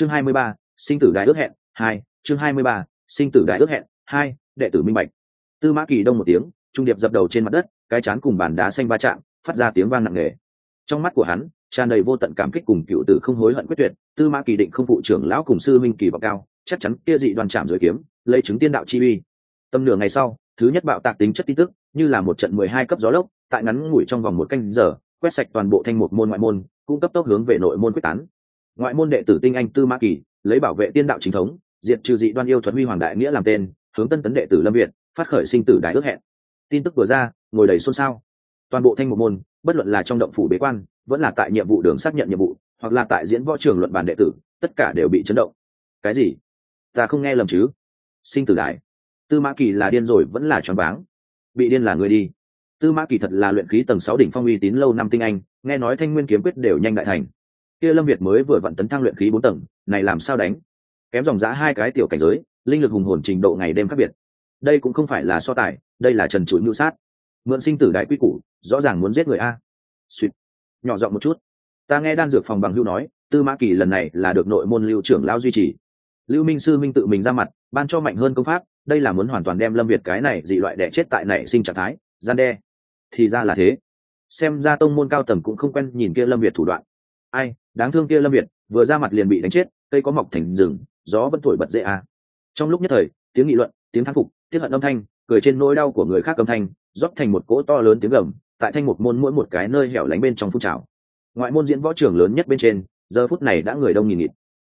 chương hai mươi ba, sinh tử đại ước hẹn, hai, chương hai mươi ba, sinh tử đại ước hẹn, hai, đệ tử minh bạch. Tư mã kỳ đông một tiếng, trung điệp dập đầu trên mặt đất, cái chán cùng bàn đá xanh va chạm, phát ra tiếng vang nặng nề. Trong mắt của hắn, tràn đầy vô tận cảm kích cùng cựu tử không hối hận quyết tuyệt, tư mã kỳ định không phụ trưởng lão cùng sư minh kỳ vọng cao, chắc chắn kia dị đoàn chạm dưới kiếm, lấy chứng tiên đạo chi uy. Tầm nửa ngày sau, thứ nhất bạo tạc tính chất tin tức, như là một trận mười hai cấp gió lốc, tại ngắn ngủi trong vòng một canh giờ, quét sạch toàn bộ thanh một môn ngoại môn, cung cấp tốc hướng về nội môn quyết tán ngoại môn đệ tử tinh anh tư mã kỳ, lấy bảo vệ tiên đạo chính thống, diệt trừ dị đoan yêu thuật huy hoàng đại nghĩa làm tên, hướng tân tấn đệ tử lâm việt, phát khởi sinh tử đại ước hẹn. Tin tức vừa ra, ngồi đầy xôn xao. Toàn bộ thanh một môn, bất luận là trong động phủ bế quan, vẫn là tại nhiệm vụ đường xác nhận nhiệm vụ, hoặc là tại diễn võ trường luận bàn đệ tử, tất cả đều bị chấn động. Cái gì? Ta không nghe lầm chứ? Sinh tử đại. Tư mã kỳ là điên rồi, vẫn là choáng váng. Bị điên là người đi. Tư mã kỳ thật là luyện khí tầng sáu đỉnh phong uy tín lâu năm tinh anh, nghe nói thanh nguyên kiếm quyết đều nhanh đại thành kia lâm việt mới vừa vận tấn thăng luyện khí bốn tầng, này làm sao đánh? Kém dòng giã hai cái tiểu cảnh giới, linh lực hùng hồn trình độ ngày đêm khác biệt. Đây cũng không phải là so tài, đây là trần chuỗi mưu sát. Mượn sinh tử đại quy củ, rõ ràng muốn giết người a. Suýt. Nhỏ giọng một chút. Ta nghe đan dược phòng bằng hưu nói, tư mã kỳ lần này là được nội môn lưu trưởng lao duy trì. Lưu minh sư minh tự mình ra mặt, ban cho mạnh hơn công pháp, đây là muốn hoàn toàn đem lâm việt cái này dị loại đẻ chết tại nảy sinh trạng thái, gian đe. Thì ra là thế. Xem ra tông môn cao tầng cũng không quen nhìn kia lâm việt thủ đoạn. Ai? Đáng thương kia lâm việt, vừa ra mặt liền bị đánh chết, cây có mọc thành rừng, gió vẫn thổi bật dễ à. trong lúc nhất thời, tiếng nghị luận, tiếng thán phục tiếng hận âm thanh, cười trên nỗi đau của người khác âm thanh, rót thành một cỗ to lớn tiếng gầm, tại thanh một môn mỗi một cái nơi hẻo lánh bên trong phun trào. Ngoại môn diễn võ trường lớn nhất bên trên, giờ phút này đã người đông nghìn nghịt.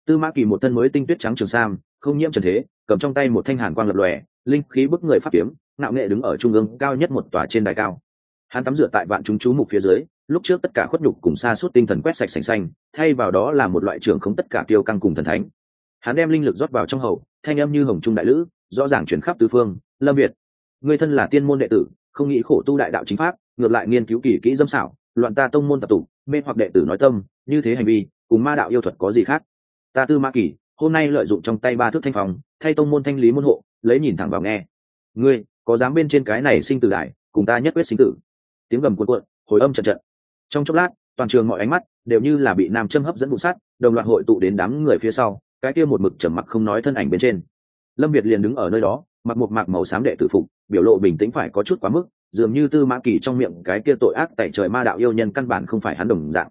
Tư mã kỳ một thân mới tinh tuyết trắng trường sam, không nhiễm trần thế, cầm trong tay một thanh hàn quang lập lòe, linh khí bức người phát kiếm nạo nghệ đứng ở trung ương cao nhất một tòa trên đài cao. Hắn tắm rửa tại vạn chúng chú mục phía dưới lúc trước tất cả khuất nhục cùng xa suốt tinh thần quét sạch sành xanh, thay vào đó là một loại trưởng không tất cả tiêu căng cùng thần thánh. Hắn đem linh lực rót vào trong hậu, thanh âm như hồng trung đại lữ, rõ ràng chuyển khắp tứ phương. Lâm việt, người thân là tiên môn đệ tử, không nghĩ khổ tu đại đạo chính pháp, ngược lại nghiên cứu kỳ kỹ dâm xảo, loạn ta tông môn tập tục mê hoặc đệ tử nói tâm, như thế hành vi, cùng ma đạo yêu thuật có gì khác? Ta tư ma kỳ, hôm nay lợi dụng trong tay ba thước thanh phòng thay tông môn thanh lý môn hộ, lấy nhìn thẳng vào nghe. Ngươi, có dám bên trên cái này sinh tử đại, cùng ta nhất quyết sinh tử? Tiếng gầm cuộn cuộn, hồi âm trận trận trong chốc lát, toàn trường mọi ánh mắt đều như là bị nam châm hấp dẫn vụ sát đồng loạt hội tụ đến đám người phía sau, cái kia một mực trầm mặc không nói thân ảnh bên trên. Lâm việt liền đứng ở nơi đó, mặc một mạc màu xám đệ tử phục, biểu lộ bình tĩnh phải có chút quá mức, dường như tư mã kỳ trong miệng cái kia tội ác tại trời ma đạo yêu nhân căn bản không phải hắn đồng dạng.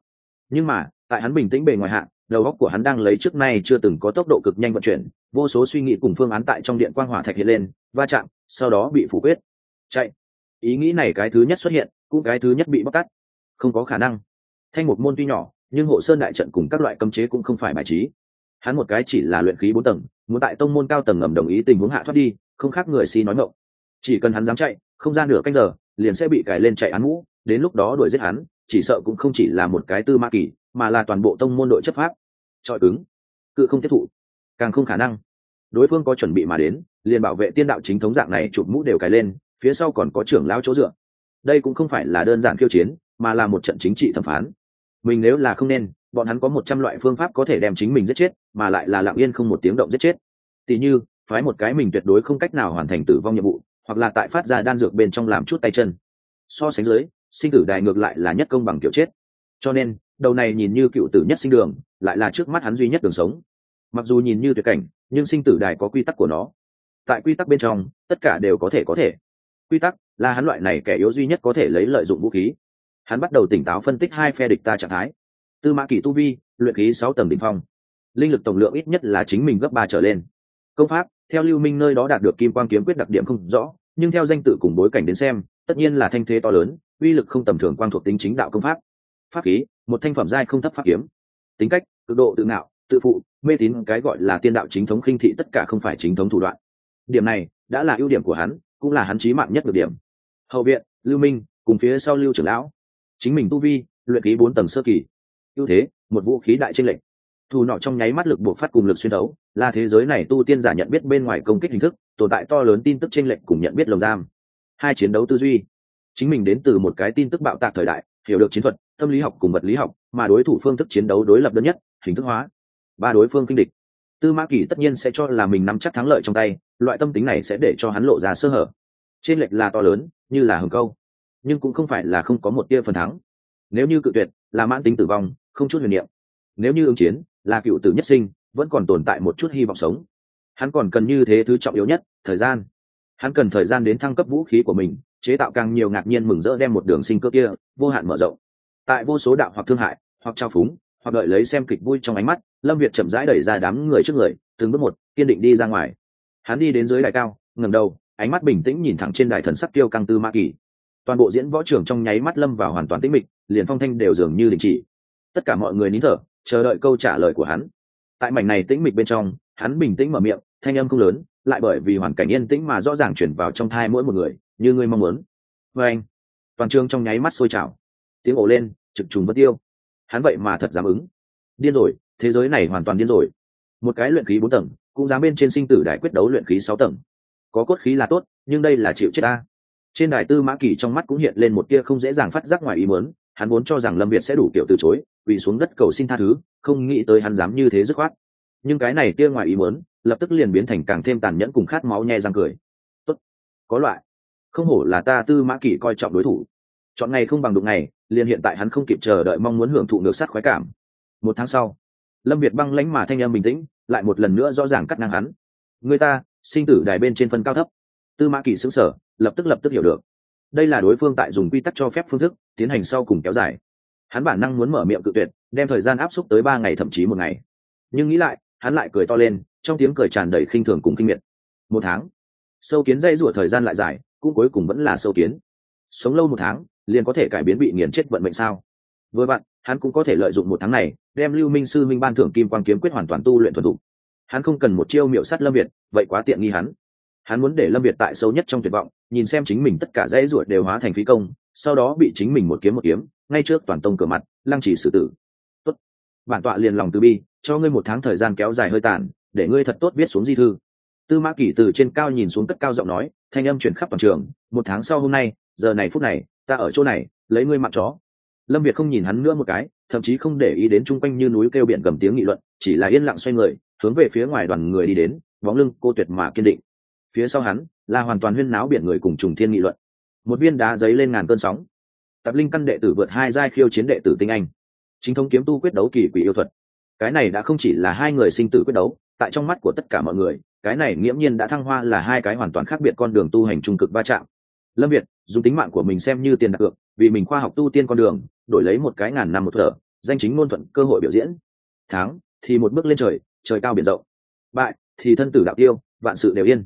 Nhưng mà, tại hắn bình tĩnh bề ngoài hạng đầu óc của hắn đang lấy trước nay chưa từng có tốc độ cực nhanh vận chuyển, vô số suy nghĩ cùng phương án tại trong điện quang hỏa thạch hiện lên, va chạm, sau đó bị phủ quyết. Chạy. Ý nghĩ này cái thứ nhất xuất hiện, cũng cái thứ nhất bị bóc tắt không có khả năng. Thanh một môn tuy nhỏ, nhưng hộ sơn đại trận cùng các loại cấm chế cũng không phải bài trí. Hắn một cái chỉ là luyện khí bốn tầng, muốn tại tông môn cao tầng ngầm đồng ý tình huống hạ thoát đi, không khác người si nói ngộng chỉ cần hắn dám chạy, không ra nửa canh giờ, liền sẽ bị cài lên chạy án mũ, đến lúc đó đuổi giết hắn, chỉ sợ cũng không chỉ là một cái tư ma kỳ, mà là toàn bộ tông môn đội chấp pháp. Trọi cứng, cự không tiếp thụ, càng không khả năng. Đối phương có chuẩn bị mà đến, liền bảo vệ tiên đạo chính thống dạng này chụp mũ đều cài lên, phía sau còn có trưởng lão chỗ dựa. Đây cũng không phải là đơn giản khiêu chiến mà là một trận chính trị thẩm phán. Mình nếu là không nên, bọn hắn có một trăm loại phương pháp có thể đem chính mình giết chết, mà lại là lặng yên không một tiếng động giết chết. Tỉ như, phái một cái mình tuyệt đối không cách nào hoàn thành tử vong nhiệm vụ, hoặc là tại phát ra đan dược bên trong làm chút tay chân. So sánh dưới, sinh tử đài ngược lại là nhất công bằng kiểu chết. Cho nên, đầu này nhìn như cựu tử nhất sinh đường, lại là trước mắt hắn duy nhất đường sống. Mặc dù nhìn như tuyệt cảnh, nhưng sinh tử đài có quy tắc của nó. Tại quy tắc bên trong, tất cả đều có thể có thể. Quy tắc là hắn loại này kẻ yếu duy nhất có thể lấy lợi dụng vũ khí hắn bắt đầu tỉnh táo phân tích hai phe địch ta trạng thái. Tư mã kỷ tu vi, luyện khí sáu tầng đ ỉ n h phong. Linh lực tổng lượng ít nhất là chính mình gấp ba trở lên. Công pháp, theo lưu minh nơi đó đạt được kim quan kiếm quyết đặc điểm không rõ, nhưng theo danh tự cùng bối cảnh đến xem, tất nhiên là thanh thế to lớn, uy lực không tầm thường quan thuộc tính chính đạo công pháp. Pháp khí, một thanh phẩm giai không thấp pháp kiếm. Tính cách, cực độ tự ngạo, tự phụ, mê tín, cái gọi là tiên đạo chính thống khinh thị tất cả không phải chính thống thủ đoạn. Điểm này, đã là ưu điểm của hắn, cũng là hắn trí mạng nhất được điểm. Hậu viện, lưu minh, cùng phía sau lưu trưởng lão chính mình tu vi, luyện khí bốn tầng sơ kỳ. Ưu thế, một vũ khí đại trên lệnh thù nọ trong nháy mắt lực buộc phát cùng lực xuyên đấu là thế giới này tu tiên giả nhận biết bên ngoài công kích hình thức, tồn tại to lớn tin tức trên lệnh cùng nhận biết lồng giam. Hai chiến đấu tư duy. Chính mình đến từ một cái tin tức bạo tạc thời đại, hiểu được chiến thuật, tâm lý học cùng vật lý học, mà đối thủ phương thức chiến đấu đối lập đơn nhất, hình thức hóa. Ba đối phương kinh địch. Tư mã kỳ tất nhiên sẽ cho là mình nắm chắc thắng lợi trong tay, loại tâm tính này sẽ để cho hắn lộ ra sơ hở. Trên lệch là to lớn, như là hừng câu nhưng cũng không phải là không có một tia phần thắng. Nếu như cự tuyệt, là mãn tính tử vong, không chút huyền niệm. Nếu như ứng chiến, là cựu tử nhất sinh, vẫn còn tồn tại một chút hy vọng sống. Hắn còn cần như thế thứ trọng yếu nhất, thời gian. Hắn cần thời gian đến thăng cấp vũ khí của mình, chế tạo càng nhiều ngạc nhiên mừng rỡ đem một đường sinh cơ kia, vô hạn mở rộng. Tại vô số đạo hoặc thương hại, hoặc trao phúng, hoặc đợi lấy xem kịch vui trong ánh mắt, lâm việt chậm rãi đẩy ra đám người trước người, từng bước một, kiên định đi ra ngoài. Hắn đi đến dưới đài cao ngầm đầu, ánh mắt bình tĩnh nhìn thẳng trên đài thần sắc tiêu căng tư ma kỳ toàn bộ diễn võ trưởng trong nháy mắt lâm vào hoàn toàn tĩnh mịch, liền phong thanh đều dường như đình chỉ. Tất cả mọi người nín thở, chờ đợi câu trả lời của hắn. Tại mảnh này tĩnh mịch bên trong, hắn bình tĩnh mở miệng, thanh âm không lớn, lại bởi vì hoàn cảnh yên tĩnh mà rõ ràng chuyển vào trong thai mỗi một người, như ngươi mong muốn. Vê anh, toàn trường trong nháy mắt sôi trào. Tiếng ổ lên, trực trùng bất tiêu. Hắn vậy mà thật dám ứng. Điên rồi, thế giới này hoàn toàn điên rồi. Một cái luyện khí bốn tầng, cũng dám bên trên sinh tử đại quyết đấu luyện khí sáu tầng. Có cốt khí là tốt, nhưng đây là chịu chết ta trên đài tư mã kỳ trong mắt cũng hiện lên một tia không dễ dàng phát giác ngoài ý muốn, hắn vốn cho rằng lâm việt sẽ đủ kiểu từ chối vì xuống đất cầu xin tha thứ, không nghĩ tới hắn dám như thế dứt khoát. Nhưng cái này tia ngoài ý muốn, lập tức liền biến thành càng thêm tàn nhẫn cùng khát máu nhe răng cười. Tốt, có loại. Không hổ là ta tư mã kỳ coi trọng đối thủ. Chọn ngày không bằng đụng ngày, liền hiện tại hắn không kịp chờ đợi mong muốn hưởng thụ ngược sát khoái cảm. Một tháng sau, lâm việt băng lãnh mà thanh em bình tĩnh, lại một lần nữa rõ ràng cắt ngang hắn. Người ta, sinh tử đài bên trên phân cao thấp. Tư mã kỳ xứng sở lập tức lập tức hiểu được. Đây là đối phương tại dùng quy tắc cho phép phương thức tiến hành sau cùng kéo dài. Hắn bản năng muốn mở miệng cự tuyệt, đem thời gian áp suất tới ba ngày thậm chí một ngày. Nhưng nghĩ lại, hắn lại cười to lên, trong tiếng cười tràn đầy khinh thường cùng kinh miệt. Một tháng. Sâu kiến dây rủa thời gian lại dài, cũng cuối cùng vẫn là sâu kiến. Sống lâu một tháng, liền có thể cải biến bị nghiền chết vận mệnh sao? Với bạn hắn cũng có thể lợi dụng một tháng này, đem lưu minh sư minh ban thưởng kim quan kiếm quyết hoàn toàn tu luyện thuần thục. Hắn không cần một chiêu miệu sắt lâm việt, vậy quá tiện nghi hắn hắn muốn để lâm việt tại sâu nhất trong tuyệt vọng, nhìn xem chính mình tất cả dãy ruột đều hóa thành phí công, sau đó bị chính mình một kiếm một kiếm, ngay trước toàn tông cửa mặt, lăng chỉ xử tử. Tốt. bản tọa liền lòng từ bi, cho ngươi một tháng thời gian kéo dài hơi tàn, để ngươi thật tốt viết xuống di thư. Tư mã kỷ từ trên cao nhìn xuống cất cao giọng nói, thanh âm chuyển khắp toàn trường, một tháng sau hôm nay, giờ này phút này, ta ở chỗ này, lấy ngươi mặt chó. Lâm việt không nhìn hắn nữa một cái, thậm chí không để ý đến chung quanh như núi kêu biển cầm tiếng nghị luận, chỉ là yên lặng xoay người, hướng về phía ngoài đoàn người đi đến, bóng lưng cô tuyệt mà kiên định phía sau hắn là hoàn toàn huyên náo biển người cùng trùng thiên nghị luận. Một viên đá giấy lên ngàn cơn sóng. Tập linh căn đệ tử vượt hai giai khiêu chiến đệ tử tinh anh. Chính thống kiếm tu quyết đấu kỳ quỷ yêu thuật. Cái này đã không chỉ là hai người sinh tử quyết đấu, tại trong mắt của tất cả mọi người, cái này nghiễm nhiên đã thăng hoa là hai cái hoàn toàn khác biệt con đường tu hành trung cực va chạm. Lâm việt, dùng tính mạng của mình xem như tiền đặt cược, vì mình khoa học tu tiên con đường, đổi lấy một cái ngàn năm một thở, danh chính ngôn thuận, cơ hội biểu diễn. Tháng, thì một bước lên trời trời cao biển rộng. Bại, thì thân tử đạo tiêu, vạn sự đều yên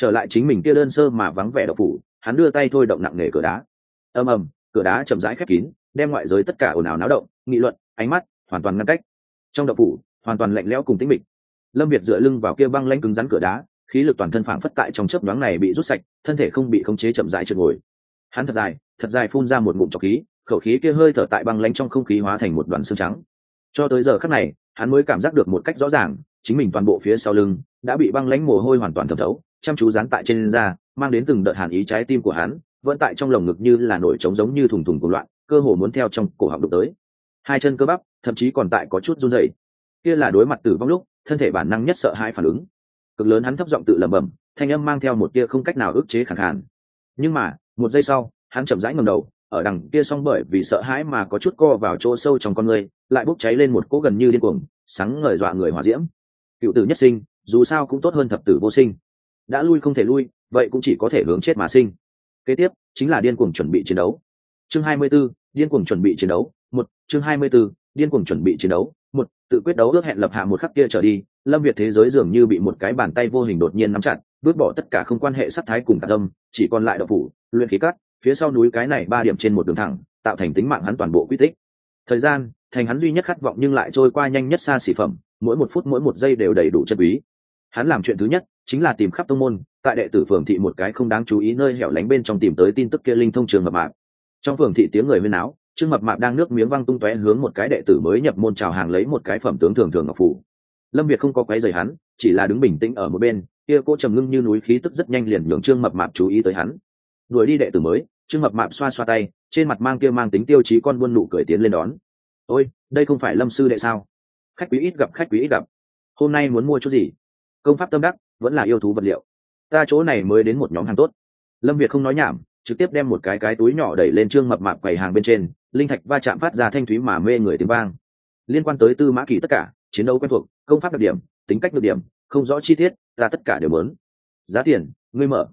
trở lại chính mình kia đơn sơ mà vắng vẻ độc phủ, hắn đưa tay thôi động nặng nề cửa đá. Ầm ầm, cửa đá chậm rãi khép kín, đem ngoại giới tất cả ồn ào náo động, nghị luận, ánh mắt hoàn toàn ngăn cách. Trong độc phủ, hoàn toàn lạnh lẽo cùng tĩnh mịch. Lâm việt dựa lưng vào kia băng lanh cứng rắn cửa đá, khí lực toàn thân phảng phất tại trong chớp nhoáng này bị rút sạch, thân thể không bị khống chế chậm rãi trượt ngồi. Hắn thật dài thật dài phun ra một ngụm trọc khí, khẩu khí kia hơi thở tại băng lanh trong không khí hóa thành một đoàn xương trắng. Cho tới giờ khắc này, hắn mới cảm giác được một cách rõ ràng, chính mình toàn bộ phía sau lưng đã bị băng lãnh mồ hôi hoàn toàn thẩm thấu chăm chú dán tại trên da, mang đến từng đợt hàn ý trái tim của hắn, vẫn tại trong lồng ngực như là nổi trống giống như thùng thùng của loạn, cơ hồ muốn theo trong cổ họng đụng tới. Hai chân cơ bắp, thậm chí còn tại có chút run rẩy. Kia là đối mặt tử vong lúc, thân thể bản năng nhất sợ hãi phản ứng. Cực lớn hắn thấp giọng tự lẩm bẩm, thanh âm mang theo một tia không cách nào ức chế khẳng khàn. Nhưng mà, một giây sau, hắn chậm rãi ngầm đầu, ở đằng kia xong bởi vì sợ hãi mà có chút co vào chỗ sâu trong con người, lại bốc cháy lên một cỗ gần như điên cuồng, sáng ngời dọa người hỏa diễm. Cựu tử nhất sinh, dù sao cũng tốt hơn thập tử vô sinh đã lui không thể lui vậy cũng chỉ có thể hướng chết mà sinh. Kế tiếp chính là điên cuồng chuẩn bị chiến đấu. Chương 24, điên cuồng chuẩn bị chiến đấu một chương 24, điên cuồng chuẩn bị chiến đấu một tự quyết đấu ước hẹn lập hạ một khắc kia trở đi lâm việt thế giới dường như bị một cái bàn tay vô hình đột nhiên nắm chặt vứt bỏ tất cả không quan hệ sắc thái cùng tạc tâm chỉ còn lại đậu phủ luyện khí cắt phía sau núi cái này ba điểm trên một đường thẳng tạo thành tính mạng hắn toàn bộ quy tích. Thời gian thành hắn duy nhất khát vọng nhưng lại trôi qua nhanh nhất xa xỉ phẩm mỗi một phút mỗi một giây đều đầy đủ chân quý. Hắn làm chuyện thứ nhất chính là tìm khắp tông môn, tại đệ tử phường thị một cái không đáng chú ý nơi hẻo lánh bên trong tìm tới tin tức kia linh thông trường mập mạp. Trong phường thị tiếng người huyên áo trương mập mạp đang nước miếng văng tung tóe hướng một cái đệ tử mới nhập môn chào hàng lấy một cái phẩm tướng thường thường ngọc phủ. Lâm việt không có quấy rầy hắn, chỉ là đứng bình tĩnh ở một bên, kia cô trầm ngưng như núi khí tức rất nhanh liền nhường trương mập mạp chú ý tới hắn. Đuổi đi đệ tử mới, trương mập mạp xoa xoa tay, trên mặt mang kia mang tính tiêu chí con buôn nụ cười tiến lên đón. Ôi, đây không phải lâm sư đệ sao? Khách quý ít gặp, khách quý ít gặp. Hôm nay muốn mua chút gì? Công pháp tâm đắc vẫn là yêu thú vật liệu. Ta chỗ này mới đến một nhóm hàng tốt. Lâm việt không nói nhảm, trực tiếp đem một cái cái túi nhỏ đẩy lên trương mập mạp quầy hàng bên trên, linh thạch va chạm phát ra thanh thúy mà mê người tiếng vang. Liên quan tới tư mã kỳ tất cả, chiến đấu quen thuộc, công pháp đặc điểm, tính cách đặc điểm, không rõ chi tiết, ta tất cả đều muốn. Giá tiền, ngươi mở.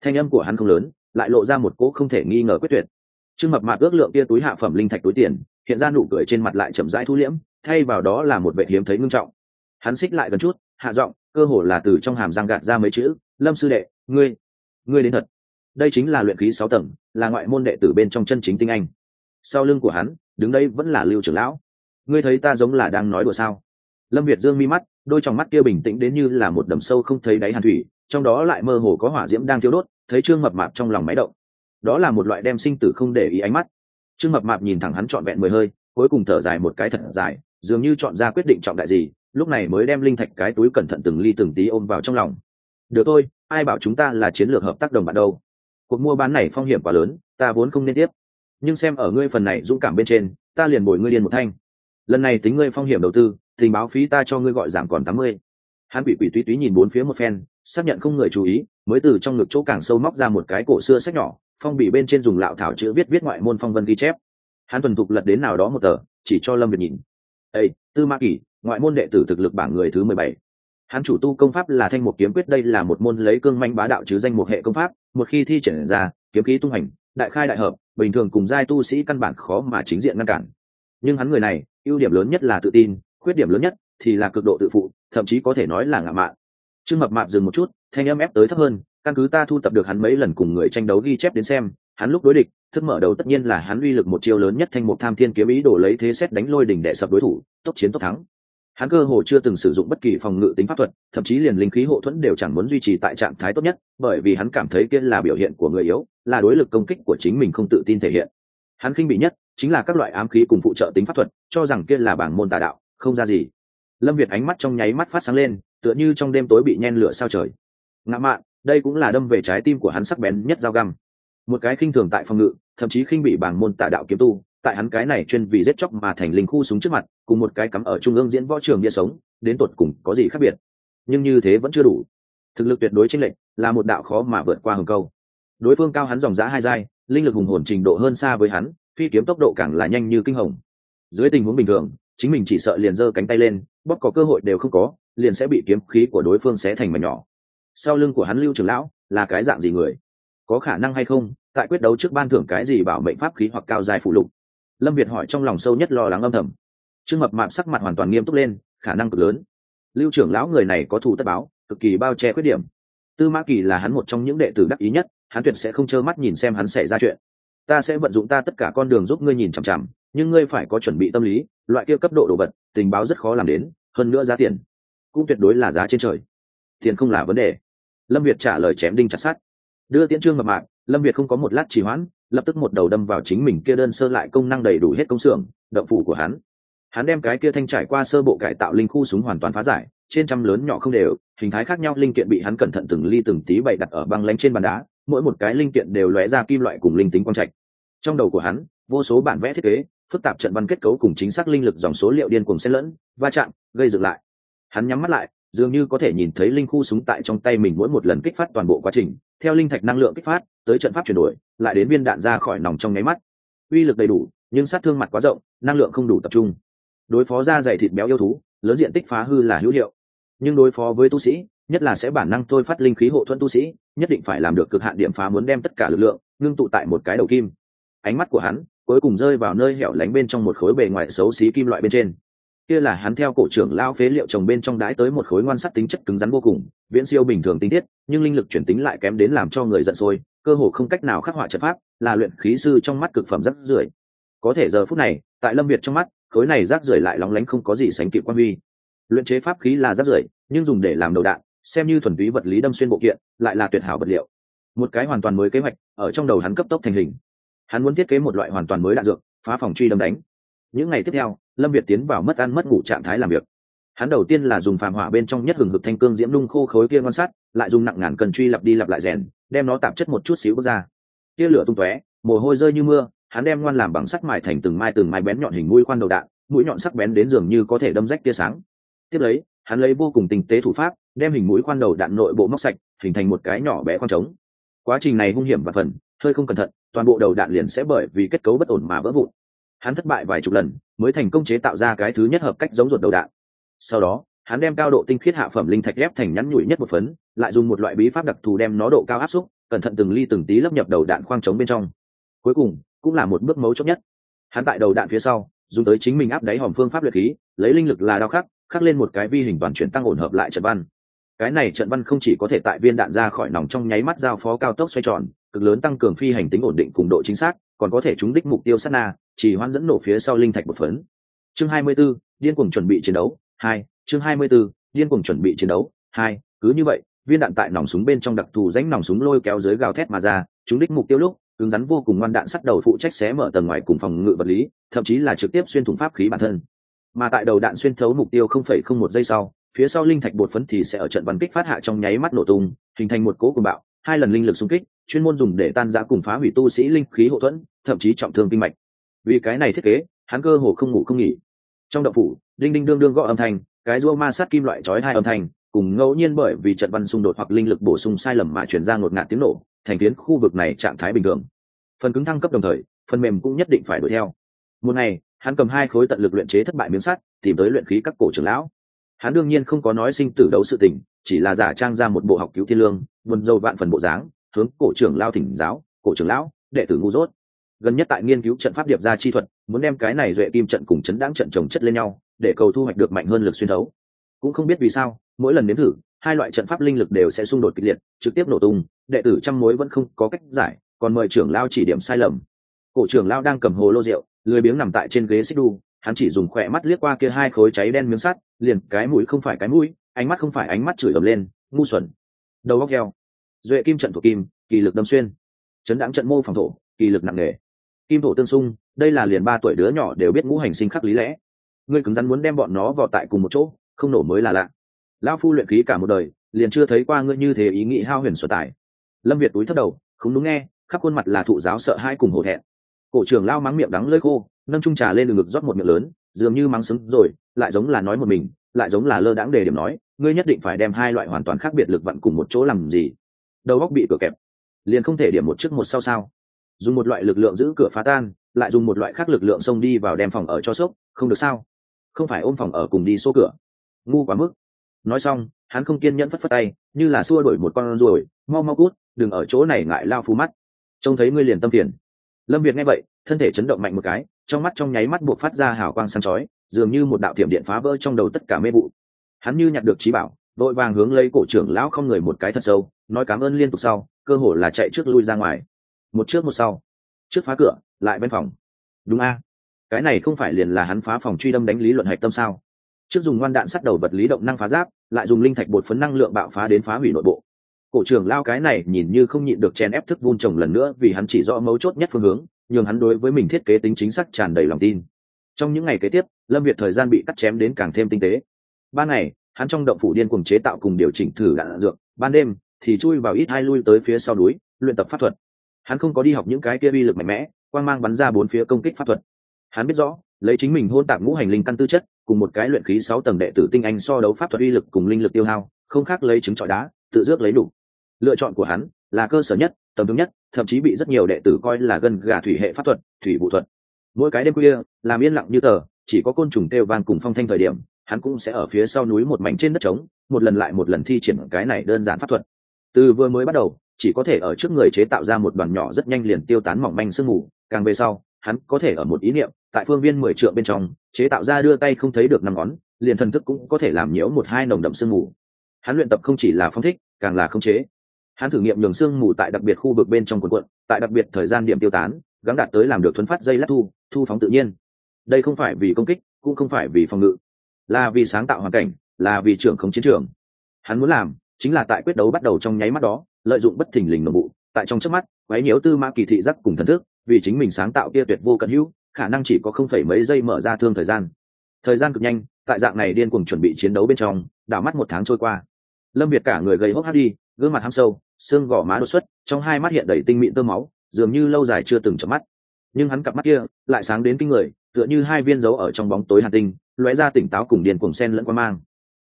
Thanh âm của hắn không lớn, lại lộ ra một cỗ không thể nghi ngờ quyết tuyệt. Trương mập mạp ước lượng kia túi hạ phẩm linh thạch túi tiền, hiện ra nụ cười trên mặt lại chậm rãi thu liễm, thay vào đó là một vệ hiếm thấy ngưng trọng. Hắn xích lại gần chút hạ giọng, cơ hồ là từ trong hàm răng gạt ra mấy chữ, lâm sư đệ, ngươi ngươi đến thật. Đây chính là luyện khí sáu tầng, là ngoại môn đệ tử bên trong chân chính tinh anh. Sau lưng của hắn, đứng đây vẫn là lưu trưởng lão. Ngươi thấy ta giống là đang nói đùa sao? Lâm việt dương mi mắt, đôi trong mắt kia bình tĩnh đến như là một đầm sâu không thấy đáy hàn thủy, trong đó lại mơ hồ có hỏa diễm đang thiêu đốt, thấy trương mập mạp trong lòng máy động. Đó là một loại đem sinh tử không để ý ánh mắt. Trương mập mạp nhìn thẳng hắn trọn vẹn mười hơi, cuối cùng thở dài một cái thật dài, dường như chọn ra quyết định trọng đại gì lúc này mới đem linh thạch cái túi cẩn thận từng ly từng tí ôm vào trong lòng. Được thôi, ai bảo chúng ta là chiến lược hợp tác đồng bạn đâu. Cuộc mua bán này phong hiểm quá lớn, ta vốn không nên tiếp. Nhưng xem ở ngươi phần này dũng cảm bên trên, ta liền bồi ngươi liền một thanh. Lần này tính ngươi phong hiểm đầu tư, tình báo phí ta cho ngươi gọi giảm còn tám mươi. Hắn bị quỷ túy túy nhìn bốn phía một phen, xác nhận không người chú ý, mới từ trong ngực chỗ càng sâu móc ra một cái cổ xưa sách nhỏ, phong bị bên trên dùng lạo thảo chữ viết viết ngoại môn phong vân ghi chép. Hắn tuần thục lật đến nào đó một tờ, chỉ cho lâm việt nhìn. Ây tư ma kỷ ngoại môn đệ tử thực lực bảng người thứ mười bảy. Hắn chủ tu công pháp là thanh một kiếm quyết, đây là một môn lấy cương manh bá đạo chứ danh một hệ công pháp, một khi thi triển ra, kiếm khí tung hành, đại khai đại hợp, bình thường cùng giai tu sĩ căn bản khó mà chính diện ngăn cản. Nhưng hắn người này, ưu điểm lớn nhất là tự tin, khuyết điểm lớn nhất thì là cực độ tự phụ, thậm chí có thể nói là ngạo mạn. Trương mập mạp dừng một chút, thanh âm ép tới thấp hơn, căn cứ ta thu tập được hắn mấy lần cùng người tranh đấu ghi chép đến xem, hắn lúc đối địch, thức mở đầu tất nhiên là hắn uy lực một chiêu lớn nhất thanh một tham thiên kiếm ý đổ lấy thế xét đánh lôi đỉnh đệ sập đối thủ, tốc chiến tốc thắng hắn cơ hồ chưa từng sử dụng bất kỳ phòng ngự tính pháp thuật, thậm chí liền linh khí hộ thuẫn đều chẳng muốn duy trì tại trạng thái tốt nhất, bởi vì hắn cảm thấy kia là biểu hiện của người yếu, là đối lực công kích của chính mình không tự tin thể hiện. Hắn khinh bị nhất chính là các loại ám khí cùng phụ trợ tính pháp thuật, cho rằng kia là bảng môn tà đạo, không ra gì. Lâm việt ánh mắt trong nháy mắt phát sáng lên, tựa như trong đêm tối bị nhen lửa sao trời. Ngã mạn, đây cũng là đâm về trái tim của hắn sắc bén nhất dao găm. Một cái khinh thường tại phòng ngự, thậm chí khinh bị bảng môn tà đạo kiếm tu tại hắn cái này chuyên vì giết chóc mà thành linh khu súng trước mặt, cùng một cái cắm ở trung ương diễn võ trường bia sống, đến tột cùng có gì khác biệt? Nhưng như thế vẫn chưa đủ. Thực lực tuyệt đối chênh lệch, là một đạo khó mà vượt qua hừng câu. Đối phương cao hắn dòng giã hai giai, linh lực hùng hồn trình độ hơn xa với hắn, phi kiếm tốc độ càng là nhanh như kinh hồng. Dưới tình huống bình thường, chính mình chỉ sợ liền giơ cánh tay lên, bóp có cơ hội đều không có, liền sẽ bị kiếm khí của đối phương xé thành mảnh nhỏ. Sau lưng của hắn lưu trưởng lão là cái dạng gì người? Có khả năng hay không? Tại quyết đấu trước ban thưởng cái gì bảo mệnh pháp khí hoặc cao dài phụ lục lâm việt hỏi trong lòng sâu nhất lo lắng âm thầm. Trương mập mạp sắc mặt hoàn toàn nghiêm túc lên khả năng cực lớn. Lưu trưởng lão người này có thù tất báo cực kỳ bao che khuyết điểm. Tư mã kỳ là hắn một trong những đệ tử đắc ý nhất hắn tuyệt sẽ không trơ mắt nhìn xem hắn xảy ra chuyện. Ta sẽ vận dụng ta tất cả con đường giúp ngươi nhìn chằm chằm nhưng ngươi phải có chuẩn bị tâm lý loại kia cấp độ đồ vật tình báo rất khó làm đến hơn nữa giá tiền cũng tuyệt đối là giá trên trời. Tiền không là vấn đề. Lâm việt trả lời chém đinh chặt sát đưa tiễn trương mập mạp, lâm việt không có một lát trì hoãn lập tức một đầu đâm vào chính mình kia đơn sơ lại công năng đầy đủ hết công xưởng, động phủ của hắn. Hắn đem cái kia thanh trải qua sơ bộ cải tạo linh khu súng hoàn toàn phá giải, trên trăm lớn nhỏ không đều, hình thái khác nhau linh kiện bị hắn cẩn thận từng ly từng tí bày đặt ở băng lánh trên bàn đá, mỗi một cái linh kiện đều lóe ra kim loại cùng linh tính quang trạch. Trong đầu của hắn, vô số bản vẽ thiết kế, phức tạp trận văn kết cấu cùng chính xác linh lực dòng số liệu điên cùng xen lẫn, va chạm, gây dựng lại. Hắn nhắm mắt lại dường như có thể nhìn thấy linh khu súng tại trong tay mình mỗi một lần kích phát toàn bộ quá trình. Theo linh thạch năng lượng kích phát, tới trận pháp chuyển đổi, lại đến viên đạn ra khỏi nòng trong nháy mắt. Uy lực đầy đủ, nhưng sát thương mặt quá rộng, năng lượng không đủ tập trung. Đối phó ra dày thịt béo yêu thú, lớn diện tích phá hư là hữu hiệu. Nhưng đối phó với tu sĩ, nhất là sẽ bản năng thôi phát linh khí hộ thuẫn tu sĩ, nhất định phải làm được cực hạn điểm phá muốn đem tất cả lực lượng, ngưng tụ tại một cái đầu kim. Ánh mắt của hắn cuối cùng rơi vào nơi hẻo lánh bên trong một khối bề ngoài xấu xí kim loại bên trên kia là hắn theo cổ trưởng lao phế liệu trồng bên trong đái tới một khối ngoan sắt tính chất cứng rắn vô cùng, viễn siêu bình thường tinh tiết nhưng linh lực chuyển tính lại kém đến làm cho người giận sôi, cơ hồ không cách nào khắc họa trận pháp, là luyện khí sư trong mắt cực phẩm rất rưởi. Có thể giờ phút này, tại lâm việt trong mắt, khối này rác rưởi lại lóng lánh không có gì sánh kịp quan huy. Luyện chế pháp khí là rác rưởi, nhưng dùng để làm đầu đạn, xem như thuần túy vật lý đâm xuyên bộ kiện, lại là tuyệt hảo vật liệu. Một cái hoàn toàn mới kế hoạch, ở trong đầu hắn cấp tốc thành hình. Hắn muốn thiết kế một loại hoàn toàn mới đạn dược, phá phòng truy đâm đánh. Những ngày tiếp theo lâm việt tiến vào mất ăn mất ngủ trạng thái làm việc. Hắn đầu tiên là dùng phàm hỏa bên trong nhất hừng hực thanh cương diễm nung khô khối kia ngon sắt lại dùng nặng ngàn cần truy lặp đi lặp lại rèn, đem nó tạp chất một chút xíu bước ra. Tia lửa tung tóe, mồ hôi rơi như mưa, hắn đem ngoan làm bằng sắt mài thành từng mai từng mai bén nhọn hình mũi khoan đầu đạn, mũi nhọn sắc bén đến dường như có thể đâm rách tia sáng. Tiếp lấy, hắn lấy vô cùng tinh tế thủ pháp, đem hình mũi khoan đầu đạn nội bộ móc sạch, hình thành một cái nhỏ bé khoan trống. Quá trình này hung hiểm và phần, hơi không cẩn thận, toàn bộ đầu đạn liền sẽ bởi vì kết cấu bất ổn mà vỡ vụn hắn thất bại vài chục lần, mới thành công chế tạo ra cái thứ nhất hợp cách giống ruột đầu đạn. Sau đó, hắn đem cao độ tinh khiết hạ phẩm linh thạch ghép thành nhắn nhủi nhất một phấn, lại dùng một loại bí pháp đặc thù đem nó độ cao áp xúc cẩn thận từng ly từng tí lấp nhập đầu đạn khoang trống bên trong. Cuối cùng, cũng là một bước mấu chốt nhất. Hắn tại đầu đạn phía sau, dùng tới chính mình áp đáy hòm phương pháp luyện khí, lấy linh lực là đao khắc khắc lên một cái vi hình toàn chuyển tăng ổn hợp lại trận văn. Cái này trận văn không chỉ có thể tại viên đạn ra khỏi nòng trong nháy mắt giao phó cao tốc xoay tròn, cực lớn tăng cường phi hành tính ổn định cùng độ chính xác còn có thể trúng đích mục tiêu sát na chỉ hoan dẫn nổ phía sau linh thạch một phấn. Chương 24, điên cuồng chuẩn bị chiến đấu hai chương 24, điên cuồng chuẩn bị chiến đấu hai cứ như vậy viên đạn tại nòng súng bên trong đặc thù rãnh nòng súng lôi kéo dưới gào thét mà ra trúng đích mục tiêu lúc cứng rắn vô cùng ngoan đạn sắt đầu phụ trách xé mở tầng ngoài cùng phòng ngự vật lý thậm chí là trực tiếp xuyên thủng pháp khí bản thân. Mà tại đầu đạn xuyên thấu mục tiêu không phẩy không một giây sau phía sau linh thạch bột phấn thì sẽ ở trận bắn kích phát hạ trong nháy mắt nổ tung hình thành một cố cùng bạo hai lần linh lực xung kích, chuyên môn dùng để tan giã cùng phá hủy tu sĩ linh khí hậu thuẫn, thậm chí trọng thương kinh mạch. Vì cái này thiết kế, hắn cơ hồ không ngủ không nghỉ. Trong đậu phủ, đinh đinh đương đương gõ âm thanh, cái rua ma sát kim loại chói hai âm thanh, cùng ngẫu nhiên bởi vì trận văn xung đột hoặc linh lực bổ sung sai lầm mà chuyển ra ngột ngạt tiếng nổ, thành phiến khu vực này trạng thái bình thường. Phần cứng thăng cấp đồng thời, phần mềm cũng nhất định phải đuổi theo. Một ngày, hắn cầm hai khối tận lực luyện chế thất bại miếng sắt, tìm tới luyện khí các cổ trưởng lão. Hắn đương nhiên không có nói sinh tử đấu sự tình chỉ là giả trang ra một bộ học cứu thiên lương buồn dâu vạn phần bộ dáng, hướng cổ trưởng lao thỉnh giáo, cổ trưởng lão, đệ tử ngu dốt. Gần nhất tại nghiên cứu trận pháp điệp ra chi thuật, muốn đem cái này duệ kim trận cùng chấn đáng trận trồng chất lên nhau, để cầu thu hoạch được mạnh hơn lực xuyên thấu. Cũng không biết vì sao, mỗi lần nếm thử, hai loại trận pháp linh lực đều sẽ xung đột kịch liệt, trực tiếp nổ tung, đệ tử trăm mối vẫn không có cách giải, còn mời trưởng lao chỉ điểm sai lầm. Cổ trưởng lao đang cầm hồ lô rượu, lười biếng nằm tại trên ghế xích đu, hắn chỉ dùng khỏe mắt liếc qua kia hai khối cháy đen miếng sắt, liền cái mũi không phải cái mũi ánh mắt không phải ánh mắt chửi ầm lên, ngu xuẩn. Đầu góc heo. Duệ kim trận thổ kim, kỳ lực đâm xuyên. Chấn đáng trận mô phòng thổ, kỳ lực nặng nề. Kim thổ tương xung, đây là liền ba tuổi đứa nhỏ đều biết ngũ hành sinh khắc lý lẽ. Ngươi cứng rắn muốn đem bọn nó vào tại cùng một chỗ, không nổ mới là lạ. Lão phu luyện khí cả một đời, liền chưa thấy qua ngươi như thế ý nghĩ hao huyền xuất tài. Lâm việt túi thất đầu, không đúng nghe, khắp khuôn mặt là thụ giáo sợ hai cùng hổ thẹn. Cổ trưởng lao mắng miệng đắng lơi khô, nâng trung trà lên đường ngực rót một miệng lớn, dường như mắng xứng rồi, lại giống là nói một mình lại giống là lơ đãng đề điểm nói, ngươi nhất định phải đem hai loại hoàn toàn khác biệt lực vận cùng một chỗ làm gì? Đầu góc bị cửa kẹp, liền không thể điểm một trước một sau sao? Dùng một loại lực lượng giữ cửa phá tan, lại dùng một loại khác lực lượng xông đi vào đem phòng ở cho sốc, không được sao? Không phải ôm phòng ở cùng đi xô cửa. Ngu quá mức. Nói xong, hắn không kiên nhẫn phất phất tay, như là xua đổi một con ruồi, mau mau cút, đừng ở chỗ này ngại lao phú mắt. Trông thấy ngươi liền tâm phiền. Lâm việt nghe vậy, thân thể chấn động mạnh một cái, trong mắt trong nháy mắt buộc phát ra hào quang săn chói dường như một đạo thiểm điện phá vỡ trong đầu tất cả mê vụ. Hắn như nhặt được trí bảo vội vàng hướng lấy cổ trưởng lão không người một cái thật sâu, nói cảm ơn liên tục sau, cơ hồ là chạy trước lui ra ngoài. Một trước một sau. Trước phá cửa, lại bên phòng. Đúng a. Cái này không phải liền là hắn phá phòng truy đâm đánh lý luận hạch tâm sao? Trước dùng ngoan đạn sắt đầu vật lý động năng phá giáp, lại dùng linh thạch bột phấn năng lượng bạo phá đến phá hủy nội bộ. Cổ trưởng lao cái này nhìn như không nhịn được chèn ép thức vun trồng lần nữa vì hắn chỉ rõ mấu chốt nhất phương hướng, nhường hắn đối với mình thiết kế tính chính xác tràn đầy lòng tin trong những ngày kế tiếp, lâm việt thời gian bị cắt chém đến càng thêm tinh tế. Ban ngày, hắn trong động phủ điên cùng chế tạo cùng điều chỉnh thử đạn dược, ban đêm thì chui vào ít hai lui tới phía sau núi, luyện tập pháp thuật. Hắn không có đi học những cái kia uy lực mạnh mẽ, quang mang bắn ra bốn phía công kích pháp thuật. Hắn biết rõ, lấy chính mình hôn tạp ngũ hành linh căn tư chất, cùng một cái luyện khí sáu tầng đệ tử tinh anh so đấu pháp thuật uy lực cùng linh lực tiêu hao, không khác lấy trứng trọi đá, tự rước lấy đủ. Lựa chọn của hắn là cơ sở nhất, tầm thứ nhất, thậm chí bị rất nhiều đệ tử coi là gần gà thủy hệ pháp thuật, thủy vụ thuật mỗi cái đêm khuya, làm yên lặng như tờ, chỉ có côn trùng kêu vang cùng phong thanh thời điểm, hắn cũng sẽ ở phía sau núi một mảnh trên đất trống, một lần lại một lần thi triển cái này đơn giản pháp thuật. Từ vừa mới bắt đầu, chỉ có thể ở trước người chế tạo ra một đoàn nhỏ rất nhanh liền tiêu tán mỏng manh sương mù, càng về sau, hắn có thể ở một ý niệm, tại phương viên mười trượng bên trong, chế tạo ra đưa tay không thấy được năm ngón, liền thần thức cũng có thể làm nhiễu một hai nồng đậm sương mù. Hắn luyện tập không chỉ là phong thích, càng là không chế. Hắn thử nghiệm nhường sương mù tại đặc biệt khu vực bên trong quần quận tại đặc biệt thời gian điểm tiêu tán gắng đạt tới làm được thuấn phát dây lát thu thu phóng tự nhiên. Đây không phải vì công kích, cũng không phải vì phòng ngự. Là vì sáng tạo hoàn cảnh, là vì trưởng không chiến trường. Hắn muốn làm chính là tại quyết đấu bắt đầu trong nháy mắt đó, lợi dụng bất thình lình nội bộ, tại trong trước mắt, quấy nhiễu tư mã kỳ thị giác cùng thần thức, vì chính mình sáng tạo kia tuyệt vô cận hữu, khả năng chỉ có không phải mấy giây mở ra thương thời gian. Thời gian cực nhanh, tại dạng này điên cuồng chuẩn bị chiến đấu bên trong, đảo mắt một tháng trôi qua. Lâm việt cả người gầy hốc hác đi, gương mặt ham sâu, xương gò má đột xuất, trong hai mắt hiện đầy tinh mịn tơ máu dường như lâu dài chưa từng chợp mắt. Nhưng hắn cặp mắt kia lại sáng đến kinh người, tựa như hai viên dấu ở trong bóng tối hạt tinh, lóe ra tỉnh táo cùng điên cuồng sen lẫn qua mang.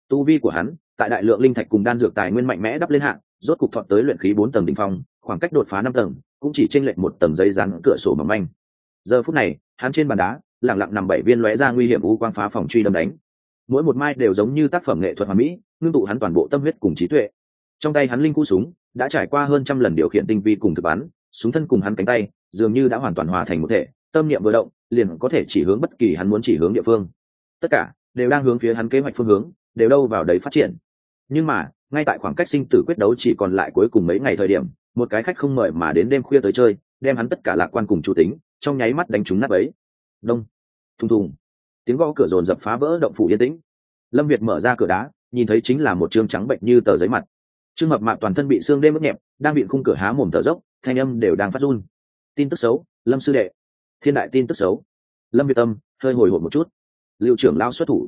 Tu vi của hắn, tại đại lượng linh thạch cùng đan dược tài nguyên mạnh mẽ đắp lên hạng, rốt cục thọt tới luyện khí bốn tầng đỉnh phong, khoảng cách đột phá năm tầng, cũng chỉ chênh lệch một tầng giấy rắn cửa sổ mỏng manh. Giờ phút này, hắn trên bàn đá, lặng lặng nằm bảy viên lóe ra nguy hiểm u quang phá phòng truy đâm đánh. Mỗi một mai đều giống như tác phẩm nghệ thuật hoàn mỹ, ngưng tụ hắn toàn bộ tâm huyết cùng trí tuệ. Trong tay hắn linh cú súng, đã trải qua hơn trăm lần điều khiển tinh vi cùng thực bắn súng thân cùng hắn cánh tay, dường như đã hoàn toàn hòa thành một thể, tâm niệm vừa động, liền có thể chỉ hướng bất kỳ hắn muốn chỉ hướng địa phương. Tất cả đều đang hướng phía hắn kế hoạch phương hướng, đều đâu vào đấy phát triển. Nhưng mà, ngay tại khoảng cách sinh tử quyết đấu chỉ còn lại cuối cùng mấy ngày thời điểm, một cái khách không mời mà đến đêm khuya tới chơi, đem hắn tất cả lạc quan cùng chủ tính, trong nháy mắt đánh trúng nát ấy. Đông, thùng thùng. Tiếng gõ cửa rồn dập phá vỡ động phủ yên tĩnh. Lâm việt mở ra cửa đá, nhìn thấy chính là một chương trắng bệnh như tờ giấy mặt. Trương mập mạp toàn thân bị xương đêm ướt nhẹp, đang bị khung cửa há mồm thở dốc thanh âm đều đang phát run. Tin tức xấu, lâm sư đệ. Thiên đại tin tức xấu. Lâm việt tâm, hơi hồi hộp một chút. Liệu trưởng lao xuất thủ.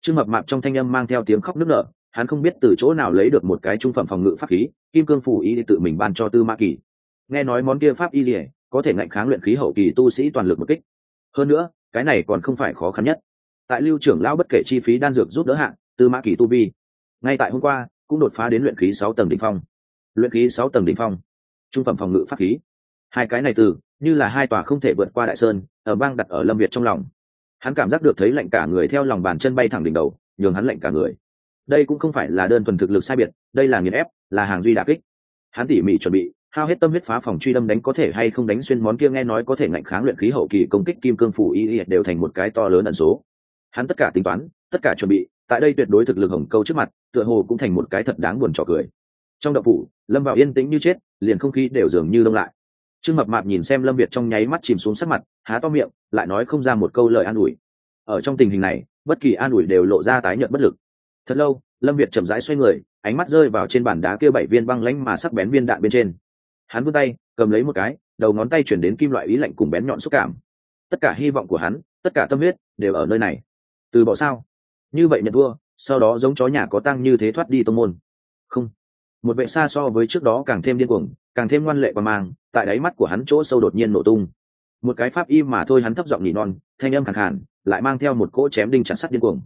Trương mập mạp trong thanh âm mang theo tiếng khóc nức nở, hắn không biết từ chỗ nào lấy được một cái trung phẩm phòng ngự pháp khí, kim cương phủ ý tự mình ban cho tư Ma kỳ. Nghe nói món kia pháp y lìa có thể ngạnh kháng luyện khí hậu kỳ tu sĩ toàn lực một kích. Hơn nữa, cái này còn không phải khó khăn nhất. Tại lưu trưởng lão bất kể chi phí đan dược giúp đỡ hạng tư mã kỳ tu vi. Ngay tại hôm qua, cũng đột phá đến luyện khí sáu tầng đ ỉ n h phong. Luyện khí sáu tầng đ ỉ n h phong trung phẩm phòng ngự pháp khí. Hai cái này từ, như là hai tòa không thể vượt qua đại sơn, ở bang đặt ở lâm việt trong lòng. Hắn cảm giác được thấy lạnh cả người theo lòng bàn chân bay thẳng đỉnh đầu, nhường hắn lạnh cả người. Đây cũng không phải là đơn thuần thực lực sai biệt, đây là nghiền ép, là hàng duy đà kích. Hắn tỉ mỉ chuẩn bị, hao hết tâm huyết phá phòng truy đâm đánh có thể hay không đánh xuyên món kia nghe nói có thể ngạnh kháng luyện khí hậu kỳ công kích kim cương phủ y đều thành một cái to lớn ẩn số. Hắn tất cả tính toán, tất cả chuẩn bị, tại đây tuyệt đối thực lực hồng câu trước mặt, tựa hồ cũng thành một cái thật đáng buồn trò cười trong đậu phủ, lâm vào yên tĩnh như chết, liền không khí đều dường như đông lại. Trương mập mạp nhìn xem lâm việt trong nháy mắt chìm xuống sắc mặt, há to miệng, lại nói không ra một câu lời an ủi. Ở trong tình hình này, bất kỳ an ủi đều lộ ra tái nhợt bất lực. Thật lâu, lâm việt chậm rãi xoay người, ánh mắt rơi vào trên bàn đá kia bảy viên băng lánh mà sắc bén viên đạn bên trên. Hắn vươn tay, cầm lấy một cái, đầu ngón tay chuyển đến kim loại ý lạnh cùng bén nhọn xúc cảm. Tất cả hy vọng của hắn, tất cả tâm huyết, đều ở nơi này. Từ bỏ sao? Như vậy nhận thua, sau đó giống chó nhà có tăng như thế thoát đi tông môn. Không một vệ xa so với trước đó càng thêm điên cuồng, càng thêm ngoan lệ và mang, tại đáy mắt của hắn chỗ sâu đột nhiên nổ tung. Một cái pháp y mà thôi hắn thấp giọng nhỉ non, thanh âm khẳng hẳn lại mang theo một cỗ chém đinh chặt sắt điên cuồng.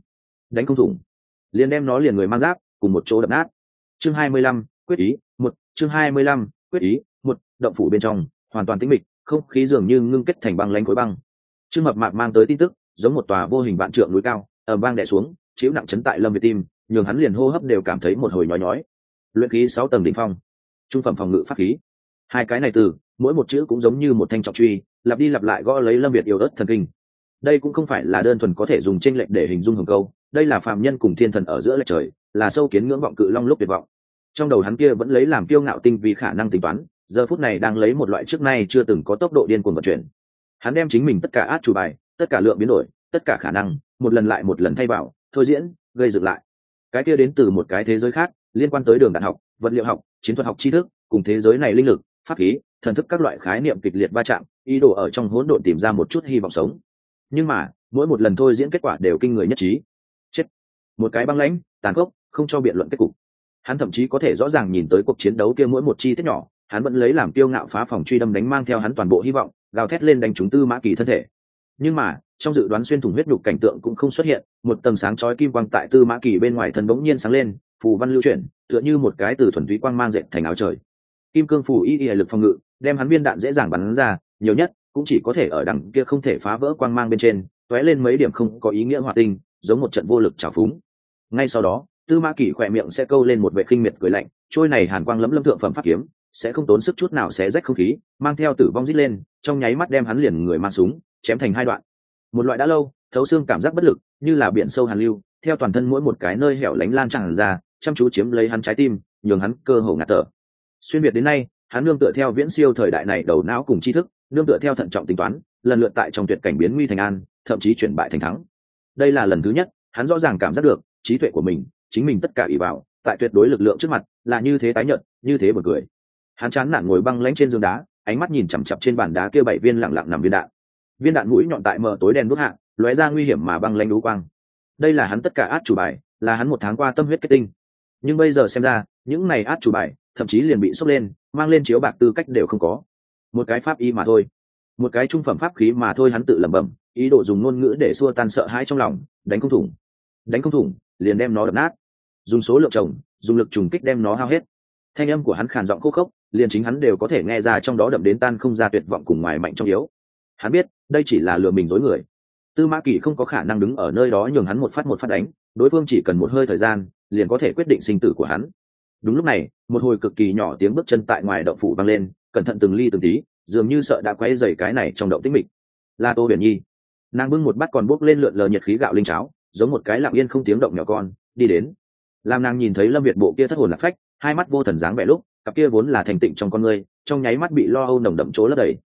Đánh không thủng. Liền đem nó liền người mang giáp, cùng một chỗ đập nát. Chương hai mươi lăm, quyết ý, một, chương hai mươi lăm, quyết ý, một, động phủ bên trong, hoàn toàn tĩnh mịch, không khí dường như ngưng kết thành băng lánh khối băng. Trương mập mạc mang tới tin tức, giống một tòa vô hình vạn trượng núi cao ở bang đè xuống, chiếu nặng chấn tại lâm việt tim, nhường hắn liền hô hấp đều cảm thấy một hồi nhói nhói luyện khí sáu tầng đỉnh phong, trung phẩm phòng ngự pháp khí. Hai cái này từ, mỗi một chữ cũng giống như một thanh trọng truy, lặp đi lặp lại gõ lấy lâm việt yêu đất thần kinh. Đây cũng không phải là đơn thuần có thể dùng tranh lệch để hình dung hồng câu, đây là phạm nhân cùng thiên thần ở giữa lệch trời, là sâu kiến ngưỡng vọng cự long lúc tuyệt vọng. Trong đầu hắn kia vẫn lấy làm kiêu ngạo tinh vì khả năng tính toán, giờ phút này đang lấy một loại trước nay chưa từng có tốc độ điên cuồng vận chuyển. Hắn đem chính mình tất cả át chủ bài, tất cả lượng biến đổi, tất cả khả năng, một lần lại một lần thay vào, thôi diễn, gây dựng lại. Cái kia đến từ một cái thế giới khác liên quan tới đường đạn học, vật liệu học, chiến thuật học tri thức, cùng thế giới này linh lực, pháp khí, thần thức các loại khái niệm kịch liệt va chạm, ý đồ ở trong hỗn độn tìm ra một chút hy vọng sống. Nhưng mà, mỗi một lần thôi diễn kết quả đều kinh người nhất trí. Chết. Một cái băng lãnh, tàn khốc, không cho biện luận kết cục. Hắn thậm chí có thể rõ ràng nhìn tới cuộc chiến đấu kia mỗi một chi tiết nhỏ, hắn vẫn lấy làm tiêu ngạo phá phòng truy đâm đánh mang theo hắn toàn bộ hy vọng, gào thét lên đánh chúng tư mã kỳ thân thể. Nhưng mà, trong dự đoán xuyên thủng huyết nhục cảnh tượng cũng không xuất hiện, một tầng sáng chói kim quang tại tư mã kỳ bên ngoài thân bỗng nhiên sáng lên phù văn lưu chuyển, tựa như một cái từ thuần túy quang mang dệt thành áo trời. Kim cương phù y y lực phòng ngự, đem hắn viên đạn dễ dàng bắn ra, nhiều nhất cũng chỉ có thể ở đằng kia không thể phá vỡ quang mang bên trên, tóe lên mấy điểm không có ý nghĩa hoạt tinh, giống một trận vô lực trào phúng. Ngay sau đó, tư mã kỷ khỏe miệng sẽ câu lên một vệ khinh miệt cười lạnh, trôi này hàn quang lấm lâm thượng phẩm pháp kiếm, sẽ không tốn sức chút nào sẽ rách không khí, mang theo tử vong rít lên, trong nháy mắt đem hắn liền người mang súng, chém thành hai đoạn. Một loại đã lâu, thấu xương cảm giác bất lực, như là biển sâu hàn lưu, theo toàn thân mỗi một cái nơi hẻo lánh lan tràn ra chăm chú chiếm lấy hắn trái tim, nhường hắn cơ hồ ngạt thở. Xuyên biệt đến nay, hắn nương tựa theo viễn siêu thời đại này đầu não cùng tri thức, nương tựa theo thận trọng tính toán, lần lượt tại trong tuyệt cảnh biến nguy thành an, thậm chí chuyển bại thành thắng. Đây là lần thứ nhất, hắn rõ ràng cảm giác được, trí tuệ của mình, chính mình tất cả ỷ vào, tại tuyệt đối lực lượng trước mặt, là như thế tái nhợt, như thế bật cười. Hắn chán nản ngồi băng lánh trên giường đá, ánh mắt nhìn chằm chặp trên bàn đá kia bảy viên lặng lặng nằm viên đạn. Viên đạn mũi nhọn tại mở tối đen đốt hạ, lóe ra nguy hiểm mà băng lanh đú quang. Đây là hắn tất cả át chủ bài, là hắn một tháng qua tâm huyết kết tinh nhưng bây giờ xem ra, những này át chủ bài, thậm chí liền bị sốc lên, mang lên chiếu bạc tư cách đều không có. Một cái pháp y mà thôi. Một cái trung phẩm pháp khí mà thôi hắn tự lẩm bẩm, ý đồ dùng ngôn ngữ để xua tan sợ hãi trong lòng, đánh không thủng. Đánh không thủng, liền đem nó đập nát. Dùng số lượng chồng, dùng lực trùng kích đem nó hao hết. Thanh âm của hắn khàn giọng khô khốc, liền chính hắn đều có thể nghe ra trong đó đậm đến tan không ra tuyệt vọng cùng ngoài mạnh trong yếu. Hắn biết, đây chỉ là lừa mình dối người. Tư mã kỳ không có khả năng đứng ở nơi đó nhường hắn một phát một phát đánh, đối phương chỉ cần một hơi thời gian liền có thể quyết định sinh tử của hắn. Đúng lúc này, một hồi cực kỳ nhỏ tiếng bước chân tại ngoài động phủ vang lên, cẩn thận từng ly từng tí, dường như sợ đã quay dày cái này trong động tĩnh mịch. Là tô huyền nhi. Nàng bưng một bát còn bốc lên lượn lờ nhiệt khí gạo linh cháo, giống một cái lặng yên không tiếng động nhỏ con, đi đến. Làm nàng nhìn thấy lâm việt bộ kia thất hồn lạc phách, hai mắt vô thần dáng vẻ lúc, cặp kia vốn là thành tịnh trong con người, trong nháy mắt bị lo âu nồng đậm chỗ lấp đầy.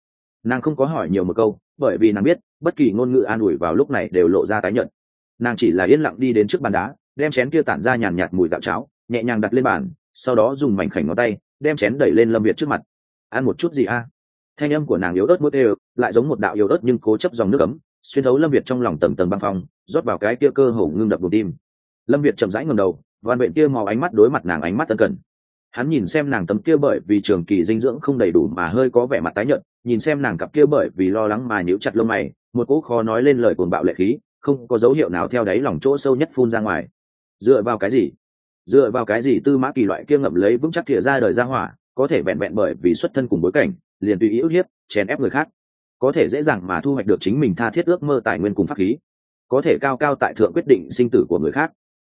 Nàng không có hỏi nhiều một câu, bởi vì nàng biết, bất kỳ ngôn ngữ an ủi vào lúc này đều lộ ra tái nhận nàng chỉ là yên lặng đi đến trước bàn đá đem chén kia tản ra nhàn nhạt mùi gạo cháo, nhẹ nhàng đặt lên bàn, sau đó dùng mảnh khảnh ngón tay, đem chén đẩy lên lâm việt trước mặt. Ăn một chút gì a? Thanh âm của nàng yếu ớt mỗi tê lại giống một đạo yếu ớt nhưng cố chấp dòng nước ấm, xuyên thấu lâm việt trong lòng tầng tầng băng phong, rót vào cái kia cơ hổ ngưng đập bụng tim. Lâm việt chậm rãi ngầm đầu van bệnh kia màu ánh mắt đối mặt nàng ánh mắt tân cần. Hắn nhìn xem nàng tấm kia bởi vì trường kỳ dinh dưỡng không đầy đủ mà hơi có vẻ mặt tái nhợt, nhìn xem nàng cặp kia bởi vì lo lắng mà nhíu chặt lông mày, một cỗ khó nói lên lời cuồng bạo lệ khí, không có dấu hiệu nào theo đáy lòng chỗ sâu nhất phun ra ngoài dựa vào cái gì? Dựa vào cái gì tư mã kỳ loại kia ngậm lấy vững chắc thìa ra đời ra hỏa, có thể vẹn vẹn bởi vì xuất thân cùng bối cảnh, liền tùy ý ức hiếp, chèn ép người khác? Có thể dễ dàng mà thu hoạch được chính mình tha thiết ước mơ tài nguyên cùng pháp khí. Có thể cao cao tại thượng quyết định sinh tử của người khác.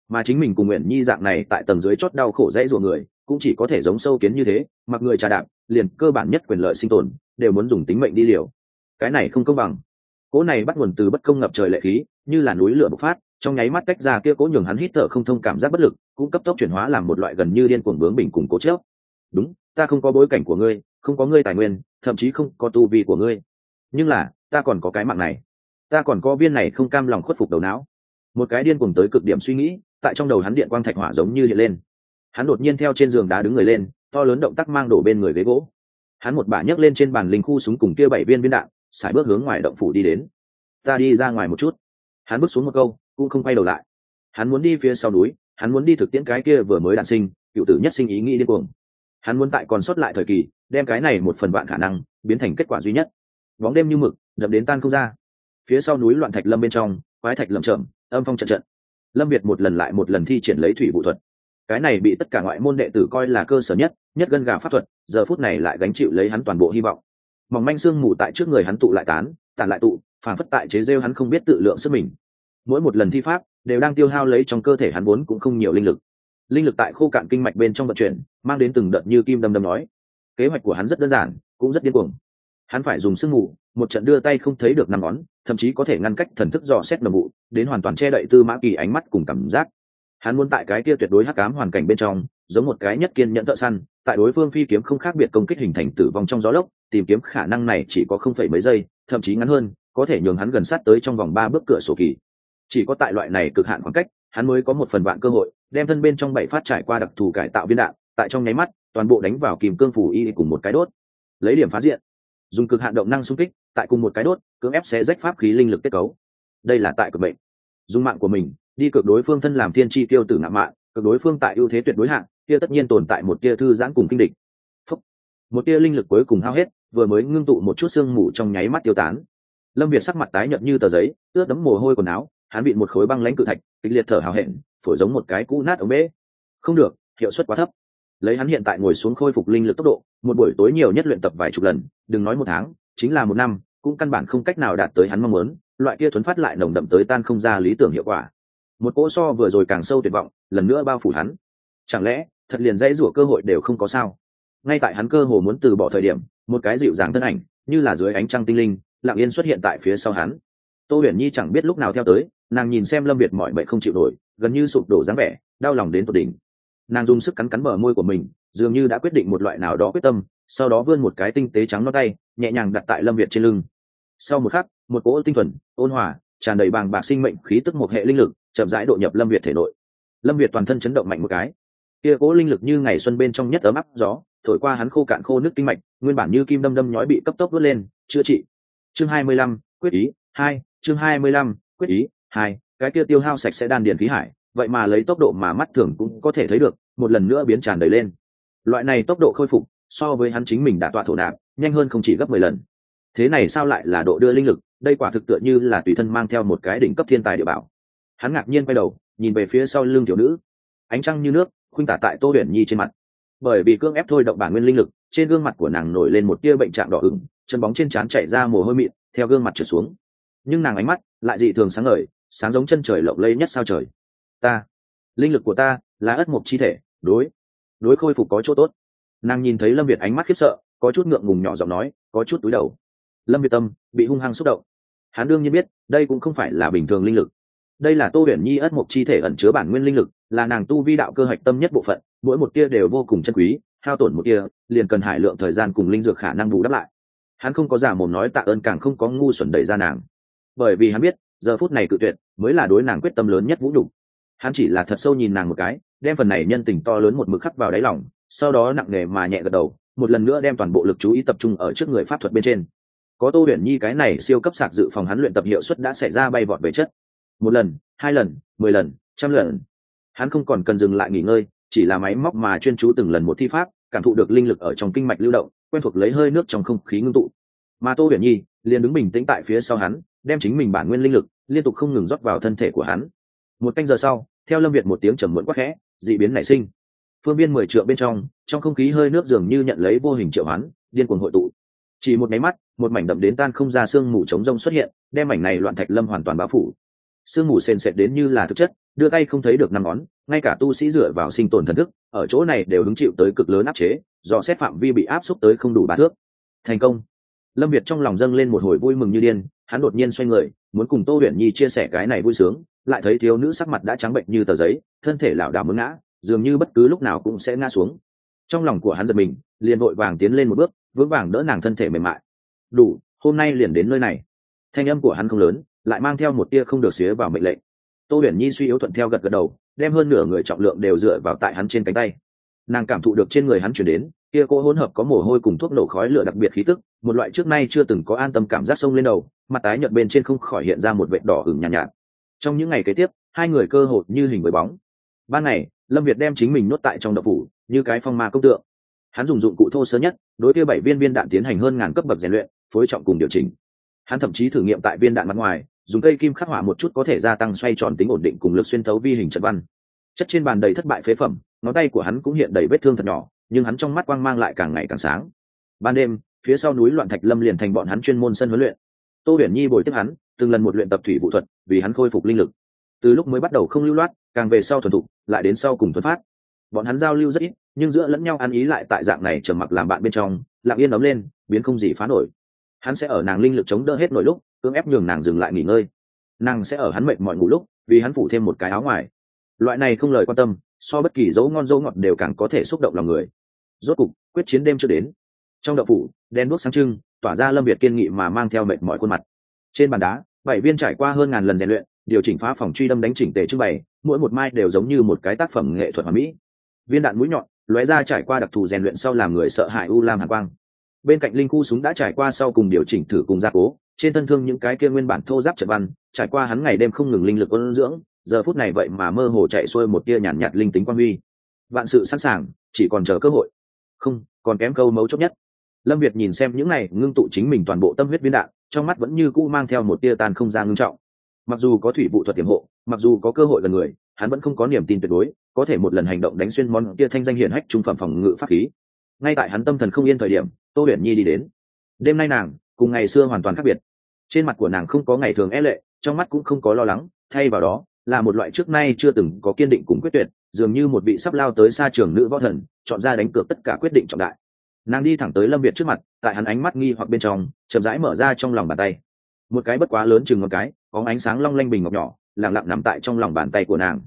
Mà chính mình cùng nguyện nhi dạng này tại tầng dưới chót đau khổ dãy ruộng người, cũng chỉ có thể giống sâu kiến như thế, mặc người trà đạp, liền cơ bản nhất quyền lợi sinh tồn, đều muốn dùng tính mệnh đi liều. Cái này không công bằng. Cỗ này bắt nguồn từ bất công ngập trời lệ khí, như là núi lửa bộc phát trong nháy mắt cách ra kia cố nhường hắn hít thở không thông cảm giác bất lực, cũng cấp tốc chuyển hóa làm một loại gần như điên cuồng bướng bình cùng cố chớp đúng, ta không có bối cảnh của ngươi, không có ngươi tài nguyên, thậm chí không có tu vi của ngươi. Nhưng là, ta còn có cái mạng này. Ta còn có viên này không cam lòng khuất phục đầu não. Một cái điên cuồng tới cực điểm suy nghĩ, tại trong đầu hắn điện quang thạch hỏa giống như hiện lên. Hắn đột nhiên theo trên giường đá đứng người lên, to lớn động tác mang đổ bên người ghế gỗ. Hắn một bả nhấc lên trên bàn linh khu súng cùng kia bảy viên viên đạn, sải bước hướng ngoài động phủ đi đến. Ta đi ra ngoài một chút. Hắn bước xuống một câu cũng không quay đầu lại. Hắn muốn đi phía sau núi, hắn muốn đi thực tiễn cái kia vừa mới đạn sinh, cựu tử nhất sinh ý nghĩ điên cuồng. Hắn muốn tại còn sót lại thời kỳ, đem cái này một phần vạn khả năng biến thành kết quả duy nhất. Bóng đêm như mực, đập đến tan không ra. Phía sau núi loạn thạch lâm bên trong, quái thạch lầm chậm âm phong trận trận. Lâm việt một lần lại một lần thi triển lấy thủy vụ thuật. Cái này bị tất cả ngoại môn đệ tử coi là cơ sở nhất nhất gân gà pháp thuật, giờ phút này lại gánh chịu lấy hắn toàn bộ hy vọng. Mỏng manh xương mù tại trước người hắn tụ lại tán tàn lại tụ, phản phất tại chế rêu hắn không biết tự lượng sức mình mỗi một lần thi pháp đều đang tiêu hao lấy trong cơ thể hắn vốn cũng không nhiều linh lực. Linh lực tại khô cạn kinh mạch bên trong vận chuyển, mang đến từng đợt như kim đâm đâm nói. Kế hoạch của hắn rất đơn giản, cũng rất điên cuồng. Hắn phải dùng sương mù, một trận đưa tay không thấy được năm ngón, thậm chí có thể ngăn cách thần thức dò xét nồng vụ, đến hoàn toàn che đậy tư mã kỳ ánh mắt cùng cảm giác. Hắn muốn tại cái kia tuyệt đối hắc ám hoàn cảnh bên trong, giống một cái nhất kiên nhẫn thợ săn, tại đối phương phi kiếm không khác biệt công kích hình thành tử vong trong gió lốc, tìm kiếm khả năng này chỉ có không phẩy mấy giây, thậm chí ngắn hơn, có thể nhường hắn gần sát tới trong vòng ba bước cửa sổ kỳ chỉ có tại loại này cực hạn khoảng cách, hắn mới có một phần vạn cơ hội, đem thân bên trong bảy phát trải qua đặc thù cải tạo viên đạn, tại trong nháy mắt, toàn bộ đánh vào kìm cương phủ y cùng một cái đốt. Lấy điểm phá diện. Dùng cực hạn động năng xung kích, tại cùng một cái đốt, cưỡng ép xé rách pháp khí linh lực kết cấu. Đây là tại cực bệnh dùng mạng của mình, đi cực đối phương thân làm thiên tri tiêu tử ngạo mạn, cực đối phương tại ưu thế tuyệt đối hạn kia tất nhiên tồn tại một tia thư giãn cùng kinh địch. Phúc. một tia linh lực cuối cùng hao hết, vừa mới ngưng tụ một chút xương mù trong nháy mắt tiêu tán. Lâm việt sắc mặt tái nhợt như tờ giấy, ướt đấm mồ hôi quần áo hắn bị một khối băng lãnh cự thạch, kịch liệt thở hào hẹn, phổi giống một cái cũ nát ống bế không được, hiệu suất quá thấp. Lấy hắn hiện tại ngồi xuống khôi phục linh lực tốc độ, một buổi tối nhiều nhất luyện tập vài chục lần, đừng nói một tháng, chính là một năm, cũng căn bản không cách nào đạt tới hắn mong muốn, loại kia thuấn phát lại nồng đậm tới tan không ra lý tưởng hiệu quả. Một cỗ so vừa rồi càng sâu tuyệt vọng, lần nữa bao phủ hắn. Chẳng lẽ, thật liền dãy rủa cơ hội đều không có sao? Ngay tại hắn cơ hồ muốn từ bỏ thời điểm, một cái dịu dàng thân ảnh, như là dưới ánh trăng tinh linh, lặng yên xuất hiện tại phía sau hắn. Tô huyền nhi chẳng biết lúc nào theo tới nàng nhìn xem lâm việt mọi bệnh không chịu nổi, gần như sụp đổ dáng vẻ, đau lòng đến tột đỉnh. Nàng dùng sức cắn cắn bờ môi của mình, dường như đã quyết định một loại nào đó quyết tâm, sau đó vươn một cái tinh tế trắng nó tay, nhẹ nhàng đặt tại lâm việt trên lưng. Sau một khắc, một cỗ tinh thuần, ôn hòa, tràn đầy bàng bạc sinh mệnh khí tức một hệ linh lực, chậm rãi độ nhập lâm việt thể nội. Lâm việt toàn thân chấn động mạnh một cái. Kia cỗ linh lực như ngày xuân bên trong nhất ấm áp gió, thổi qua hắn khô cạn khô nước kinh mạch, nguyên bản như kim đâm đâm nhói bị cấp tốc vớt lên. Chữa trị. Chương hai mươi lăm, quyết ý. Hai, chương hai mươi lăm, quyết ý hai, cái kia tiêu hao sạch sẽ đan điền khí hải, vậy mà lấy tốc độ mà mắt thường cũng có thể thấy được, một lần nữa biến tràn đầy lên. Loại này tốc độ khôi phục, so với hắn chính mình đã tọa thổ nạp, nhanh hơn không chỉ gấp mười lần. Thế này sao lại là độ đưa linh lực, đây quả thực tựa như là tùy thân mang theo một cái đỉnh cấp thiên tài địa bảo. Hắn ngạc nhiên quay đầu, nhìn về phía sau lưng tiểu nữ. Ánh trăng như nước, khuynh tả tại tô huyền nhi trên mặt. Bởi vì cưỡng ép thôi động bản nguyên linh lực, trên gương mặt của nàng nổi lên một tia bệnh trạng đỏ ửng, chân bóng trên trán chạy ra mồ hôi mịn, theo gương mặt trượt xuống. Nhưng nàng ánh mắt lại dị thường sáng ngời sáng giống chân trời lộng lây nhất sao trời. Ta, linh lực của ta là ất mộc chi thể, đối đối khôi phục có chỗ tốt. Nàng nhìn thấy lâm việt ánh mắt khiếp sợ, có chút ngượng ngùng nhỏ giọng nói, có chút túi đầu. Lâm việt tâm bị hung hăng xúc động. Hắn đương nhiên biết, đây cũng không phải là bình thường linh lực. Đây là tô huyền nhi ất mộc chi thể ẩn chứa bản nguyên linh lực, là nàng tu vi đạo cơ hạch tâm nhất bộ phận, mỗi một tia đều vô cùng chân quý, hao tổn một tia, liền cần hải lượng thời gian cùng linh dược khả năng bù đắp lại. Hắn không có giả mồm nói tạ ơn càng không có ngu xuẩn đẩy ra nàng. Bởi vì hắn biết giờ phút này cự tuyệt mới là đối nàng quyết tâm lớn nhất vũ đủ hắn chỉ là thật sâu nhìn nàng một cái, đem phần này nhân tình to lớn một mực khắc vào đáy lòng, sau đó nặng nề mà nhẹ gật đầu, một lần nữa đem toàn bộ lực chú ý tập trung ở trước người pháp thuật bên trên. Có tô huyền nhi cái này siêu cấp sạc dự phòng hắn luyện tập hiệu suất đã xảy ra bay vọt về chất. Một lần, hai lần, mười lần, trăm lần. Hắn không còn cần dừng lại nghỉ ngơi, chỉ là máy móc mà chuyên chú từng lần một thi pháp, cảm thụ được linh lực ở trong kinh mạch lưu động, quen thuộc lấy hơi nước trong không khí ngưng tụ. Mà tô huyền nhi liền đứng bình tĩnh tại phía sau hắn đem chính mình bản nguyên linh lực liên tục không ngừng rót vào thân thể của hắn. Một canh giờ sau, theo lâm việt một tiếng trầm muộn quắc khẽ d ị biến nảy sinh. Phương viên mười triệu bên trong trong không khí hơi nước dường như nhận lấy vô hình triệu hắn điên cuồng hội tụ. Chỉ một máy mắt, một mảnh đậm đến tan không ra sương mù trống rông xuất hiện, đem mảnh này loạn thạch lâm hoàn toàn bao phủ. Sương mù sền sệt đến như là thực chất, đưa tay không thấy được năm ngón, ngay cả tu sĩ dựa vào sinh tồn thần thức, ở chỗ này đều hứng chịu tới cực lớn áp chế, do xét phạm vi bị áp xúc tới không đủ ba thước. Thành công. Lâm việt trong lòng dâng lên một hồi vui mừng như điên hắn đột nhiên xoay người, muốn cùng tô huyền nhi chia sẻ cái này vui sướng, lại thấy thiếu nữ sắc mặt đã trắng bệnh như tờ giấy, thân thể lảo đảo muốn ngã, dường như bất cứ lúc nào cũng sẽ ngã xuống. Trong lòng của hắn giật mình, liền vội vàng tiến lên một bước, vững vàng đỡ nàng thân thể mềm mại. Đủ, hôm nay liền đến nơi này. Thanh âm của hắn không lớn, lại mang theo một tia không được xía vào mệnh lệnh. Tô huyền nhi suy yếu thuận theo gật gật đầu, đem hơn nửa người trọng lượng đều dựa vào tại hắn trên cánh tay. Nàng cảm thụ được trên người hắn chuyển đến, kia cô hỗn hợp có mồ hôi cùng thuốc nổ khói lửa đặc biệt khí tức, một loại trước nay chưa từng có an tâm cảm giác sông lên đầu mặt tái nhợt bên trên không khỏi hiện ra một vệt đỏ ửng nhàn nhạt, nhạt. Trong những ngày kế tiếp hai người cơ hội như hình với bóng. Ban ngày lâm việt đem chính mình nuốt tại trong độc phủ như cái phong ma công tượng. Hắn dùng dụng cụ thô sơ nhất đối kia bảy viên viên đạn tiến hành hơn ngàn cấp bậc rèn luyện phối trọng cùng điều chỉnh. Hắn thậm chí thử nghiệm tại viên đạn mặt ngoài dùng cây kim khắc họa một chút có thể gia tăng xoay tròn tính ổn định cùng lực xuyên thấu vi hình trận văn. Chất trên bàn đầy thất bại phế phẩm ngón tay của hắn cũng hiện đầy vết thương thật nhỏ nhưng hắn trong mắt quang mang lại càng ngày càng sáng. Ban đêm phía sau núi loạn thạch lâm liền thành bọn hắn chuyên môn sân huấn luyện tô huyền nhi bồi tiếp hắn, từng lần một luyện tập thủy vụ thuật, vì hắn khôi phục linh lực. Từ lúc mới bắt đầu không lưu loát, càng về sau thuần thục, lại đến sau cùng thuần phát. Bọn hắn giao lưu rất ít, nhưng giữa lẫn nhau ăn ý lại tại dạng này trở mặc làm bạn bên trong, lặng yên ấm lên, biến không gì phá nổi. Hắn sẽ ở nàng linh lực chống đỡ hết nổi lúc, cưỡng ép nhường nàng dừng lại nghỉ ngơi. Nàng sẽ ở hắn mệt mọi ngủ lúc, vì hắn phủ thêm một cái áo ngoài. Loại này không lời quan tâm, so bất kỳ dấu ngon dấu ngọt đều càng có thể xúc động lòng người. Rốt cục, quyết chiến đêm chưa đến. Trong đậu phủ đen đuốc sáng trưng tỏa ra lâm việt kiên nghị mà mang theo mệt mỏi khuôn mặt. Trên bàn đá bảy viên trải qua hơn ngàn lần rèn luyện điều chỉnh phá phòng truy đâm đánh chỉnh tề trưng bày mỗi một mai đều giống như một cái tác phẩm nghệ thuật mà mỹ. Viên đạn mũi nhọn lóe ra trải qua đặc thù rèn luyện sau làm người sợ hãi u lam hàn quang. Bên cạnh linh khu súng đã trải qua sau cùng điều chỉnh thử cùng gia cố trên thân thương những cái kia nguyên bản thô giáp trận văn trải qua hắn ngày đêm không ngừng linh lực ôn dưỡng giờ phút này vậy mà mơ hồ chạy xuôi một tia nhàn nhạt, nhạt linh tính quan huy. Vạn sự sẵn sàng chỉ còn chờ cơ hội. Không còn kém câu mấu chốt nhất lâm việt nhìn xem những này, ngưng tụ chính mình toàn bộ tâm huyết viên đạn, trong mắt vẫn như cũ mang theo một tia tàn không gian ngưng trọng. Mặc dù có thủy vụ thuật tiềm hộ, mặc dù có cơ hội gần người, hắn vẫn không có niềm tin tuyệt đối, có thể một lần hành động đánh xuyên món tia thanh danh hiển hách trung phẩm phòng ngự pháp khí. Ngay tại hắn tâm thần không yên thời điểm, tô huyền nhi đi đến. Đêm nay nàng, cùng ngày xưa hoàn toàn khác biệt. Trên mặt của nàng không có ngày thường e lệ, trong mắt cũng không có lo lắng, thay vào đó, là một loại trước nay chưa từng có kiên định cùng quyết tuyệt, dường như một vị sắp lao tới xa trường nữ võ thần, chọn ra đánh cược tất cả quyết định trọng đại nàng đi thẳng tới lâm việt trước mặt, tại hắn ánh mắt nghi hoặc bên trong, chậm rãi mở ra trong lòng bàn tay. Một cái bất quá lớn chừng một cái, có ánh sáng long lanh bình ngọc nhỏ lẳng lặng nằm tại trong lòng bàn tay của nàng.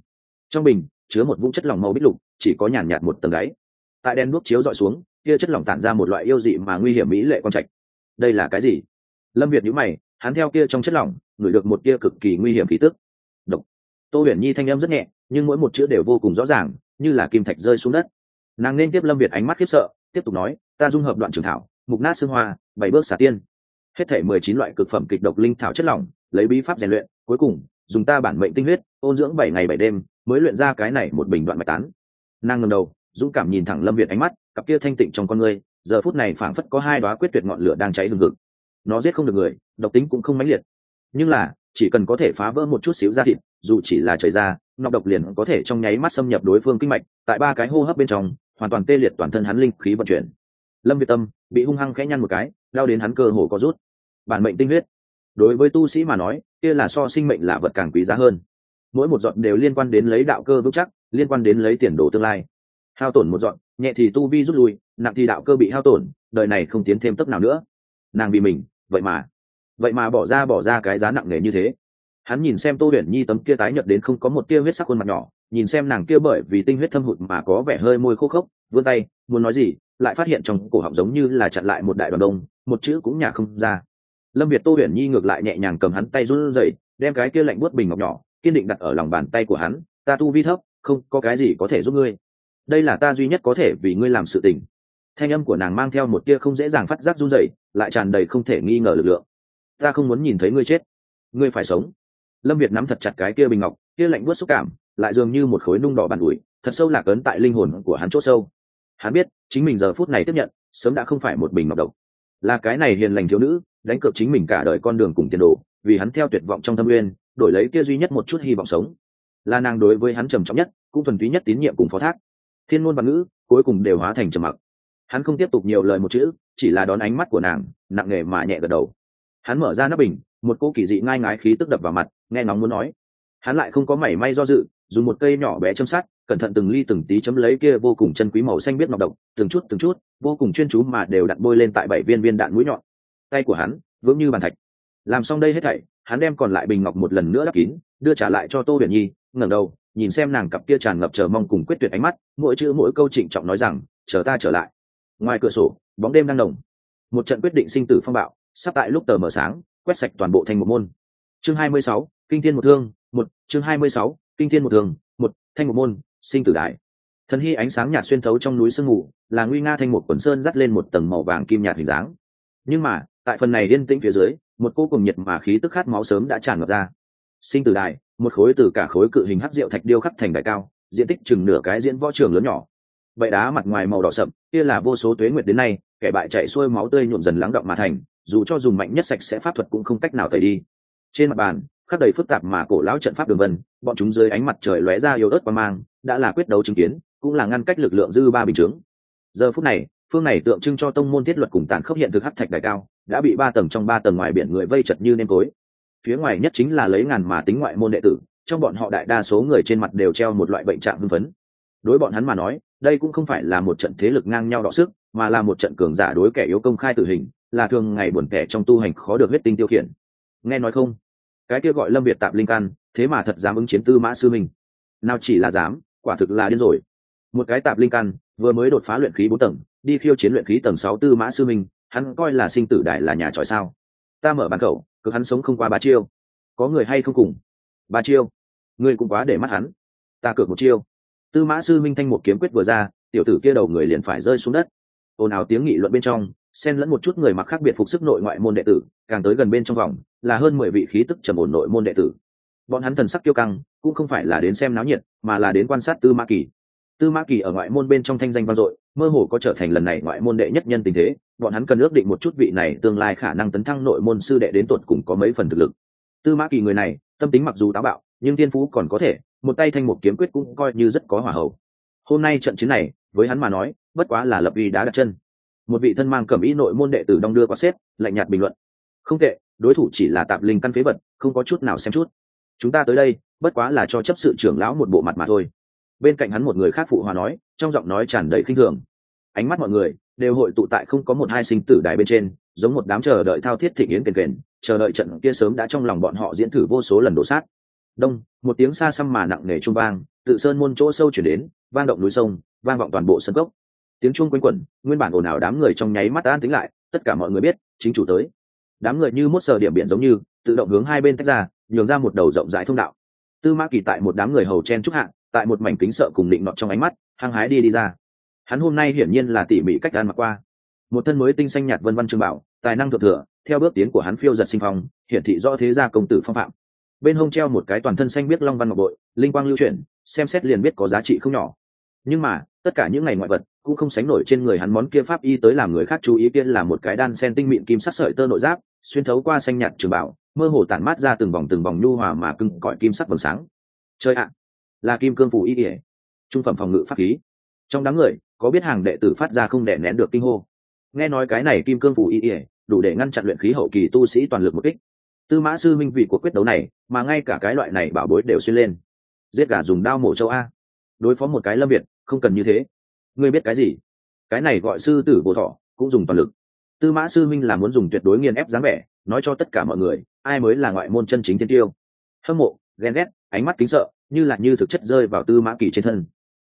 Trong bình, chứa một vũng chất lỏng màu bích lục, chỉ có nhàn nhạt một tầng đáy. Tại đen đuốc chiếu dọi xuống, kia chất lỏng tản ra một loại yêu dị mà nguy hiểm mỹ lệ quan trạch. Đây là cái gì? Lâm việt nhữ mày, hắn theo kia trong chất lỏng, ngửi được một kia cực kỳ nguy hiểm khí tức. Độc. Tô huyền nhi thanh âm rất nhẹ, nhưng mỗi một chữ đều vô cùng rõ ràng, như là kim thạch rơi xuống đất. Nàng nên tiếp lâm việt ánh mắt khiếp sợ, tiếp tục nói ta dung hợp đoạn trường thảo, mục nát xương hoa, bảy bước xả tiên. Hết thể mười chín loại cực phẩm kịch độc linh thảo chất lỏng, lấy bí pháp rèn luyện, cuối cùng, dùng ta bản mệnh tinh huyết, ôn dưỡng bảy ngày bảy đêm, mới luyện ra cái này một bình đoạn mạch tán. Nàng ngầm đầu, dũng cảm nhìn thẳng lâm việt ánh mắt, cặp kia thanh tịnh trong con người giờ phút này phảng phất có hai đoá quyết tuyệt ngọn lửa đang cháy lừng ngực. Nó giết không được người, độc tính cũng không mãnh liệt. Nhưng là, chỉ cần có thể phá vỡ một chút xíu da thịt, dù chỉ là chảy ra, nọc độc liền có thể trong nháy mắt xâm nhập đối phương kinh mạch, tại ba cái hô hấp bên trong, hoàn toàn tê liệt toàn thân hắn linh khí vận chuyển lâm việt tâm bị hung hăng khẽ nhăn một cái, đau đến hắn cơ hồ có rút. Bản mệnh tinh huyết. Đối với tu sĩ mà nói, kia là so sinh mệnh là vật càng quý giá hơn. Mỗi một giọt đều liên quan đến lấy đạo cơ vững chắc, liên quan đến lấy tiền đồ tương lai. Hao tổn một giọt, nhẹ thì tu vi rút lui, nặng thì đạo cơ bị hao tổn, đời này không tiến thêm tấp nào nữa. Nàng vì mình, vậy mà. Vậy mà bỏ ra bỏ ra cái giá nặng nề như thế. Hắn nhìn xem tô huyền nhi tấm kia tái nhợt đến không có một tia huyết sắc khuôn mặt nhỏ, nhìn xem nàng kia bởi vì tinh huyết thâm hụt mà có vẻ hơi môi khô khốc, vươn tay, muốn nói gì? Lại phát hiện trong cổ họng giống như là chặn lại một đại đoàn đông, một chữ cũng nhả không ra. Lâm việt tô huyền nhi ngược lại nhẹ nhàng cầm hắn tay run rẩy, đem cái kia lạnh buốt bình ngọc nhỏ, kiên định đặt ở lòng bàn tay của hắn, ta tu vi thấp, không có cái gì có thể giúp ngươi. Đây là ta duy nhất có thể vì ngươi làm sự tình. Thanh âm của nàng mang theo một tia không dễ dàng phát giác run rẩy, lại tràn đầy không thể nghi ngờ lực lượng. Ta không muốn nhìn thấy ngươi chết. Ngươi phải sống. Lâm việt nắm thật chặt cái kia bình ngọc, kia lạnh buốt xúc cảm, lại dường như một khối nung đỏ bàn ủi, thật sâu lạc ấn tại linh hồn của hắn c h ỗ sâu hắn biết, chính mình giờ phút này tiếp nhận, sớm đã không phải một bình ngọc độc. Là cái này hiền lành thiếu nữ, đánh cược chính mình cả đời con đường cùng tiền đồ, vì hắn theo tuyệt vọng trong thâm uyên, đổi lấy kia duy nhất một chút hy vọng sống. Là nàng đối với hắn trầm trọng nhất, cũng thuần túy nhất tín nhiệm cùng phó thác. Thiên ngôn văn ngữ, cuối cùng đều hóa thành trầm mặc. Hắn không tiếp tục nhiều lời một chữ, chỉ là đón ánh mắt của nàng, nặng nề mà nhẹ gật đầu. Hắn mở ra nắp bình, một cô kỳ dị ngai ngái khí tức đập vào mặt, nghe ngóng muốn nói. Hắn lại không có mảy may do dự, dùng một cây nhỏ bé châm sát cẩn thận từng ly từng tí chấm lấy kia vô cùng chân quý màu xanh biết ngọc độc từng chút từng chút vô cùng chuyên chú mà đều đặt bôi lên tại bảy viên viên đạn mũi nhọn. Tay của hắn vững như bàn thạch. Làm xong đây hết thảy hắn đem còn lại bình ngọc một lần nữa đắp kín đưa trả lại cho tô huyền nhi ngẩng đầu nhìn xem nàng cặp kia tràn ngập chờ mong cùng quyết tuyệt ánh mắt mỗi chữ mỗi câu trịnh trọng nói rằng chờ ta trở lại. Ngoài cửa sổ bóng đêm đang nồng. Một trận quyết định sinh tử phong bạo sắp tại lúc tờ mờ sáng quét sạch toàn bộ thành một môn. Chương 26, kinh thiên một thương một chương 26, kinh thiên một thương một thanh một môn sinh tử đại thần hy ánh sáng nhạt xuyên thấu trong núi sương mù, là nguy nga thanh một quần sơn dắt lên một tầng màu vàng kim nhạt hình dáng. Nhưng mà, tại phần này yên tĩnh phía dưới, một cô cùng nhiệt mà khí tức khát máu sớm đã tràn ngập ra. Sinh tử đại một khối từ cả khối cự hình hắc rượu thạch điêu khắc thành đại cao, diện tích chừng nửa cái diễn võ trường lớn nhỏ. Vậy đá mặt ngoài màu đỏ sậm, kia là vô số tuế nguyệt đến nay, kẻ bại chạy xuôi máu tươi nhuộm dần lắng động mà thành, dù cho dùng mạnh nhất sạch sẽ pháp thuật cũng không cách nào tẩy đi. Trên mặt bàn khắc đầy phức tạp mà cổ lão trận pháp đường vân, bọn chúng dưới ánh mặt trời lóe ra yếu ớt qua mang, đã là quyết đấu chứng kiến, cũng là ngăn cách lực lượng dư ba bình chướng. Giờ phút này, phương này tượng trưng cho tông môn thiết luật cùng tàn khốc hiện thực hắc thạch đại cao, đã bị ba tầng trong ba tầng ngoài biển người vây chật như nêm tối phía ngoài nhất chính là lấy ngàn mà tính ngoại môn đệ tử, trong bọn họ đại đa số người trên mặt đều treo một loại bệnh trạng hưng phấn. Đối bọn hắn mà nói, đây cũng không phải là một trận thế lực ngang nhau đọ sức, mà là một trận cường giả đối kẻ yếu công khai tử hình, là thường ngày buồn kẻ trong tu hành khó được huyết tinh tiêu khiển. Nghe nói không? Cái kia gọi lâm việt tạp linh căn, thế mà thật dám ứng chiến tư mã sư minh. Nào chỉ là dám, quả thực là điên rồi. Một cái tạp linh căn, vừa mới đột phá luyện khí bốn tầng, đi khiêu chiến luyện khí tầng sáu tư mã sư minh, hắn coi là sinh tử đại là nhà tròi sao? Ta mở bàn cậu cực hắn sống không qua ba chiêu. Có người hay không cùng? Ba chiêu. Ngươi cũng quá để mắt hắn. Ta cược một chiêu. Tư mã sư minh thanh một kiếm quyết vừa ra, tiểu tử kia đầu người liền phải rơi xuống đất. Ồn ào tiếng nghị luận bên trong, xen lẫn một chút người mặc khác biệt phục sức nội ngoại môn đệ tử, càng tới gần bên trong vòng là hơn mười vị khí tức trầm ổn nội môn đệ tử. Bọn hắn thần sắc kiêu căng, cũng không phải là đến xem náo nhiệt, mà là đến quan sát tư Ma kỳ. Tư Ma kỳ ở ngoại môn bên trong thanh danh vang dội, mơ hồ có trở thành lần này ngoại môn đệ nhất nhân tình thế, bọn hắn cần ước định một chút vị này tương lai khả năng tấn thăng nội môn sư đệ đến tột cùng có mấy phần thực lực. Tư Ma kỳ người này, tâm tính mặc dù táo bạo, nhưng tiên phú còn có thể, một tay thanh một kiếm quyết cũng coi như rất có hỏa hậu. Hôm nay trận chiến này, với hắn mà nói, bất quá là lập uy đá đặt chân. Một vị thân mang cẩm ý nội môn đệ tử đong đưa qua xếp, lạnh nhạt bình luận. Không tệ đối thủ chỉ là tạp linh căn phế vật, không có chút nào xem chút. Chúng ta tới đây, bất quá là cho chấp sự trưởng lão một bộ mặt mà thôi. Bên cạnh hắn một người khác phụ hòa nói, trong giọng nói tràn đầy khinh thường. Ánh mắt mọi người đều hội tụ tại không có một hai sinh tử đài bên trên, giống một đám chờ đợi thao thiết thị yến kền kền, chờ đợi trận kia sớm đã trong lòng bọn họ diễn thử vô số lần đổ sát. Đông, một tiếng xa xăm mà nặng nề trung vang, tự sơn môn chỗ sâu chuyển đến, vang động núi sông, vang vọng toàn bộ sân gốc tiếng chuông quanh quẩn, nguyên bản ồn ào đám người trong nháy mắt an tính lại, tất cả mọi người biết, chính chủ tới đám người như mốt sờ điểm biển giống như tự động hướng hai bên tách ra nhường ra một đầu rộng rãi thông đạo. Tư mã kỳ tại một đám người hầu chen trúc hạ, tại một mảnh kính sợ cùng định nọt trong ánh mắt hăng hái đi đi ra. Hắn hôm nay hiển nhiên là tỉ mỉ cách ăn mặc qua. Một thân mới tinh xanh nhạt vân văn trường bảo tài năng thượng thừa theo bước tiến của hắn phiêu giật sinh phong hiển thị rõ thế gia công tử phong phạm. Bên hông treo một cái toàn thân xanh biết long văn ngọc bội linh quang lưu chuyển xem xét liền biết có giá trị không nhỏ. Nhưng mà tất cả những ngày ngoại vật cũng không sánh nổi trên người hắn món kia pháp y tới làm người khác chú ý kia là một cái đan sen tinh mịn kim sắc sợi tơ nội giáp, xuyên thấu qua xanh nhạt trường bảo, mơ hồ tản mát ra từng vòng từng vòng nhu hòa mà cưng cõi kim sắc vầng sáng. Chơi ạ, là kim cương phủ y kỉa trung phẩm phòng ngự pháp khí. Trong đám người, có biết hàng đệ tử phát ra không đẻ nén được kinh hô. Nghe nói cái này kim cương phủ y kỉa đủ để ngăn chặn luyện khí hậu kỳ tu sĩ toàn lực một kích. Tư mã sư minh vị của quyết đấu này, mà ngay cả cái loại này bảo bối đều xuyên lên. Giết gà dùng đao mổ châu a. Đối phó một cái lâm việt, không cần như thế ngươi biết cái gì? Cái này gọi sư tử bộ thọ, cũng dùng toàn lực. Tư mã sư minh là muốn dùng tuyệt đối nghiền ép dáng vẻ, nói cho tất cả mọi người, ai mới là ngoại môn chân chính tiên tiêu. Hâm mộ, ghen ghét, ánh mắt kính sợ, như là như thực chất rơi vào tư mã kỳ trên thân.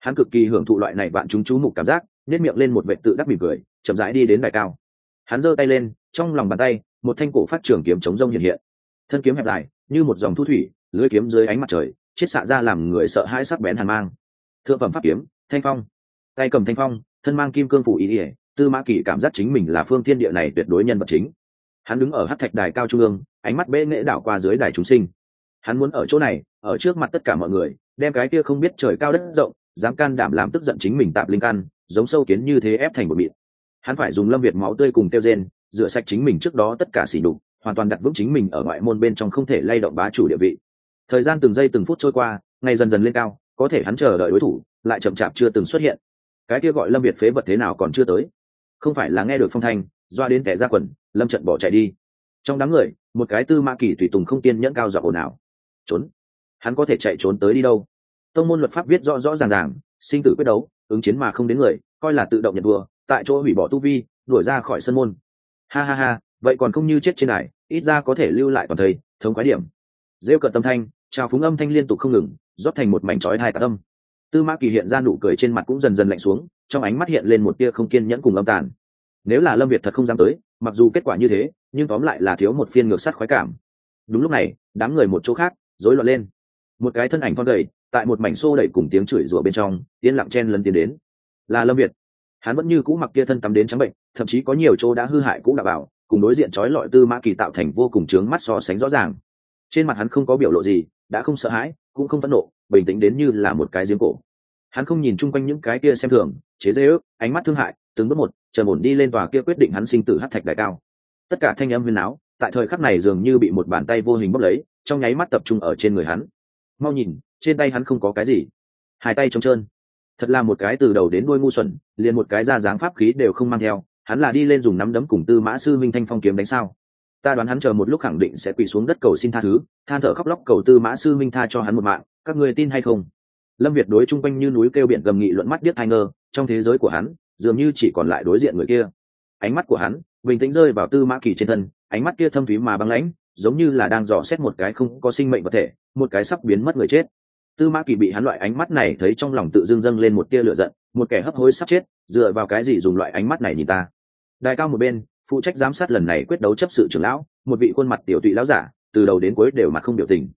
Hắn cực kỳ hưởng thụ loại này bạn chúng chú mục cảm giác nếp miệng lên một vệ tự đắc mỉm cười, chậm rãi đi đến đài cao. Hắn giơ tay lên, trong lòng bàn tay, một thanh cổ phát trường kiếm chống rông hiện hiện. Thân kiếm hẹp dài, như một dòng thu thủy, lưới kiếm dưới ánh mặt trời chết xạ ra làm người sợ hãi sắc bén hàn mang. Thượng phẩm pháp kiếm, thanh phong tay cầm thanh phong, thân mang kim cương phủ ý ỉa, tư mã kỳ cảm giác chính mình là phương thiên địa này tuyệt đối nhân vật chính. Hắn đứng ở hát thạch đài cao trung ương, ánh mắt bệ nghệ đảo qua dưới đài chúng sinh. Hắn muốn ở chỗ này, ở trước mặt tất cả mọi người, đem cái kia không biết trời cao đất rộng, dám can đảm làm tức giận chính mình tạm linh căn, giống sâu kiến như thế ép thành một mịn hắn phải dùng lâm việt máu tươi cùng tiêu gen rửa sạch chính mình trước đó tất cả xỉ đục hoàn toàn đặt vững chính mình ở ngoại môn bên trong không thể lay động bá chủ địa vị. Thời gian từng giây từng phút trôi qua, ngày dần dần lên cao, có thể hắn chờ đợi đối thủ, lại chậm chạp chưa từng xuất hiện cái kia gọi lâm việt phế vật thế nào còn chưa tới. Không phải là nghe được phong thanh doa đến kẻ ra quần lâm trận bỏ chạy đi. Trong đám người một cái tư ma kỳ tùy tùng không tiên nhẫn cao dọa ồn ào. Trốn. Hắn có thể chạy trốn tới đi đâu? Tông môn luật pháp viết rõ rõ ràng ràng sinh tử quyết đấu ứng chiến mà không đến người coi là tự động nhận đùa, tại chỗ hủy bỏ tu vi đuổi ra khỏi sân môn. Ha ha ha vậy còn không như chết trên này ít ra có thể lưu lại toàn thầy thống quái điểm. Rêu cận tâm thanh trào phúng âm thanh liên tục không ngừng rót thành một mảnh trói hai tạ âm tư mã kỳ hiện ra nụ cười trên mặt cũng dần dần lạnh xuống, trong ánh mắt hiện lên một tia không kiên nhẫn cùng âm tàn. Nếu là lâm việt thật không dám tới, mặc dù kết quả như thế, nhưng tóm lại là thiếu một phiên ngược sắt khoái cảm. Đúng lúc này, đám người một chỗ khác, rối loạn lên. Một cái thân ảnh con gầy, tại một mảnh xô đẩy cùng tiếng chửi rủa bên trong, yên lặng chen lấn tiến đến. Là lâm việt. Hắn vẫn như cũ mặc kia thân tắm đến trắng bệnh, thậm chí có nhiều chỗ đã hư hại cũng đã bảo, cùng đối diện trói lọi tư mã kỳ tạo thành vô cùng trướng mắt so sánh rõ ràng. Trên mặt hắn không có biểu lộ gì, đã không sợ hãi, cũng không phẫn nộ bình tĩnh đến như là một cái giếng cổ. Hắn không nhìn chung quanh những cái kia xem thường, chế dễ ước ánh mắt thương hại, từng bước một chờ ổn đi lên tòa kia quyết định hắn sinh tử hát thạch đại cao. Tất cả thanh âm huyền áo, tại thời khắc này dường như bị một bàn tay vô hình bốc lấy, trong nháy mắt tập trung ở trên người hắn. Mau nhìn, trên tay hắn không có cái gì. Hai tay trống trơn. Thật là một cái từ đầu đến đuôi ngu xuẩn, liền một cái ra dáng pháp khí đều không mang theo, hắn là đi lên dùng nắm đấm cùng tư mã sư minh thanh phong kiếm đánh sao ta đoán hắn chờ một lúc khẳng định sẽ quỳ xuống đất cầu xin tha thứ, than thở khóc lóc cầu tư mã sư minh tha cho hắn một mạng, các người tin hay không? Lâm việt đối chung quanh như núi kêu biển gầm nghị luận mắt biết hai ngơ, trong thế giới của hắn, dường như chỉ còn lại đối diện người kia. Ánh mắt của hắn, bình tĩnh rơi vào tư mã kỳ trên thân, ánh mắt kia thâm thúy mà băng lãnh, giống như là đang dò xét một cái không có sinh mệnh vật thể, một cái sắp biến mất người chết. Tư mã kỳ bị hắn loại ánh mắt này thấy trong lòng tự dưng dâng lên một tia lửa giận, một kẻ hấp hối sắp chết, dựa vào cái gì dùng loại ánh mắt này nhìn ta? Đài cao một bên phụ trách giám sát lần này quyết đấu chấp sự trưởng lão một vị khuôn mặt tiểu tụy lão giả từ đầu đến cuối đều mặt không biểu tình.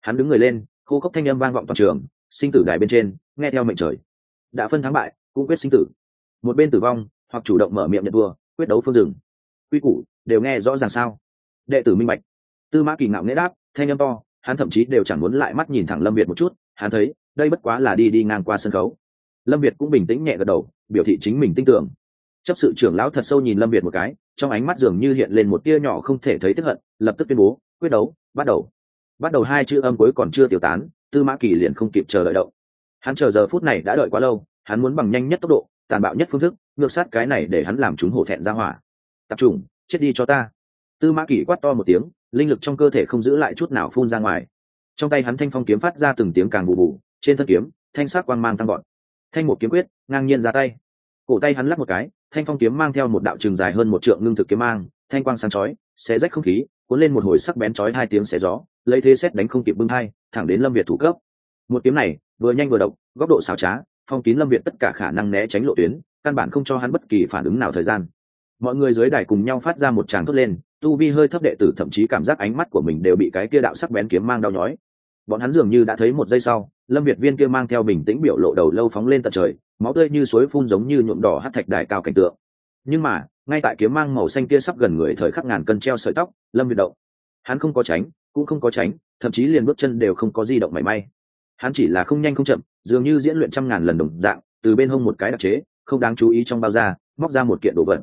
Hắn đứng người lên khô khốc thanh âm vang vọng toàn trường sinh tử đài bên trên nghe theo mệnh trời. Đã phân thắng bại cũng quyết sinh tử. Một bên tử vong hoặc chủ động mở miệng nhận thua, quyết đấu phương rừng quy củ đều nghe rõ ràng sao? Đệ tử minh bạch. Tư mã kỳ ngạo nghễ đáp thanh âm to hắn thậm chí đều chẳng muốn lại mắt nhìn thẳng lâm việt một chút hắn thấy đây bất quá là đi đi ngang qua sân khấu. Lâm việt cũng bình tĩnh nhẹ gật đầu biểu thị chính mình tin tưởng. Chấp sự trưởng lão thật sâu nhìn lâm việt một cái trong ánh mắt dường như hiện lên một tia nhỏ không thể thấy tức hận, lập tức tuyên bố, quyết đấu, bắt đầu. Bắt đầu hai chữ âm cuối còn chưa tiêu tán, tư mã kỳ liền không kịp chờ đợi động. Hắn chờ giờ phút này đã đợi quá lâu, hắn muốn bằng nhanh nhất tốc độ, tàn bạo nhất phương thức, ngược sát cái này để hắn làm chúng hổ thẹn ra hỏa. Tập trung, chết đi cho ta. Tư mã kỳ quát to một tiếng, linh lực trong cơ thể không giữ lại chút nào phun ra ngoài. Trong tay hắn thanh phong kiếm phát ra từng tiếng càng bù bù, trên thân kiếm, thanh sắc quang mang tăng gọn thanh một kiếm quyết, ngang nhiên ra tay. Cổ tay hắn lắp một cái thanh phong kiếm mang theo một đạo trường dài hơn một trượng ngưng thực kiếm mang, thanh quang sáng chói, xé rách không khí, cuốn lên một hồi sắc bén chói hai tiếng xé gió, lấy thế xét đánh không kịp bưng hai thẳng đến lâm việt thủ cấp. Một kiếm này, vừa nhanh vừa độc góc độ xảo trá, phong kín lâm việt tất cả khả năng né tránh lộ tuyến, căn bản không cho hắn bất kỳ phản ứng nào thời gian. Mọi người dưới đài cùng nhau phát ra một tràng thốt lên, tu vi hơi thấp đệ tử thậm chí cảm giác ánh mắt của mình đều bị cái kia đạo sắc bén kiếm mang đau nhói. Bọn hắn dường như đã thấy một giây sau, lâm việt viên kia mang theo bình tĩnh biểu lộ đầu lâu phóng lên tận trời máu tươi như suối phun giống như nhuộm đỏ hát thạch đài cao cảnh tượng. Nhưng mà, ngay tại kiếm mang màu xanh kia sắp gần người thời khắc ngàn cân treo sợi tóc, lâm việt động. Hắn không có tránh, cũng không có tránh, thậm chí liền bước chân đều không có di động mảy may. Hắn chỉ là không nhanh không chậm, dường như diễn luyện trăm ngàn lần đồng dạng, từ bên hông một cái đặc chế, không đáng chú ý trong bao da, móc ra một kiện đồ vật.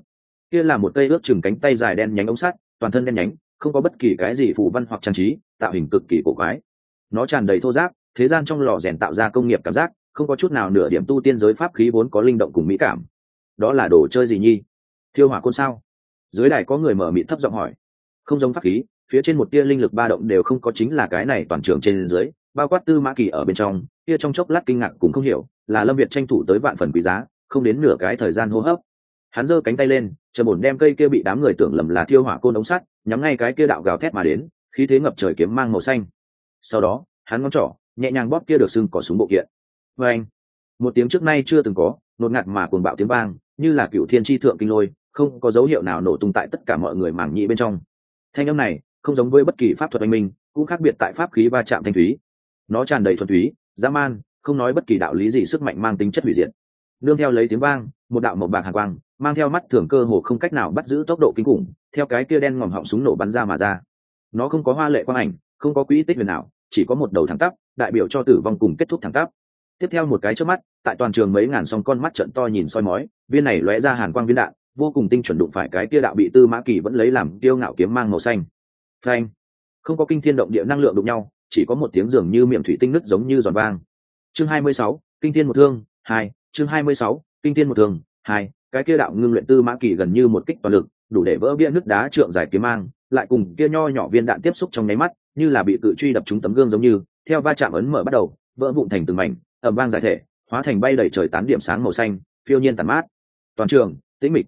Kia là một cây ướp chừng cánh tay dài đen nhánh ống sắt, toàn thân đen nhánh, không có bất kỳ cái gì phù văn hoặc trang trí, tạo hình cực kỳ cổ quái. Nó tràn đầy thô giáp thế gian trong lò rèn tạo ra công nghiệp cảm giác không có chút nào nửa điểm tu tiên giới pháp khí vốn có linh động cùng mỹ cảm. Đó là đồ chơi gì nhi thiêu hỏa côn sao? Dưới đài có người mở mịt thấp giọng hỏi. Không giống pháp khí, phía trên một tia linh lực ba động đều không có chính là cái này toàn trường trên dưới, bao quát tư mã kỳ ở bên trong, kia trong chốc lát kinh ngạc cũng không hiểu, là lâm việt tranh thủ tới vạn phần quý giá, không đến nửa cái thời gian hô hấp. Hắn giơ cánh tay lên chờ bổn đem cây kia bị đám người tưởng lầm là thiêu hỏa côn ống sắt, nhắm ngay cái kia đạo gào thét mà đến, khí thế ngập trời kiếm mang màu xanh. Sau đó, hắn ngón trỏ, nhẹ nhàng bóp kia được xưng cỏ súng bộ kiện vê anh. Một tiếng trước nay chưa từng có, nột ngạt mà cuồng bạo tiếng vang, như là cựu thiên tri thượng kinh lôi, không có dấu hiệu nào nổ tung tại tất cả mọi người mảng nhị bên trong. Thanh âm này, không giống với bất kỳ pháp thuật anh minh, cũng khác biệt tại pháp khí va chạm thanh thúy. Nó tràn đầy thuần túy, dã man, không nói bất kỳ đạo lý gì sức mạnh mang tính chất hủy diệt. Nương theo lấy tiếng vang, một đạo màu bạc hàng quang, mang theo mắt thường cơ hồ không cách nào bắt giữ tốc độ kinh khủng, theo cái kia đen ngòm họng súng nổ bắn ra mà ra. Nó không có hoa lệ quang ảnh, không có quỹ tích huyền nào chỉ có một đầu thẳng tắp, đại biểu cho tử vong cùng kết thúc thẳng tắp tiếp theo một cái trước mắt tại toàn trường mấy ngàn song con mắt trận to nhìn soi mói viên này lóe ra hàn quang viên đạn vô cùng tinh chuẩn đụng phải cái kia đạo bị tư mã kỳ vẫn lấy làm kiêu ngạo kiếm mang màu xanh. Phanh! Không có kinh thiên động địa năng lượng đụng nhau chỉ có một tiếng dường như miệng thủy tinh nứt giống như giòn vang. Chương 26, kinh thiên một thương hai chương 26, kinh thiên một thương hai cái kia đạo ngưng luyện tư mã kỳ gần như một kích toàn lực đủ để vỡ bia nước đá trượng giải kiếm mang lại cùng kia nho nhỏ viên đạn tiếp xúc trong nháy mắt như là bị cự truy đập trúng tấm gương giống như theo va chạm ấn mở bắt đầu vỡ vụn thành từng mảnh ẩm vang giải thể, hóa thành bay đầy trời tán điểm sáng màu xanh, phiêu nhiên tàn mát. Toàn trường, tĩnh mịch.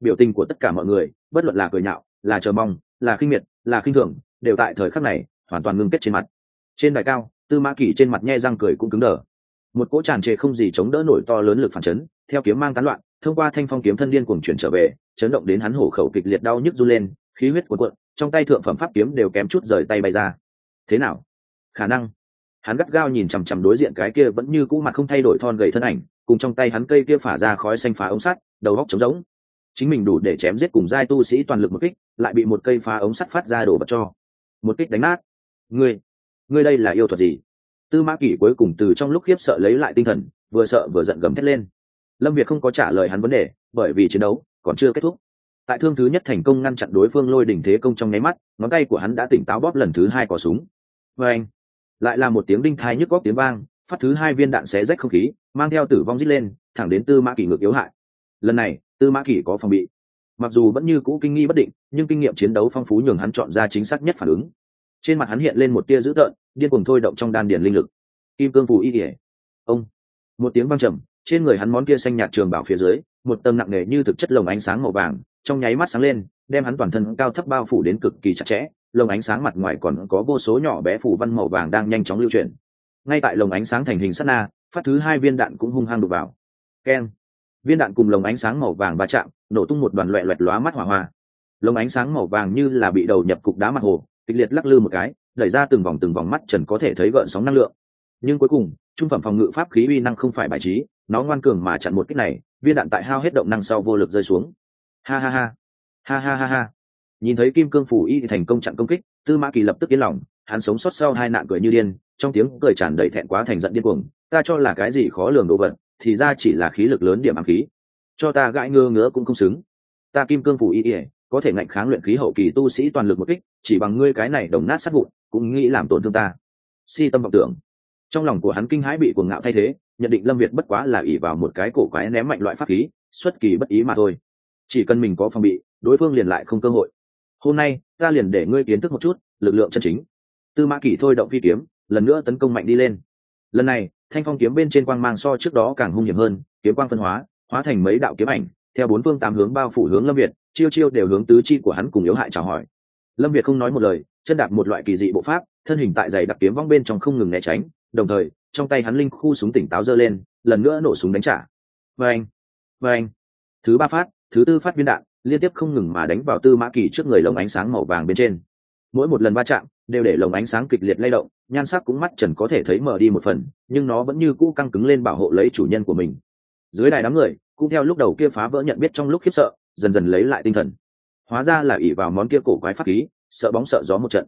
Biểu tình của tất cả mọi người, bất luận là cười nhạo, là chờ mong, là khinh miệt, là khinh thường, đều tại thời khắc này hoàn toàn ngưng kết trên mặt. Trên đài cao, tư mã Kỷ trên mặt nhe răng cười cũng cứng đờ. Một cỗ tràn trề không gì chống đỡ nổi to lớn lực phản chấn, theo kiếm mang tán loạn, thông qua thanh phong kiếm thân điên cuồng chuyển trở về, chấn động đến hắn hổ khẩu kịch liệt đau nhức run lên, khí huyết cuộn cuộn, trong tay thượng phẩm pháp kiếm đều kém chút rời tay bay ra. Thế nào? Khả năng hắn gắt gao nhìn chằm chằm đối diện cái kia vẫn như cũ mặt không thay đổi thon gầy thân ảnh, cùng trong tay hắn cây kia phả ra khói xanh phá ống sắt, đầu góc trống rỗng. Chính mình đủ để chém giết cùng giai tu sĩ toàn lực một kích, lại bị một cây phá ống sắt phát ra đổ bật cho. Một kích đánh nát. Ngươi ngươi đây là yêu thuật gì? Tư mã kỷ cuối cùng từ trong lúc khiếp sợ lấy lại tinh thần, vừa sợ vừa giận gầm thét lên. Lâm việt không có trả lời hắn vấn đề, bởi vì chiến đấu còn chưa kết thúc. Tại thương thứ nhất thành công ngăn chặn đối phương lôi đỉnh thế công trong nháy mắt, ngón tay của hắn đã tỉnh táo bóp lần thứ hai cỏ súng. Vê anh lại là một tiếng đinh thai nhức góc tiếng vang, phát thứ hai viên đạn xé rách không khí, mang theo tử vong dít lên, thẳng đến tư mã kỷ ngược yếu hại. Lần này, tư mã kỷ có phòng bị. Mặc dù vẫn như cũ kinh nghi bất định, nhưng kinh nghiệm chiến đấu phong phú nhường hắn chọn ra chính xác nhất phản ứng. Trên mặt hắn hiện lên một tia dữ tợn, điên cuồng thôi động trong đan điền linh lực. Kim cương phù y kỉa ông. Một tiếng văng trầm, trên người hắn món kia xanh nhạt trường bảo phía dưới, một tầng nặng nề như thực chất lồng ánh sáng màu vàng, trong nháy mắt sáng lên, đem hắn toàn thân cao thấp bao phủ đến cực kỳ chặt chẽ lồng ánh sáng mặt ngoài còn có vô số nhỏ bé phủ văn màu vàng đang nhanh chóng lưu chuyển. Ngay tại lồng ánh sáng thành hình sắt na, phát thứ hai viên đạn cũng hung hăng đục vào. Keng. Viên đạn cùng lồng ánh sáng màu vàng va chạm, nổ tung một đoàn loẹ loẹt lóa mắt hỏa hoa. Lồng ánh sáng màu vàng như là bị đầu nhập cục đá mặt hồ, kịch liệt lắc lư một cái, đẩy ra từng vòng từng vòng mắt trần có thể thấy gợn sóng năng lượng. Nhưng cuối cùng, trung phẩm phòng ngự pháp khí uy năng không phải bài trí, nó ngoan cường mà chặn một kích này, viên đạn tại hao hết động năng sau vô lực rơi xuống. Ha ha ha. Ha ha ha ha nhìn thấy kim cương phủ y thành công chặn công kích, tư mã kỳ lập tức yên lòng, hắn sống sót sau hai nạn cười như điên, trong tiếng cười tràn đầy thẹn quá thành giận điên cuồng, ta cho là cái gì khó lường đồ vật, thì ra chỉ là khí lực lớn điểm ám khí. Cho ta gãi ngơ ngứa cũng không xứng. Ta kim cương phủ y ỉa có thể ngạnh kháng luyện khí hậu kỳ tu sĩ toàn lực một kích, chỉ bằng ngươi cái này đồng nát sát vụn, cũng nghĩ làm tổn thương ta. Si tâm vọng tưởng. Trong lòng của hắn kinh hãi bị cuồng ngạo thay thế, nhận định lâm việt bất quá là ỉ vào một cái cổ quái ném mạnh loại pháp khí, xuất kỳ bất ý mà thôi. Chỉ cần mình có phòng bị, đối phương liền lại không cơ hội hôm nay, ta liền để ngươi kiến thức một chút lực lượng chân chính. Tư mã kỷ thôi động phi kiếm, lần nữa tấn công mạnh đi lên. Lần này, thanh phong kiếm bên trên quang mang so trước đó càng hung hiểm hơn, kiếm quang phân hóa hóa thành mấy đạo kiếm ảnh, theo bốn phương tám hướng bao phủ hướng lâm việt, chiêu chiêu đều hướng tứ chi của hắn cùng yếu hại chào hỏi. Lâm việt không nói một lời, chân đạp một loại kỳ dị bộ pháp, thân hình tại giày đặc kiếm vong bên trong không ngừng né tránh, đồng thời, trong tay hắn linh khu súng tỉnh táo giơ lên, lần nữa nổ súng đánh trả. Vê anh vê anh thứ ba phát, thứ tư phát viên đạn liên tiếp không ngừng mà đánh vào tư mã kỳ trước người lồng ánh sáng màu vàng bên trên. Mỗi một lần va chạm, đều để lồng ánh sáng kịch liệt lay động, nhan sắc cũng mắt trần có thể thấy mở đi một phần, nhưng nó vẫn như cũ căng cứng lên bảo hộ lấy chủ nhân của mình. Dưới đài đám người, cũng theo lúc đầu kia phá vỡ nhận biết trong lúc khiếp sợ, dần dần lấy lại tinh thần. Hóa ra là ỉ vào món kia cổ quái pháp khí, sợ bóng sợ gió một trận.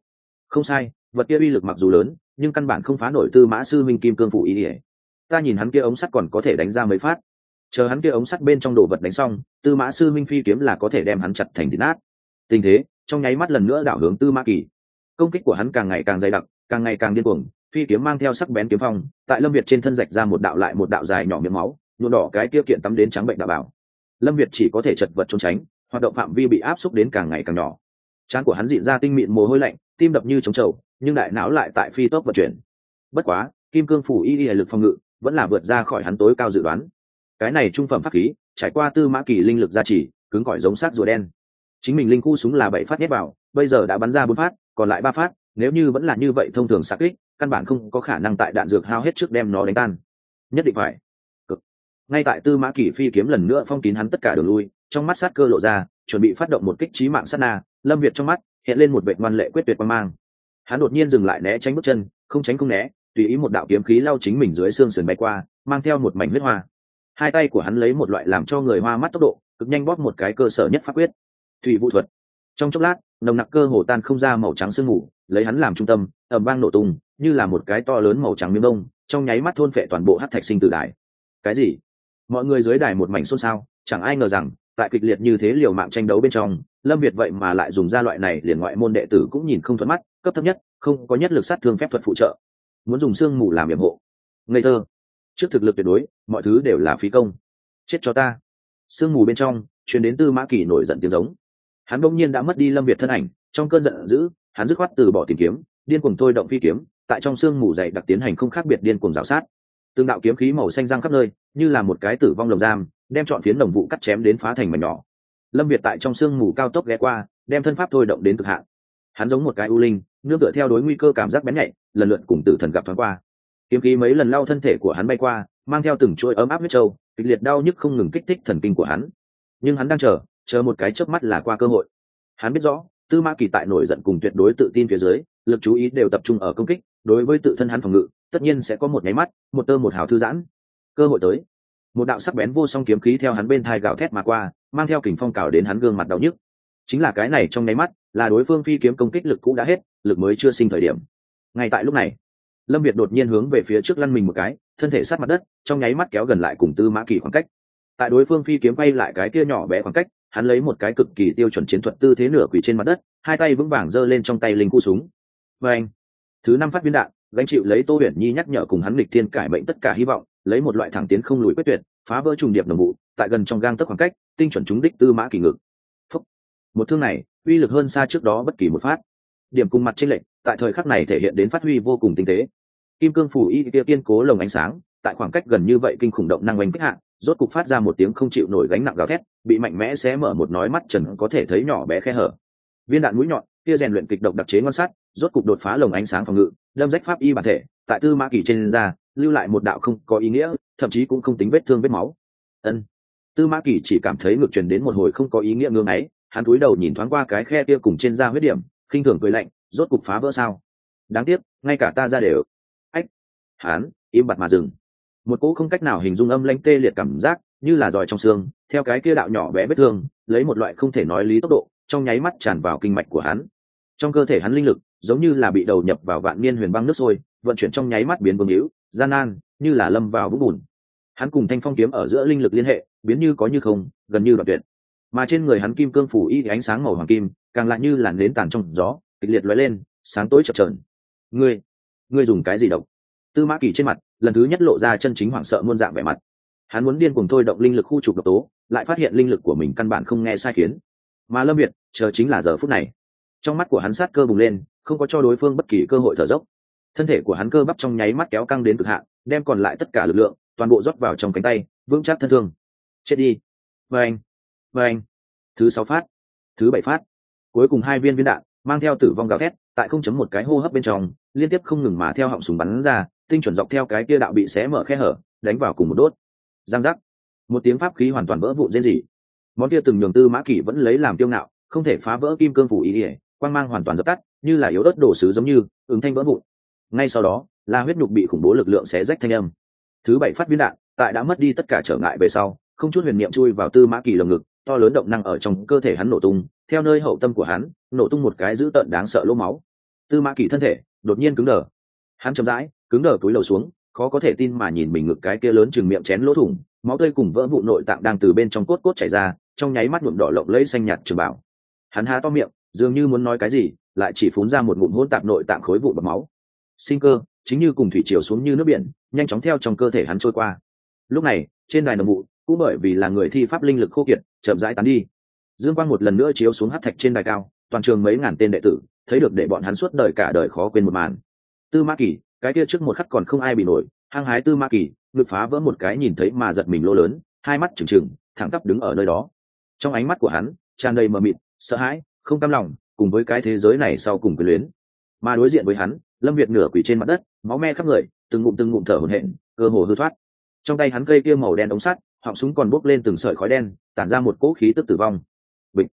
Không sai, vật kia uy lực mặc dù lớn, nhưng căn bản không phá nổi tư mã sư minh kim cương phủ ý ỉa ta nhìn hắn kia ống sắt còn có thể đánh ra mấy phát chờ hắn kia ống sắt bên trong đồ vật đánh xong, tư mã sư minh phi kiếm là có thể đem hắn chặt thành thịt nát. Tình thế, trong nháy mắt lần nữa đảo hướng tư mã kỳ. Công kích của hắn càng ngày càng dày đặc, càng ngày càng điên cuồng, phi kiếm mang theo sắc bén kiếm phong, tại lâm việt trên thân rạch ra một đạo lại một đạo dài nhỏ miếng máu, nhuộm đỏ cái kia kiện tắm đến trắng bệnh đạo bảo. Lâm việt chỉ có thể chật vật trốn tránh, hoạt động phạm vi bị áp xúc đến càng ngày càng nhỏ. Trán của hắn dịn ra tinh mịn mồ hôi lạnh, tim đập như trống trầu, nhưng đại não lại tại phi tốc vận chuyển. Bất quá, kim cương phủ y y lực phòng ngự vẫn là vượt ra khỏi hắn tối cao dự đoán cái này trung phẩm pháp khí, trải qua tư mã kỳ linh lực gia trì, cứng cỏi giống sát rùa đen. Chính mình linh khu súng là bảy phát nhét vào, bây giờ đã bắn ra bốn phát, còn lại ba phát, nếu như vẫn là như vậy thông thường xác kích, căn bản không có khả năng tại đạn dược hao hết trước đem nó đánh tan. Nhất định phải. Cực. Ngay tại tư mã kỳ phi kiếm lần nữa phong kín hắn tất cả đường lui, trong mắt sát cơ lộ ra, chuẩn bị phát động một kích trí mạng sát na, lâm việt trong mắt hiện lên một vệ ngoan lệ quyết tuyệt quan mang. Hắn đột nhiên dừng lại né tránh bước chân, không tránh không né, tùy ý một đạo kiếm khí lao chính mình dưới xương sườn bay qua, mang theo một mảnh huyết hoa hai tay của hắn lấy một loại làm cho người hoa mắt tốc độ, cực nhanh bóp một cái cơ sở nhất pháp quyết. Thủy vũ thuật. Trong chốc lát, nồng nặc cơ hồ tan không ra màu trắng sương mù, lấy hắn làm trung tâm ẩm vang nổ tung, như là một cái to lớn màu trắng miếng đông trong nháy mắt thôn phệ toàn bộ hát thạch sinh tử đài. Cái gì? Mọi người dưới đài một mảnh xôn xao, chẳng ai ngờ rằng, tại kịch liệt như thế liều mạng tranh đấu bên trong, lâm việt vậy mà lại dùng ra loại này liền ngoại môn đệ tử cũng nhìn không thuận mắt, cấp thấp nhất, không có nhất lực sát thương phép thuật phụ trợ. Muốn dùng xương mù làm nhiệm hộ. Ngây thơ trước thực lực tuyệt đối, mọi thứ đều là phí công. Chết cho ta. Sương mù bên trong chuyển đến tư mã kỳ nổi giận tiếng giống. Hắn bỗng nhiên đã mất đi lâm việt thân ảnh, trong cơn giận dữ, hắn dứt khoát từ bỏ tìm kiếm, điên cuồng thôi động phi kiếm, tại trong sương mù dày đặc tiến hành không khác biệt điên cuồng rào sát. Tương đạo kiếm khí màu xanh răng khắp nơi, như là một cái tử vong lồng giam, đem chọn phiến đồng vụ cắt chém đến phá thành mảnh nhỏ. Lâm việt tại trong sương mù cao tốc ghé qua, đem thân pháp thôi động đến cực hạn. Hắn giống một cái u linh, nương tựa theo đối nguy cơ cảm giác bén nhạy, lần lượt cùng tử thần gặp thoáng qua kiếm khí mấy lần lao thân thể của hắn bay qua, mang theo từng chuỗi ấm áp huyết trâu, kịch liệt đau nhức không ngừng kích thích thần kinh của hắn. Nhưng hắn đang chờ chờ một cái chớp mắt là qua cơ hội. Hắn biết rõ, tư ma kỳ tại nổi giận cùng tuyệt đối tự tin phía dưới, lực chú ý đều tập trung ở công kích, đối với tự thân hắn phòng ngự, tất nhiên sẽ có một nháy mắt, một tơ một hào thư giãn. Cơ hội tới. Một đạo sắc bén vô song kiếm khí theo hắn bên thai gào thét mà qua, mang theo kình phong cào đến hắn gương mặt đau nhức. Chính là cái này trong nháy mắt, là đối phương phi kiếm công kích lực cũ đã hết, lực mới chưa sinh thời điểm. Ngay tại lúc này lâm việt đột nhiên hướng về phía trước lăn mình một cái, thân thể sát mặt đất, trong nháy mắt kéo gần lại cùng tư mã kỳ khoảng cách. Tại đối phương phi kiếm bay lại cái kia nhỏ bé khoảng cách, hắn lấy một cái cực kỳ tiêu chuẩn chiến thuật tư thế nửa quỷ trên mặt đất, hai tay vững vàng giơ lên trong tay linh cu súng. Và anh thứ năm phát viên đạn, gánh chịu lấy tô huyền nhi nhắc nhở cùng hắn lịch thiên cải mệnh tất cả hy vọng, lấy một loại thẳng tiến không lùi quyết tuyệt, phá vỡ trùng điệp đồng vụ tại gần trong gang tấc khoảng cách, tinh chuẩn trúng đích tư mã kỳ ngực. Phúc. một thương này, uy lực hơn xa trước đó bất kỳ một phát. Điểm cùng mặt trên lệnh tại thời khắc này thể hiện đến phát huy vô cùng tinh tế. Kim cương phủ y kia kiên cố lồng ánh sáng tại khoảng cách gần như vậy kinh khủng động năng oanh kích hạ, rốt cục phát ra một tiếng không chịu nổi gánh nặng gào thét bị mạnh mẽ xé mở một nói mắt trần có thể thấy nhỏ bé khe hở. Viên đạn mũi nhọn kia rèn luyện kịch độc đặc chế ngon sắt rốt cục đột phá lồng ánh sáng phòng ngự đâm rách pháp y bản thể tại tư mã kỳ trên da lưu lại một đạo không có ý nghĩa thậm chí cũng không tính vết thương vết máu. Ân. Tư mã kỳ chỉ cảm thấy ngược truyền đến một hồi không có ý nghĩa ngưng ấy hắn cúi đầu nhìn thoáng qua cái khe kia cùng trên da huyết điểm khinh thường cười lạnh rốt cục phá vỡ sao? Đáng tiếc ngay cả ta ra đều. Ách hán, im bặt mà dừng. Một cỗ không cách nào hình dung âm lanh tê liệt cảm giác như là giỏi trong xương theo cái kia đạo nhỏ bé vết thương lấy một loại không thể nói lý tốc độ trong nháy mắt tràn vào kinh mạch của hắn. Trong cơ thể hắn linh lực giống như là bị đầu nhập vào vạn niên huyền băng nước sôi vận chuyển trong nháy mắt biến vương hữu gian nan như là lâm vào vũng bùn. Hắn cùng thanh phong kiếm ở giữa linh lực liên hệ biến như có như không gần như đoạn tuyệt. Mà trên người hắn kim cương phủ y ánh sáng màu hoàng kim càng lại như là nến tàn trong gió kịch liệt lóe lên, sáng tối chập trờn ngươi ngươi dùng cái gì độc? Tư mã kỳ trên mặt, lần thứ nhất lộ ra chân chính hoảng sợ muôn dạng vẻ mặt. Hắn muốn điên cùng thôi động linh lực khu trục độc tố, lại phát hiện linh lực của mình căn bản không nghe sai khiến. Mà lâm việt, chờ chính là giờ phút này. Trong mắt của hắn sát cơ bùng lên, không có cho đối phương bất kỳ cơ hội thở dốc. Thân thể của hắn cơ bắp trong nháy mắt kéo căng đến cực hạn, đem còn lại tất cả lực lượng, toàn bộ rót vào trong cánh tay, vững chắc thân thương. Chết đi. Vê anh vê anh thứ sáu phát, thứ bảy phát. Cuối cùng hai viên viên đạn mang theo tử vong gào thét, tại không chấm một cái hô hấp bên trong, liên tiếp không ngừng mà theo họng súng bắn ra, tinh chuẩn dọc theo cái kia đạo bị xé mở khe hở, đánh vào cùng một đốt. Giang giác. Một tiếng pháp khí hoàn toàn vỡ vụn rên rỉ. Món kia từng nhường tư mã kỷ vẫn lấy làm tiêu ngạo, không thể phá vỡ kim cương phủ ý ỉa quang mang hoàn toàn dập tắt, như là yếu đất đổ sứ giống như, ứng thanh vỡ vụn. Ngay sau đó là huyết nhục bị khủng bố lực lượng xé rách thanh âm. Thứ bảy phát viên đạn, tại đã mất đi tất cả trở ngại về sau, không chút huyền niệm chui vào tư mã kỳ lồng ngực to lớn động năng ở trong cơ thể hắn nổ tung, theo nơi hậu tâm của hắn, nổ tung một cái dữ tợn đáng sợ lỗ máu. Tư mã kỳ thân thể đột nhiên cứng đờ. Hắn chậm rãi, cứng đờ túi lầu xuống, khó có thể tin mà nhìn mình ngực cái kia lớn chừng miệng chén lỗ thủng, máu tươi cùng vỡ vụ nội tạng đang từ bên trong cốt cốt chảy ra, trong nháy mắt nhuộm đỏ lộng lấy xanh nhạt trường bảo hắn há to miệng, dường như muốn nói cái gì, lại chỉ phún ra một ngụm hỗn tạp nội tạng khối vụ bọc máu. Sinh cơ, chính như cùng thủy chiều xuống như nước biển, nhanh chóng theo trong cơ thể hắn trôi qua. Lúc này, trên đài đồng vụ cũng bởi vì là người thi pháp linh lực khô kiệt, chậm rãi tán đi. Dương quang một lần nữa chiếu xuống hát thạch trên đài cao, toàn trường mấy ngàn tên đệ tử, thấy được để bọn hắn suốt đời cả đời khó quên một màn. Tư Ma kỳ, cái kia trước một khắc còn không ai bị nổi, hăng hái tư ma kỳ, ngực phá vỡ một cái nhìn thấy mà giật mình lô lớn, hai mắt trừng trừng, thẳng tắp đứng ở nơi đó. Trong ánh mắt của hắn, tràn đầy mờ mịt, sợ hãi, không cam lòng, cùng với cái thế giới này sau cùng quyền luyến. Mà đối diện với hắn, lâm việt nửa quỷ trên mặt đất, máu me khắp người, từng ngụm từng ngụm thở hổn hển, cơ hồ hư thoát. Trong tay hắn cây kia màu đen ống sắt họng súng còn bốc lên từng sợi khói đen tản ra một cỗ khí tức tử vong. Bịch.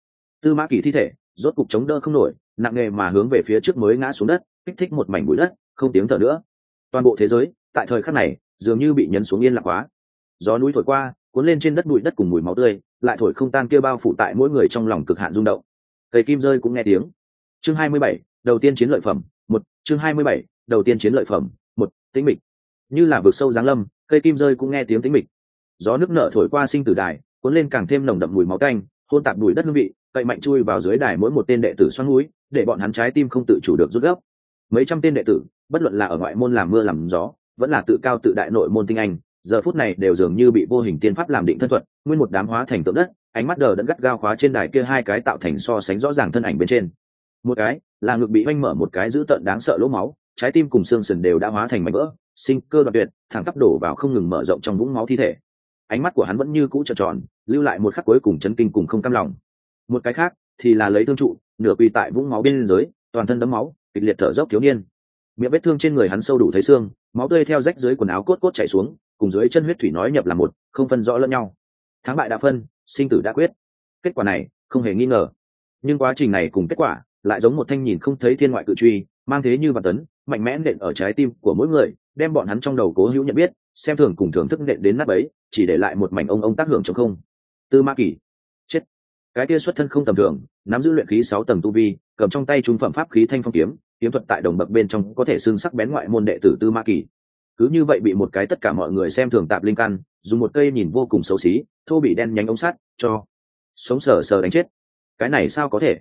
Tư mã kỳ thi thể rốt cục chống đỡ không nổi nặng nề mà hướng về phía trước mới ngã xuống đất kích thích một mảnh bụi đất không tiếng thở nữa. Toàn bộ thế giới tại thời khắc này dường như bị nhấn xuống yên lặng quá. Gió núi thổi qua cuốn lên trên đất bụi đất cùng mùi máu tươi lại thổi không tan kia bao phủ tại mỗi người trong lòng cực hạn rung động. Cây kim rơi cũng nghe tiếng. Chương 27, đầu tiên chiến lợi phẩm một. Chương 27, đầu tiên chiến lợi phẩm một. Tĩnh mịch. Như là vực sâu giáng lâm cây kim rơi cũng nghe tiếng tĩnh mịch gió nước nở thổi qua sinh tử đài, cuốn lên càng thêm nồng đậm mùi máu canh hôn tạp bụi đất hương vị, cậy mạnh chui vào dưới đài mỗi một tên đệ tử xoắn núi, để bọn hắn trái tim không tự chủ được rút gốc. mấy trăm tên đệ tử, bất luận là ở ngoại môn làm mưa làm gió, vẫn là tự cao tự đại nội môn tinh anh, giờ phút này đều dường như bị vô hình tiên pháp làm định thân thuật, nguyên một đám hóa thành tượng đất, ánh mắt đờ đẫn gắt gao khóa trên đài kia hai cái tạo thành so sánh rõ ràng thân ảnh bên trên một cái, là ngực bị oanh mở một cái dữ tợn đáng sợ lỗ máu, trái tim cùng xương sườn đều đã hóa thành mảnh vỡ, sinh cơ đoạn tuyệt, thẳng tắp đổ vào không ngừng mở rộng trong vũng máu thi thể ánh mắt của hắn vẫn như cũ trợn tròn, lưu lại một khắc cuối cùng chấn kinh cùng không cam lòng. Một cái khác thì là lấy thương trụ, nửa quỳ tại vũng máu bên dưới, toàn thân đấm máu, kịch liệt thở dốc thiếu niên. Miệng vết thương trên người hắn sâu đủ thấy xương, máu tươi theo rách dưới quần áo cốt cốt chảy xuống, cùng dưới chân huyết thủy nói nhập là một, không phân rõ lẫn nhau. Thắng bại đã phân, sinh tử đã quyết. Kết quả này, không hề nghi ngờ. Nhưng quá trình này cùng kết quả, lại giống một thanh nhìn không thấy thiên ngoại cự truy, mang thế như vạn tấn, mạnh mẽ nện ở trái tim của mỗi người, đem bọn hắn trong đầu cố hữu nhận biết xem thường cùng thưởng thức nện đến nát ấy chỉ để lại một mảnh ông ông tác hưởng chống không. Tư ma kỳ. Chết. Cái kia xuất thân không tầm thường, nắm giữ luyện khí sáu tầng tu vi, cầm trong tay trung phẩm pháp khí thanh phong kiếm kiếm thuật tại đồng bậc bên trong có thể xương sắc bén ngoại môn đệ tử tư ma kỳ. Cứ như vậy bị một cái tất cả mọi người xem thường tạp linh căn, dùng một cây nhìn vô cùng xấu xí, thô bị đen nhánh ống sắt, cho sống sờ sờ đánh chết. Cái này sao có thể?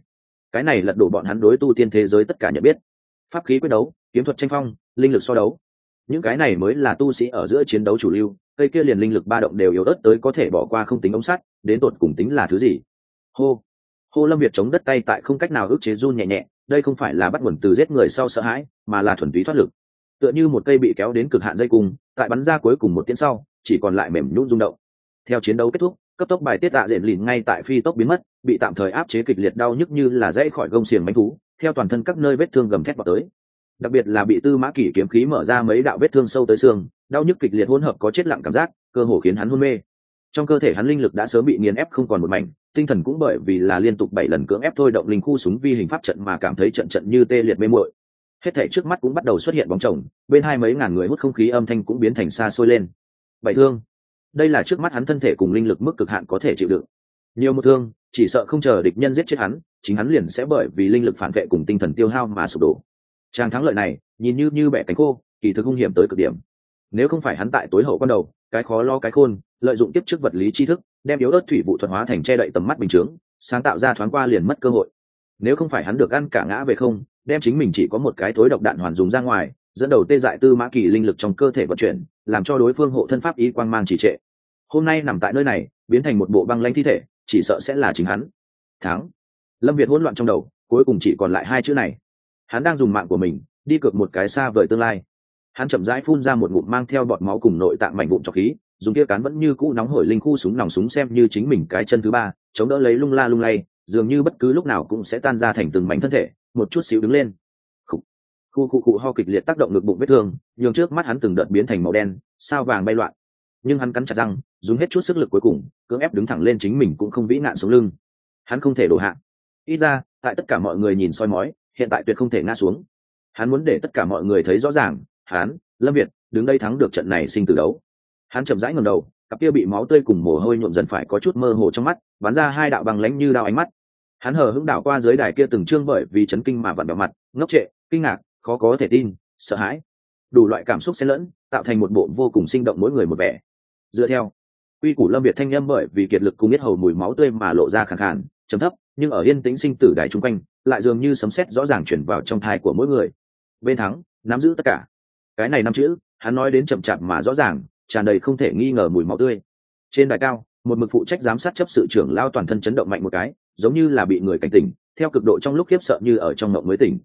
Cái này lật đổ bọn hắn đối tu tiên thế giới tất cả nhận biết. Pháp khí quyết đấu, kiếm thuật tranh phong, linh lực so đấu những cái này mới là tu sĩ ở giữa chiến đấu chủ lưu, cây kia liền linh lực ba động đều yếu ớt tới có thể bỏ qua không tính ống sắt, đến tột cùng tính là thứ gì? Hô hô lâm việt chống đất tay tại không cách nào ức chế run nhẹ nhẹ, đây không phải là bắt nguồn từ giết người sau sợ hãi, mà là thuần túy thoát lực. Tựa như một cây bị kéo đến cực hạn dây cung, tại bắn ra cuối cùng một tiếng sau, chỉ còn lại mềm nhún rung động. Theo chiến đấu kết thúc, cấp tốc bài tiết tạ diện lìn ngay tại phi tốc biến mất, bị tạm thời áp chế kịch liệt đau nhức như là dãy khỏi gông xiềng bánh thú, theo toàn thân các nơi vết thương gầm thét vào tới đặc biệt là bị tư mã kỷ kiếm khí mở ra mấy đạo vết thương sâu tới xương, đau nhức kịch liệt hỗn hợp có chết lặng cảm giác, cơ hồ khiến hắn hôn mê. Trong cơ thể hắn linh lực đã sớm bị nghiền ép không còn một mảnh, tinh thần cũng bởi vì là liên tục bảy lần cưỡng ép thôi động linh khu súng vi hình pháp trận mà cảm thấy trận trận như tê liệt mê muội. Hết thể trước mắt cũng bắt đầu xuất hiện bóng chồng, bên hai mấy ngàn người hút không khí âm thanh cũng biến thành xa xôi lên. Bảy thương. Đây là trước mắt hắn thân thể cùng linh lực mức cực hạn có thể chịu đựng. Nhiều một thương, chỉ sợ không chờ địch nhân giết chết hắn, chính hắn liền sẽ bởi vì linh lực phản vệ cùng tinh thần tiêu hao mà sụp đổ tràng thắng lợi này, nhìn như như bẻ cánh khô, kỳ thực hung hiểm tới cực điểm. Nếu không phải hắn tại tối hậu ban đầu, cái khó lo cái khôn, lợi dụng tiếp trước vật lý tri thức, đem yếu ớt thủy vụ thuận hóa thành che đậy tầm mắt bình chướng, sáng tạo ra thoáng qua liền mất cơ hội. Nếu không phải hắn được ăn cả ngã về không, đem chính mình chỉ có một cái thối độc đạn hoàn dùng ra ngoài, dẫn đầu tê dại tư mã kỳ linh lực trong cơ thể vận chuyển, làm cho đối phương hộ thân pháp ý quang mang trì trệ. Hôm nay nằm tại nơi này, biến thành một bộ băng lanh thi thể, chỉ sợ sẽ là chính hắn. Thắng. Lâm việt hỗn loạn trong đầu, cuối cùng chỉ còn lại hai chữ này hắn đang dùng mạng của mình đi cược một cái xa vời tương lai. Hắn chậm rãi phun ra một ngụm mang theo bọt máu cùng nội tạng mảnh vụn trọc khí dùng kia cán vẫn như cũ nóng hổi linh khu súng nòng súng xem như chính mình cái chân thứ ba chống đỡ lấy lung la lung lay dường như bất cứ lúc nào cũng sẽ tan ra thành từng mảnh thân thể một chút xíu đứng lên. Khu khu khu, khu ho kịch liệt tác động ngực bụng vết thương nhường trước mắt hắn từng đợt biến thành màu đen sao vàng bay loạn. Nhưng hắn cắn chặt răng dùng hết chút sức lực cuối cùng cưỡng ép đứng thẳng lên chính mình cũng không vĩ nạn xuống lưng. Hắn không thể đổ hạ. Ít ra tại tất cả mọi người nhìn soi mói hiện tại tuyệt không thể ngã xuống. Hắn muốn để tất cả mọi người thấy rõ ràng, hắn, lâm việt, đứng đây thắng được trận này sinh tử đấu. Hắn chậm rãi ngầm đầu, cặp kia bị máu tươi cùng mồ hôi nhuộm dần phải có chút mơ hồ trong mắt, bắn ra hai đạo bằng lánh như đao ánh mắt. Hắn hờ hững đảo qua dưới đài kia từng trương bởi vì chấn kinh mà vặn vào mặt, ngốc trệ, kinh ngạc, khó có thể tin, sợ hãi. Đủ loại cảm xúc xen lẫn, tạo thành một bộ vô cùng sinh động mỗi người một vẻ. Dựa theo, quy củ lâm việt thanh â bởi vì kiệt lực cùng biết hầu mùi máu tươi mà lộ ra khẳng khản chấm thấp, nhưng ở yên tĩnh sinh tử đài chung quanh lại dường như sấm sét rõ ràng chuyển vào trong thai của mỗi người. Bên thắng, nắm giữ tất cả. Cái này năm chữ, hắn nói đến chậm chạp mà rõ ràng, tràn đầy không thể nghi ngờ mùi máu tươi. Trên đài cao, một mực phụ trách giám sát chấp sự trưởng lao toàn thân chấn động mạnh một cái, giống như là bị người cảnh tỉnh, theo cực độ trong lúc khiếp sợ như ở trong mộng mới tỉnh.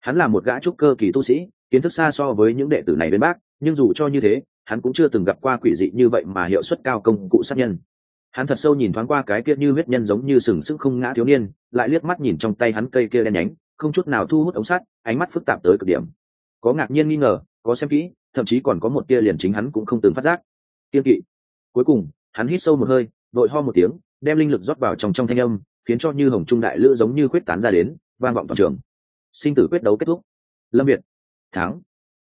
Hắn là một gã trúc cơ kỳ tu sĩ, kiến thức xa so với những đệ tử này bên bác, nhưng dù cho như thế, hắn cũng chưa từng gặp qua quỷ dị như vậy mà hiệu suất cao công cụ sát nhân hắn thật sâu nhìn thoáng qua cái kia như huyết nhân giống như sừng sững không ngã thiếu niên, lại liếc mắt nhìn trong tay hắn cây kia đen nhánh, không chút nào thu hút ống sắt, ánh mắt phức tạp tới cực điểm. Có ngạc nhiên nghi ngờ, có xem kỹ, thậm chí còn có một tia liền chính hắn cũng không từng phát giác. Kiên kỵ. Cuối cùng, hắn hít sâu một hơi, đội ho một tiếng, đem linh lực rót vào trong trong thanh âm, khiến cho như hồng trung đại lữ giống như khuyết tán ra đến, vang vọng toàn trường. Sinh tử quyết đấu kết thúc. Lâm việt. Thắng.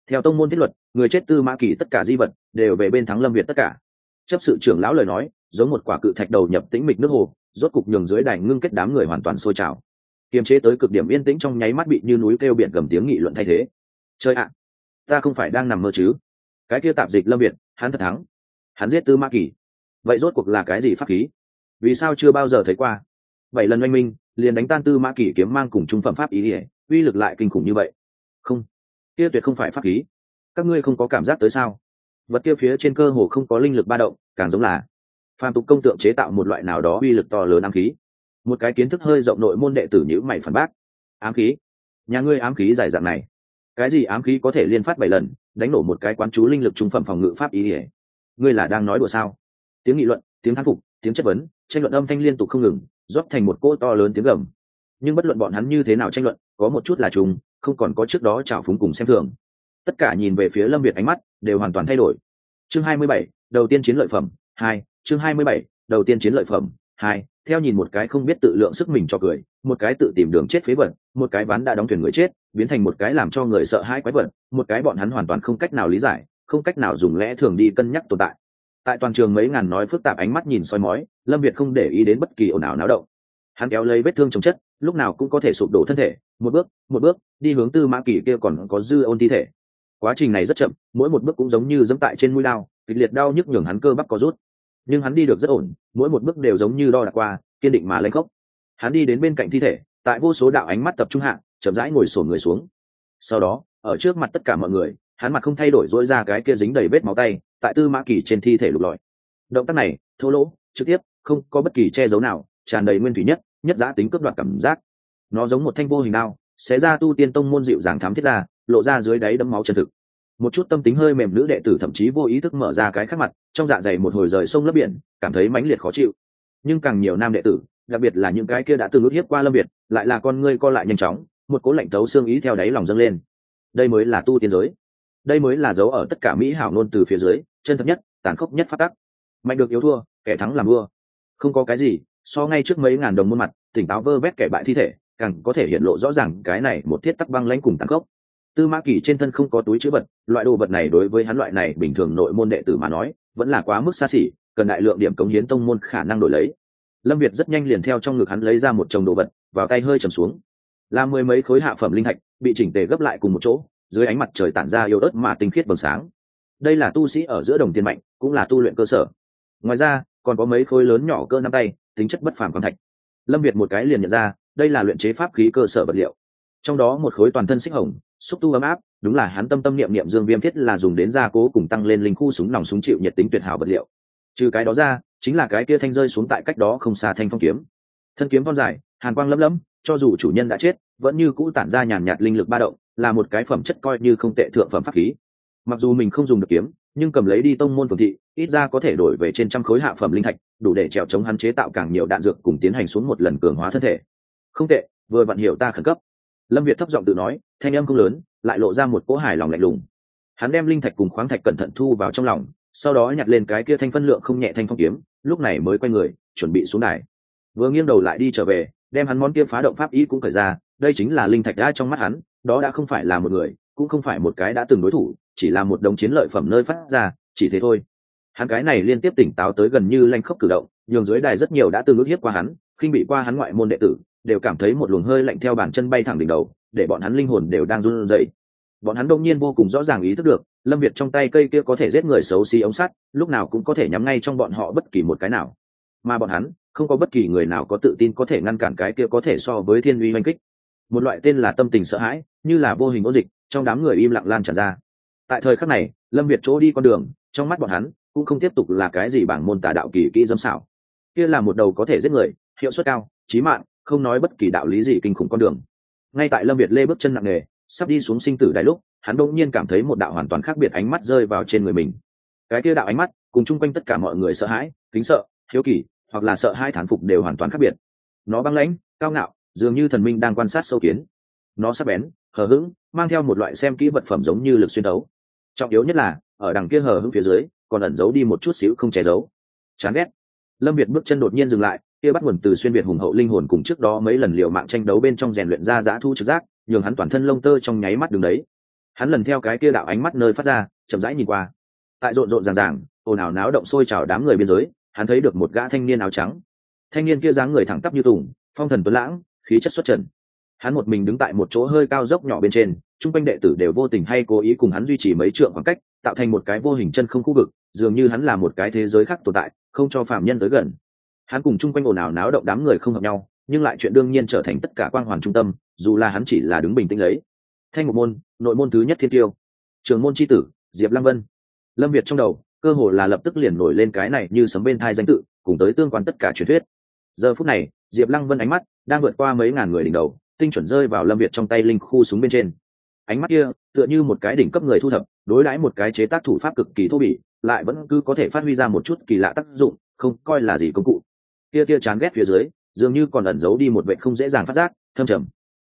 Theo tông môn thiết luật, người chết tư mã kỳ tất cả di vật đều về bên thắng lâm việt tất cả. Chấp sự trưởng lão lời nói giống một quả cự thạch đầu nhập tĩnh mịch nước hồ, rốt cục nhường dưới đài ngưng kết đám người hoàn toàn sôi trào. Kiềm chế tới cực điểm yên tĩnh trong nháy mắt bị như núi kêu biển gầm tiếng nghị luận thay thế. Chơi ạ, ta không phải đang nằm mơ chứ? Cái kia tạp dịch lâm việt, hắn thật thắng. Hắn giết tư ma kỳ. Vậy rốt cuộc là cái gì pháp khí? Vì sao chưa bao giờ thấy qua? Bảy lần oanh minh, liền đánh tan tư ma kỳ kiếm mang cùng trung phẩm pháp ý ỉa uy lực lại kinh khủng như vậy. Không, kia tuyệt không phải pháp khí. Các ngươi không có cảm giác tới sao? Vật kia phía trên cơ hồ không có linh lực ba động, càng giống là phàm tục công tượng chế tạo một loại nào đó uy lực to lớn ám khí. Một cái kiến thức hơi rộng nội môn đệ tử nhữ mày phản bác. Ám khí? Nhà ngươi ám khí dài dạng này. Cái gì ám khí có thể liên phát bảy lần đánh nổ một cái quán chú linh lực trung phẩm phòng ngự pháp ý ỉa ngươi là đang nói đùa sao? Tiếng nghị luận tiếng thán phục tiếng chất vấn tranh luận âm thanh liên tục không ngừng rót thành một cỗ to lớn tiếng gầm. Nhưng bất luận bọn hắn như thế nào tranh luận có một chút là chúng không còn có trước đó trào phúng cùng xem thường. Tất cả nhìn về phía lâm việt ánh mắt đều hoàn toàn thay đổi. Chương 27, đầu tiên chiến lợi phẩm hai chương 27, đầu tiên chiến lợi phẩm hai theo nhìn một cái không biết tự lượng sức mình cho cười một cái tự tìm đường chết phế vật một cái ván đã đóng thuyền người chết biến thành một cái làm cho người sợ hãi quái vật một cái bọn hắn hoàn toàn không cách nào lý giải không cách nào dùng lẽ thường đi cân nhắc tồn tại. Tại toàn trường mấy ngàn nói phức tạp ánh mắt nhìn soi mói lâm việt không để ý đến bất kỳ ồn ào náo động. Hắn kéo lấy vết thương chống chất lúc nào cũng có thể sụp đổ thân thể một bước một bước đi hướng tư mã kỳ kia còn có dư ôn thi thể. Quá trình này rất chậm mỗi một bước cũng giống như dẫm tại trên mũi lao kịch liệt đau nhức nhường hắn cơ bắp có rút nhưng hắn đi được rất ổn, mỗi một bước đều giống như đo đạc qua, kiên định mà lên khốc. Hắn đi đến bên cạnh thi thể, tại vô số đạo ánh mắt tập trung hạ, chậm rãi ngồi sổn người xuống. Sau đó, ở trước mặt tất cả mọi người, hắn mặt không thay đổi dỗi ra cái kia dính đầy vết máu tay, tại tư mã kỳ trên thi thể lục lọi. Động tác này, thô lỗ, trực tiếp, không có bất kỳ che giấu nào, tràn đầy nguyên thủy nhất nhất giá tính cướp đoạt cảm giác. Nó giống một thanh vô hình đao, xé ra tu tiên tông môn dịu dàng thám thiết ra, lộ ra dưới đáy đấm máu chân thực một chút tâm tính hơi mềm nữ đệ tử thậm chí vô ý thức mở ra cái khác mặt, trong dạ dày một hồi rời sông lấp biển, cảm thấy mãnh liệt khó chịu. Nhưng càng nhiều nam đệ tử, đặc biệt là những cái kia đã từng ước hiếp qua lâm biệt lại là con ngươi co lại nhanh chóng, một cố lạnh tấu xương ý theo đáy lòng dâng lên. Đây mới là tu tiên giới. Đây mới là dấu ở tất cả mỹ hảo nôn từ phía dưới, chân thật nhất, tàn khốc nhất phát tắc. Mạnh được yếu thua, kẻ thắng làm vua. Không có cái gì, so ngay trước mấy ngàn đồng muôn mặt, tỉnh táo vơ vét kẻ bại thi thể, càng có thể hiện lộ rõ ràng cái này một thiết tắc băng lãnh cùng tàn khốc tư mã kỳ trên thân không có túi chữ vật, loại đồ vật này đối với hắn loại này bình thường nội môn đệ tử mà nói, vẫn là quá mức xa xỉ, cần đại lượng điểm cống hiến tông môn khả năng đổi lấy. Lâm việt rất nhanh liền theo trong ngực hắn lấy ra một chồng đồ vật, vào tay hơi trầm xuống. Là mười mấy khối hạ phẩm linh thạch, bị chỉnh tề gấp lại cùng một chỗ, dưới ánh mặt trời tản ra yếu ớt mà tinh khiết vầng sáng. Đây là tu sĩ ở giữa đồng tiền mạnh, cũng là tu luyện cơ sở. Ngoài ra, còn có mấy khối lớn nhỏ cơ năm tay, tính chất bất phàm quang thạch. Lâm việt một cái liền nhận ra, đây là luyện chế pháp khí cơ sở vật liệu trong đó một khối toàn thân xích hồng, xúc tu ấm áp, đúng là hắn tâm tâm niệm niệm dương viêm thiết là dùng đến gia cố cùng tăng lên linh khu súng nòng súng chịu nhiệt tính tuyệt hảo vật liệu. Trừ cái đó ra, chính là cái kia thanh rơi xuống tại cách đó không xa thanh phong kiếm. Thân kiếm con dài, hàn quang lấm lấm, cho dù chủ nhân đã chết, vẫn như cũ tản ra nhàn nhạt linh lực ba động, là một cái phẩm chất coi như không tệ thượng phẩm pháp khí. Mặc dù mình không dùng được kiếm, nhưng cầm lấy đi tông môn phường thị, ít ra có thể đổi về trên trăm khối hạ phẩm linh thạch, đủ để trèo chống hắn chế tạo càng nhiều đạn dược cùng tiến hành xuống một lần cường hóa thân thể. Không tệ, vừa vặn hiểu ta khẩn cấp lâm việt thấp giọng tự nói, thanh âm không lớn, lại lộ ra một cỗ hài lòng lạnh lùng. Hắn đem linh thạch cùng khoáng thạch cẩn thận thu vào trong lòng, sau đó nhặt lên cái kia thanh phân lượng không nhẹ thanh phong kiếm, lúc này mới quay người, chuẩn bị xuống đài. Vừa nghiêng đầu lại đi trở về, đem hắn món kia phá động pháp ý cũng khởi ra, đây chính là linh thạch đã trong mắt hắn, đó đã không phải là một người, cũng không phải một cái đã từng đối thủ, chỉ là một đồng chiến lợi phẩm nơi phát ra, chỉ thế thôi. Hắn cái này liên tiếp tỉnh táo tới gần như lanh khốc cử động, nhường dưới đài rất nhiều đã từng ước hiếp qua hắn, khinh bị qua hắn ngoại môn đệ tử đều cảm thấy một luồng hơi lạnh theo bàn chân bay thẳng đỉnh đầu, để bọn hắn linh hồn đều đang run rẩy. Bọn hắn đông nhiên vô cùng rõ ràng ý thức được, lâm việt trong tay cây kia có thể giết người xấu xí ống sắt, lúc nào cũng có thể nhắm ngay trong bọn họ bất kỳ một cái nào. Mà bọn hắn, không có bất kỳ người nào có tự tin có thể ngăn cản cái kia có thể so với thiên uy oanh kích. Một loại tên là tâm tình sợ hãi, như là vô hình ôn dịch, trong đám người im lặng lan tràn ra. Tại thời khắc này, lâm việt chỗ đi con đường, trong mắt bọn hắn cũng không tiếp tục là cái gì bảng môn tà đạo kỳ kỹ dâm xảo. Kia là một đầu có thể giết người, hiệu suất cao trí mạng không nói bất kỳ đạo lý gì kinh khủng con đường. Ngay tại lâm việt lê bước chân nặng nề, sắp đi xuống sinh tử đại lúc, hắn đột nhiên cảm thấy một đạo hoàn toàn khác biệt ánh mắt rơi vào trên người mình. Cái kia đạo ánh mắt, cùng chung quanh tất cả mọi người sợ hãi, kính sợ, hiếu kỳ, hoặc là sợ hai thán phục đều hoàn toàn khác biệt. Nó băng lãnh, cao ngạo, dường như thần minh đang quan sát sâu kiến. Nó sắc bén, hờ hững, mang theo một loại xem kỹ vật phẩm giống như lực xuyên đấu. Trọng yếu nhất là, ở đằng kia hờ hững phía dưới, còn ẩn giấu đi một chút xíu không che giấu. Chán ghét. Lâm việt bước chân đột nhiên dừng lại kia bắt nguồn từ xuyên việt hùng hậu linh hồn cùng trước đó mấy lần liều mạng tranh đấu bên trong rèn luyện ra giã thu trực giác, nhường hắn toàn thân lông tơ trong nháy mắt đường đấy. Hắn lần theo cái kia đạo ánh mắt nơi phát ra, chậm rãi nhìn qua. Tại rộn rộn ràng ràng, ồn ào náo động sôi trào đám người biên giới, hắn thấy được một gã thanh niên áo trắng. Thanh niên kia dáng người thẳng tắp như tùng, phong thần tuấn lãng, khí chất xuất trần. Hắn một mình đứng tại một chỗ hơi cao dốc nhỏ bên trên, chung quanh đệ tử đều vô tình hay cố ý cùng hắn duy trì mấy trượng khoảng cách, tạo thành một cái vô hình chân không khu vực, dường như hắn là một cái thế giới khác tồn tại, không cho phạm nhân tới gần hắn cùng chung quanh ồn ào náo động đám người không hợp nhau, nhưng lại chuyện đương nhiên trở thành tất cả quang hoàn trung tâm, dù là hắn chỉ là đứng bình tĩnh lấy thanh một môn, nội môn thứ nhất thiên tiêu trường môn c tử, diệp lăng vân. Lâm việt trong đầu, cơ hồ là lập tức liền nổi lên cái này như sấm bên thai danh tự, cùng tới tương quan tất cả truyền thuyết. Giờ phút này, diệp lăng vân ánh mắt đang vượt qua mấy ngàn người đỉnh đầu, tinh chuẩn rơi vào lâm việt trong tay linh khu súng bên trên. Ánh mắt kia, tựa như một cái đỉnh cấp người thu thập, đối đãi một cái chế tác thủ pháp cực kỳ thô bỉ, lại vẫn cứ có thể phát huy ra một chút kỳ lạ tác dụng, không coi là gì công cụ kia kia chán ghét phía dưới, dường như còn ẩn giấu đi một vệ không dễ dàng phát giác, thâm trầm.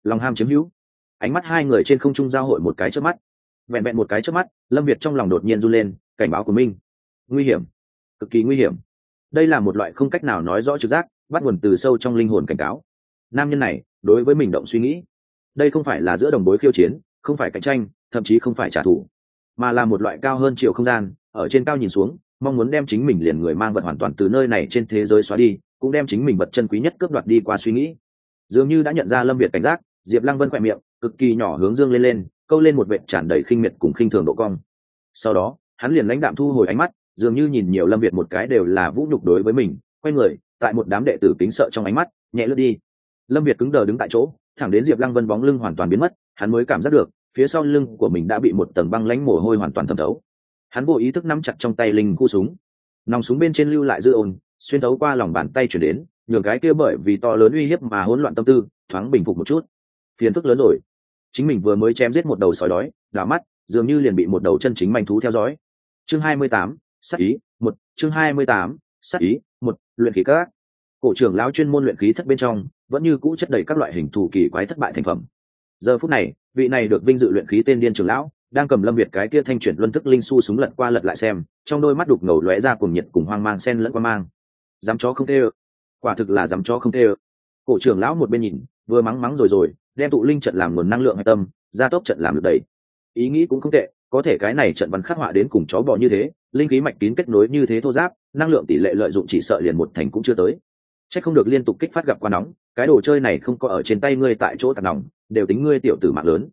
Lòng ham chiếm hữu. Ánh mắt hai người trên không trung giao hội một cái trước mắt. Vẹn vẹn một cái trước mắt, lâm việt trong lòng đột nhiên run lên, cảnh báo của minh nguy hiểm. Cực kỳ nguy hiểm. Đây là một loại không cách nào nói rõ trực giác, bắt nguồn từ sâu trong linh hồn cảnh cáo. Nam nhân này, đối với mình động suy nghĩ. Đây không phải là giữa đồng bối khiêu chiến, không phải cạnh tranh, thậm chí không phải trả thù, mà là một loại cao hơn chiều không gian, ở trên cao nhìn xuống mong muốn đem chính mình liền người mang vật hoàn toàn từ nơi này trên thế giới xóa đi, cũng đem chính mình vật chân quý nhất cướp đoạt đi qua suy nghĩ. Dường như đã nhận ra lâm việt cảnh giác, diệp lăng vân khoe miệng, cực kỳ nhỏ hướng dương lên lên, câu lên một vệ tràn đầy khinh miệt cùng khinh thường độ cong. Sau đó, hắn liền lãnh đạm thu hồi ánh mắt, dường như nhìn nhiều lâm việt một cái đều là vũ nhục đối với mình, quay người, tại một đám đệ tử kính sợ trong ánh mắt, nhẹ lướt đi. Lâm việt cứng đờ đứng tại chỗ, thẳng đến diệp lăng vân bóng lưng hoàn toàn biến mất, hắn mới cảm giác được, phía sau lưng của mình đã bị một tầng băng lánh mồ hôi hoàn toàn thẩm thấu hắn vô ý thức nắm chặt trong tay linh khu súng. Nòng súng bên trên lưu lại dư ồn xuyên thấu qua lòng bàn tay chuyển đến, nhường cái kia bởi vì to lớn uy hiếp mà hỗn loạn tâm tư, thoáng bình phục một chút. Phiền phức lớn rồi. Chính mình vừa mới chém giết một đầu sói đói đảo mắt, dường như liền bị một đầu chân chính manh thú theo dõi. Chương hai mươi tám sắc ý, một, chương hai mươi tám sắc ý, một, luyện khí các. Cổ trưởng lão chuyên môn luyện khí thất bên trong, vẫn như cũ chất đầy các loại hình thù kỳ quái thất bại thành phẩm. Giờ phút này, vị này được vinh dự luyện khí tên điên trưởng lão đang cầm lâm việt cái kia thanh chuyển luân thức linh su súng lật qua lật lại xem, trong đôi mắt đục ngầu lóe ra cùng nhiệt cùng hoang mang sen lẫn qua mang. Dám chó không tê ơ. Quả thực là dám chó không tê ơ. Cổ trưởng lão một bên nhìn, vừa mắng mắng rồi rồi, đem tụ linh trận làm nguồn năng lượng hạch tâm, gia tốc trận làm được đầy. Ý nghĩ cũng không tệ, có thể cái này trận văn khắc họa đến cùng chó bò như thế, linh khí mạch kín kết nối như thế thô giáp, năng lượng tỷ lệ lợi dụng chỉ sợ liền một thành cũng chưa tới. C h ắ c không được liên tục kích phát gặp quá nóng, cái đồ chơi này không có ở trên tay ngươi tại chỗ tạt nòng, đều tính ngươi tiểu tử mạng lớn.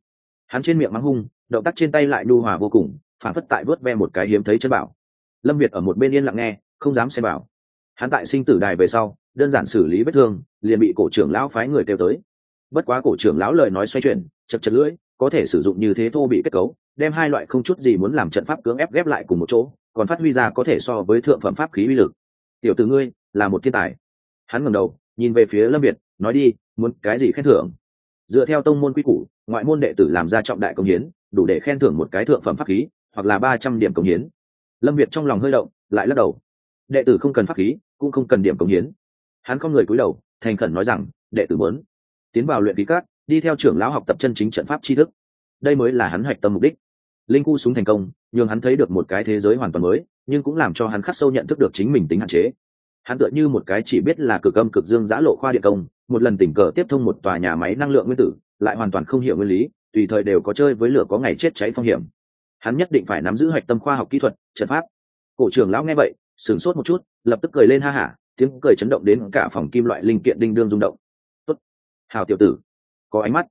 Hắn trên miệng mắng hung động tác trên tay lại nu hòa vô cùng, phản phất tại vớt ve một cái hiếm thấy chân bảo. Lâm việt ở một bên yên lặng nghe, không dám xem bảo hắn tại sinh tử đài về sau, đơn giản xử lý vết thương, liền bị cổ trưởng lão phái người kêu tới. Bất quá cổ trưởng lão lời nói xoay chuyển, chật chật lưỡi, có thể sử dụng như thế thô bị kết cấu, đem hai loại không chút gì muốn làm trận pháp cưỡng ép ghép lại cùng một chỗ, còn phát huy ra có thể so với thượng phẩm pháp khí uy lực. Tiểu tử ngươi, là một thiên tài. Hắn ngẩng đầu, nhìn về phía lâm việt, nói đi, muốn cái gì khen thưởng? Dựa theo tông môn quy củ, ngoại môn đệ tử làm ra trọng đại công hiến đủ để khen thưởng một cái thượng phẩm pháp khí, hoặc là ba trăm điểm cống hiến. Lâm việt trong lòng hơi động, lại lắc đầu. Đệ tử không cần pháp khí, cũng không cần điểm cống hiến. Hắn không người cúi đầu, thành khẩn nói rằng, đệ tử muốn tiến vào luyện khí cát đi theo trưởng lão học tập chân chính trận pháp tri thức. Đây mới là hắn hoạch tâm mục đích. Linh cu súng thành công, nhường hắn thấy được một cái thế giới hoàn toàn mới, nhưng cũng làm cho hắn khắc sâu nhận thức được chính mình tính hạn chế. Hắn tựa như một cái chỉ biết là cực âm cực dương giã lộ khoa địa công, một lần tình cờ tiếp thông một tòa nhà máy năng lượng nguyên tử, lại hoàn toàn không hiểu nguyên lý tùy thời đều có chơi với lửa có ngày chết cháy phong hiểm. Hắn nhất định phải nắm giữ hạch tâm khoa học kỹ thuật, trận pháp. Cổ trưởng lão nghe vậy, sửng sốt một chút, lập tức cười lên ha hả, tiếng cười chấn động đến cả phòng kim loại linh kiện đinh đương rung động. Tốt. Hào tiểu tử, có ánh mắt.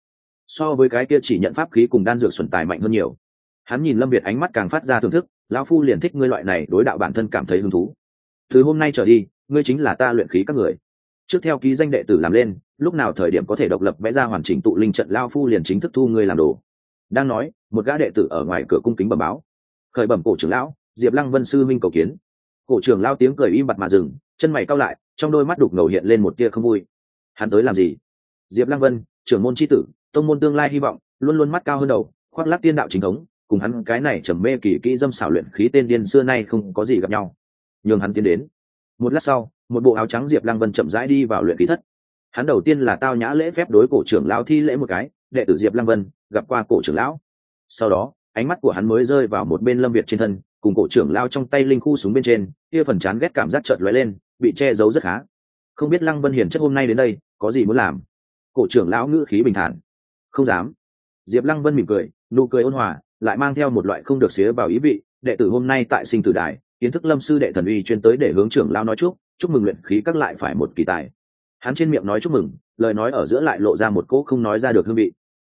So với cái kia chỉ nhận pháp khí cùng đan dược xuẩn tài mạnh hơn nhiều. Hắn nhìn lâm việt ánh mắt càng phát ra thưởng thức, lão phu liền thích ngươi loại này đối đạo bản thân cảm thấy hứng thú. Từ hôm nay trở đi, ngươi chính là ta luyện khí các người. Trước theo ký danh đệ tử làm lên lúc nào thời điểm có thể độc lập vẽ ra hoàn chỉnh tụ linh trận lao phu liền chính thức thu ngươi làm đồ. Đang nói, một gã đệ tử ở ngoài cửa cung kính bẩm báo. Khởi bẩm cổ trưởng lão, diệp lăng vân sư minh cầu kiến. Cổ trưởng lao tiếng cười im bặt mà dừng, chân mày cao lại, trong đôi mắt đục ngầu hiện lên một tia không vui. Hắn tới làm gì? Diệp lăng vân, trưởng môn c tử, tông môn tương lai hy vọng, luôn luôn mắt cao hơn đầu, khoác lát tiên đạo chính thống, cùng hắn cái này trầm mê kỳ kỹ dâm xảo luyện khí tên điên xưa nay không có gì gặp nhau. Nhường hắn tiến đến. Một lát sau, một bộ áo trắng diệp lăng vân chậm rãi đi vào luyện khí thất hắn đầu tiên là tao nhã lễ phép đối cổ trưởng lão thi lễ một cái, đệ tử diệp lăng vân, gặp qua cổ trưởng lão. Sau đó, ánh mắt của hắn mới rơi vào một bên lâm việt trên thân, cùng cổ trưởng lao trong tay linh khu súng bên trên, kia phần chán ghét cảm giác trợt lóe lên, bị che giấu rất khá. Không biết lăng vân hiền chất hôm nay đến đây, có gì muốn làm? Cổ trưởng lão ngữ khí bình thản. Không dám. Diệp lăng vân mỉm cười, nụ cười ôn hòa, lại mang theo một loại không được xía vào ý vị, đệ tử hôm nay tại sinh tử đài, kiến thức lâm sư đệ thần uy chuyên tới để hướng trưởng lao nói chúc chúc mừng luyện khí các lại phải một kỳ tài hắn trên miệng nói chúc mừng, lời nói ở giữa lại lộ ra một cỗ không nói ra được hương vị.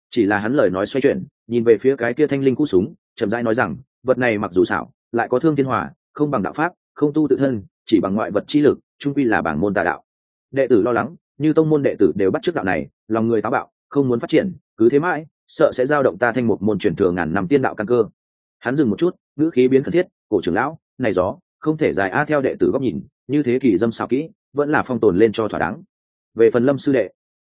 Chỉ là hắn lời nói xoay chuyển, nhìn về phía cái kia thanh linh cũ súng, chậm rãi nói rằng, vật này mặc dù xảo, lại có thương thiên hòa, không bằng đạo pháp, không tu tự thân, chỉ bằng ngoại vật chi lực, trung quy là bảng môn tà đạo. Đệ tử lo lắng, như tông môn đệ tử đều bắt trước đạo này, lòng người táo bạo, không muốn phát triển, cứ thế mãi, sợ sẽ giao động ta thanh một môn truyền thừa ngàn năm tiên đạo căn cơ. Hắn dừng một chút, ngữ khí biến khẩn thiết, cổ trưởng lão, này gió, không thể dài a theo đệ tử góc nhìn, như thế kỷ dâm xào kỹ, vẫn là phong tồn lên cho thỏa đáng về phần lâm sư đệ.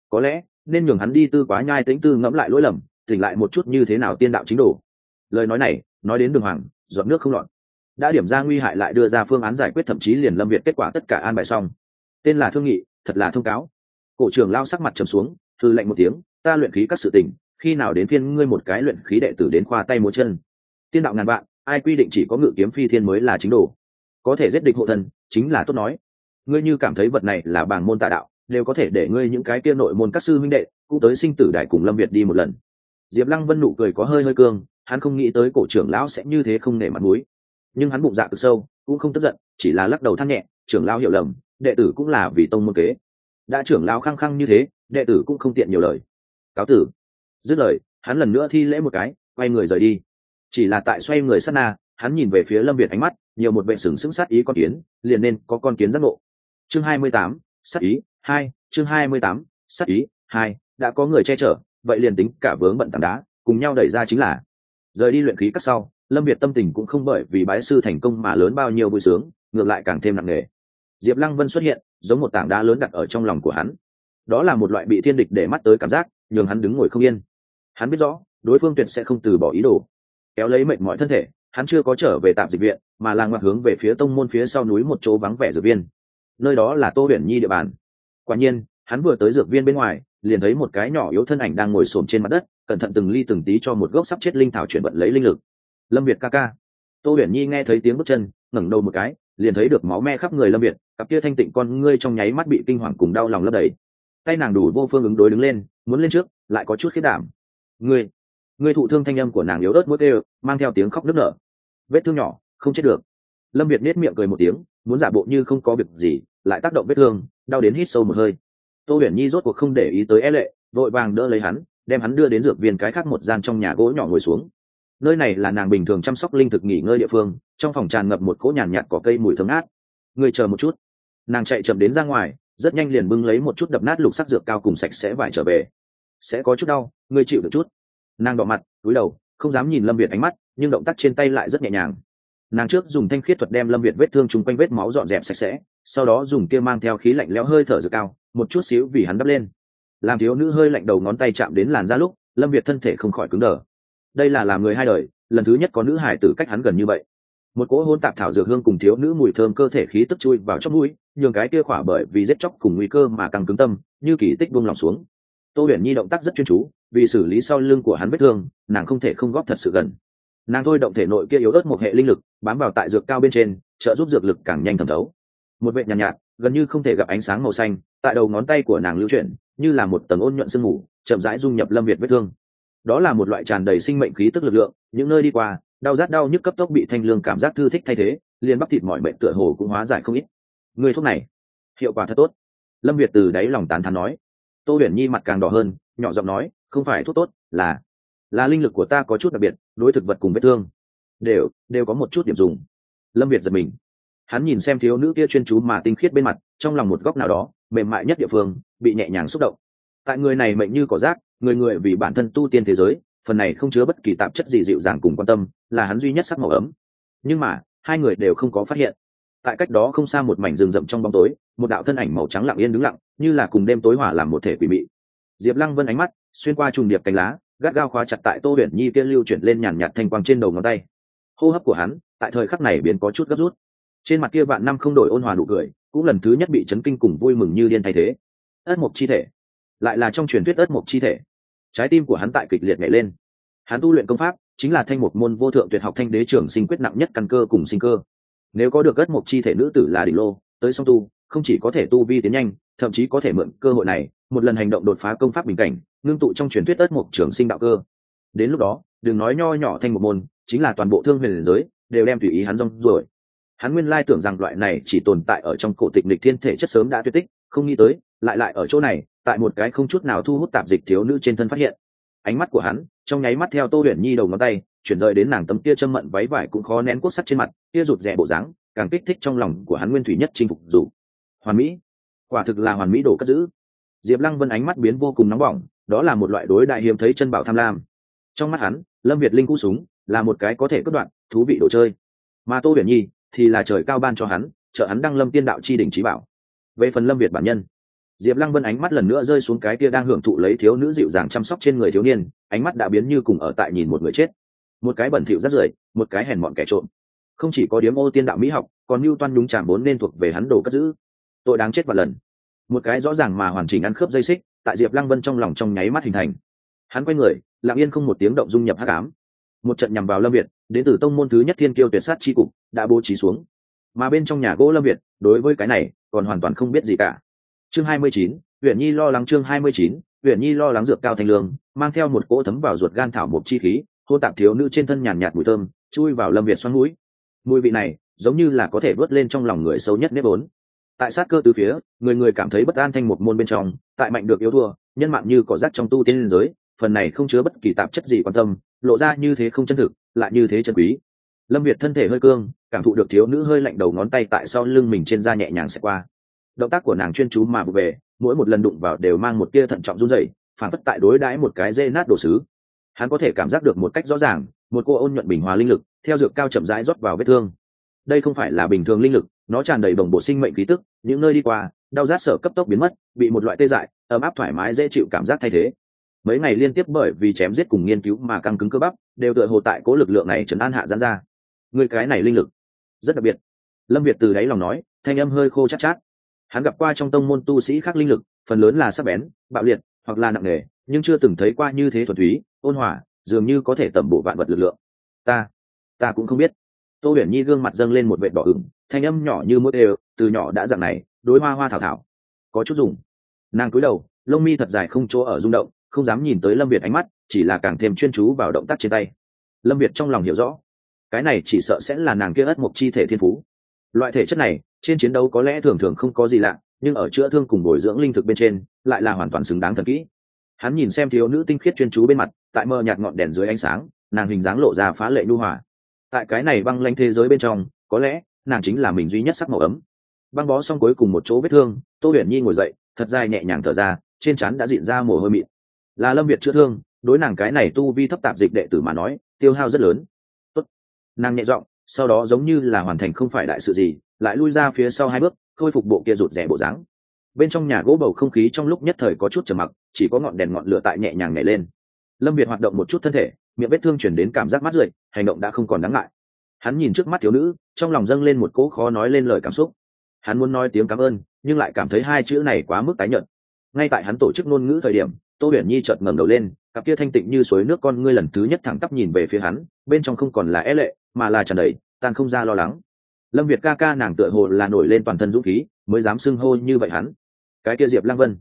Có lẽ, nên nhường hắn đi tư quá nhai tính tư ngẫm lại lỗi lầm, tỉnh lại một chút như thế nào tiên đạo chính đồ. Lời nói này, nói đến đường hoàng dọn nước không lọt. Đã điểm ra nguy hại lại đưa ra phương án giải quyết thậm chí liền lâm việt kết quả tất cả an bài xong. Tên là thương nghị, thật là thông cáo. Cổ trưởng lao sắc mặt trầm xuống thư lệnh một tiếng, ta luyện khí các sự tình, khi nào đến phiên ngươi một cái luyện khí đệ tử đến khoa tay múa chân? Tiên đạo ngàn vạn, ai quy định chỉ có ngự kiếm phi thiên mới là chính đồ? Có thể giết địch hộ thân chính là tốt nói. Ngươi như cảm thấy vật này là bảng môn tà đạo đều có thể để ngươi những cái kia nội môn các sư huynh đệ, cũng tới sinh tử đại cùng lâm việt đi một lần. Diệp lăng vân nụ cười có hơi hơi cương, hắn không nghĩ tới cổ trưởng lão sẽ như thế không nể mặt mũi. Nhưng hắn bụng dạ cực sâu, cũng không tức giận, chỉ là lắc đầu than nhẹ, trưởng lão hiểu lầm, đệ tử cũng là vì tông môn kế. Đã trưởng lão khăng khăng như thế, đệ tử cũng không tiện nhiều lời. Cáo tử. Dứt lời, hắn lần nữa thi lễ một cái, quay người rời đi. Chỉ là tại xoay người sát na, hắn nhìn về phía lâm việt ánh mắt, nhiều một vệ sừng sững sát ý con kiến, liền nên có con kiến giác ngộ. Chương hai mươi tám, sát ý hai, chương hai mươi tám, sát ý. Hai, đã có người che chở, vậy liền tính cả vướng bận tảng đá, cùng nhau đẩy ra chính là. Rời đi luyện khí các sau, lâm việt tâm tình cũng không bởi vì bái sư thành công mà lớn bao nhiêu vui sướng, ngược lại càng thêm nặng nề. Diệp lăng vân xuất hiện, giống một tảng đá lớn đặt ở trong lòng của hắn. Đó là một loại bị thiên địch để mắt tới cảm giác, nhường hắn đứng ngồi không yên. Hắn biết rõ, đối phương tuyệt sẽ không từ bỏ ý đồ. Kéo lấy mệnh mọi thân thể, hắn chưa có trở về tạm dịch viện, mà là ngoặt hướng về phía tông môn phía sau núi một chỗ vắng vẻ dược viên nơi đó là tô huyền nhi địa bàn quả nhiên, hắn vừa tới dược viên bên ngoài, liền thấy một cái nhỏ yếu thân ảnh đang ngồi xổm trên mặt đất, cẩn thận từng ly từng tí cho một gốc sắp chết linh thảo chuyển vận lấy linh lực. Lâm việt ca ca. Tô huyền nhi nghe thấy tiếng bước chân, ngẩng đầu một cái, liền thấy được máu me khắp người lâm việt, cặp kia thanh tịnh con ngươi trong nháy mắt bị kinh hoàng cùng đau lòng lấp đầy. Tay nàng đủ vô phương ứng đối đứng lên, muốn lên trước, lại có chút khiết đảm. Ngươi ngươi thụ thương thanh âm của nàng yếu ớt mỗi kêu mang theo tiếng khóc nức nở. Vết thương nhỏ, không chết được. Lâm việt nết miệng cười một tiếng, muốn giả bộ như không có việc gì, lại tác động vết thương đau đến hít sâu một hơi. Tô huyền nhi rốt cuộc không để ý tới e lệ vội vàng đỡ lấy hắn đem hắn đưa đến dược viên cái khác một gian trong nhà gỗ nhỏ ngồi xuống. Nơi này là nàng bình thường chăm sóc linh thực nghỉ ngơi địa phương trong phòng tràn ngập một cỗ nhàn nhạt, cỏ cây mùi thơm ngát. Người chờ một chút. Nàng chạy chậm đến ra ngoài rất nhanh liền bưng lấy một chút đập nát lục sắc dược cao cùng sạch sẽ vải trở về. Sẽ có chút đau ngươi chịu được chút. Nàng đỏ mặt cúi đầu không dám nhìn lâm việt ánh mắt nhưng động tác trên tay lại rất nhẹ nhàng. Nàng trước dùng thanh khiết thuật đem lâm việt vết thương chung quanh vết máu dọn dẹp sạch sẽ sau đó dùng kia mang theo khí lạnh lẽo hơi thở dược cao, một chút xíu vì hắn đắp lên. Làm thiếu nữ hơi lạnh đầu ngón tay chạm đến làn da lúc, lâm việt thân thể không khỏi cứng đờ. Đây là làm người hai đời, lần thứ nhất có nữ hải tử cách hắn gần như vậy. Một cỗ hôn tạp thảo dược hương cùng thiếu nữ mùi thơm cơ thể khí tức chui vào trong mũi, nhường cái kia khỏa bởi vì giết chóc cùng nguy cơ mà càng cứng tâm, như kỳ tích buông lòng xuống. Tô huyền nhi động tác rất chuyên chú, vì xử lý sau lưng của hắn vết thương, nàng không thể không góp thật sự gần. Nàng thôi động thể nội kia yếu ớt một hệ linh lực, bám vào tại dược cao bên trên, trợ giúp dược lực càng nhanh thẩm thấu một vệ nhàn nhạt, nhạt gần như không thể gặp ánh sáng màu xanh tại đầu ngón tay của nàng lưu chuyển như là một tầng ôn nhuận sương mù chậm rãi dung nhập lâm việt vết thương. Đó là một loại tràn đầy sinh mệnh khí tức lực lượng những nơi đi qua đau rát đau nhức cấp tốc bị thanh lương cảm giác thư thích thay thế liền bắp thịt mọi bệnh tựa hồ cũng hóa giải không ít. Người thuốc này hiệu quả thật tốt. Lâm việt từ đáy lòng tán thán nói. Tô huyền nhi mặt càng đỏ hơn nhỏ giọng nói không phải thuốc tốt là là linh lực của ta có chút đặc biệt đối thực vật cùng vết thương đều đều có một chút điểm dùng. Lâm việt giật mình hắn nhìn xem thiếu nữ kia chuyên chú mà tinh khiết bên mặt, trong lòng một góc nào đó, mềm mại nhất địa phương, bị nhẹ nhàng xúc động. Tại người này mệnh như cỏ rác, người người vì bản thân tu tiên thế giới, phần này không chứa bất kỳ tạp chất gì dịu dàng cùng quan tâm, là hắn duy nhất sắc màu ấm. Nhưng mà, hai người đều không có phát hiện. Tại cách đó không xa một mảnh rừng rậm trong bóng tối, một đạo thân ảnh màu trắng lặng yên đứng lặng, như là cùng đêm tối hỏa làm một thể quỷ mị. Diệp lăng vân ánh mắt, xuyên qua trùng điệp cánh lá, gắt gao khóa chặt tại tô huyền nhi kia lưu chuyển lên nhàn nhạt thanh quang trên đầu ngón tay. Hô hấp của hắn, tại thời khắc này biến có chút gấp rút trên mặt kia vạn năm không đổi ôn hòa nụ cười, cũng lần thứ nhất bị chấn kinh cùng vui mừng như điên thay thế. Ất mộc chi thể. Lại là trong truyền thuyết ất mộc chi thể. Trái tim của hắn tại kịch liệt nhảy lên. Hắn tu luyện công pháp chính là thanh một môn vô thượng tuyệt học thanh đế trưởng sinh quyết nặng nhất căn cơ cùng sinh cơ. Nếu có được ất mộc chi thể nữ tử là đỉnh lô, tới song tu, không chỉ có thể tu vi tiến nhanh, thậm chí có thể mượn cơ hội này, một lần hành động đột phá công pháp bình cảnh, ngưng tụ trong truyền thuyết ất mộc trường sinh đạo cơ. Đến lúc đó, đừng nói nho nhỏ thanh một môn, chính là toàn bộ thương huyền giới, đều đem tùy ý hắn rong rồi hắn nguyên lai tưởng rằng loại này chỉ tồn tại ở trong cổ tịch lịch thiên thể chất sớm đã tuyệt tích, không nghĩ tới, lại lại ở chỗ này, tại một cái không chút nào thu hút tạp dịch thiếu nữ trên thân phát hiện. Ánh mắt của hắn, trong nháy mắt theo tô huyền nhi đầu ngón tay, chuyển rời đến nàng tấm kia châm mận váy vải cũng khó nén quốc sắt trên mặt, kia rụt rè bộ dáng, càng kích thích trong lòng của hắn nguyên thủy nhất chinh phục dù. Hoàn mỹ. Quả thực là hoàn mỹ đồ cất giữ. Diệp lăng vân ánh mắt biến vô cùng nóng bỏng, đó là một loại đối đại hiếm thấy chân bảo tham lam. Trong mắt hắn, lâm việt linh cũ súng, là một cái có thể cất đoạn thú vị đồ chơi. Mà tô huyền nhi thì là trời cao ban cho hắn, trợ hắn đăng lâm tiên đạo chi đỉnh trí bảo. Về phần lâm việt bản nhân, diệp lăng vân ánh mắt lần nữa rơi xuống cái kia đang hưởng thụ lấy thiếu nữ dịu dàng chăm sóc trên người thiếu niên, ánh mắt đã biến như cùng ở tại nhìn một người chết. Một cái bẩn thỉu rất rưởi, một cái hèn mọn kẻ trộm. Không chỉ có điếm ô tiên đạo mỹ học, còn mưu toan nhúng chạm vốn nên thuộc về hắn đồ cất giữ. Tội đáng chết và lần. Một cái rõ ràng mà hoàn chỉnh ăn khớp dây xích, tại diệp lăng vân trong lòng trong nháy mắt hình thành. Hắn quay người, lặng yên không một tiếng động dung nhập hát cám một trận nhằm vào lâm việt đến từ tông môn thứ nhất thiên kiêu tuyệt sát chi cục, đã bố trí xuống. Mà bên trong nhà gỗ lâm việt, đối với cái này, còn hoàn toàn không biết gì cả. Chương hai mươi chín huyện nhi lo lắng chương hai mươi chín huyện nhi lo lắng dược cao thanh lương, mang theo một cỗ thấm vào ruột gan thảo mộc chi khí, hô tạp thiếu nữ trên thân nhàn nhạt mùi thơm, chui vào lâm việt xoắn mũi. Mùi vị này, giống như là có thể vớt lên trong lòng người xấu nhất nếp vốn. Tại sát cơ từ phía, người người cảm thấy bất an thanh một môn bên trong, tại mạnh được yếu thua, nhân mạng như cỏ rác trong tu tiên giới, phần này không chứa bất kỳ tạp chất gì quan tâm lộ ra như thế không chân thực, lại như thế chân quý. Lâm việt thân thể hơi cương, cảm thụ được thiếu nữ hơi lạnh đầu ngón tay tại sau lưng mình trên da nhẹ nhàng xẹt qua. Động tác của nàng chuyên chú mà về, mỗi một lần đụng vào đều mang một tia thận trọng run rẩy, phản phất tại đối đãi một cái dê nát đồ sứ. Hắn có thể cảm giác được một cách rõ ràng, một cô ôn nhuận bình hòa linh lực, theo dược cao chậm rãi rót vào vết thương. Đây không phải là bình thường linh lực, nó tràn đầy bồng bộ sinh mệnh khí tức, những nơi đi qua, đau rát sở cấp tốc biến mất, bị một loại tê dại, ấm áp thoải mái dễ chịu cảm giác thay thế mấy ngày liên tiếp bởi vì chém giết cùng nghiên cứu mà căng cứng cơ bắp đều tựa hồ tại cố lực lượng này trấn an hạ giãn ra. Người cái này linh lực rất đặc biệt. Lâm việt từ đáy lòng nói thanh âm hơi khô chát, chát. Hắn gặp qua trong tông môn tu sĩ khác linh lực phần lớn là sắc bén bạo liệt hoặc là nặng nề nhưng chưa từng thấy qua như thế thuần túy ôn hòa dường như có thể tẩm bổ vạn vật lực lượng. Ta ta cũng không biết. Tô huyền nhi gương mặt dâng lên một vệ đỏ ửng thanh âm nhỏ như mỗi đều từ nhỏ đã dạng này đối hoa hoa thảo thảo. Có chút dùng. Nàng cúi đầu lông mi thật dài không chỗ ở rung động không dám nhìn tới lâm việt ánh mắt, chỉ là càng thêm chuyên chú vào động tác trên tay. Lâm việt trong lòng hiểu rõ, cái này chỉ sợ sẽ là nàng kia ất mộc chi thể thiên phú. Loại thể chất này, trên chiến đấu có lẽ thường thường không có gì lạ, nhưng ở chữa thương cùng bồi dưỡng linh thực bên trên, lại là hoàn toàn xứng đáng thần kỹ. Hắn nhìn xem thiếu nữ tinh khiết chuyên chú bên mặt, tại mờ nhạt ngọn đèn dưới ánh sáng, nàng hình dáng lộ ra phá lệ nhu hòa. Tại cái này băng lanh thế giới bên trong, có lẽ, nàng chính là mình duy nhất sắc màu ấm. Băng bó xong cuối cùng một chỗ vết thương, tô huyền nhi ngồi dậy, thật dài nhẹ nhàng thở ra, trên chắn đã dịn ra mồ hôi mịn là lâm việt chữa thương, đối nàng cái này tu vi thấp tạp dịch đệ tử mà nói, tiêu hao rất lớn. Tốt. nàng nhẹ giọng, sau đó giống như là hoàn thành không phải đại sự gì, lại lui ra phía sau hai bước, khôi phục bộ kia rụt rẻ bộ dáng. Bên trong nhà gỗ bầu không khí trong lúc nhất thời có chút trầm mặc, chỉ có ngọn đèn ngọn lửa tại nhẹ nhàng nhảy lên. Lâm việt hoạt động một chút thân thể, miệng vết thương chuyển đến cảm giác mát rượi, hành động đã không còn đáng ngại. Hắn nhìn trước mắt thiếu nữ, trong lòng dâng lên một cỗ khó nói lên lời cảm xúc. Hắn muốn nói tiếng cảm ơn, nhưng lại cảm thấy hai chữ này quá mức tái nhợt. Ngay tại hắn tổ chức ngôn ngữ thời điểm tô huyền nhi chợt ngẩng đầu lên, cặp kia thanh tịnh như suối nước con ngươi lần thứ nhất thẳng tắp nhìn về phía hắn, bên trong không còn là é lệ, mà là tràn đầy, tan không ra lo lắng. Lâm việt ca ca nàng tựa hồ là nổi lên toàn thân dũng khí, mới dám xưng hô như vậy hắn. Cái kia diệp lang vân,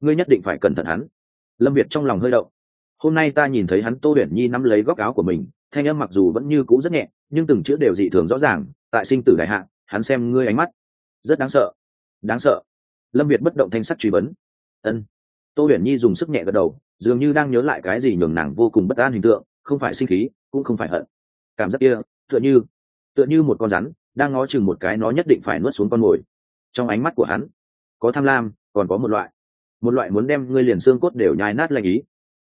ngươi nhất định phải cẩn thận hắn. Lâm việt trong lòng hơi động. Hôm nay ta nhìn thấy hắn, tô huyền nhi nắm lấy góc áo của mình, thanh âm mặc dù vẫn như cũ rất nhẹ, nhưng từng chữ đều dị thường rõ ràng, tại sinh tử đại hạ, hắn xem ngươi ánh mắt. Rất đáng sợ. Đáng sợ. Lâm việt bất động thanh sắc truy vấn. Ân tô huyền nhi dùng sức nhẹ gật đầu, dường như đang nhớ lại cái gì nhường nàng vô cùng bất an hình tượng, không phải sinh khí, cũng không phải hận. Cảm giác kia, tựa như tựa như một con rắn, đang ngó chừng một cái nó nhất định phải nuốt xuống con mồi. Trong ánh mắt của hắn, có tham lam, còn có một loại một loại muốn đem ngươi liền xương cốt đều nhai nát lành ý.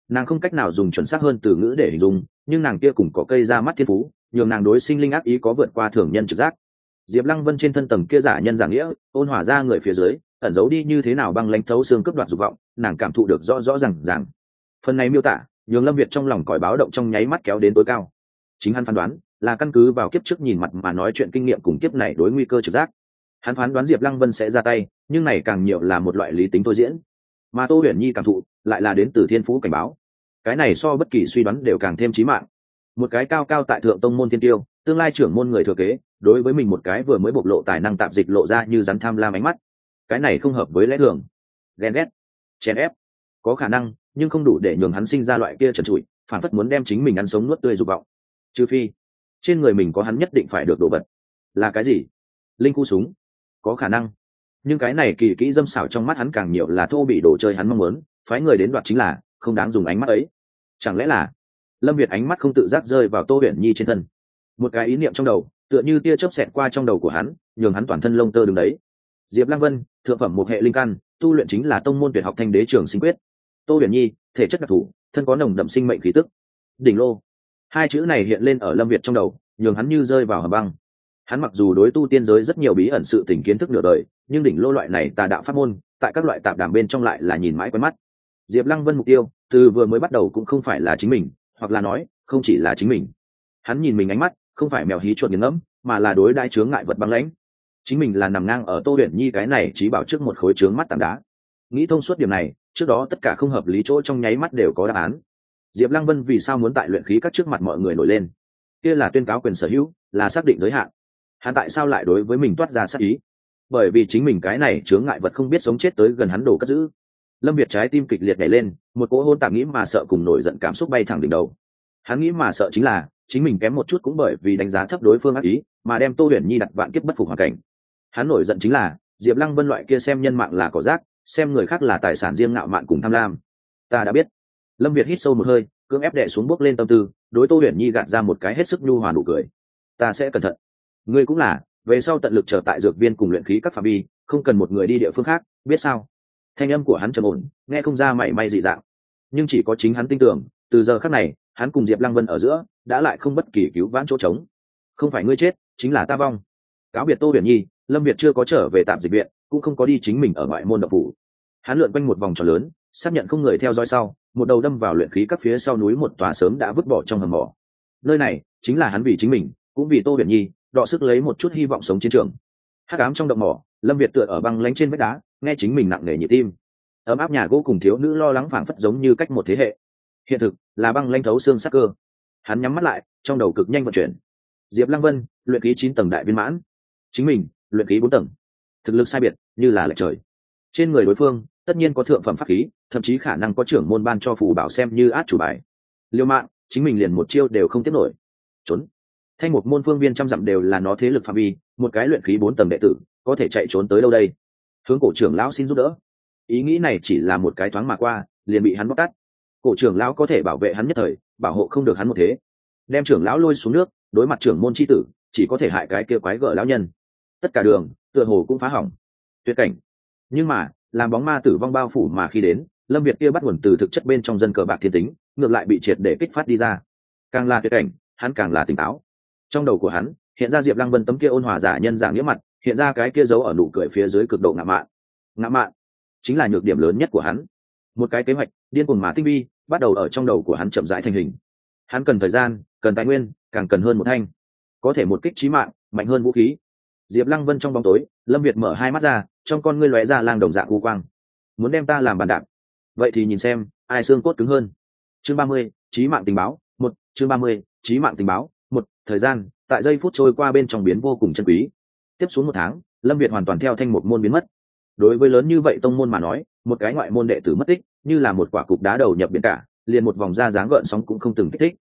Nàng không cách nào dùng chuẩn xác hơn từ ngữ để hình dung, nhưng nàng kia cùng có cây ra mắt thiên phú, nhường nàng đối sinh linh ác ý có vượt qua thường nhân trực giác. Diệp lăng vân trên thân tầng kia giả nhân giả nghĩa, ôn hỏa ra người phía dưới ẩn giấu đi như thế nào băng lãnh thấu xương cướp đoạt dục vọng, nàng cảm thụ được rõ rõ r à n g rằng phần này miêu tả, nhường lâm việt trong lòng còi báo động trong nháy mắt kéo đến tối cao. Chính hắn phán đoán, là căn cứ vào kiếp trước nhìn mặt mà nói chuyện kinh nghiệm cùng kiếp này đối nguy cơ trực giác. Hắn phán đoán diệp lăng vân sẽ ra tay, nhưng này càng nhiều là một loại lý tính thôi diễn. Mà tô huyền nhi cảm thụ, lại là đến từ thiên phú cảnh báo. Cái này so bất kỳ suy đoán đều càng thêm trí mạng. Một cái cao cao tại thượng tông môn thiên tiêu, tương lai trưởng môn người thừa kế, đối với mình một cái vừa mới bộc lộ tài năng tạp dịch lộ ra như rắn tham lam ánh mắt cái này không hợp với lẽ thường. Ghen ghét, chèn ép, có khả năng, nhưng không đủ để nhường hắn sinh ra loại kia trần trụi, phản phất muốn đem chính mình ăn sống nuốt tươi dục vọng. Trừ phi, trên người mình có hắn nhất định phải được đổ vật. Là cái gì? Linh khu súng. Có khả năng. Nhưng cái này kỳ kỹ dâm xảo trong mắt hắn càng nhiều là thô bị đồ chơi hắn mong muốn, phái người đến đoạt chính là, không đáng dùng ánh mắt ấy. Chẳng lẽ là, lâm việt ánh mắt không tự giác rơi vào tô huyền nhi trên thân. Một cái ý niệm trong đầu, tựa như tia chớp xẹt qua trong đầu của hắn, nhường hắn toàn thân lông tơ đứng đấy diệp lăng vân, thượng phẩm một hệ linh căn, tu luyện chính là tông môn tuyệt học thanh đế trường sinh quyết. Tô huyền nhi, thể chất đặc thù, thân có nồng đậm sinh mệnh khí tức. Đỉnh lô. Hai chữ này hiện lên ở lâm việt trong đầu, nhường hắn như rơi vào hầm băng. Hắn mặc dù đối tu tiên giới rất nhiều bí ẩn sự tình kiến thức nửa đời, nhưng đỉnh lô loại này tà đạo pháp môn, tại các loại tạp đàm bên trong lại là nhìn mãi quen mắt. Diệp lăng vân mục tiêu, từ vừa mới bắt đầu cũng không phải là chính mình, hoặc là nói, không chỉ là chính mình. Hắn nhìn mình ánh mắt, không phải mèo hí chuột nghiền ngẫm, mà là đối đại chướng ngại vật băng lãnh chính mình là nằm ngang ở tô huyền nhi cái này trí bảo trước một khối trướng mắt tảng đá. Nghĩ thông suốt điểm này, trước đó tất cả không hợp lý chỗ trong nháy mắt đều có đáp án. Diệp lăng vân vì sao muốn tại luyện khí các trước mặt mọi người nổi lên? Kia là tuyên cáo quyền sở hữu, là xác định giới hạn. Hắn tại sao lại đối với mình toát ra sát ý? Bởi vì chính mình cái này chướng ngại vật không biết sống chết tới gần hắn đổ cất giữ. Lâm việt trái tim kịch liệt nhảy lên, một cỗ hôn tạm nghĩ mà sợ cùng nổi giận cảm xúc bay thẳng đỉnh đầu. Hắn nghĩ mà sợ chính là, chính mình kém một chút cũng bởi vì đánh giá thấp đối phương ác ý, mà đem tô huyền nhi đặt vạn kiếp bất phục hoàn cảnh hắn nổi giận chính là, diệp lăng vân loại kia xem nhân mạng là cỏ rác, xem người khác là tài sản riêng ngạo mạn cùng tham lam. Ta đã biết. Lâm việt hít sâu một hơi, cưỡng ép đệ xuống bước lên tâm tư, đối tô huyền nhi gạt ra một cái hết sức nhu hòa nụ cười. Ta sẽ cẩn thận. Ngươi cũng là, về sau tận lực trở tại dược viên cùng luyện khí các phạm vi, không cần một người đi địa phương khác, biết sao? Thanh âm của hắn trầm ổn, nghe không ra mảy may dị dạng. Nhưng chỉ có chính hắn tin tưởng, từ giờ khác này, hắn cùng diệp lăng vân ở giữa, đã lại không bất kỳ cứu vãn chỗ trống. Không phải ngươi chết, chính là ta vong. Cáo biệt tô huyền nhi lâm việt chưa có trở về tạm dịch viện, cũng không có đi chính mình ở ngoại môn độc phủ. Hắn lượn quanh một vòng tròn lớn, xác nhận không người theo dõi sau, một đầu đâm vào luyện khí các phía sau núi một tòa sớm đã vứt bỏ trong hầm mỏ. Nơi này chính là hắn vì chính mình, cũng vì tô huyền nhi, đọ sức lấy một chút hy vọng sống chiến trường. Hắc ám trong động mỏ, lâm việt tựa ở băng lánh trên vách đá, nghe chính mình nặng nề nhịp tim. Ấm áp nhà gỗ cùng thiếu nữ lo lắng phảng phất giống như cách một thế hệ. Hiện thực là băng lanh thấu xương sắc cơ. Hắn nhắm mắt lại, trong đầu cực nhanh vận chuyển. Diệp lăng vân, luyện ký chín tầng đại viên mãn. Chính mình luyện khí bốn tầng. Thực lực sai biệt, như là lệch trời. Trên người đối phương, tất nhiên có thượng phẩm pháp khí, thậm chí khả năng có trưởng môn ban cho phù bảo xem như át chủ bài. Liêu mạng, chính mình liền một chiêu đều không tiếp nổi. Trốn. Thanh một môn phương viên trăm dặm đều là nó thế lực phạm vi, một cái luyện khí bốn tầng đệ tử, có thể chạy trốn tới đâu đây? Hướng cổ trưởng lão xin giúp đỡ. Ý nghĩ này chỉ là một cái thoáng mà qua, liền bị hắn bóc tắt cổ trưởng lão có thể bảo vệ hắn nhất thời, bảo hộ không được hắn một thế. Đem trưởng lão lôi xuống nước, đối mặt trưởng môn c h i tử, chỉ có thể hại cái kia quái gở lão nhân tất cả đường, tựa hồ cũng phá hỏng. Tuyệt cảnh. Nhưng mà, làm bóng ma tử vong bao phủ mà khi đến, lâm việt kia bắt nguồn từ thực chất bên trong dân cờ bạc thiên tính, ngược lại bị triệt để kích phát đi ra. Càng là tuyệt cảnh, hắn càng là tỉnh táo. Trong đầu của hắn, hiện ra diệp lăng vân tấm kia ôn hòa giả nhân giả nghĩa mặt, hiện ra cái kia giấu ở nụ cười phía dưới cực độ ngạo mạn. Ngạo mạn chính là nhược điểm lớn nhất của hắn. Một cái kế hoạch, điên cuồng mà tinh vi, bắt đầu ở trong đầu của hắn chậm rãi thành hình. Hắn cần thời gian, cần tài nguyên, càng cần hơn một thanh. Có thể một kích trí mạng, mạnh hơn vũ khí diệp lăng vân trong bóng tối, lâm việt mở hai mắt ra, trong con ngươi lóe ra lang đồng dạng u quang. Muốn đem ta làm bàn đạp? Vậy thì nhìn xem, ai xương cốt cứng hơn. Chương ba mươi, trí mạng tình báo, một, chương ba mươi, trí mạng tình báo, một, thời gian, tại giây phút trôi qua bên trong biến vô cùng chân quý. Tiếp xuống một tháng, lâm việt hoàn toàn theo thanh một môn biến mất. Đối với lớn như vậy tông môn mà nói, một cái ngoại môn đệ tử mất tích, như là một quả cục đá đầu nhập biển cả, liền một vòng da dáng gợn sóng cũng không từng kích thích.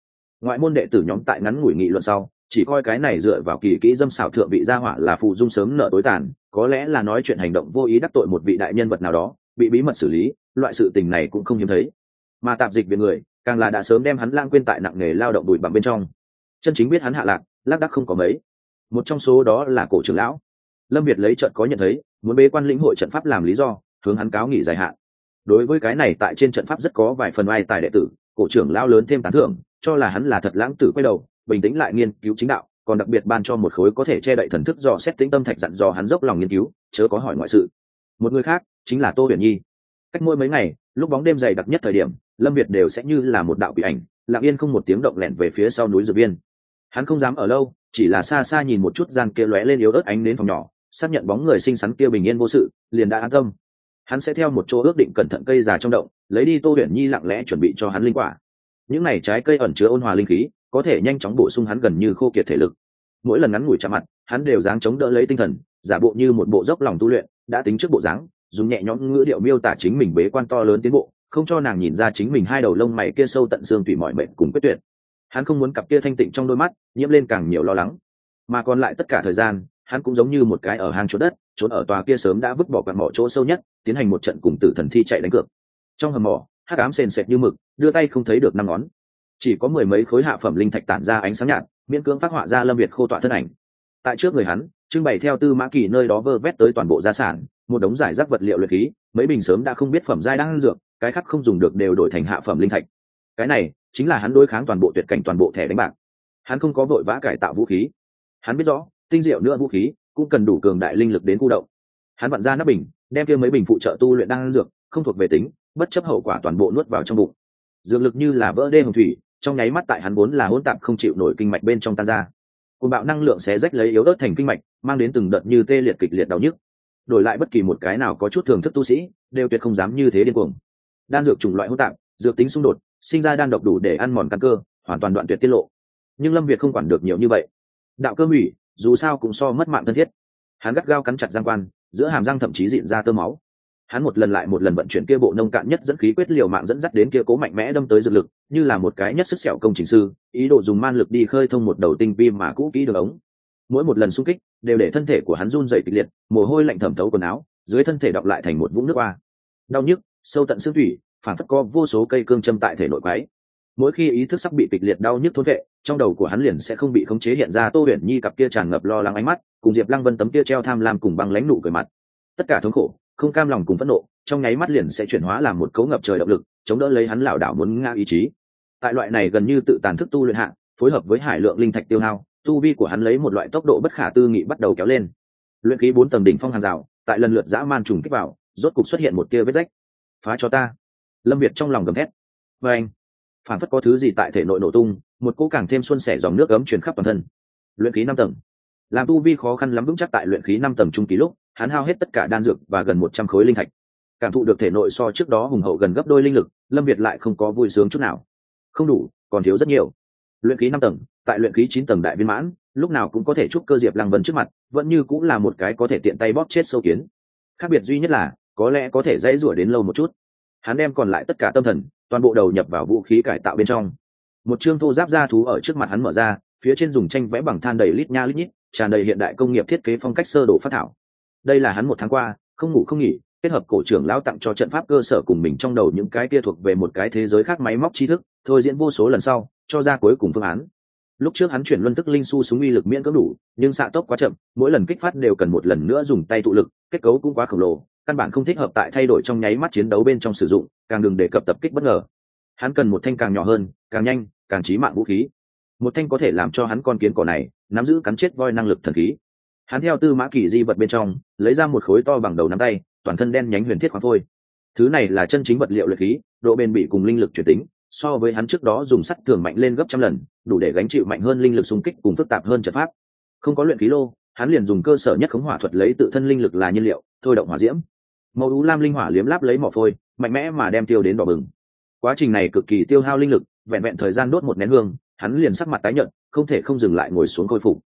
Ngoại môn đệ tử nhóm tại ngắn ngủi nghị luận sau chỉ coi cái này dựa vào kỳ kỹ dâm xảo thượng vị gia hỏa là phụ dung sớm nợ tối tàn, có lẽ là nói chuyện hành động vô ý đắc tội một vị đại nhân vật nào đó, bị bí mật xử lý, loại sự tình này cũng không hiếm thấy. Mà tạp dịch về người, càng là đã sớm đem hắn lang quên tại nặng nghề lao động đùi bằng bên trong. Chân chính biết hắn hạ lạc, lác đắc không có mấy. Một trong số đó là cổ trưởng lão. Lâm việt lấy trận có nhận thấy, muốn bế quan lĩnh hội trận pháp làm lý do, hướng hắn cáo nghỉ dài hạn. Đối với cái này tại trên trận pháp rất có vài phần ai tài đệ tử, cổ trưởng lão lớn thêm tán thưởng, cho là hắn là thật lãng tử quay đầu bình tĩnh lại nghiên cứu chính đạo, còn đặc biệt ban cho một khối có thể che đậy thần thức do xét tĩnh tâm thạch dặn dò hắn dốc lòng nghiên cứu, chớ có hỏi ngoại sự. Một người khác chính là tô huyền nhi. Cách mỗi mấy ngày, lúc bóng đêm dày đặc nhất thời điểm, lâm việt đều sẽ như là một đạo bị ảnh, lặng yên không một tiếng động lẹn về phía sau núi dược viên. Hắn không dám ở lâu, chỉ là xa xa nhìn một chút gian kia lóe lên yếu ớt ánh đến phòng nhỏ, xác nhận bóng người xinh xắn kia bình yên vô sự, liền đã an tâm. Hắn sẽ theo một chỗ ước định cẩn thận cây già trong động, lấy đi tô huyền nhi lặng lẽ chuẩn bị cho hắn linh quả. Những này trái cây ẩn chứa ôn hòa linh khí có thể nhanh chóng bổ sung hắn gần như khô kiệt thể lực. Mỗi lần ngắn ngủi chạm mặt, hắn đều dáng chống đỡ lấy tinh thần, giả bộ như một bộ dốc lòng tu luyện, đã tính trước bộ dáng, dùng nhẹ nhõm ngữ điệu miêu tả chính mình bế quan to lớn tiến bộ, không cho nàng nhìn ra chính mình hai đầu lông mày kia sâu tận xương tùy mọi mệnh cùng quyết tuyệt. Hắn không muốn cặp kia thanh tịnh trong đôi mắt, nhiễm lên càng nhiều lo lắng. Mà còn lại tất cả thời gian, hắn cũng giống như một cái ở hang chỗ đất, trốn ở tòa kia sớm đã vứt bỏ quạt mỏ chỗ sâu nhất, tiến hành một trận cùng tử thần thi chạy đánh cược. Trong hầm mỏ, hắc ám sền sệt như mực, đưa tay không thấy được năm ngón chỉ có mười mấy khối hạ phẩm linh thạch tản ra ánh sáng nhạt, miễn cưỡng phát họa ra lâm việt khô tọa thân ảnh. Tại trước người hắn, trưng bày theo tư mã kỳ nơi đó vơ vét tới toàn bộ gia sản, một đống giải rác vật liệu luyện khí, mấy bình sớm đã không biết phẩm giai đang dược, cái khác không dùng được đều đổi thành hạ phẩm linh thạch. Cái này chính là hắn đối kháng toàn bộ tuyệt cảnh toàn bộ thẻ đánh bạc. Hắn không có vội vã cải tạo vũ khí. Hắn biết rõ, tinh diệu nữa vũ khí cũng cần đủ cường đại linh lực đến khu động. Hắn vặn ra nắp bình, đem kia mấy bình phụ trợ tu luyện đang dược, không thuộc về tính, bất chấp hậu quả toàn bộ nuốt vào trong bụng. Dược lực như là vỡ đê hồng thủy trong nháy mắt tại hắn vốn là hỗn tạp không chịu nổi kinh mạch bên trong tan ra. Cùng bạo năng lượng sẽ rách lấy yếu ớt thành kinh mạch, mang đến từng đợt như tê liệt kịch liệt đau nhức. Đổi lại bất kỳ một cái nào có chút thường thức tu sĩ, đều tuyệt không dám như thế điên cuồng. Đan dược chủng loại hỗn tạp, dược tính xung đột, sinh ra đan độc đủ để ăn mòn căn cơ, hoàn toàn đoạn tuyệt tiết lộ. Nhưng lâm việt không quản được nhiều như vậy. Đạo cơ hủy, dù sao cũng so mất mạng thân thiết. Hắn gắt gao cắn chặt giang quan, giữa hàm răng thậm chí dịn ra tơ máu hắn một lần lại một lần vận chuyển kia bộ nông cạn nhất dẫn khí quyết liều mạng dẫn dắt đến kia cố mạnh mẽ đâm tới dược lực, như là một cái nhất sức sẹo công trình sư, ý đồ dùng man lực đi khơi thông một đầu tinh vi mà cũ kỹ đường ống. Mỗi một lần xung kích, đều để thân thể của hắn run dậy kịch liệt, mồ hôi lạnh thẩm thấu quần áo, dưới thân thể đọng lại thành một vũng nước hoa. Đau nhức, sâu tận xương thủy, phản phất co vô số cây cương châm tại thể nội quái mỗi khi ý thức sắp bị kịch liệt đau nhức thốn vệ, trong đầu của hắn liền sẽ không bị khống chế hiện ra tô huyền nhi cặp kia tràn ngập lo lắng ánh mắt, cùng diệp lăng vân tấm kia treo tham lam cùng băng lãnh nụ cười mặt. Tất cả thống khổ không cam lòng cùng phẫn nộ, trong nháy mắt liền sẽ chuyển hóa làm một cấu ngập trời động lực, chống đỡ lấy hắn lảo đảo muốn ngã ý chí. Tại loại này gần như tự tàn thức tu luyện hạng phối hợp với hải lượng linh thạch tiêu hao, tu vi của hắn lấy một loại tốc độ bất khả tư nghị bắt đầu kéo lên. Luyện khí bốn tầng đỉnh phong hàng rào, tại lần lượt dã man trùng kích vào, rốt cục xuất hiện một tia vết rách. Phá cho ta. Lâm việt trong lòng gầm thét. Và anh, phản phất có thứ gì tại thể nội nổ tung, một cỗ càng thêm xuân sẻ dòng nước ấm truyền khắp toàn thân. Luyện khí năm tầng làm tu vi khó khăn lắm vững chắc tại luyện khí năm tầng trung kỳ lúc, hắn hao hết tất cả đan dược và gần một trăm khối linh thạch. Cảm thụ được thể nội so trước đó hùng hậu gần gấp đôi linh lực, lâm việt lại không có vui sướng chút nào. Không đủ, còn thiếu rất nhiều. Luyện khí năm tầng, tại luyện khí chín tầng đại viên mãn, lúc nào cũng có thể chúc cơ diệp lăng vân trước mặt, vẫn như cũng là một cái có thể tiện tay bóp chết sâu kiến. Khác biệt duy nhất là, có lẽ có thể dãy rủa đến lâu một chút. Hắn đem còn lại tất cả tâm thần, toàn bộ đầu nhập vào vũ khí cải tạo bên trong. Một chương thô giáp da thú ở trước mặt hắn mở ra phía trên dùng tranh vẽ bằng than đầy lít nha lít nhít, tràn đầy hiện đại công nghiệp thiết kế phong cách sơ đồ phát thảo. Đây là hắn một tháng qua, không ngủ không nghỉ, kết hợp cổ trưởng lão tặng cho trận pháp cơ sở cùng mình trong đầu những cái kia thuộc về một cái thế giới khác máy móc tri thức, thôi diễn vô số lần sau, cho ra cuối cùng phương án. Lúc trước hắn chuyển luân tức linh su súng uy lực miễn cưỡng đủ, nhưng xạ tốc quá chậm, mỗi lần kích phát đều cần một lần nữa dùng tay tụ lực, kết cấu cũng quá khổng lồ, căn bản không thích hợp tại thay đổi trong nháy mắt chiến đấu bên trong sử dụng, càng đừng đề cập tập kích bất ngờ. Hắn cần một thanh càng nhỏ hơn, càng nhanh, càng trí mạng vũ khí một thanh có thể làm cho hắn con kiến cỏ này nắm giữ cắn chết voi năng lực thần khí. Hắn theo tư mã kỳ di vật bên trong, lấy ra một khối to bằng đầu nắm tay, toàn thân đen nhánh huyền thiết khoáng phôi. Thứ này là chân chính vật liệu luyện khí, độ bền bỉ cùng linh lực chuyển tính, so với hắn trước đó dùng sắt thường mạnh lên gấp trăm lần, đủ để gánh chịu mạnh hơn linh lực xung kích cùng phức tạp hơn trận pháp. Không có luyện khí lô, hắn liền dùng cơ sở nhất khống hỏa thuật lấy tự thân linh lực là nhiên liệu, thôi động hỏa diễm. Màu ú lam linh hỏa liếm láp lấy mỏ phôi, mạnh mẽ mà đem tiêu đến đỏ bừng. Quá trình này cực kỳ tiêu hao linh lực, vẹn vẹn thời gian đốt một nén hương hắn liền sắc mặt tái nhợt, không thể không dừng lại ngồi xuống khôi phục.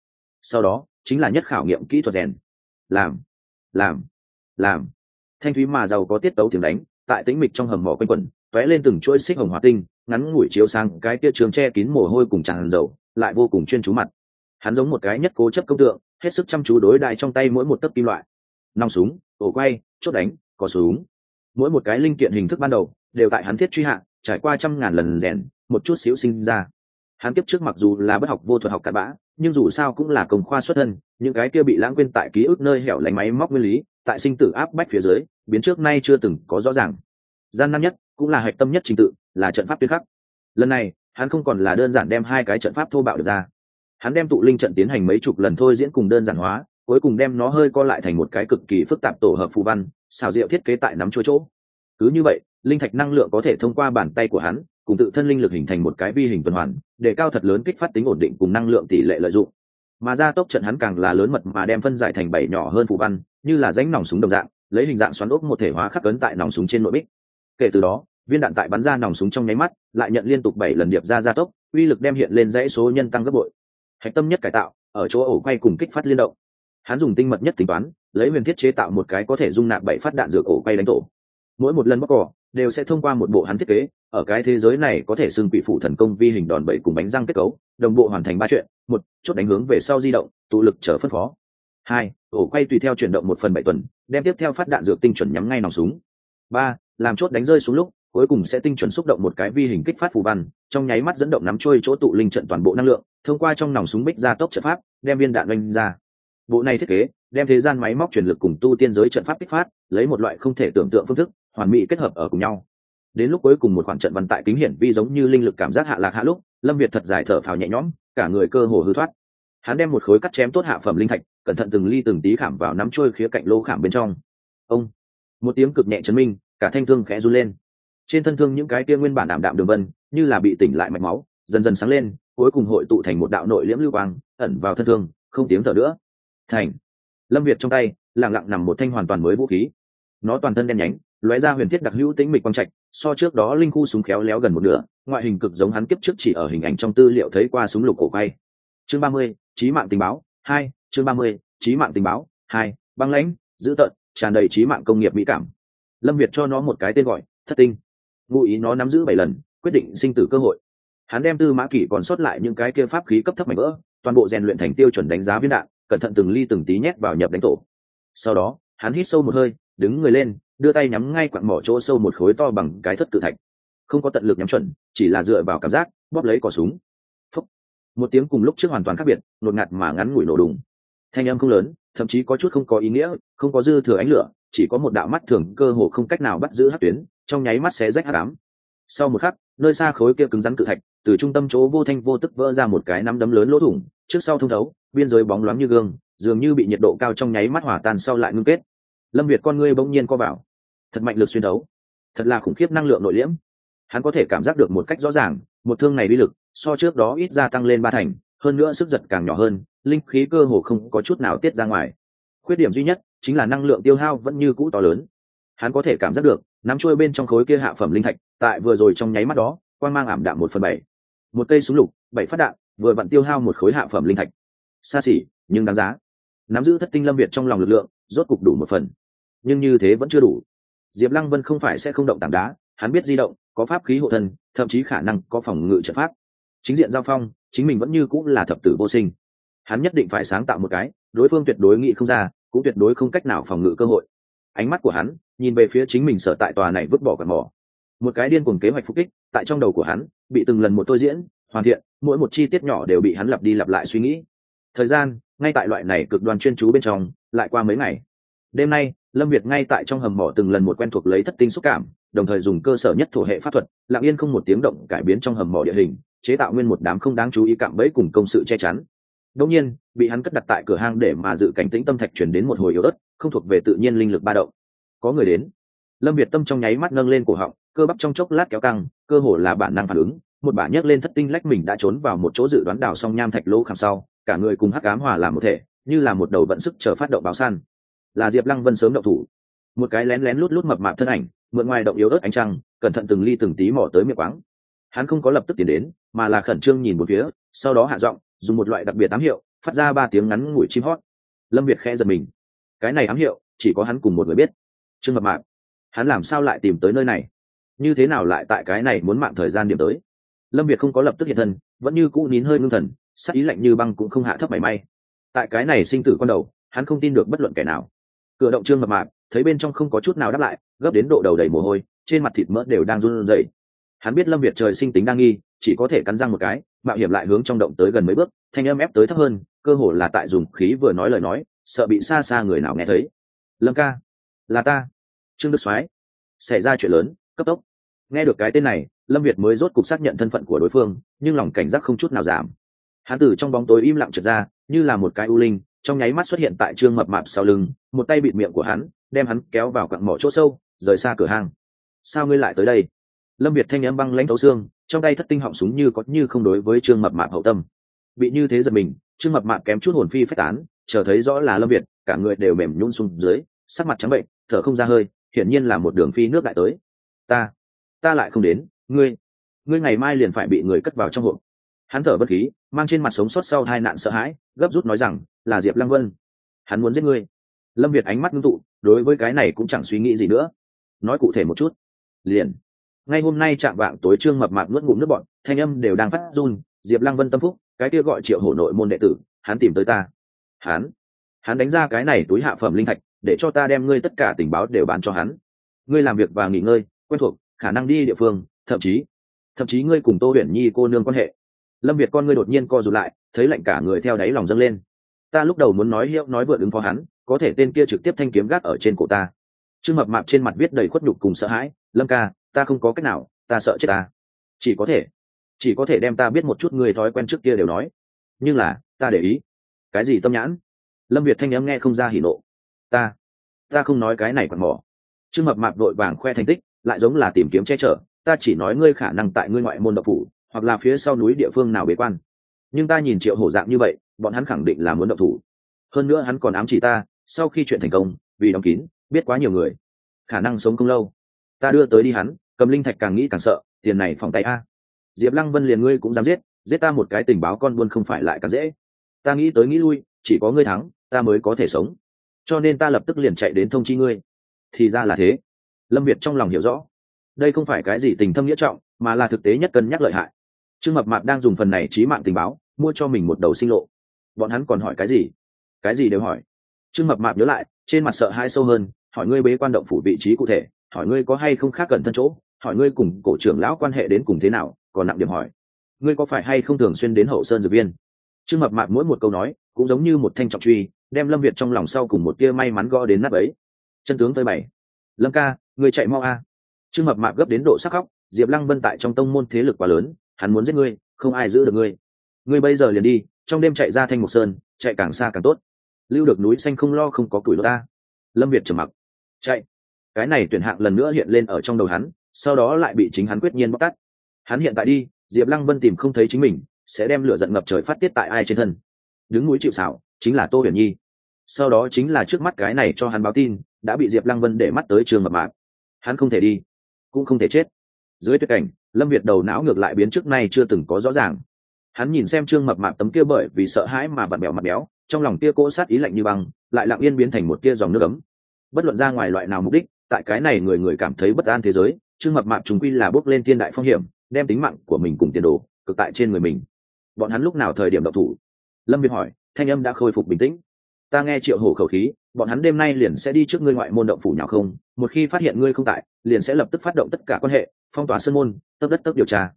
Sau đó, chính là nhất khảo nghiệm kỹ thuật rèn. Làm làm làm. Thanh thúy mà giàu có tiết tấu tiếng đánh, tại tĩnh mịch trong hầm mỏ quanh quẩn, tóe lên từng chuỗi xích hồng hỏa tinh, ngắn ngủi chiếu sang cái kia trường che kín mồ hôi cùng tràn dầu, lại vô cùng chuyên chú mặt. Hắn giống một cái nhất cố chấp công tượng, hết sức chăm chú đối đại trong tay mỗi một tấc kim loại. Nòng súng, ổ quay, chốt đánh, có súng. Mỗi một cái linh kiện hình thức ban đầu, đều tại hắn thiết truy hạ, trải qua trăm ngàn lần rèn, một chút xíu sinh ra hắn kiếp trước mặc dù là bất học vô thuật học cặn bã, nhưng dù sao cũng là công khoa xuất thân, những cái kia bị lãng quên tại ký ức nơi hẻo lánh máy móc nguyên lý, tại sinh tử áp bách phía dưới, biến trước nay chưa từng có rõ ràng. Gian nan nhất cũng là hạch tâm nhất trình tự, là trận pháp tuyên khắc. Lần này, hắn không còn là đơn giản đem hai cái trận pháp thô bạo được ra. Hắn đem tụ linh trận tiến hành mấy chục lần thôi diễn cùng đơn giản hóa, cuối cùng đem nó hơi co lại thành một cái cực kỳ phức tạp tổ hợp phù văn, xào rượu thiết kế tại nắm chỗ chỗ. Cứ như vậy, linh thạch năng lượng có thể thông qua bàn tay của hắn cùng tự thân linh lực hình thành một cái vi hình tuần hoàn, để cao thật lớn kích phát tính ổn định cùng năng lượng tỷ lệ lợi dụng. Mà gia tốc trận hắn càng là lớn mật mà đem phân giải thành bảy nhỏ hơn phụ văn, như là rãnh nòng súng đồng dạng, lấy hình dạng xoắn ốc một thể hóa khắc cấn tại nòng súng trên nội bích. Kể từ đó, viên đạn tại bắn ra nòng súng trong nháy mắt, lại nhận liên tục bảy lần điệp ra gia tốc, uy lực đem hiện lên dãy số nhân tăng gấp bội. Hạch tâm nhất cải tạo, ở chỗ ổ quay cùng kích phát liên động. Hắn dùng tinh mật nhất tính toán, lấy huyền thiết chế tạo một cái có thể dung nạp bảy phát đạn dược ổ quay đánh tổ. Mỗi một lần bóc cỏ đều sẽ thông qua một bộ hắn thiết kế, ở cái thế giới này có thể xưng quỷ phụ thần công vi hình đòn bẩy cùng bánh răng kết cấu, đồng bộ hoàn thành ba chuyện, một, chốt đánh hướng về sau di động, tụ lực trở phân phó. Hai, ổ quay tùy theo chuyển động một phần bảy tuần, đem tiếp theo phát đạn dược tinh chuẩn nhắm ngay nòng súng. Ba, làm chốt đánh rơi xuống lúc, cuối cùng sẽ tinh chuẩn xúc động một cái vi hình kích phát phù văn, trong nháy mắt dẫn động nắm trôi chỗ tụ linh trận toàn bộ năng lượng, thông qua trong nòng súng bích ra tốc trận pháp, đem viên đạn oanh ra. Bộ này thiết kế, đem thế gian máy móc truyền lực cùng tu tiên giới trận pháp kích phát, lấy một loại không thể tưởng tượng phương thức hoàn mỹ kết hợp ở cùng nhau. Đến lúc cuối cùng một khoản trận văn tại kính hiển vi giống như linh lực cảm giác hạ lạc hạ lúc, lâm việt thật dài thở phào nhẹ nhõm, cả người cơ hồ hư thoát. Hắn đem một khối cắt chém tốt hạ phẩm linh thạch, cẩn thận từng ly từng tí khảm vào nắm trôi khía cạnh lô khảm bên trong. Ông! Một tiếng cực nhẹ chấn minh, cả thanh thương khẽ run lên. Trên thân thương những cái kia nguyên bản đảm đạm đường vân, như là bị tỉnh lại mạch máu, dần dần sáng lên, cuối cùng hội tụ thành một đạo nội liễm lưu quang, ẩn vào thân thương, không tiếng thở nữa. Thành! Lâm việt trong tay, lặng lặng nằm một thanh hoàn toàn mới vũ khí. Nó toàn thân đen nhánh lóe ra huyền thiết đặc hữu tĩnh mịch quang trạch, so trước đó linh khu súng khéo léo gần một nửa, ngoại hình cực giống hắn kiếp trước chỉ ở hình ảnh trong tư liệu thấy qua súng lục cổ quay. Chương ba mươi, trí mạng tình báo, hai, chương ba mươi, trí mạng tình báo, hai, băng lãnh, dữ tợn, tràn đầy trí mạng công nghiệp mỹ cảm. Lâm việt cho nó một cái tên gọi, thất tinh. Ngụ ý nó nắm giữ bảy lần, quyết định sinh tử cơ hội. Hắn đem tư mã kỷ còn sót lại những cái kia pháp khí cấp thấp mạnh vỡ, toàn bộ rèn luyện thành tiêu chuẩn đánh giá viên đạn, cẩn thận từng ly từng tí nhét vào nhập đánh tổ. Sau đó, hắn hít sâu một hơi, đứng người lên đưa tay nhắm ngay quặng mỏ chỗ sâu một khối to bằng cái thất tự thạch. Không có tận lực nhắm chuẩn, chỉ là dựa vào cảm giác, bóp lấy cò súng. Phúc. một tiếng cùng lúc trước hoàn toàn khác biệt nột ngạt mà ngắn ngủi nổ đùng. Thanh âm không lớn, thậm chí có chút không có ý nghĩa, không có dư thừa ánh lửa, chỉ có một đạo mắt thường cơ hồ không cách nào bắt giữ hát tuyến, trong nháy mắt xé rách hát đám sau một khắc, nơi xa khối kia cứng rắn cự thạch, từ trung tâm chỗ vô thanh vô tức vỡ ra một cái nắm đấm lớn lỗ thủng, trước sau thông thấu, biên giới bóng loáng như gương, dường như bị nhiệt độ cao trong nháy mắt hỏa tan sau lại ngưng kết. Lâm việt con ngươi bỗng nhiên co vào thật mạnh lực xuyên đấu. Thật là khủng khiếp năng lượng nội liễm. Hắn có thể cảm giác được một cách rõ ràng, một thương này uy lực, so trước đó ít gia tăng lên ba thành, hơn nữa sức giật càng nhỏ hơn, linh khí cơ hồ không có chút nào tiết ra ngoài. Khuyết điểm duy nhất chính là năng lượng tiêu hao vẫn như cũ to lớn. Hắn có thể cảm giác được, nắm trôi bên trong khối kia hạ phẩm linh thạch, tại vừa rồi trong nháy mắt đó quan mang ảm đạm một phần bảy. Một cây súng lục, bảy phát đạn, vừa vặn tiêu hao một khối hạ phẩm linh thạch. Xa xỉ, nhưng đáng giá. Nắm giữ thất tinh lâm việt trong lòng lực lượng, rốt cục đủ một phần. Nhưng như thế vẫn chưa đủ diệp lăng vân không phải sẽ không động tảng đá, hắn biết di động, có pháp khí hộ thân, thậm chí khả năng có phòng ngự trận pháp. Chính diện giao phong, chính mình vẫn như cũng là thập tử vô sinh. Hắn nhất định phải sáng tạo một cái, đối phương tuyệt đối nghĩ không ra, cũng tuyệt đối không cách nào phòng ngự cơ hội. Ánh mắt của hắn, nhìn về phía chính mình sở tại tòa này vứt bỏ quạt mỏ. Một cái điên cuồng kế hoạch phục kích, tại trong đầu của hắn, bị từng lần một tôi diễn, hoàn thiện, mỗi một chi tiết nhỏ đều bị hắn lặp đi lặp lại suy nghĩ. Thời gian, ngay tại loại này cực đoan chuyên chú bên trong, lại qua mấy ngày đêm nay, lâm việt ngay tại trong hầm mỏ từng lần một quen thuộc lấy thất tinh xúc cảm, đồng thời dùng cơ sở nhất thổ hệ pháp thuật, lặng yên không một tiếng động cải biến trong hầm mỏ địa hình, chế tạo nguyên một đám không đáng chú ý cạm bẫy cùng công sự che chắn. Đông nhiên, bị hắn cất đặt tại cửa hang để mà dự cảnh tĩnh tâm thạch chuyển đến một hồi yếu ớt, không thuộc về tự nhiên linh lực ba động. Có người đến. Lâm việt tâm trong nháy mắt nâng lên cổ họng, cơ bắp trong chốc lát kéo căng, cơ hồ là bản năng phản ứng, một bả nhấc lên thất tinh lách mình đã trốn vào một chỗ dự đoán đào song nham thạch lỗ khảm sau, cả người cùng hắc ám hòa làm một thể, như là một đầu vận sức chờ phát động báo săn là diệp lăng vân sớm động thủ. Một cái lén lén lút lút mập mạp thân ảnh, mượn ngoài động yếu ớt ánh trăng, cẩn thận từng ly từng tí mỏ tới miệng quáng. Hắn không có lập tức tiến đến, mà là khẩn trương nhìn một phía, sau đó hạ giọng, dùng một loại đặc biệt ám hiệu, phát ra ba tiếng ngắn ngủi chim hót. Lâm việt khẽ giật mình. Cái này ám hiệu, chỉ có hắn cùng một người biết. Trương mập mạp, hắn làm sao lại tìm tới nơi này? Như thế nào lại tại cái này muốn mạng thời gian điểm tới? Lâm việt không có lập tức hiện thân, vẫn như cũ nín hơi ngưng thần, sắc ý lạnh như băng cũng không hạ thấp mảy may. Tại cái này sinh tử con đầu, hắn không tin được bất luận kẻ nào cửa động trương mập mạp, thấy bên trong không có chút nào đáp lại, gấp đến độ đầu đầy mồ hôi, trên mặt thịt mỡ đều đang run rẩy. Hắn biết lâm việt trời sinh tính đang nghi, chỉ có thể cắn răng một cái, mạo hiểm lại hướng trong động tới gần mấy bước, thanh âm ép tới thấp hơn, cơ hồ là tại dùng khí vừa nói lời nói, sợ bị xa xa người nào nghe thấy. Lâm ca, là ta. Trương đức soái, xảy ra chuyện lớn, cấp tốc. Nghe được cái tên này, lâm việt mới rốt cục xác nhận thân phận của đối phương, nhưng lòng cảnh giác không chút nào giảm. Hắn từ trong bóng tối im lặng trượt ra, như là một cái u linh trong nháy mắt xuất hiện tại trương mập mạp sau lưng, một tay bịt miệng của hắn, đem hắn kéo vào cặn mỏ chỗ sâu, rời xa cửa hàng. sao ngươi lại tới đây? Lâm việt thanh n m băng lãnh thấu xương, trong tay thất tinh họng súng như có như không đối với trương mập mạp hậu tâm. Bị như thế giật mình, trương mập mạp kém chút hồn phi phách tán, chờ thấy rõ là lâm việt, cả người đều mềm nhún xuống dưới, sắc mặt trắng bệnh, thở không ra hơi, hiển nhiên là một đường phi nước lại tới. Ta ta lại không đến, ngươi ngươi ngày mai liền phải bị người cất vào trong hộp hắn thở bất khí, mang trên mặt sống sót sau hai nạn sợ hãi, gấp rút nói rằng, là diệp lăng vân. Hắn muốn giết ngươi. Lâm việt ánh mắt ngưng tụ, đối với cái này cũng chẳng suy nghĩ gì nữa. Nói cụ thể một chút. Liền. Ngay hôm nay chạm vạng tối trương mập mạp nuốt ngụm nước bọn thanh âm đều đang phát run. Diệp lăng vân tâm phúc, cái kia gọi triệu hổ nội môn đệ tử, hắn tìm tới ta. Hắn. Hắn đánh ra cái này túi hạ phẩm linh thạch, để cho ta đem ngươi tất cả tình báo đều bán cho hắn. Ngươi làm việc và nghỉ ngơi, quen thuộc, khả năng đi địa phương, thậm chí thậm chí ngươi cùng tô huyền nhi cô nương quan hệ lâm việt con ngươi đột nhiên co rụt lại, thấy lạnh cả người theo đáy lòng dâng lên. Ta lúc đầu muốn nói hiệu, nói vượt ứng phó hắn, có thể tên kia trực tiếp thanh kiếm gác ở trên cổ ta. Trương mập mạp trên mặt viết đầy khuất nhục cùng sợ hãi, lâm ca, ta không có cách nào, ta sợ chết ta. Chỉ có thể, chỉ có thể đem ta biết một chút người thói quen trước kia đều nói. Nhưng là, ta để ý. Cái gì tâm nhãn? Lâm việt thanh n nghe không ra hỉ nộ. Ta ta không nói cái này còn mỏ trương mập mạp vội vàng khoe thành tích, lại giống là tìm kiếm che chở, ta chỉ nói ngươi khả năng tại ngươi ngoại môn độc phủ hoặc là phía sau núi địa phương nào bế quan. Nhưng ta nhìn triệu hổ dạng như vậy, bọn hắn khẳng định là muốn động thủ. Hơn nữa hắn còn ám chỉ ta, sau khi chuyện thành công, vì đóng kín, biết quá nhiều người. Khả năng sống không lâu. Ta đưa tới đi hắn, cầm linh thạch càng nghĩ càng sợ, tiền này phòng tay a. Diệp lăng vân liền ngươi cũng dám giết giết ta một cái tình báo con buôn không phải lại càng dễ. Ta nghĩ tới nghĩ lui, chỉ có ngươi thắng, ta mới có thể sống. Cho nên ta lập tức liền chạy đến thông chi ngươi. Thì ra là thế. Lâm việt trong lòng hiểu rõ. Đây không phải cái gì tình thâm nghĩa trọng, mà là thực tế nhất cân nhắc lợi hại trương mập mạp đang dùng phần này trí mạng tình báo, mua cho mình một đầu sinh lộ. Bọn hắn còn hỏi cái gì? Cái gì đều hỏi. Trương mập mạp nhớ lại, trên mặt sợ hai sâu hơn, hỏi ngươi bế quan động phủ vị trí cụ thể, hỏi ngươi có hay không khác gần thân chỗ, hỏi ngươi cùng cổ trưởng lão quan hệ đến cùng thế nào, còn nặng điểm hỏi. Ngươi có phải hay không thường xuyên đến hậu sơn dược viên? Trương mập mạp mỗi một câu nói, cũng giống như một thanh trọng truy, đem lâm việt trong lòng sau cùng một tia may mắn gõ đến nắp ấy. Chân tướng phơi bày. Lâm ca, ngươi chạy mau a. Trương mập mạp gấp đến độ sắc khóc, diệp lăng vân tại trong tông môn thế lực quá lớn hắn muốn giết ngươi, không ai giữ được ngươi. Ngươi bây giờ liền đi, trong đêm chạy ra thanh mục sơn, chạy càng xa càng tốt. Lưu được núi xanh không lo không có củi lô ta. Lâm việt trầm mặc. Chạy. Cái này tuyển hạng lần nữa hiện lên ở trong đầu hắn, sau đó lại bị chính hắn quyết nhiên bóc tắt hắn hiện tại đi, diệp lăng vân tìm không thấy chính mình, sẽ đem lửa giận ngập trời phát tiết tại ai trên thân. Đứng núi chịu xảo chính là tô huyền nhi. Sau đó chính là trước mắt cái này cho hắn báo tin, đã bị diệp lăng vân để mắt tới trường mập mạp. Hắn không thể đi, cũng không thể chết. Dưới tuyệt cảnh lâm việt đầu não ngược lại biến trước nay chưa từng có rõ ràng. Hắn nhìn xem trương mập mạp tấm kia bởi vì sợ hãi mà bật bẹo mặt béo, trong lòng kia cỗ sát ý lạnh như băng, lại lặng yên biến thành một tia dòng nước ấm. Bất luận ra ngoài loại nào mục đích, tại cái này người người cảm thấy bất an thế giới, trương mập mạp chúng quy là bước lên thiên đại phong hiểm, đem tính mạng của mình cùng tiền đồ, cực tại trên người mình. Bọn hắn lúc nào thời điểm độc thủ? Lâm việt hỏi, thanh âm đã khôi phục bình tĩnh. Ta nghe triệu hổ khẩu khí, bọn hắn đêm nay liền sẽ đi trước ngươi ngoại môn động phủ nhỏ không, một khi phát hiện ngươi không tại, liền sẽ lập tức phát động tất cả quan hệ phong tỏa sân môn, tấp đất tấp điều tra.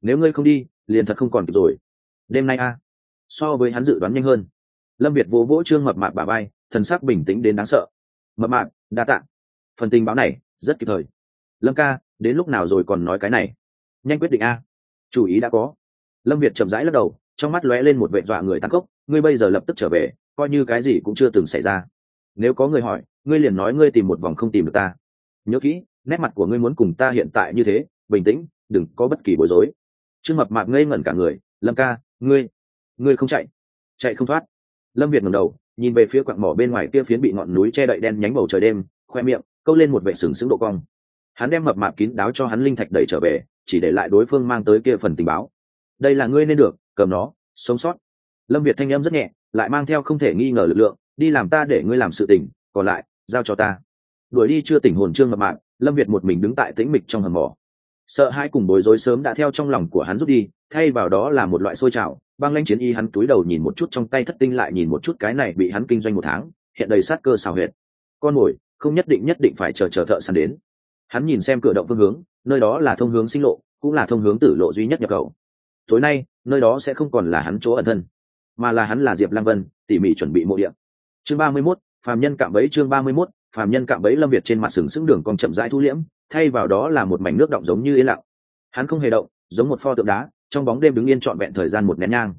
Nếu ngươi không đi, liền thật không còn kịp rồi. Đêm nay a. So với hắn dự đoán nhanh hơn. Lâm việt vỗ vỗ trương mập mạp bà bay thần sắc bình tĩnh đến đáng sợ. Mập mạp, đa t ạ phần tình báo này, rất kịp thời. Lâm ca, đến lúc nào rồi còn nói cái này? Nhanh quyết định a. Chủ ý đã có. Lâm việt chậm rãi lắc đầu, trong mắt lóe lên một vệ dọa người tăng cốc ngươi bây giờ lập tức trở về, coi như cái gì cũng chưa từng xảy ra. Nếu có người hỏi, ngươi liền nói ngươi tìm một vòng không tìm được ta. Nhớ kỹ nét mặt của ngươi muốn cùng ta hiện tại như thế, bình tĩnh, đừng có bất kỳ bối rối. Trương mập mạp ngây ngẩn cả người, lâm ca, ngươi ngươi không chạy. Chạy không thoát. Lâm việt ngầm đầu, nhìn về phía quặng mỏ bên ngoài kia phiến bị ngọn núi che đậy đen nhánh bầu trời đêm, khoe miệng, câu lên một vệ sừng sững độ cong. Hắn đem mập mạp kín đáo cho hắn linh thạch đẩy trở về, chỉ để lại đối phương mang tới kia phần tình báo. Đây là ngươi nên được, cầm nó, sống sót. Lâm việt thanh âm rất nhẹ, lại mang theo không thể nghi ngờ lực lượng, đi làm ta để ngươi làm sự tình, còn lại, giao cho ta. Đuổi đi chưa tỉnh hồn trương mập mạp lâm việt một mình đứng tại tĩnh mịch trong hầm mỏ. Sợ hai cùng bối rối sớm đã theo trong lòng của hắn rút đi, thay vào đó là một loại sôi trào, băng lanh chiến y hắn túi đầu nhìn một chút trong tay thất tinh lại nhìn một chút cái này bị hắn kinh doanh một tháng, hiện đầy sát cơ xào huyệt. Con mồi, không nhất định nhất định phải chờ chờ thợ săn đến. Hắn nhìn xem cửa động phương hướng, nơi đó là thông hướng sinh lộ, cũng là thông hướng tử lộ duy nhất nhập khẩu. Tối nay, nơi đó sẽ không còn là hắn chỗ ẩn thân, mà là hắn là diệp lang vân, tỉ mỉ chuẩn bị mộ điện chương ba mươi mốt, phàm nhân cạm bẫy chương ba mươi mốt phàm nhân cạm bẫy lâm việt trên mặt sừng sững đường còn chậm rãi thu liễm, thay vào đó là một mảnh nước động giống như yên lặng. Hắn không hề động, giống một pho tượng đá, trong bóng đêm đứng yên trọn vẹn thời gian một nén nhang.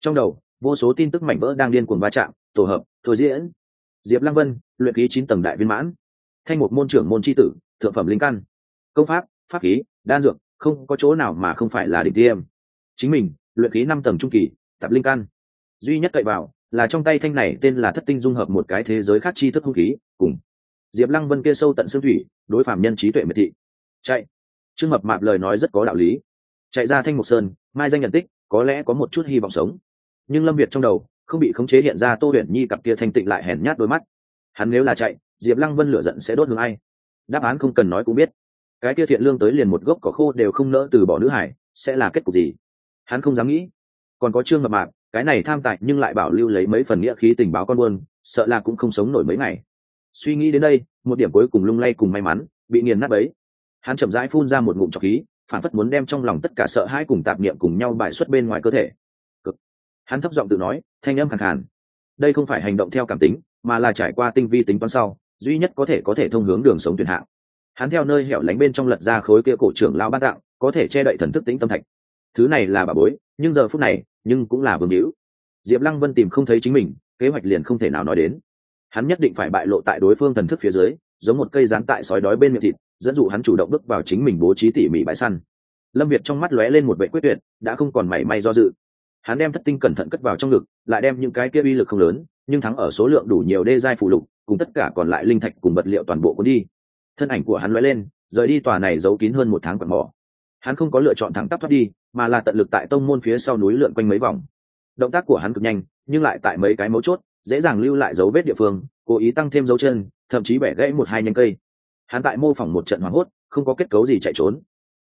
Trong đầu, vô số tin tức mảnh vỡ đang điên cuồng va chạm, tổ hợp, thôi diễn. Diệp lăng vân, luyện ký chín tầng đại viên mãn. Thanh một môn trưởng môn tri tử, thượng phẩm linh căn. Công pháp pháp khí, đan dược, không có chỗ nào mà không phải là đỉnh tiêm. Chính mình, luyện khí năm tầng trung kỳ, tập linh căn. Duy nhất cậy vào, là trong tay thanh này tên là thất tinh dung hợp một cái thế giới khác chi thức hung khí, cùng diệp lăng vân kia sâu tận xương thủy, đối phạm nhân trí tuệ miệt thị. Chạy. Trương mập mạp lời nói rất có đạo lý. Chạy ra thanh mục sơn, mai danh nhận tích, có lẽ có một chút hy vọng sống. Nhưng lâm việt trong đầu, không bị khống chế hiện ra tô huyền nhi cặp kia thanh tịnh lại hèn nhát đôi mắt. Hắn nếu là chạy, diệp lăng vân lửa giận sẽ đốt hướng ai? Đáp án không cần nói cũng biết. Cái kia thiện lương tới liền một gốc cỏ khô đều không nỡ từ bỏ nữ hải, sẽ là kết cục gì? Hắn không dám nghĩ. Còn có trương mập mạp, cái này tham tài nhưng lại bảo lưu lấy mấy phần nghĩa khí tình báo con buôn, sợ là cũng không sống nổi mấy ngày suy nghĩ đến đây, một điểm cuối cùng lung lay cùng may mắn, bị nghiền nát ấy hắn chậm rãi phun ra một ngụm trọc khí, phản phất muốn đem trong lòng tất cả sợ hãi cùng tạp niệm cùng nhau bài xuất bên ngoài cơ thể. Cực. hắn thấp giọng tự nói, thanh âm khẳng khàn. Đây không phải hành động theo cảm tính, mà là trải qua tinh vi tính toán sau, duy nhất có thể có thể thông hướng đường sống tuyển hạng. Hắn theo nơi hẻo lánh bên trong lật ra khối kia cổ trưởng lao ban tạo, có thể che đậy thần thức tính tâm thạch. Thứ này là bà bối, nhưng giờ phút này, nhưng cũng là vương hữu. Diệp lăng vân tìm không thấy chính mình, kế hoạch liền không thể nào nói đến hắn nhất định phải bại lộ tại đối phương thần thức phía dưới, giống một cây rán tại sói đói bên miệng thịt, dẫn dụ hắn chủ động bước vào chính mình bố trí tỉ mỉ bãi săn. Lâm việt trong mắt lóe lên một vệ quyết tuyệt, đã không còn mảy may do dự. Hắn đem thất tinh cẩn thận cất vào trong ngực, lại đem những cái kia uy lực không lớn, nhưng thắng ở số lượng đủ nhiều đê giai phụ lục, cùng tất cả còn lại linh thạch cùng vật liệu toàn bộ cuốn đi. Thân ảnh của hắn lóe lên, rời đi tòa này giấu kín hơn một tháng quạt mỏ. Hắn không có lựa chọn thẳng tắp thoát đi, mà là tận lực tại tông môn phía sau núi lượn quanh mấy vòng. Động tác của hắn cực nhanh, nhưng lại tại mấy cái mấu chốt dễ dàng lưu lại dấu vết địa phương, cố ý tăng thêm dấu chân, thậm chí bẻ gãy một hai nhánh cây. Hắn tại mô phỏng một trận hoảng hốt, không có kết cấu gì chạy trốn.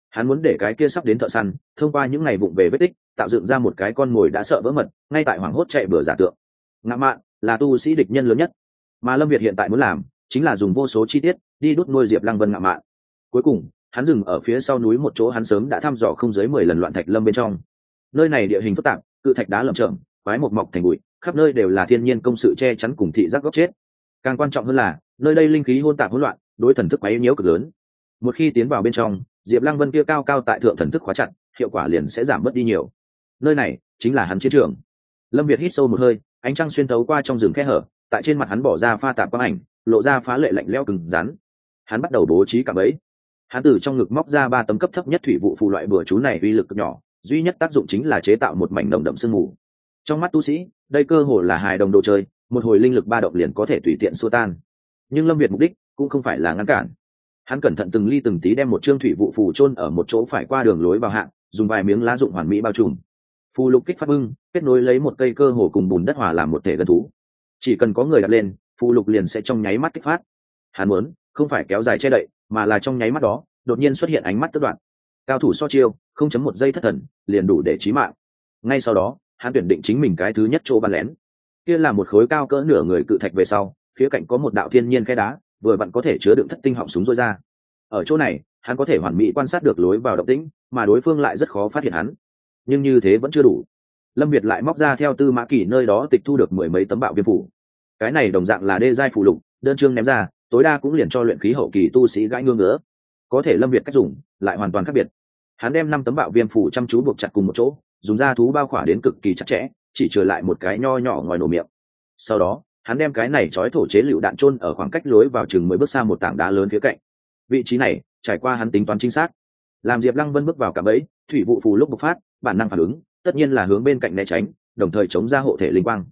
Hắn muốn để cái kia sắp đến thợ săn, thông qua những ngày vụng về vết tích, tạo dựng ra một cái con mồi đã sợ vỡ mật, ngay tại hoảng hốt chạy bừa giả tượng. Ngã mạn, là tu sĩ địch nhân lớn nhất. Mà lâm việt hiện tại muốn làm, chính là dùng vô số chi tiết, đi đốt nuôi diệp lăng vân ngã mạn. Cuối cùng, hắn dừng ở phía sau núi một chỗ hắn sớm đã thăm dò không dưới mười lần loạn thạch lâm bên trong. Nơi này địa hình phức tạp, cự thạch đá lởm chởm, quái một mọc thành bụi khắp nơi đều là thiên nhiên công sự che chắn cùng thị giác góc chết. Càng quan trọng hơn là, nơi đây linh khí hôn tạp hỗn loạn, đối thần thức quấy nhiễu cực lớn. Một khi tiến vào bên trong, diệp lăng vân kia cao cao tại thượng thần thức khóa chặt, hiệu quả liền sẽ giảm bớt đi nhiều. Nơi này chính là hắn chiến trường. Lâm việt hít sâu một hơi, ánh trăng xuyên thấu qua trong rừng khe hở, tại trên mặt hắn bỏ ra pha tạp quang ảnh, lộ ra phá lệ lạnh leo cứng rắn. Hắn bắt đầu bố trí cả bẫy. Hắn từ trong ngực móc ra ba tấm cấp thấp nhất thủy vụ phù loại bừa chú này uy lực nhỏ, duy nhất tác dụng chính là chế tạo một mảnh đồng đậm sương mù trong mắt tu sĩ, đây cơ hồ là hài đồng đồ chơi, một hồi linh lực ba động liền có thể tùy tiện xua tan. Nhưng lâm việt mục đích cũng không phải là ngăn cản. Hắn cẩn thận từng ly từng tí đem một trương thủy vụ phù chôn ở một chỗ phải qua đường lối vào hạng, dùng vài miếng lá dụng hoàn mỹ bao trùm. Phù lục kích phát bưng, kết nối lấy một cây cơ hồ cùng bùn đất hòa làm một thể gần thú. Chỉ cần có người đặt lên, phù lục liền sẽ trong nháy mắt kích phát. Hắn muốn, không phải kéo dài che đậy, mà là trong nháy mắt đó, đột nhiên xuất hiện ánh mắt tất đoạn cao thủ so chiêu, không chấm một giây thất thần, liền đủ để trí mạng. Ngay sau đó hắn tuyển định chính mình cái thứ nhất chỗ bắn lén. Kia là một khối cao cỡ nửa người cự thạch về sau, phía cạnh có một đạo thiên nhiên khe đá, vừa vặn có thể chứa đựng thất tinh họng súng rối ra. Ở chỗ này, hắn có thể hoàn mỹ quan sát được lối vào động tĩnh, mà đối phương lại rất khó phát hiện hắn. Nhưng như thế vẫn chưa đủ. Lâm việt lại móc ra theo tư mã kỳ nơi đó tịch thu được mười mấy tấm bạo viêm phủ. Cái này đồng dạng là đê giai phụ lục, đơn chương ném ra, tối đa cũng liền cho luyện khí hậu kỳ tu sĩ gãi ngương nữa có thể lâm việt cách dùng, lại hoàn toàn khác biệt. Hắn đem năm tấm bạo viêm phủ chăm chú buộc chặt cùng một chỗ dùng da thú bao khỏa đến cực kỳ chặt chẽ, chỉ trở lại một cái nho nhỏ ngoài nổ miệng. Sau đó, hắn đem cái này trói thổ chế lựu đạn trôn ở khoảng cách lối vào chừng mới bước xa một tảng đá lớn phía cạnh. Vị trí này, trải qua hắn tính toán chính xác. Làm diệp lăng vân bước vào cả bẫy, thủy vụ phù lúc bộc phát, bản năng phản ứng, tất nhiên là hướng bên cạnh né tránh, đồng thời chống ra hộ thể linh quang.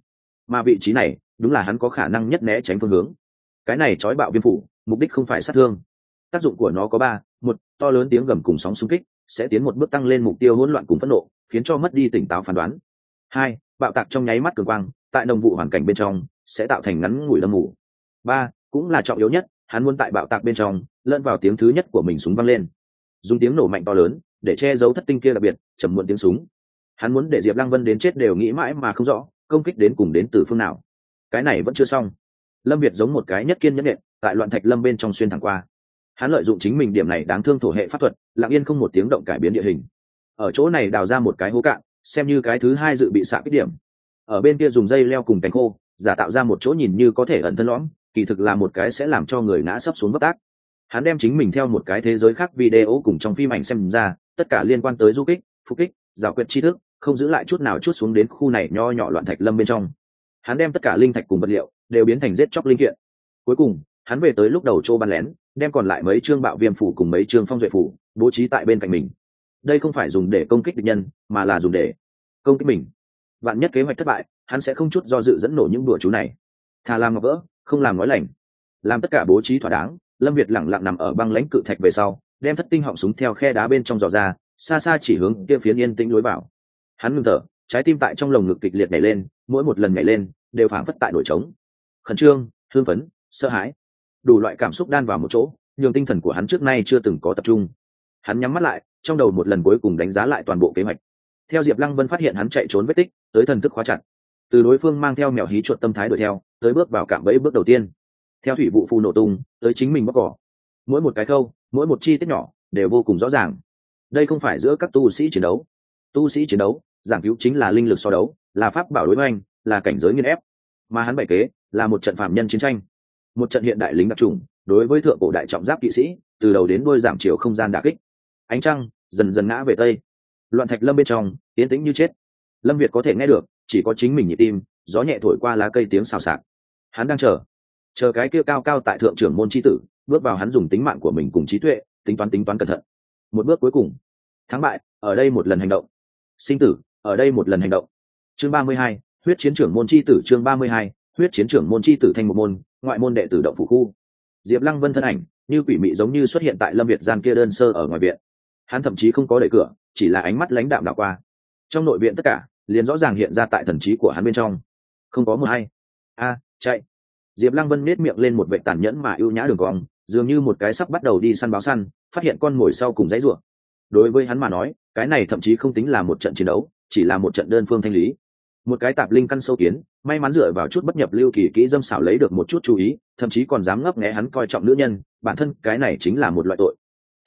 Mà vị trí này, đúng là hắn có khả năng nhất né tránh phương hướng. Cái này trói bạo viêm phủ, mục đích không phải sát thương. Tác dụng của nó có ba, một, to lớn tiếng gầm cùng sóng xung kích, sẽ tiến một bước tăng lên mục tiêu hỗn loạn cùng phẫn nộ khiến cho mất đi tỉnh táo phán đoán. Hai, bạo tạc trong nháy mắt cường quang, tại đồng vụ hoàn cảnh bên trong, sẽ tạo thành ngắn ngủi lâm ngủ. ba, cũng là trọng yếu nhất, hắn muốn tại bạo tạc bên trong, lẫn vào tiếng thứ nhất của mình súng văng lên. Dùng tiếng nổ mạnh to lớn, để che giấu thất tinh kia đặc biệt chầm muộn tiếng súng. Hắn muốn để diệp lăng vân đến chết đều nghĩ mãi mà không rõ, công kích đến cùng đến từ phương nào. Cái này vẫn chưa xong. Lâm việt giống một cái nhất kiên nhất nện, tại loạn thạch lâm bên trong xuyên thẳng qua. Hắn lợi dụng chính mình điểm này đáng thương thổ hệ pháp thuật, lặng yên không một tiếng động cải biến địa hình ở chỗ này đào ra một cái hố cạn, xem như cái thứ hai dự bị xạ kích điểm. Ở bên kia dùng dây leo cùng cánh khô, giả tạo ra một chỗ nhìn như có thể ẩn thân lõm, kỳ thực là một cái sẽ làm cho người ngã sấp xuống bất tác. Hắn đem chính mình theo một cái thế giới khác video cùng trong phim ảnh xem ra, tất cả liên quan tới du kích, phục kích giả quyệt tri thức, không giữ lại chút nào chút xuống đến khu này nho nhỏ loạn thạch lâm bên trong. Hắn đem tất cả linh thạch cùng vật liệu, đều biến thành giết chóc linh kiện. Cuối cùng, hắn về tới lúc đầu chỗ bắn lén, đem còn lại mấy chương bạo viêm phủ cùng mấy chương phong duệ phủ, bố trí tại bên cạnh mình đây không phải dùng để công kích địch nhân, mà là dùng để công kích mình. Vạn nhất kế hoạch thất bại, hắn sẽ không chút do dự dẫn nổ những đùa chú này. Thà làm ngọc vỡ, không làm nói lành. Làm tất cả bố trí thỏa đáng, lâm việt lẳng lặng nằm ở băng lãnh cự thạch về sau, đem thất tinh họng súng theo khe đá bên trong giò ra, xa xa chỉ hướng kia phiến yên tĩnh lối vào. Hắn ngừng thở, trái tim tại trong lồng ngực kịch liệt nhảy lên, mỗi một lần nhảy lên, đều phảng phất tại đổi trống. Khẩn trương hương phấn, sợ hãi. Đủ loại cảm xúc đan vào một chỗ, nhường tinh thần của hắn trước nay chưa từng có tập trung hắn nhắm mắt lại, trong đầu một lần cuối cùng đánh giá lại toàn bộ kế hoạch. Theo diệp lăng vân phát hiện hắn chạy trốn vết tích, tới thần thức khóa chặt. Từ đối phương mang theo mèo hí chuột tâm thái đuổi theo, tới bước vào cạm bẫy bước đầu tiên. Theo thủy vụ phù nổ tung, tới chính mình bóc cỏ. Mỗi một cái khâu, mỗi một chi tiết nhỏ, đều vô cùng rõ ràng. Đây không phải giữa các tu sĩ chiến đấu. Tu sĩ chiến đấu, giảng cứu chính là linh lực so đấu, là pháp bảo đối với anh là cảnh giới nghiên ép. Mà hắn bày kế, là một trận phạm nhân chiến tranh. Một trận hiện đại lính đặc trùng, đối với thượng cổ đại trọng giáp kỵ sĩ, từ đầu đến đôi giảm chiều không gian đà kích ánh trăng dần dần ngã về tây. Loạn thạch lâm bên trong tiến tĩnh như chết. Lâm việt có thể nghe được, chỉ có chính mình nhịp tim, gió nhẹ thổi qua lá cây tiếng xào xạc. Hắn đang chờ. Chờ cái kia cao cao tại thượng trưởng môn tri tử, bước vào hắn dùng tính mạng của mình cùng trí tuệ, tính toán tính toán cẩn thận. Một bước cuối cùng. Thắng bại, ở đây một lần hành động. Sinh tử, ở đây một lần hành động. Chương ba mươi hai, huyết chiến trưởng môn tri tử, chương ba mươi hai, huyết chiến trưởng môn tri tử thành một môn, ngoại môn đệ tử động phủ khu. Diệp lăng vân thân ảnh, như quỷ mị giống như xuất hiện tại lâm việt gian kia đơn sơ ở ngoài viện hắn thậm chí không có đẩy cửa, chỉ là ánh mắt lãnh đạm đạo qua. Trong nội viện tất cả, liền rõ ràng hiện ra tại thần trí của hắn bên trong. Không có một hay. A, chạy. Diệp lăng vân nết miệng lên một vệ tàn nhẫn mà ưu nhã đường cong, dường như một cái sắp bắt đầu đi săn báo săn, phát hiện con mồi sau cùng dãy ruộng đối với hắn mà nói, cái này thậm chí không tính là một trận chiến đấu, chỉ là một trận đơn phương thanh lý. Một cái tạp linh căn sâu kiến, may mắn dựa vào chút bất nhập lưu kỳ kỹ dâm xảo lấy được một chút chú ý, thậm chí còn dám ngấp nghé hắn coi trọng nữ nhân, bản thân cái này chính là một loại tội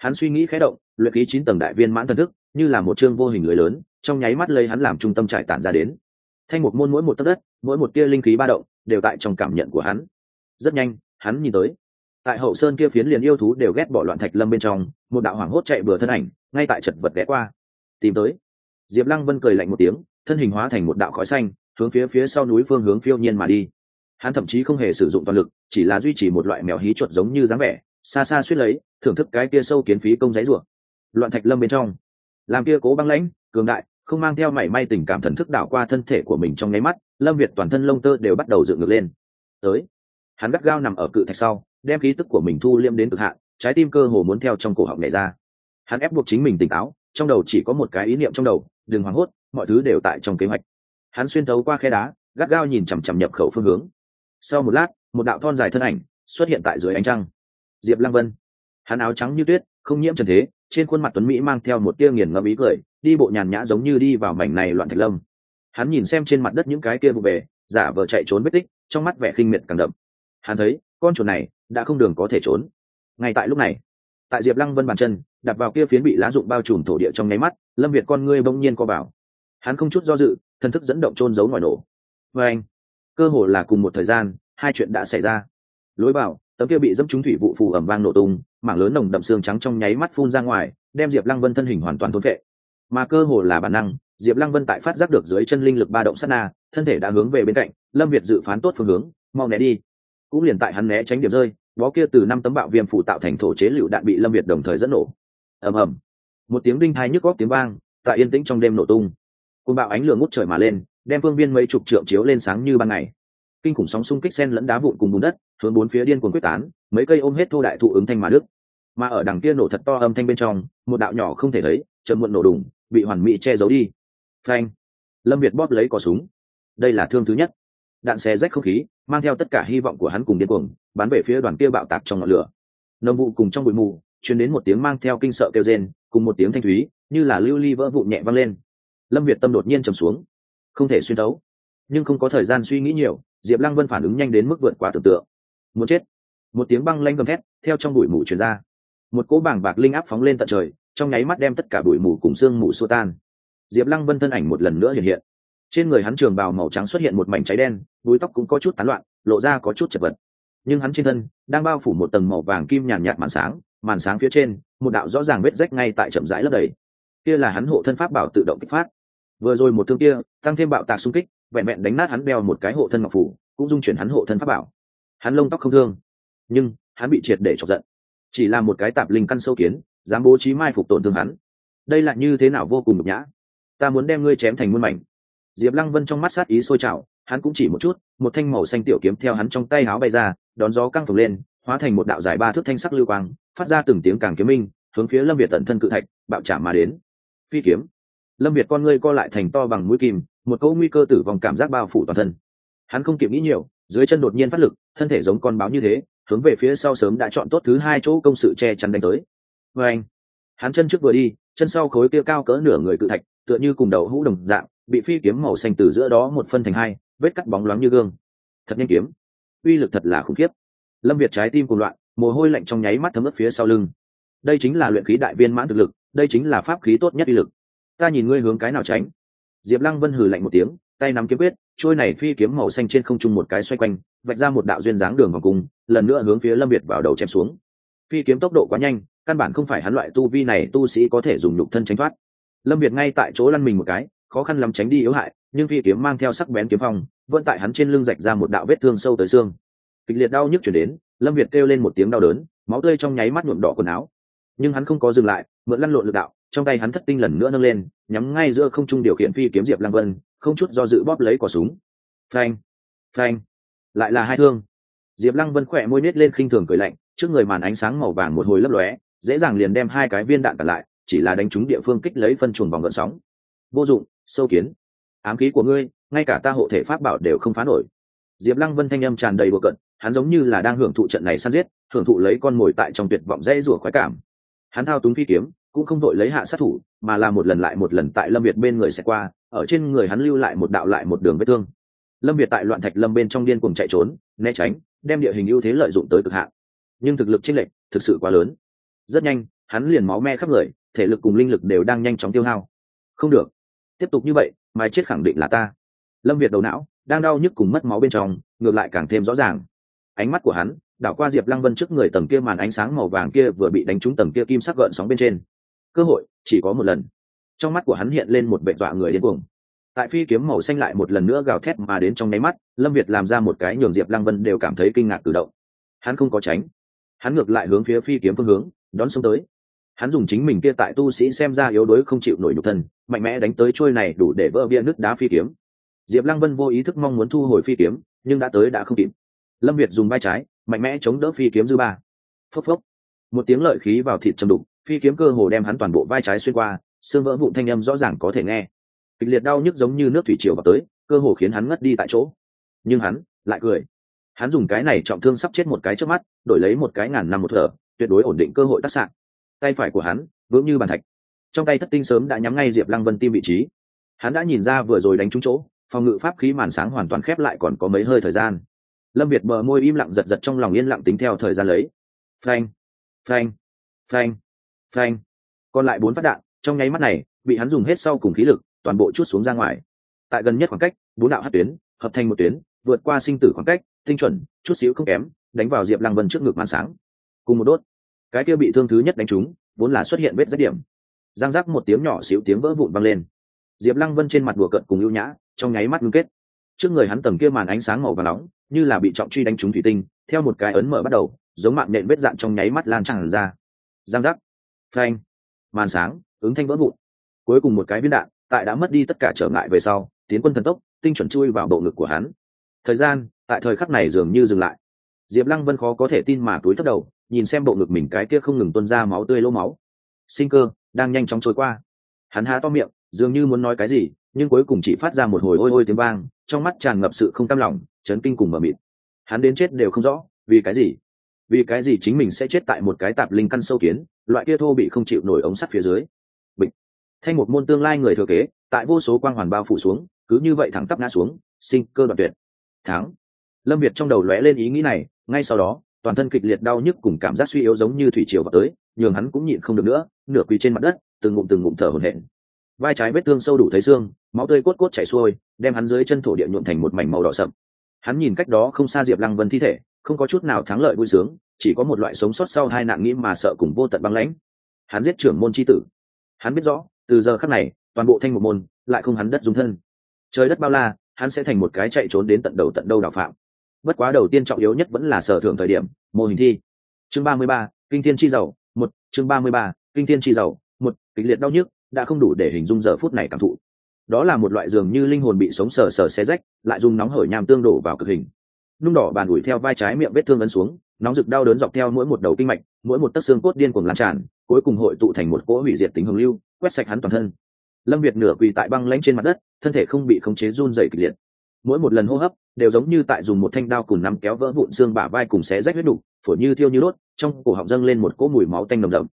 hắn suy nghĩ khẽ động, luyện khí chín tầng đại viên mãn thần thức, như là một chương vô hình lưới lớn, trong nháy mắt lấy hắn làm trung tâm trải tản ra đến. Thanh một môn mỗi một tấc đất, mỗi một tia linh khí ba động, đều tại trong cảm nhận của hắn. Rất nhanh, hắn nhìn tới. Tại hậu sơn kia phiến liền yêu thú đều ghét bỏ loạn thạch lâm bên trong, một đạo hoảng hốt chạy bừa thân ảnh, ngay tại chật vật ghé qua. Tìm tới. Diệp lăng vân cười lạnh một tiếng, thân hình hóa thành một đạo khói xanh, hướng phía phía sau núi phương hướng phiêu nhiên mà đi. Hắn thậm chí không hề sử dụng toàn lực, chỉ là duy trì một loại mèo hí chuột giống như dáng vẻ, xa xa suýt lấy thưởng thức cái kia sâu kiến phí công giấy rủa. Loạn thạch lâm bên trong, làm kia cố băng lãnh, cường đại, không mang theo mảy may tình cảm thần thức đảo qua thân thể của mình trong nháy mắt, lâm việt toàn thân lông tơ đều bắt đầu dựng ngược lên. Tới, hắn gắt gao nằm ở cự thạch sau, đem khí tức của mình thu liêm đến cực hạn, trái tim cơ hồ muốn theo trong cổ họng nhảy ra. Hắn ép buộc chính mình tỉnh táo, trong đầu chỉ có một cái ý niệm trong đầu, đừng hoảng hốt, mọi thứ đều tại trong kế hoạch. Hắn xuyên thấu qua khe đá, gắt gao nhìn chằm chằm nhập khẩu phương hướng. Sau một lát, một đạo thon dài thân ảnh xuất hiện tại dưới ánh trăng. Diệp lăng vân hắn áo trắng như tuyết không nhiễm trần thế trên khuôn mặt tuấn mỹ mang theo một tia nghiền ngẫm ý cười đi bộ nhàn nhã giống như đi vào mảnh này loạn thạch lâm. Hắn nhìn xem trên mặt đất những cái kia vụ bể, giả vờ chạy trốn vết tích trong mắt vẻ khinh miệt càng đậm. Hắn thấy con chuột này đã không đường có thể trốn. Ngay tại lúc này tại diệp lăng vân bàn chân đặt vào kia phiến bị lá dụng bao trùm thổ địa trong nháy mắt lâm việt con ngươi bỗng nhiên co vào. Hắn không chút do dự thân thức dẫn động trôn giấu ngoài nổ. Và anh cơ hồ là cùng một thời gian hai chuyện đã xảy ra. Lối vào tấm kia bị dẫm trúng thủy vụ phù ẩm vang nổ tung, mảng lớn nồng đậm xương trắng trong nháy mắt phun ra ngoài, đem diệp lăng vân thân hình hoàn toàn thốn vệ mà cơ hồ là bản năng, diệp lăng vân tại phát giác được dưới chân linh lực ba động sát na, thân thể đã hướng về bên cạnh, lâm việt dự phán tốt phương hướng, mau né đi. Cũng liền tại hắn né tránh điểm rơi, bó kia từ năm tấm bạo viêm phụ tạo thành thổ chế lựu đạn bị lâm việt đồng thời dẫn nổ. Ầm ầm. Một tiếng đinh thai nhức góc tiếng vang, tại yên tĩnh trong đêm nổ tung. Côn bạo ánh lửa ngút trời mà lên, đem phương viên mấy chục trượng chiếu lên sáng như ban ngày kinh khủng sóng xung kích sen lẫn đá vụn cùng bùn đất, hướng bốn phía điên cuồng quyết tán, mấy cây ôm hết thô đại thụ ứng thanh mà đức mà ở đằng kia nổ thật to âm thanh bên trong, một đạo nhỏ không thể thấy chậm muộn nổ đùng, bị hoàn mỹ che giấu đi. Phanh! Lâm việt bóp lấy cò súng. Đây là thương thứ nhất. Đạn xé rách không khí, mang theo tất cả hy vọng của hắn cùng điên cuồng, bắn về phía đoàn kia bạo tạc trong ngọn lửa. Nồng vụ cùng trong bụi mù chuyển đến một tiếng mang theo kinh sợ kêu rên, cùng một tiếng thanh thúy, như là lưu ly vỡ vụn nhẹ văng lên. Lâm việt tâm đột nhiên trầm xuống. Không thể xuyên đấu. Nhưng không có thời gian suy nghĩ nhiều diệp lăng vân phản ứng nhanh đến mức vượt quá tưởng tượng. Muốn chết. Một tiếng băng lanh gầm thét, theo trong bụi mù chuyển ra. Một cỗ bảng bạc linh áp phóng lên tận trời, trong nháy mắt đem tất cả bụi mù cùng sương mù xua tan. Diệp lăng vân thân ảnh một lần nữa hiện hiện. Trên người hắn trường bào màu trắng xuất hiện một mảnh cháy đen, búi tóc cũng có chút tán loạn, lộ ra có chút chật vật. Nhưng hắn trên thân đang bao phủ một tầng màu vàng kim nhàn nhạt màn sáng màn sáng phía trên, một đạo rõ ràng vết rách ngay tại chậm rãi lấp đầy. Kia là hắn hộ thân pháp bảo tự động kích phát. Vừa rồi một thương kia, tăng thêm bạo tạc xung kích vẹn vẹn đánh nát hắn đeo một cái hộ thân ngọc phủ, cũng dung chuyển hắn hộ thân pháp bảo. Hắn lông tóc không thương, nhưng hắn bị triệt để chọc giận. Chỉ là một cái tạp linh căn sâu kiến, dám bố trí mai phục tổn thương hắn. Đây là như thế nào vô cùng nhục nhã. Ta muốn đem ngươi chém thành muôn mảnh. Diệp lăng vân trong mắt sát ý sôi trào, hắn cũng chỉ một chút, một thanh màu xanh tiểu kiếm theo hắn trong tay háo bay ra, đón gió căng phồng lên, hóa thành một đạo dài ba thước thanh sắc lưu quang, phát ra từng tiếng càng kiếm minh, hướng phía lâm việt tận thân cự thạch, bạo trả mà đến. Phi kiếm. Lâm việt con ngươi co lại thành to bằng mũi kim một câu nguy cơ tử vong cảm giác bao phủ toàn thân. Hắn không kịp nghĩ nhiều, dưới chân đột nhiên phát lực, thân thể giống con báo như thế, hướng về phía sau sớm đã chọn tốt thứ hai chỗ công sự che chắn đánh tới. Vê anh hắn chân trước vừa đi, chân sau khối kia cao cỡ nửa người cự thạch, tựa như cùng đầu hũ đồng dạng, bị phi kiếm màu xanh từ giữa đó một phân thành hai, vết cắt bóng loáng như gương. Thật nhanh kiếm. Uy lực thật là khủng khiếp. Lâm việt trái tim cùng loạn, mồ hôi lạnh trong nháy mắt thấm ướt phía sau lưng. Đây chính là luyện khí đại viên mãn thực lực, đây chính là pháp khí tốt nhất uy lực. Ta nhìn ngươi hướng cái nào tránh diệp lăng vân hừ lạnh một tiếng, tay nắm kiếm quyết, trôi này phi kiếm màu xanh trên không trung một cái xoay quanh, vạch ra một đạo duyên dáng đường vòng cung lần nữa hướng phía lâm việt vào đầu chém xuống. Phi kiếm tốc độ quá nhanh, căn bản không phải hắn loại tu vi này tu sĩ có thể dùng nhục thân tránh thoát. Lâm việt ngay tại chỗ lăn mình một cái, khó khăn lắm tránh đi yếu hại, nhưng phi kiếm mang theo sắc bén kiếm phong, vẫn tại hắn trên lưng rạch ra một đạo vết thương sâu tới xương. Kịch liệt đau nhức chuyển đến, lâm việt kêu lên một tiếng đau đớn, máu tươi trong nháy mắt nhuộm đỏ quần áo. Nhưng hắn không có dừng lại, mượn lăn lộn lực đạo trong tay hắn thất tinh lần nữa nâng lên, nhắm ngay giữa không trung điều khiển phi kiếm diệp lăng vân, không chút do dự bóp lấy quả súng. Phanh phanh, lại là hai thương. Diệp lăng vân khỏe môi nết lên khinh thường cười lạnh, trước người màn ánh sáng màu vàng một hồi lấp lóe, dễ dàng liền đem hai cái viên đạn cả lại, chỉ là đánh trúng địa phương kích lấy phân chuồn vòng gợn sóng. Vô dụng, sâu kiến. Ám khí của ngươi, ngay cả ta hộ thể pháp bảo đều không phá nổi. Diệp lăng vân thanh âm tràn đầy bừa cận hắn giống như là đang hưởng thụ trận này săn giết, hưởng thụ lấy con mồi tại trong tuyệt vọng dễ rủa khoái cảm. Hắn thao túng phi kiếm cũng không đội lấy hạ sát thủ, mà là một lần lại một lần tại lâm việt bên người sẽ qua, ở trên người hắn lưu lại một đạo lại một đường vết thương. Lâm việt tại loạn thạch lâm bên trong điên cùng chạy trốn, né tránh, đem địa hình ưu thế lợi dụng tới cực hạn. Nhưng thực lực chênh lệch thực sự quá lớn. Rất nhanh, hắn liền máu me khắp người, thể lực cùng linh lực đều đang nhanh chóng tiêu hao. Không được. Tiếp tục như vậy mai chết khẳng định là ta. Lâm việt đầu não đang đau nhức cùng mất máu bên trong, ngược lại càng thêm rõ ràng. Ánh mắt của hắn đảo qua diệp lăng vân trước người tầng kia màn ánh sáng màu vàng kia vừa bị đánh trúng tầng kia kim sắc gợn sóng bên trên cơ hội, chỉ có một lần. Trong mắt của hắn hiện lên một vệ dọa người điên cuồng. Tại phi kiếm màu xanh lại một lần nữa gào thét mà đến trong nháy mắt, lâm việt làm ra một cái nhường diệp lăng vân đều cảm thấy kinh ngạc cử động. Hắn không có tránh. Hắn ngược lại hướng phía phi kiếm phương hướng, đón xuống tới. Hắn dùng chính mình kia tại tu sĩ xem ra yếu đuối không chịu nổi nhục thân, mạnh mẽ đánh tới trôi này đủ để vỡ bia nước đá phi kiếm. Diệp lăng vân vô ý thức mong muốn thu hồi phi kiếm, nhưng đã tới đã không kịp. Lâm việt dùng vai trái, mạnh mẽ chống đỡ phi kiếm dư ba. Phốc phốc. Một tiếng lợi khí vào thịt chầm đục phi kiếm cơ hồ đem hắn toàn bộ vai trái xuyên qua, xương vỡ vụn thanh âm rõ ràng có thể nghe. Kịch liệt đau nhức giống như nước thủy triều vào tới, cơ hồ khiến hắn ngất đi tại chỗ. Nhưng hắn lại cười. Hắn dùng cái này trọng thương sắp chết một cái trước mắt, đổi lấy một cái ngàn năm một thở, tuyệt đối ổn định cơ hội tác sạn tay phải của hắn vững như bàn thạch. Trong tay thất tinh sớm đã nhắm ngay diệp lăng vân tim vị trí. Hắn đã nhìn ra vừa rồi đánh trúng chỗ, phòng ngự pháp khí màn sáng hoàn toàn khép lại còn có mấy hơi thời gian. Lâm việt bờ môi im lặng giật giật trong lòng yên lặng tính theo thời gian lấy. Phanh phanh phanh phanh. Còn lại bốn phát đạn, trong nháy mắt này, bị hắn dùng hết sau cùng khí lực, toàn bộ chút xuống ra ngoài. Tại gần nhất khoảng cách, bốn đạo hát tuyến, hợp thành một tuyến, vượt qua sinh tử khoảng cách, tinh chuẩn, chút xíu không kém, đánh vào diệp lăng vân trước ngực màn sáng. Cùng một đốt. Cái kia bị thương thứ nhất đánh trúng, vốn là xuất hiện vết rất điểm. Giang Giác một tiếng nhỏ xíu tiếng vỡ vụn văng lên. Diệp lăng vân trên mặt đùa cận cùng ưu nhã, trong nháy mắt ngưng kết. Trước người hắn tầng kia màn ánh sáng màu và nóng, như là bị trọng truy đánh trúng thủy tinh, theo một cái ấn mở bắt đầu, giống mạng nện vết dạn trong nháy mắt lan tràn ra. Giang Giác phanh, màn sáng, ứng thanh vỡ vụn. Cuối cùng một cái viên đạn, tại đã mất đi tất cả trở ngại về sau, tiến quân thần tốc, tinh chuẩn chui vào bộ ngực của hắn. Thời gian, tại thời khắc này dường như dừng lại. Diệp lăng vân khó có thể tin mà túi thất đầu, nhìn xem bộ ngực mình cái kia không ngừng tuân ra máu tươi lỗ máu. Sinh cơ, đang nhanh chóng trôi qua. Hắn há to miệng, dường như muốn nói cái gì, nhưng cuối cùng chỉ phát ra một hồi ôi ôi tiếng vang, trong mắt tràn ngập sự không cam lòng, chấn kinh cùng mờ mịt. Hắn đến chết đều không rõ, vì cái gì? Vì cái gì chính mình sẽ chết tại một cái tạp linh căn sâu kiến? Loại kia thô bị không chịu nổi ống sắt phía dưới. Bịch. Thanh một môn tương lai người thừa kế, tại vô số quang hoàn bao phủ xuống, cứ như vậy thẳng tắp ngã xuống, sinh cơ đoạn tuyệt. Thắng. Lâm việt trong đầu lóe lên ý nghĩ này, ngay sau đó, toàn thân kịch liệt đau nhức cùng cảm giác suy yếu giống như thủy triều vào tới, nhường hắn cũng nhịn không được nữa, nửa quỳ trên mặt đất, từng ngụm từng ngụm thở hổn hển. Vai trái vết thương sâu đủ thấy xương, máu tươi cốt cốt chảy xuôi, đem hắn dưới chân thổ địa nhuộm thành một mảnh màu đỏ sậm. Hắn nhìn cách đó không xa diệp lăng vân thi thể không có chút nào thắng lợi vui sướng, chỉ có một loại sống sót sau hai nạn nghĩ mà sợ cùng vô tận băng lãnh. Hắn giết trưởng môn c h i tử. Hắn biết rõ, từ giờ khắc này, toàn bộ thanh một môn, lại không hắn đất dung thân. Trời đất bao la, hắn sẽ thành một cái chạy trốn đến tận đầu tận đâu đào phạm. Bất quá đầu tiên trọng yếu nhất vẫn là sở thưởng thời điểm, mô hình thi. Chương ba mươi ba, kinh thiên chi dầu một, chương ba mươi ba, kinh thiên chi dầu một, kịch liệt đau nhức, đã không đủ để hình dung giờ phút này cảm thụ. Đó là một loại dường như linh hồn bị sống sờ sờ xé rách, lại dùng nóng hởi nham tương đổ vào cực hình nung đỏ bàn ủi theo vai trái miệng vết thương ấn xuống nóng rực đau đớn dọc theo mỗi một đầu kinh mạch mỗi một tấc xương cốt điên cuồng lan tràn cuối cùng hội tụ thành một cỗ hủy diệt tính hồng lưu quét sạch hắn toàn thân. Lâm việt nửa quỳ tại băng lãnh trên mặt đất thân thể không bị khống chế run dày kịch liệt. Mỗi một lần hô hấp đều giống như tại dùng một thanh đao cùng nắm kéo vỡ vụn xương bả vai cùng xé rách huyết đủ, phổi như thiêu như đốt trong cổ họng dâng lên một cỗ mùi máu tanh nồng đậm.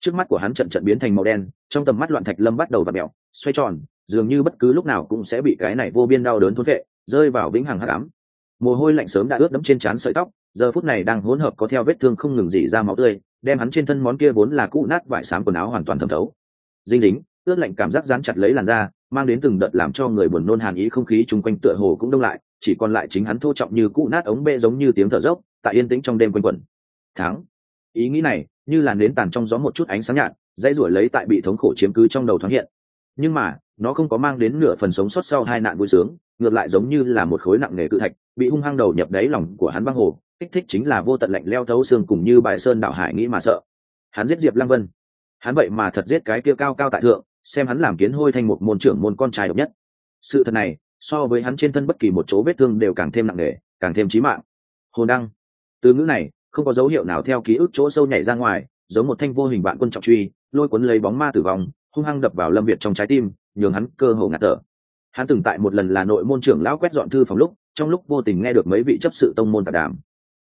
Trước mắt của hắn trận trận biến thành màu đen trong tầm mắt loạn thạch lâm bắt đầu và mèo xoay tròn dường như bất cứ lúc nào cũng sẽ bị cái này vô biên đau đớn thốn vệ rơi vào vĩnh hằng hắc ám mồ hôi lạnh sớm đã ướt đẫm trên trán sợi tóc, giờ phút này đang hỗn hợp có theo vết thương không ngừng dỉ ra máu tươi, đem hắn trên thân món kia vốn là cũ nát vải sáng quần áo hoàn toàn thẩm thấu. Dinh lính, ướt lạnh cảm giác dán chặt lấy làn da, mang đến từng đợt làm cho người buồn nôn hàn ý không khí chung quanh tựa hồ cũng đông lại, chỉ còn lại chính hắn thô trọng như cũ nát ống bê giống như tiếng thở dốc, tại yên tĩnh trong đêm quanh quẩn. Thắng. Ý nghĩ này, như là nến tàn trong gió một chút ánh sáng nhạt, dãy ruổi lấy tại bị thống khổ chiếm cứ trong đầu thoáng hiện. Nhưng mà, nó không có mang đến nửa phần sống sót sau hai nạn vui sướng, ngược lại giống như là một khối nặng nề cự thạch bị hung hăng đầu nhập đáy lòng của hắn băng hồ, kích thích chính là vô tận lạnh leo thấu xương cùng như bài sơn đạo hải nghĩ mà sợ. Hắn giết diệp lăng vân. Hắn vậy mà thật giết cái kia cao cao tại thượng, xem hắn làm kiến hôi thành một môn trưởng môn con trai độc nhất. Sự thật này, so với hắn trên thân bất kỳ một chỗ vết thương đều càng thêm nặng nề, càng thêm chí mạng. Hồn đăng. Từ ngữ này, không có dấu hiệu nào theo ký ức chỗ sâu nhảy ra ngoài, giống một thanh vô hình bạn quân trọng truy, lôi cuốn lấy bóng ma tử vong, hung hăng đập vào lâm việt trong trái tim, nhường hắn cơ hồ ngạt thở. Hắn từng tại một lần là nội môn trưởng lão quét dọn thư phòng lúc trong lúc vô tình nghe được mấy vị chấp sự tông môn tạp đàm.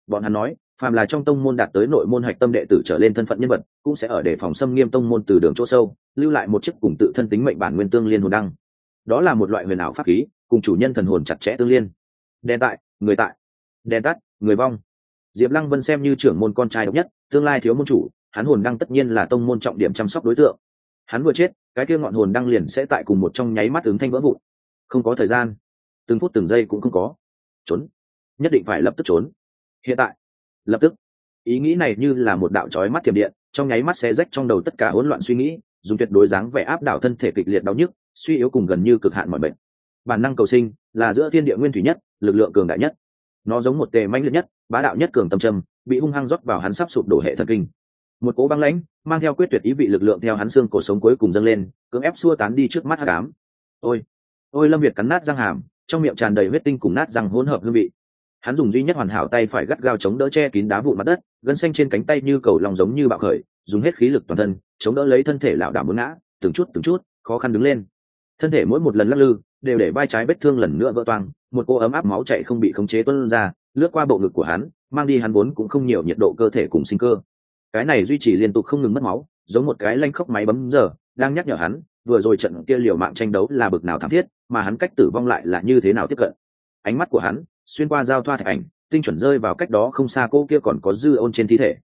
Bọn hắn nói, phàm là trong tông môn đạt tới nội môn hạch tâm đệ tử trở lên thân phận nhân vật, cũng sẽ ở để phòng xâm nghiêm tông môn từ đường chỗ sâu, lưu lại một chiếc cùng tự thân tính mệnh bản nguyên tương liên hồn đăng. Đó là một loại huyền ảo pháp khí, cùng chủ nhân thần hồn chặt chẽ tương liên. Đen tại, người tại. Đen tắt, người vong. Diệp lăng vân xem như trưởng môn con trai độc nhất, tương lai thiếu môn chủ, hắn hồn đăng tất nhiên là tông môn trọng điểm chăm sóc đối tượng. Hắn vừa chết, cái kia ngọn hồn đăng liền sẽ tại cùng một trong nháy mắt ứng thanh vỡ vụn. Không có thời gian. Từng phút từng giây cũng không có trốn. Nhất định phải lập tức trốn. Hiện tại. Lập tức. Ý nghĩ này như là một đạo trói mắt thiểm điện, trong nháy mắt xé rách trong đầu tất cả hỗn loạn suy nghĩ, dùng tuyệt đối dáng vẻ áp đảo thân thể kịch liệt đau nhức, suy yếu cùng gần như cực hạn mọi bệnh bản năng cầu sinh là giữa thiên địa nguyên thủy nhất, lực lượng cường đại nhất. Nó giống một tề manh liệt nhất, bá đạo nhất cường tâm trầm, bị hung hăng rót vào hắn sắp sụp đổ hệ thần kinh. Một cố băng lãnh, mang theo quyết tuyệt ý vị lực lượng theo hắn xương cổ sống cuối cùng dâng lên, cưỡng ép xua tán đi trước mắt hát cám ôi ôi lâm việt cắn nát răng hàm trong miệng tràn đầy huyết tinh cùng nát răng hỗn hợp hương vị. Hắn dùng duy nhất hoàn hảo tay phải gắt gao chống đỡ che kín đá vụn mặt đất, gân xanh trên cánh tay như cầu lòng giống như bạo khởi, dùng hết khí lực toàn thân, chống đỡ lấy thân thể lảo đảo muốn ngã, từng chút từng chút, khó khăn đứng lên. Thân thể mỗi một lần lắc lư, đều để vai trái vết thương lần nữa vỡ toang, một cô ấm áp máu chạy không bị khống chế tuân ra, lướt qua bộ ngực của hắn, mang đi hắn vốn cũng không nhiều nhiệt độ cơ thể cùng sinh cơ. Cái này duy trì liên tục không ngừng mất máu, giống một cái lanh khóc máy bấm giờ, đang nhắc nhở hắn vừa rồi trận kia liều mạng tranh đấu là bực nào thảm thiết, mà hắn cách tử vong lại là như thế nào tiếp cận. Ánh mắt của hắn, xuyên qua giao thoa thạch ảnh, tinh chuẩn rơi vào cách đó không xa cô kia còn có dư ôn trên thi thể.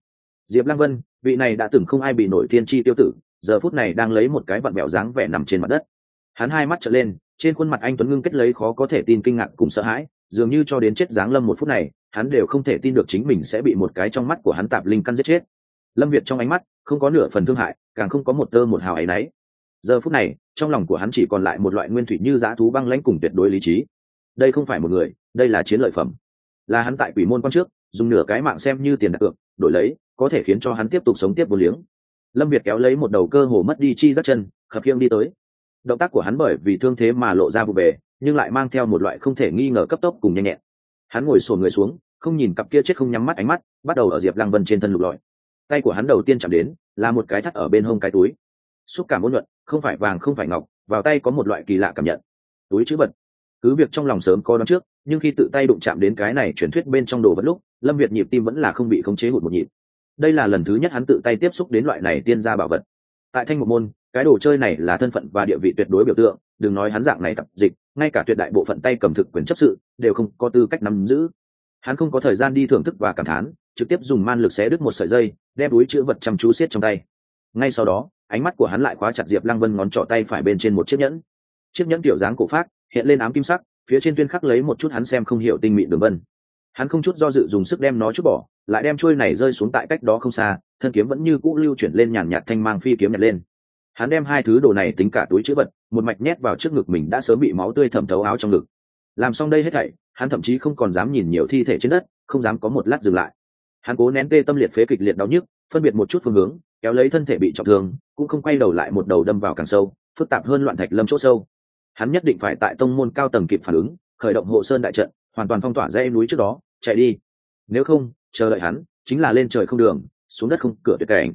Diệp lăng vân, vị này đã từng không ai bị nổi thiên tri tiêu tử, giờ phút này đang lấy một cái vặn bẹo dáng vẻ nằm trên mặt đất. Hắn hai mắt trở lên, trên khuôn mặt anh tuấn ngưng kết lấy khó có thể tin kinh ngạc cùng sợ hãi, dường như cho đến chết dáng lâm một phút này, hắn đều không thể tin được chính mình sẽ bị một cái trong mắt của hắn tạp linh căn giết chết. Lâm việt trong ánh mắt, không có nửa phần thương hại, càng không có một tơ một hào áy náy giờ phút này, trong lòng của hắn chỉ còn lại một loại nguyên thủy như giá thú băng lãnh cùng tuyệt đối lý trí. Đây không phải một người, đây là chiến lợi phẩm. Là hắn tại quỷ môn quan trước, dùng nửa cái mạng xem như tiền đặt cược, đổi lấy, có thể khiến cho hắn tiếp tục sống tiếp vô liếng. Lâm việt kéo lấy một đầu cơ hồ mất đi chi rất chân, khập khiêng đi tới. Động tác của hắn bởi vì thương thế mà lộ ra vụ bề, nhưng lại mang theo một loại không thể nghi ngờ cấp tốc cùng nhanh nhẹn. Hắn ngồi sổ người xuống, không nhìn cặp kia chết không nhắm mắt ánh mắt, bắt đầu ở diệp lăng vân trên thân lục lọi. Tay của hắn đầu tiên chạm đến, là một cái thắt ở bên hông cái túi. Xúc cảm ôn nhuận không phải vàng, không phải ngọc, vào tay có một loại kỳ lạ cảm nhận. Túi chữ vật. Cứ việc trong lòng sớm có đón trước, nhưng khi tự tay đụng chạm đến cái này truyền thuyết bên trong đồ vật lúc, lâm việt nhịp tim vẫn là không bị khống chế hụt một nhịp. Đây là lần thứ nhất hắn tự tay tiếp xúc đến loại này tiên gia bảo vật. Tại thanh một môn, cái đồ chơi này là thân phận và địa vị tuyệt đối biểu tượng, đừng nói hắn dạng này tập dịch, ngay cả tuyệt đại bộ phận tay cầm thực quyền chấp sự, đều không có tư cách nắm giữ. Hắn không có thời gian đi thưởng thức và cảm thán, trực tiếp dùng man lực xé đứt một sợi dây, đem túi chữ vật chăm chú xiết trong tay. Ngay sau đó ánh mắt của hắn lại khóa chặt diệp lăng vân ngón trỏ tay phải bên trên một chiếc nhẫn. Chiếc nhẫn kiểu dáng cổ phát hiện lên ám kim sắc, phía trên tuyên khắc lấy một chút hắn xem không hiểu tinh mịn đường vân. Hắn không chút do dự dùng sức đem nó chút bỏ, lại đem trôi này rơi xuống tại cách đó không xa, thân kiếm vẫn như cũ lưu chuyển lên nhàn nhạt thanh mang phi kiếm nhặt lên. Hắn đem hai thứ đồ này tính cả túi chữ vật, một mạch nhét vào trước ngực mình đã sớm bị máu tươi thẩm thấu áo trong ngực. Làm xong đây hết thảy, hắn thậm chí không còn dám nhìn nhiều thi thể trên đất, không dám có một lát dừng lại. Hắn cố nén tê tâm liệt phế kịch liệt đau nhức, phân biệt một chút phương hướng kéo lấy thân thể bị trọng thương, cũng không quay đầu lại một đầu đâm vào càng sâu, phức tạp hơn loạn thạch lâm chỗ sâu. Hắn nhất định phải tại tông môn cao tầng kịp phản ứng, khởi động hộ sơn đại trận, hoàn toàn phong tỏa dây núi trước đó, chạy đi. Nếu không, chờ đợi hắn, chính là lên trời không đường, xuống đất không cửa tuyệt cảnh.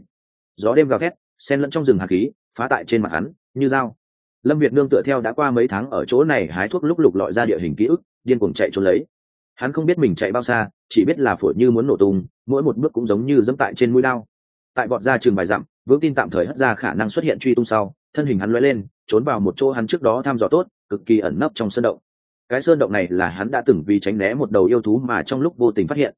Gió đêm gào thét, xen lẫn trong rừng hạt khí, phá tại trên mặt hắn, như dao. Lâm việt nương tựa theo đã qua mấy tháng ở chỗ này hái thuốc lúc lục lọi ra địa hình ký ức, điên cuồng chạy trốn lấy. Hắn không biết mình chạy bao xa, chỉ biết là phổi như muốn nổ tung, mỗi một bước cũng giống như dẫm tại trên mũi lao tại bọn ra trường bài dặm, vững tin tạm thời hất ra khả năng xuất hiện truy tung sau, thân hình hắn lóe lên, trốn vào một chỗ hắn trước đó thăm dò tốt, cực kỳ ẩn nấp trong sơn động. Cái sơn động này là hắn đã từng vì tránh né một đầu yêu thú mà trong lúc vô tình phát hiện.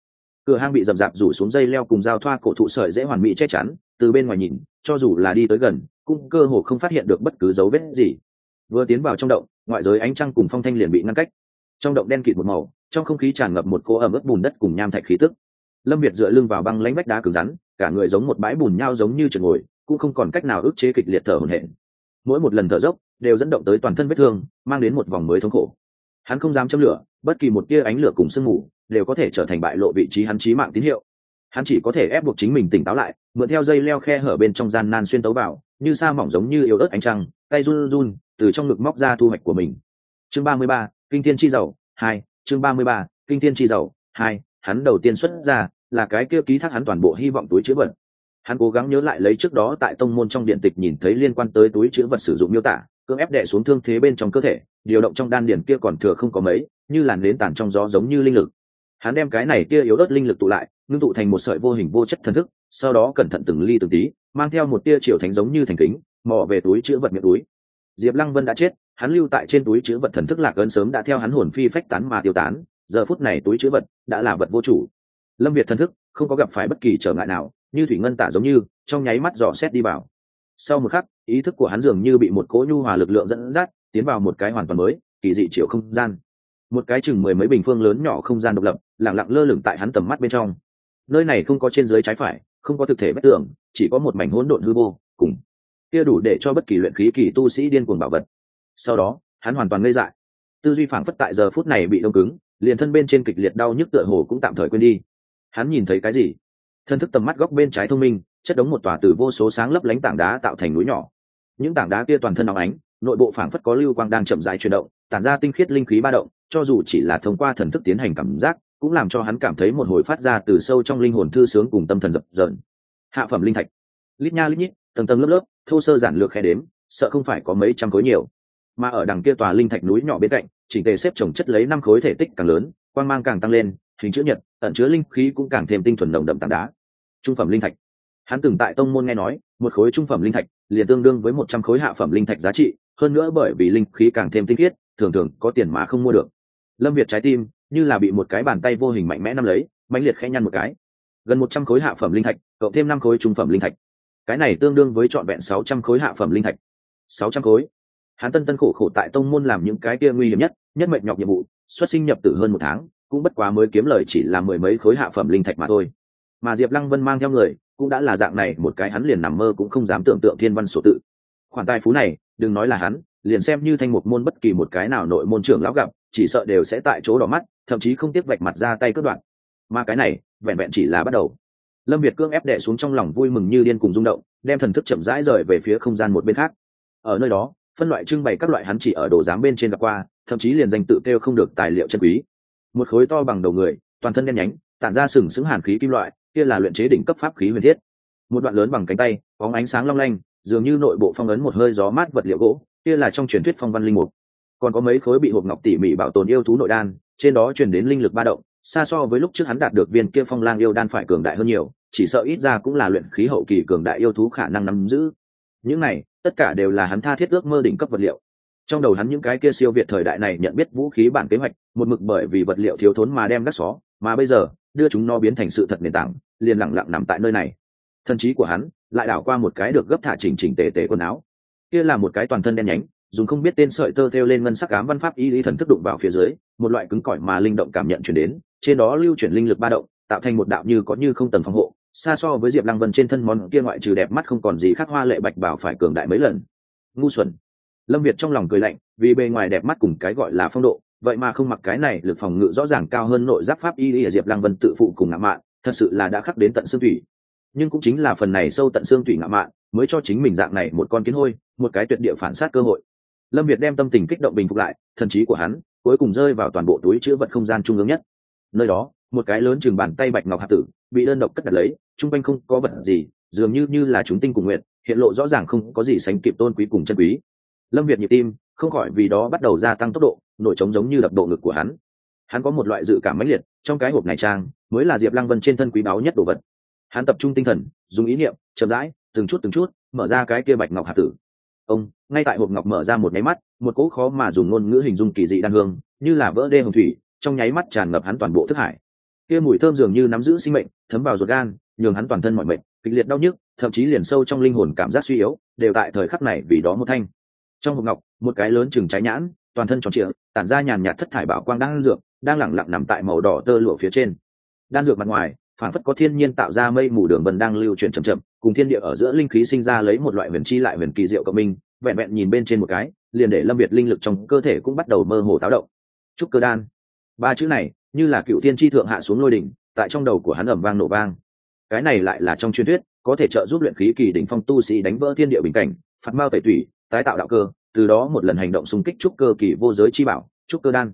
Cửa hang bị rậm rạp rủ xuống dây leo cùng dao thoa cổ thụ sợi dễ hoàn mỹ che chắn, từ bên ngoài nhìn, cho dù là đi tới gần, cũng cơ hồ không phát hiện được bất cứ dấu vết gì. Vừa tiến vào trong động, ngoại giới ánh trăng cùng phong thanh liền bị ngăn cách. Trong động đen kịt một màu, trong không khí tràn ngập một cỗ ẩm ướt bùn đất cùng nham thạch khí tức. Lâm việt dựa lưng vào băng lánh vách đá cứng rắn cả người giống một bãi bùn nhau giống như trượt ngồi, cũng không còn cách nào ức chế kịch liệt thở hổn hển. Mỗi một lần thở dốc, đều dẫn động tới toàn thân vết thương, mang đến một vòng mới thống khổ. Hắn không dám châm lửa, bất kỳ một tia ánh lửa cùng sương mù đều có thể trở thành bại lộ vị trí hắn trí mạng tín hiệu. Hắn chỉ có thể ép buộc chính mình tỉnh táo lại, mượn theo dây leo khe hở bên trong gian nan xuyên tấu vào, như sa mỏng giống như yếu ớt ánh trăng, tay run run, từ trong ngực móc ra thu hoạch của mình. Chương ba mươi ba, kinh thiên chi giàu hai, chương ba mươi ba, kinh thiên chi giàu hai, hắn đầu tiên xuất ra là cái kia ký thác hắn toàn bộ hy vọng túi chữ vật. Hắn cố gắng nhớ lại lấy trước đó tại tông môn trong điện tịch nhìn thấy liên quan tới túi chữ vật sử dụng miêu tả, cưỡng ép đè xuống thương thế bên trong cơ thể, điều động trong đan điển kia còn thừa không có mấy, như làn nến tản trong gió giống như linh lực. Hắn đem cái này kia yếu ớt linh lực tụ lại, ngưng tụ thành một sợi vô hình vô chất thần thức, sau đó cẩn thận từng ly từng tí, mang theo một tia triều thánh giống như thành kính, mò về túi chữ vật miệng túi. Diệp lăng vân đã chết, hắn lưu tại trên túi chữ vật thần thức lạc ấn sớm đã theo hắn hồn phi phách tán mà tiêu tán, giờ phút này túi chữ vật đã là vật vô chủ lâm việt thân thức, không có gặp phải bất kỳ trở ngại nào, như thủy ngân tả giống như, trong nháy mắt dò xét đi vào. Sau một khắc, ý thức của hắn dường như bị một cỗ nhu hòa lực lượng dẫn dắt, tiến vào một cái hoàn toàn mới, kỳ dị triệu không gian. Một cái chừng mười mấy bình phương lớn nhỏ không gian độc lập lẳng lặng lơ lửng tại hắn tầm mắt bên trong. Nơi này không có trên dưới trái phải, không có thực thể bất tưởng chỉ có một mảnh hỗn độn hư vô, cùng kia đủ để cho bất kỳ luyện khí kỳ tu sĩ điên cuồng bảo vật. Sau đó, hắn hoàn toàn ngây dại. Tư duy phảng phất tại giờ phút này bị đông cứng, liền thân bên trên kịch liệt đau nhức tựa hồ cũng tạm thời quên đi hắn nhìn thấy cái gì? Thân thức tầm mắt góc bên trái thông minh, chất đống một tòa từ vô số sáng lấp lánh tảng đá tạo thành núi nhỏ. Những tảng đá kia toàn thân nóng ánh, nội bộ phảng phất có lưu quang đang chậm rãi chuyển động, tản ra tinh khiết linh khí ba động, cho dù chỉ là thông qua thần thức tiến hành cảm giác, cũng làm cho hắn cảm thấy một hồi phát ra từ sâu trong linh hồn thư sướng cùng tâm thần dập dờn. Hạ phẩm linh thạch. Lít nha lít nhít, tầng tầng lớp lớp, thô sơ giản lược khe đếm, sợ không phải có mấy trăm khối nhiều. Mà ở đằng kia tòa linh thạch núi nhỏ bên cạnh, chỉnh tề xếp trồng chất lấy năm khối thể tích càng lớn, quang mang càng tăng lên hình chữ nhật ẩn chứa linh khí cũng càng thêm tinh thuần nồng đậm tảng đá. Trung phẩm linh thạch. Hắn từng tại tông môn nghe nói, một khối trung phẩm linh thạch liền tương đương với một trăm khối hạ phẩm linh thạch giá trị, hơn nữa bởi vì linh khí càng thêm tinh khiết, thường thường có tiền mà không mua được. Lâm việt trái tim như là bị một cái bàn tay vô hình mạnh mẽ nắm lấy, mãnh liệt khẽ nhăn một cái. Gần một trăm khối hạ phẩm linh thạch, cộng thêm năm khối trung phẩm linh thạch. Cái này tương đương với trọn vẹn sáu trăm khối hạ phẩm linh thạch. Sáu trăm khối. Hắn tân tân khổ khổ tại tông môn làm những cái kia nguy hiểm nhất nhất mệnh nhọc nhiệm vụ, xuất sinh nhập tử hơn một tháng cũng bất quá mới kiếm lời chỉ là mười mấy khối hạ phẩm linh thạch mà thôi. Mà diệp lăng vân mang theo người, cũng đã là dạng này, một cái hắn liền nằm mơ cũng không dám tưởng tượng thiên văn sổ tự. Khoản tài phú này, đừng nói là hắn, liền xem như thanh một môn bất kỳ một cái nào nội môn trưởng lão gặp, chỉ sợ đều sẽ tại chỗ đỏ mắt, thậm chí không tiếc vạch mặt ra tay cướp đoạn mà cái này, vẹn vẹn chỉ là bắt đầu. Lâm việt cương ép đệ xuống trong lòng vui mừng như điên cùng rung động, đem thần thức chậm rãi rời về phía không gian một bên khác. Ở nơi đó, phân loại trưng bày các loại hắn chỉ ở đồ giám bên trên gặp qua, thậm chí liền danh tự kêu không được tài liệu chân quý một khối to bằng đầu người, toàn thân đen nhánh, tản ra sừng sững hàn khí kim loại, kia là luyện chế đỉnh cấp pháp khí huyền thiết. Một đoạn lớn bằng cánh tay, bóng ánh sáng long lanh, dường như nội bộ phong ấn một hơi gió mát vật liệu gỗ, kia là trong truyền thuyết phong văn linh mục. Còn có mấy khối bị hộp ngọc tỉ mỉ bảo tồn yêu thú nội đan, trên đó truyền đến linh lực ba động, xa so với lúc trước hắn đạt được viên kia phong lang yêu đan phải cường đại hơn nhiều, chỉ sợ ít ra cũng là luyện khí hậu kỳ cường đại yêu thú khả năng nắm giữ. Những này, tất cả đều là hắn tha thiết ước mơ đỉnh cấp vật liệu trong đầu hắn những cái kia siêu việt thời đại này nhận biết vũ khí bản kế hoạch, một mực bởi vì vật liệu thiếu thốn mà đem đắt xó, mà bây giờ, đưa chúng nó biến thành sự thật nền tảng, liền lặng lặng nằm tại nơi này. Thần trí của hắn lại đảo qua một cái được gấp thả chỉnh chỉnh tề tề quần áo. Kia là một cái toàn thân đen nhánh, dùng không biết tên sợi tơ theo lên ngân sắc ám văn pháp y lý thần thức đụng vào phía dưới, một loại cứng cỏi mà linh động cảm nhận chuyển đến, trên đó lưu chuyển linh lực ba động, tạo thành một đạo như có như không tầng phòng hộ, xa so với diệp lăng vân trên thân món kia ngoại trừ đẹp mắt không còn gì khác hoa lệ bạch bảo phải cường đại mấy lần. Ngu xuẩn lâm việt trong lòng cười lạnh, vì bề ngoài đẹp mắt cùng cái gọi là phong độ, vậy mà không mặc cái này, lực phòng ngự rõ ràng cao hơn nội giáp pháp y ở diệp lăng vân tự phụ cùng ngạo mạn, thật sự là đã khắc đến tận xương thủy. Nhưng cũng chính là phần này sâu tận xương thủy ngạo mạn, mới cho chính mình dạng này một con kiến hôi, một cái tuyệt địa phản sát cơ hội. Lâm việt đem tâm tình kích động bình phục lại, thần trí của hắn cuối cùng rơi vào toàn bộ túi chữ vật không gian trung ương nhất. Nơi đó, một cái lớn chừng bàn tay bạch ngọc hạt tử bị đơn độc cất đặt lấy, chung quanh không có vật gì, dường như như là chúng tinh cùng nguyện hiện lộ rõ ràng không có gì sánh kịp tôn quý cùng chân quý lâm việt nhịp tim, không khỏi vì đó bắt đầu gia tăng tốc độ, nổi trống giống như đập độ ngực của hắn. Hắn có một loại dự cảm mãnh liệt, trong cái hộp này trang mới là diệp lăng vân trên thân quý báu nhất đồ vật. Hắn tập trung tinh thần, dùng ý niệm, chậm rãi, từng chút từng chút, mở ra cái kia bạch ngọc hạt tử. Ông, ngay tại hộp ngọc mở ra một nháy mắt, một cỗ khó mà dùng ngôn ngữ hình dung kỳ dị đan hương, như là vỡ đê hồng thủy, trong nháy mắt tràn ngập hắn toàn bộ thức hải. Kia mùi thơm dường như nắm giữ sinh mệnh, thấm vào ruột gan, nhường hắn toàn thân mọi mệnh kịch liệt đau nhức, thậm chí liền sâu trong linh hồn cảm giác suy yếu, đều tại thời khắc này vì đó một thanh trong hộp ngọc, một cái lớn chừng trái nhãn, toàn thân tròn trịa, tản ra nhàn nhạt thất thải bảo quang đang dược, đang lẳng lặng nằm tại màu đỏ tơ lụa phía trên. Đan dược mặt ngoài phản phất có thiên nhiên tạo ra mây mù đường vần đang lưu chuyển chậm chậm, cùng thiên địa ở giữa linh khí sinh ra lấy một loại huyền chi lại huyền kỳ diệu cộng minh, vẹn vẹn nhìn bên trên một cái, liền để lâm việt linh lực trong cơ thể cũng bắt đầu mơ hồ táo động. Trúc cơ đan. Ba chữ này, như là cựu thiên tri thượng hạ xuống lôi đỉnh, tại trong đầu của hắn ẩm vang nổ vang. Cái này lại là trong truyền thuyết, có thể trợ giúp luyện khí kỳ đỉnh phong tu sĩ đánh vỡ thiên địa bình cảnh, phạt mao tẩy tủy tái tạo đạo cơ, từ đó một lần hành động xung kích trúc cơ kỳ vô giới chi bảo, trúc cơ đan.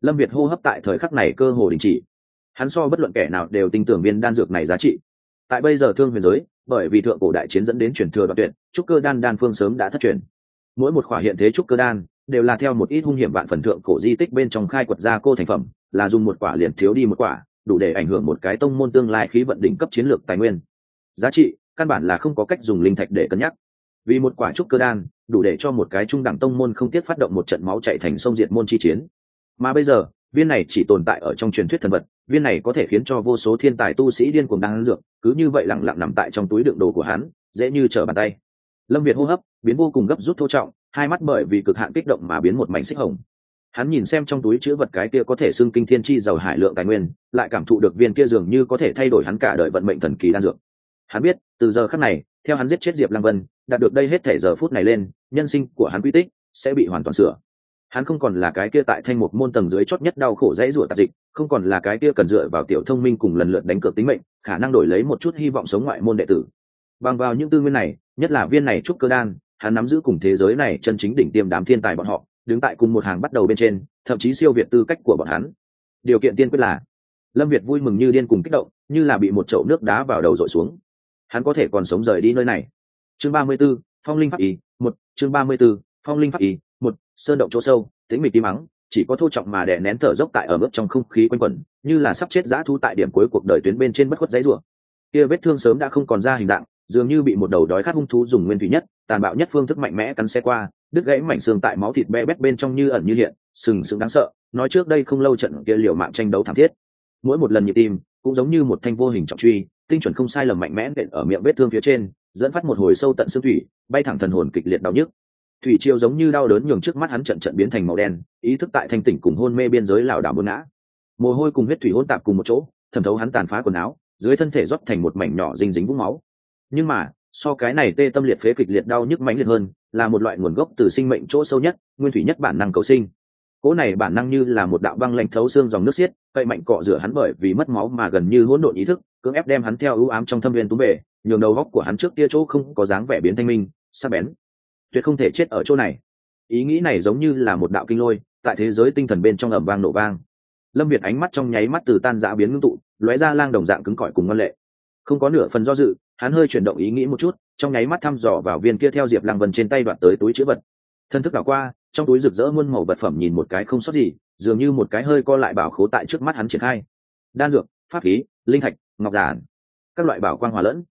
Lâm việt hô hấp tại thời khắc này cơ hồ đình chỉ. Hắn so bất luận kẻ nào đều tin tưởng viên đan dược này giá trị. Tại bây giờ thương huyền giới, bởi vì thượng cổ đại chiến dẫn đến truyền thừa đoạn tuyệt, trúc cơ đan đan phương sớm đã thất truyền. Mỗi một khỏa hiện thế trúc cơ đan đều là theo một ít hung hiểm vạn phần thượng cổ di tích bên trong khai quật ra cô thành phẩm, là dùng một quả liền thiếu đi một quả, đủ để ảnh hưởng một cái tông môn tương lai khí vận đỉnh cấp chiến lược tài nguyên. Giá trị, căn bản là không có cách dùng linh thạch để cân nhắc. Vì một quả trúc cơ đan đủ để cho một cái trung đẳng tông môn không tiếc phát động một trận máu chạy thành sông diệt môn chi chiến. Mà bây giờ, viên này chỉ tồn tại ở trong truyền thuyết thần vật, viên này có thể khiến cho vô số thiên tài tu sĩ điên cuồng đang dược, cứ như vậy lặng lặng nằm tại trong túi đựng đồ của hắn, dễ như trở bàn tay. Lâm việt hô hấp, biến vô cùng gấp rút thô trọng, hai mắt bởi vì cực hạn kích động mà biến một mảnh xích hồng. Hắn nhìn xem trong túi chứa vật cái kia có thể xưng kinh thiên chi giàu hải lượng tài nguyên, lại cảm thụ được viên kia dường như có thể thay đổi hắn cả đời vận mệnh thần kỳ đan dược. Hắn biết, từ giờ khắc này theo hắn giết chết diệp lăng vân, đạt được đây hết thể giờ phút này lên, nhân sinh của hắn quy tích sẽ bị hoàn toàn sửa. Hắn không còn là cái kia tại thanh một môn tầng dưới chót nhất đau khổ dãy rủa tạp dịch, không còn là cái kia cần dựa vào tiểu thông minh cùng lần lượt đánh cược tính mệnh, khả năng đổi lấy một chút hy vọng sống ngoại môn đệ tử. Bằng vào những tư nguyên này, nhất là viên này trúc cơ đan, hắn nắm giữ cùng thế giới này chân chính đỉnh tiêm đám thiên tài bọn họ, đứng tại cùng một hàng bắt đầu bên trên, thậm chí siêu việt tư cách của bọn hắn. Điều kiện tiên quyết là, lâm việt vui mừng như điên cùng kích động, như là bị một chậu nước đá vào đầu dội xuống hắn có thể còn sống rời đi nơi này. Chương ba mươi b ố phong linh pháp ý, một, chương ba mươi b ố phong linh pháp ý, một, sơn động chỗ sâu tính mịch đi mắng chỉ có thô trọng mà đè nén thở dốc tại ở mức trong không khí quanh quẩn, như là sắp chết giã thu tại điểm cuối cuộc đời tuyến bên trên bất khuất giấy rùa kia vết thương sớm đã không còn ra hình dạng, dường như bị một đầu đói khát hung thú dùng nguyên thủy nhất, tàn bạo nhất phương thức mạnh mẽ cắn xe qua, đứt gãy mảnh xương tại máu thịt be bét bên trong như ẩn như hiện, sừng sững đáng sợ, nói trước đây không lâu trận kia liều mạng tranh đấu thảm thiết. Mỗi một lần nhịp tim, cũng giống như một thanh vô hình trọng truy tinh chuẩn không sai lầm mạnh mẽ đện ở miệng vết thương phía trên, dẫn phát một hồi sâu tận xương thủy, bay thẳng thần hồn kịch liệt đau nhức. Thủy triều giống như đau đớn nhường trước mắt hắn trận trận biến thành màu đen, ý thức tại thanh tỉnh cùng hôn mê biên giới lảo đảo buôn ngã. Mồ hôi cùng huyết thủy hôn tạp cùng một chỗ, thẩm thấu hắn tàn phá quần áo, dưới thân thể rót thành một mảnh nhỏ dinh dính vũng máu. Nhưng mà, so cái này tê tâm liệt phế kịch liệt đau nhức mãnh liệt hơn, là một loại nguồn gốc từ sinh mệnh chỗ sâu nhất, nguyên thủy nhất bản năng cầu sinh. Cỗ này bản năng như là một đạo băng lạnh thấu xương dòng nước xiết, cậy mạnh cọ rửa hắn bởi vì mất máu mà gần như hỗn độn ý thức cưỡng ép đem hắn theo ưu ám trong thâm viên tú bể nhường đầu góc của hắn trước kia chỗ không có dáng vẻ biến thanh minh, sắc bén. Tuyệt không thể chết ở chỗ này. Ý nghĩ này giống như là một đạo kinh lôi, tại thế giới tinh thần bên trong ẩm vang nổ vang. Lâm việt ánh mắt trong nháy mắt từ tan dã biến ngưng tụ, lóe ra lang đồng dạng cứng cỏi cùng ngân lệ. Không có nửa phần do dự, hắn hơi chuyển động ý nghĩ một chút, trong nháy mắt thăm dò vào viên kia theo diệp lăng vần trên tay đoạn tới túi chữ vật. Thân thức đảo qua, trong túi rực rỡ muôn màu vật phẩm nhìn một cái không sót gì, dường như một cái hơi co lại bảo khố tại trước mắt hắn triển khai. Đan dược, pháp khí, linh thạch ngọc giản, các loại bảo quang hòa lẫn.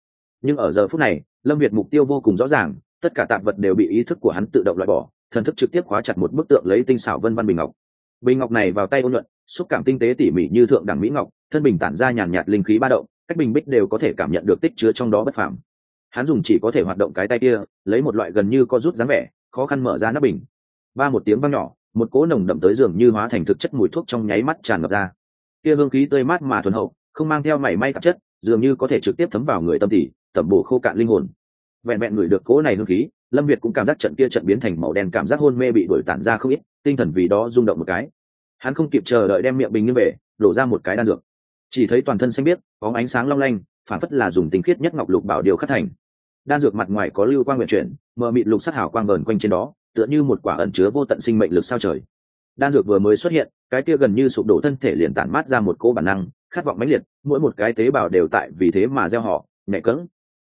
Nhưng ở giờ phút này, lâm việt mục tiêu vô cùng rõ ràng, tất cả tạp vật đều bị ý thức của hắn tự động loại bỏ, thần thức trực tiếp khóa chặt một bức tượng lấy tinh xảo vân văn bình ngọc. Bình ngọc này vào tay ôn nhuận, xúc cảm tinh tế tỉ mỉ như thượng đẳng mỹ ngọc, thân bình tản ra nhàn nhạt linh khí ba động, cách bình bích đều có thể cảm nhận được tích chứa trong đó bất phàm. Hắn dùng chỉ có thể hoạt động cái tay kia, lấy một loại gần như co rút dáng vẻ, khó khăn mở ra nắp bình. Ba một tiếng vang nhỏ, một cỗ nồng đậm tới giường như hóa thành thực chất mùi thuốc trong nháy mắt tràn ngập ra. Kia hương khí tươi mát mà thuần hậu không mang theo mảy may tạp chất, dường như có thể trực tiếp thấm vào người tâm tỉ tẩm bổ khô cạn linh hồn. Vẹn vẹn người được cỗ này hương khí, lâm việt cũng cảm giác trận kia trận biến thành màu đen, cảm giác hôn mê bị đuổi tản ra không ít, tinh thần vì đó rung động một cái. Hắn không kịp chờ đợi đem miệng bình như về, đổ ra một cái đan dược. Chỉ thấy toàn thân xanh biếc có ánh sáng long lanh, phản phất là dùng tình khiết nhất ngọc lục bảo điều khắc thành. Đan dược mặt ngoài có lưu quang nguyện chuyển, mờ mịt lục sắc hảo quang vờn quanh trên đó, tựa như một quả ẩn chứa vô tận sinh mệnh lực sao trời. Đan dược vừa mới xuất hiện, cái kia gần như sụp đổ thân thể liền tản mát ra một cỗ bản năng khát vọng mãnh liệt, mỗi một cái tế bào đều tại vì thế mà gieo họ, nhẹ cỡng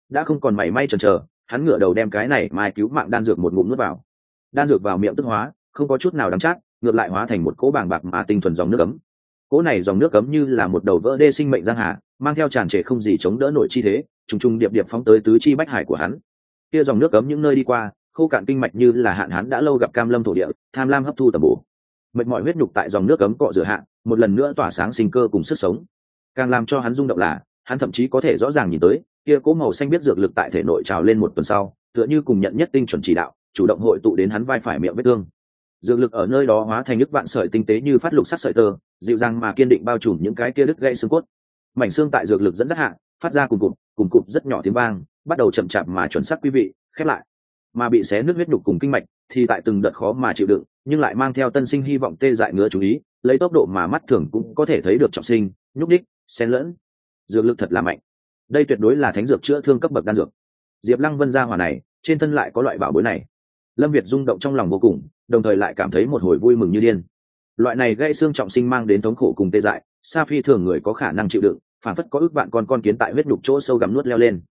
đã không còn mảy may chần chờ, hắn ngửa đầu đem cái này mai cứu mạng đan dược một ngụm nước vào. Đan dược vào miệng tức hóa, không có chút nào đắng chát, ngược lại hóa thành một cỗ bàng bạc mà tinh thuần dòng nước ấm. Cỗ này dòng nước ấm như là một đầu vỡ đê sinh mệnh giang hà, mang theo tràn trề không gì chống đỡ nổi chi thế, trùng trùng điệp điệp phóng tới tứ chi bách hải của hắn. Kia dòng nước ấm những nơi đi qua, khô cạn kinh mạch như là hạn hán đã lâu gặp cam lâm thổ địa, tham lam hấp thu tầm bổ. Mệt mỏi huyết nhục tại dòng nước ấm cọ rửa hạn một lần nữa tỏa sáng sinh cơ cùng sức sống càng làm cho hắn rung động là, hắn thậm chí có thể rõ ràng nhìn tới, kia cố màu xanh biết dược lực tại thể nội trào lên một tuần sau, tựa như cùng nhận nhất tinh chuẩn chỉ đạo, chủ động hội tụ đến hắn vai phải miệng vết thương. Dược lực ở nơi đó hóa thành nước vạn sợi tinh tế như phát lục sắc sợi tơ, dịu dàng mà kiên định bao trùm những cái kia đứt gãy xương cốt. Mảnh xương tại dược lực dẫn dắt hạ, phát ra cùng cụm cùng cụm rất nhỏ tiếng vang, bắt đầu chậm chạp mà chuẩn xác quý vị, khép lại. Mà bị xé nước huyết nhục cùng kinh mạch, thì tại từng đợt khó mà chịu đựng, nhưng lại mang theo tân sinh hy vọng tê dại ngứa chú ý, lấy tốc độ mà mắt thường cũng có thể thấy được trọng sinh, nhúc đích xen lẫn. Dược lực thật là mạnh. Đây tuyệt đối là thánh dược chữa thương cấp bậc đan dược. Diệp lăng vân ra hòa này, trên thân lại có loại bảo bối này. Lâm việt rung động trong lòng vô cùng, đồng thời lại cảm thấy một hồi vui mừng như điên. Loại này gây xương trọng sinh mang đến thống khổ cùng tê dại, sa phi thường người có khả năng chịu đựng, phản phất có ước bạn con con kiến tại huyết nhục chỗ sâu gắm nuốt leo lên.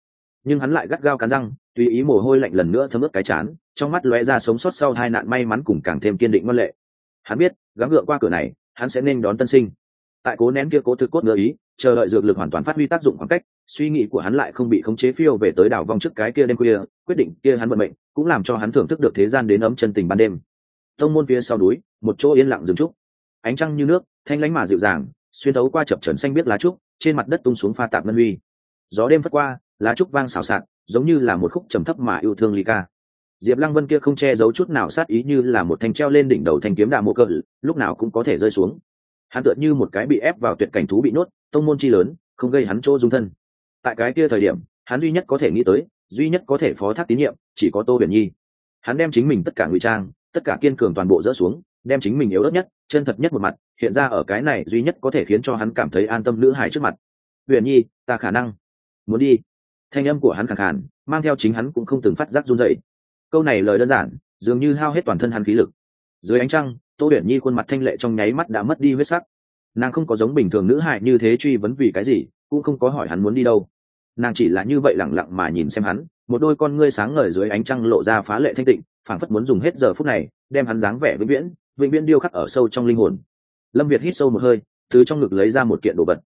Nhưng hắn lại gắt gao cắn răng, tùy ý mồ hôi lạnh lần nữa thấm ướt cái chán, trong mắt lóe ra sống sót sau hai nạn may mắn cùng càng thêm kiên định ngân lệ. Hắn biết, gắng gượng qua cửa này, hắn sẽ nên đón tân sinh tại cố nén kia cố thực cốt ngựa ý, chờ đợi dược lực hoàn toàn phát huy tác dụng khoảng cách, suy nghĩ của hắn lại không bị khống chế phiêu về tới đảo vong trước cái kia đêm khuya, quyết định kia hắn vận mệnh, cũng làm cho hắn thưởng thức được thế gian đến ấm chân tình ban đêm. Tông môn phía sau núi, một chỗ yên lặng dừng trúc. Ánh trăng như nước, thanh lánh mà dịu dàng, xuyên thấu qua chập trần xanh biết lá trúc, trên mặt đất tung xuống pha tạp ngân huy. Gió đêm phất qua, lá trúc vang xào xạc, giống như là một khúc trầm thấp mà yêu thương ly ca. Diệp lăng vân kia không che giấu chút nào sát ý như là một thanh treo lên đỉnh đầu thanh kiếm đà mô cỡ lúc nào cũng có thể rơi xuống hắn tựa như một cái bị ép vào tuyệt cảnh thú bị nuốt tông môn chi lớn, không gây hắn chỗ dung thân. Tại cái kia thời điểm, hắn duy nhất có thể nghĩ tới, duy nhất có thể phó thác tín nhiệm, chỉ có tô huyền nhi. Hắn đem chính mình tất cả ngụy trang, tất cả kiên cường toàn bộ dỡ xuống, đem chính mình yếu ớt nhất, chân thật nhất một mặt, hiện ra ở cái này duy nhất có thể khiến cho hắn cảm thấy an tâm nữ hài trước mặt. Huyền nhi, ta khả năng muốn đi. Thanh âm của hắn khẳng khàn, mang theo chính hắn cũng không từng phát giác run dậy câu này lời đơn giản, dường như hao hết toàn thân hắn khí lực. Dưới ánh trăng tô huyền nhi khuôn mặt thanh lệ trong nháy mắt đã mất đi huyết sắc. Nàng không có giống bình thường nữ hại như thế truy vấn vì cái gì, cũng không có hỏi hắn muốn đi đâu. Nàng chỉ là như vậy lẳng lặng mà nhìn xem hắn, một đôi con ngươi sáng ngời dưới ánh trăng lộ ra phá lệ thanh tịnh, phảng phất muốn dùng hết giờ phút này, đem hắn dáng vẻ vĩnh viễn vĩnh viễn điêu khắc ở sâu trong linh hồn. Lâm việt hít sâu một hơi, từ trong ngực lấy ra một kiện đồ vật.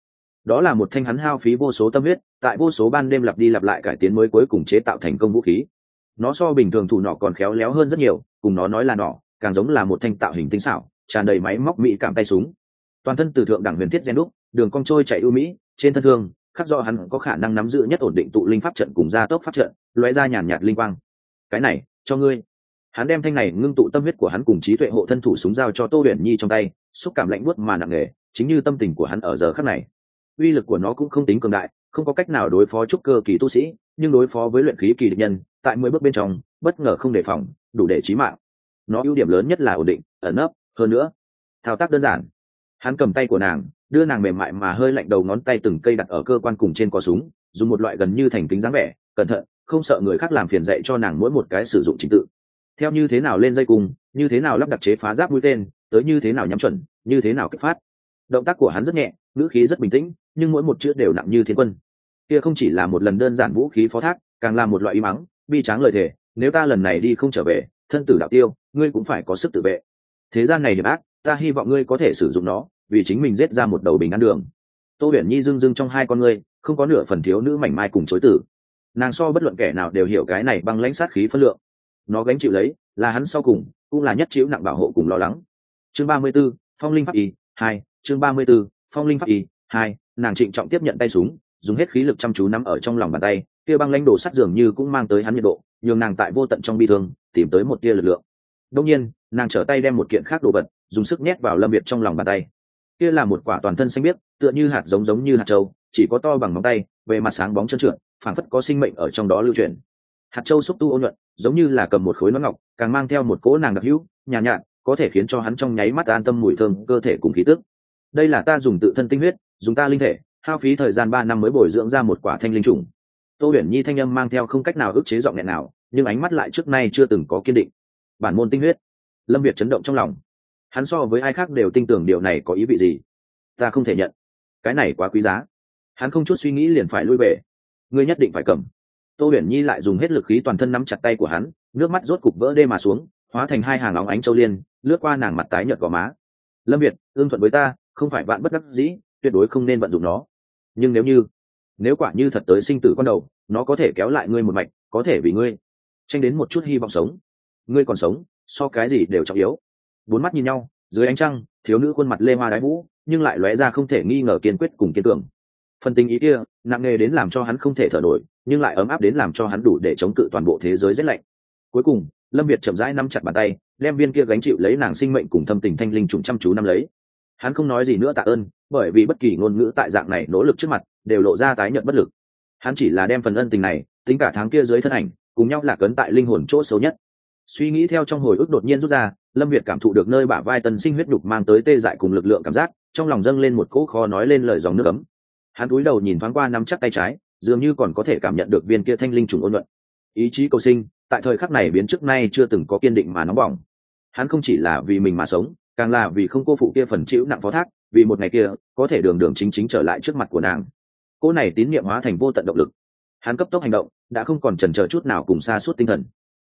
Đó là một thanh hắn hao phí vô số tâm huyết, tại vô số ban đêm lặp đi lặp lại cải tiến mới cuối cùng chế tạo thành công vũ khí. Nó so bình thường thủ nọ còn khéo léo hơn rất nhiều, cùng nó nói là nọ càng giống là một thanh tạo hình tinh xảo, tràn đầy máy móc mỹ cảm tay súng. Toàn thân từ thượng đẳng huyền thiết gen đúc, đường cong trôi chạy ưu mỹ, trên thân thương, khắc do hắn có khả năng nắm giữ nhất ổn định tụ linh pháp trận cùng gia tốc pháp trận loé ra nhàn nhạt linh quang. Cái này, cho ngươi. Hắn đem thanh này ngưng tụ tâm huyết của hắn cùng trí tuệ hộ thân thủ súng giao cho tô huyền nhi trong tay, xúc cảm lạnh buốt mà nặng nề, chính như tâm tình của hắn ở giờ khắc này. Uy lực của nó cũng không tính cường đại, không có cách nào đối phó trúc cơ kỳ tu sĩ, nhưng đối phó với luyện khí kỳ địch nhân, tại mười bước bên trong, bất ngờ không đề phòng, đủ để chí mạng nó ưu điểm lớn nhất là ổn định, ẩn nấp, hơn nữa, thao tác đơn giản. Hắn cầm tay của nàng, đưa nàng mềm mại mà hơi lạnh đầu ngón tay từng cây đặt ở cơ quan cùng trên cò súng, dùng một loại gần như thành kính dáng vẻ, cẩn thận, không sợ người khác làm phiền dạy cho nàng mỗi một cái sử dụng trình tự. Theo như thế nào lên dây cung, như thế nào lắp đặt chế phá giáp mũi tên, tới như thế nào nhắm chuẩn, như thế nào kích phát. Động tác của hắn rất nhẹ, ngữ khí rất bình tĩnh, nhưng mỗi một chữ đều nặng như thiên quân. Kia không chỉ là một lần đơn giản vũ khí phó thác, càng là một loại y mắng, bi tráng lời thề, nếu ta lần này đi không trở về thân tử đạo tiêu ngươi cũng phải có sức tự vệ. Thế gian này hiểm ác ta hy vọng ngươi có thể sử dụng nó vì chính mình giết ra một đầu bình ăn đường. Tô huyền nhi dưng dưng trong hai con ngươi không có nửa phần thiếu nữ mảnh mai cùng chối tử. Nàng so bất luận kẻ nào đều hiểu cái này băng lãnh sát khí phân lượng. Nó gánh chịu lấy là hắn sau cùng cũng là nhất chịu nặng bảo hộ cùng lo lắng. Chương ba mươi 34, phong linh pháp y hai chương ba mươi 34, phong linh pháp y hai nàng trịnh trọng tiếp nhận tay súng dùng hết khí lực chăm chú nắm ở trong lòng bàn tay kia băng lãnh đồ sắt dường như cũng mang tới hắn nhiệt độ nhường nàng tại vô tận trong bi thương tìm tới một tia lực lượng. Đông nhiên nàng trở tay đem một kiện khác đồ vật dùng sức nhét vào lâm việt trong lòng bàn tay. Kia là một quả toàn thân xanh biếc tựa như hạt giống giống như hạt trâu chỉ có to bằng móng tay về mặt sáng bóng chân trượt phảng phất có sinh mệnh ở trong đó lưu truyền. Hạt trâu xúc tu ô nhuận giống như là cầm một khối nón ngọc càng mang theo một cỗ nàng đặc hữu nhàn nhạt, nhạt có thể khiến cho hắn trong nháy mắt an tâm mùi thơm cơ thể cùng khí tức. Đây là ta dùng tự thân tinh huyết dùng ta linh thể hao phí thời gian ba năm mới bồi dưỡng ra một quả thanh linh trùng. Tô huyền nhi thanh âm mang theo không cách nào ức chế giọng nghẹn nào nhưng ánh mắt lại trước nay chưa từng có kiên định. Bản môn tinh huyết. Lâm việt chấn động trong lòng. Hắn so với ai khác đều tin tưởng điều này có ý vị gì? Ta không thể nhận. Cái này quá quý giá. Hắn không chút suy nghĩ liền phải lui về. Ngươi nhất định phải cầm. Tô huyền nhi lại dùng hết lực khí toàn thân nắm chặt tay của hắn, nước mắt rốt cục vỡ đê mà xuống, hóa thành hai hàng óng ánh châu liên, lướt qua nàng mặt tái nhợt gò má. Lâm việt ương thuận với ta, không phải bạn bất đắc dĩ, tuyệt đối không nên vận dụng nó. Nhưng nếu như, nếu quả như thật tới sinh tử con đầu, nó có thể kéo lại ngươi một mạch, có thể vì ngươi tranh đến một chút hy vọng sống. Ngươi còn sống, so cái gì đều trọng yếu. Bốn mắt nhìn nhau, dưới ánh trăng, thiếu nữ khuôn mặt lê hoa đái vũ, nhưng lại lóe ra không thể nghi ngờ kiên quyết cùng kiên cường. Phần tình ý kia, nặng nề đến làm cho hắn không thể thở nổi, nhưng lại ấm áp đến làm cho hắn đủ để chống cự toàn bộ thế giới rét lạnh. Cuối cùng, lâm việt chậm rãi nắm chặt bàn tay, đem viên kia gánh chịu lấy nàng sinh mệnh cùng thâm tình thanh linh trùng chăm chú năm lấy. Hắn không nói gì nữa tạ ơn, bởi vì bất kỳ ngôn ngữ tại dạng này nỗ lực trước mặt, đều lộ ra tái nhận bất lực. Hắn chỉ là đem phần ân tình này, tính cả tháng kia dưới thân ảnh cùng nhau lạc ấn tại linh hồn chỗ xấu nhất. Suy nghĩ theo trong hồi ức đột nhiên rút ra, lâm việt cảm thụ được nơi bả vai tân sinh huyết đục mang tới tê dại cùng lực lượng cảm giác, trong lòng dâng lên một cỗ kho nói lên lời dòng nước ấm. Hắn cúi đầu nhìn thoáng qua nắm chắc tay trái, dường như còn có thể cảm nhận được viên kia thanh linh trùng ôn luận ý chí cầu sinh, tại thời khắc này biến trước nay chưa từng có kiên định mà nóng bỏng. Hắn không chỉ là vì mình mà sống, càng là vì không cô phụ kia phần chịu nặng phó thác, vì một ngày kia, có thể đường đường chính chính trở lại trước mặt của nàng. Cô này tín nhiệm hóa thành vô tận động lực. Hắn cấp tốc hành động đã không còn chần chờ chút nào cùng xa suốt tinh thần.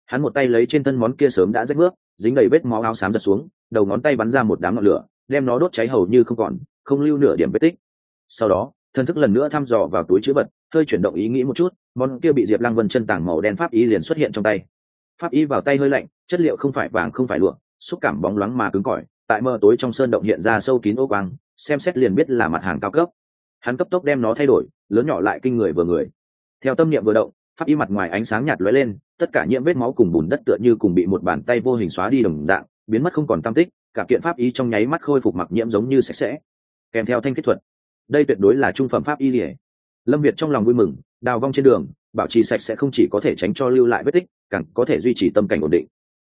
Hắn một tay lấy trên thân món kia sớm đã rách bước dính đầy vết máu áo xám giật xuống, đầu ngón tay bắn ra một đám ngọn lửa, đem nó đốt cháy hầu như không còn, không lưu nửa điểm vết tích. Sau đó thân thức lần nữa thăm dò vào túi chữ vật, hơi chuyển động ý nghĩ một chút, món kia bị diệp lăng vân chân tảng màu đen pháp y liền xuất hiện trong tay. Pháp y vào tay hơi lạnh, chất liệu không phải vàng không phải lụa, xúc cảm bóng loáng mà cứng cỏi, tại mờ tối trong sơn động hiện ra sâu kín ô quang, xem xét liền biết là mặt hàng cao cấp. Hắn cấp tốc đem nó thay đổi, lớn nhỏ lại kinh người vừa người. Theo tâm niệm vừa động pháp y mặt ngoài ánh sáng nhạt lóe lên, tất cả nhiễm vết máu cùng bùn đất tựa như cùng bị một bàn tay vô hình xóa đi đồng dạng, biến mất không còn tam tích, cả kiện pháp y trong nháy mắt khôi phục mặc nhiễm giống như sạch sẽ. Kèm theo thanh kết thuật, đây tuyệt đối là trung phẩm pháp y lìa lâm việt trong lòng vui mừng, đào vong trên đường, bảo trì sạch sẽ không chỉ có thể tránh cho lưu lại vết tích, càng có thể duy trì tâm cảnh ổn định.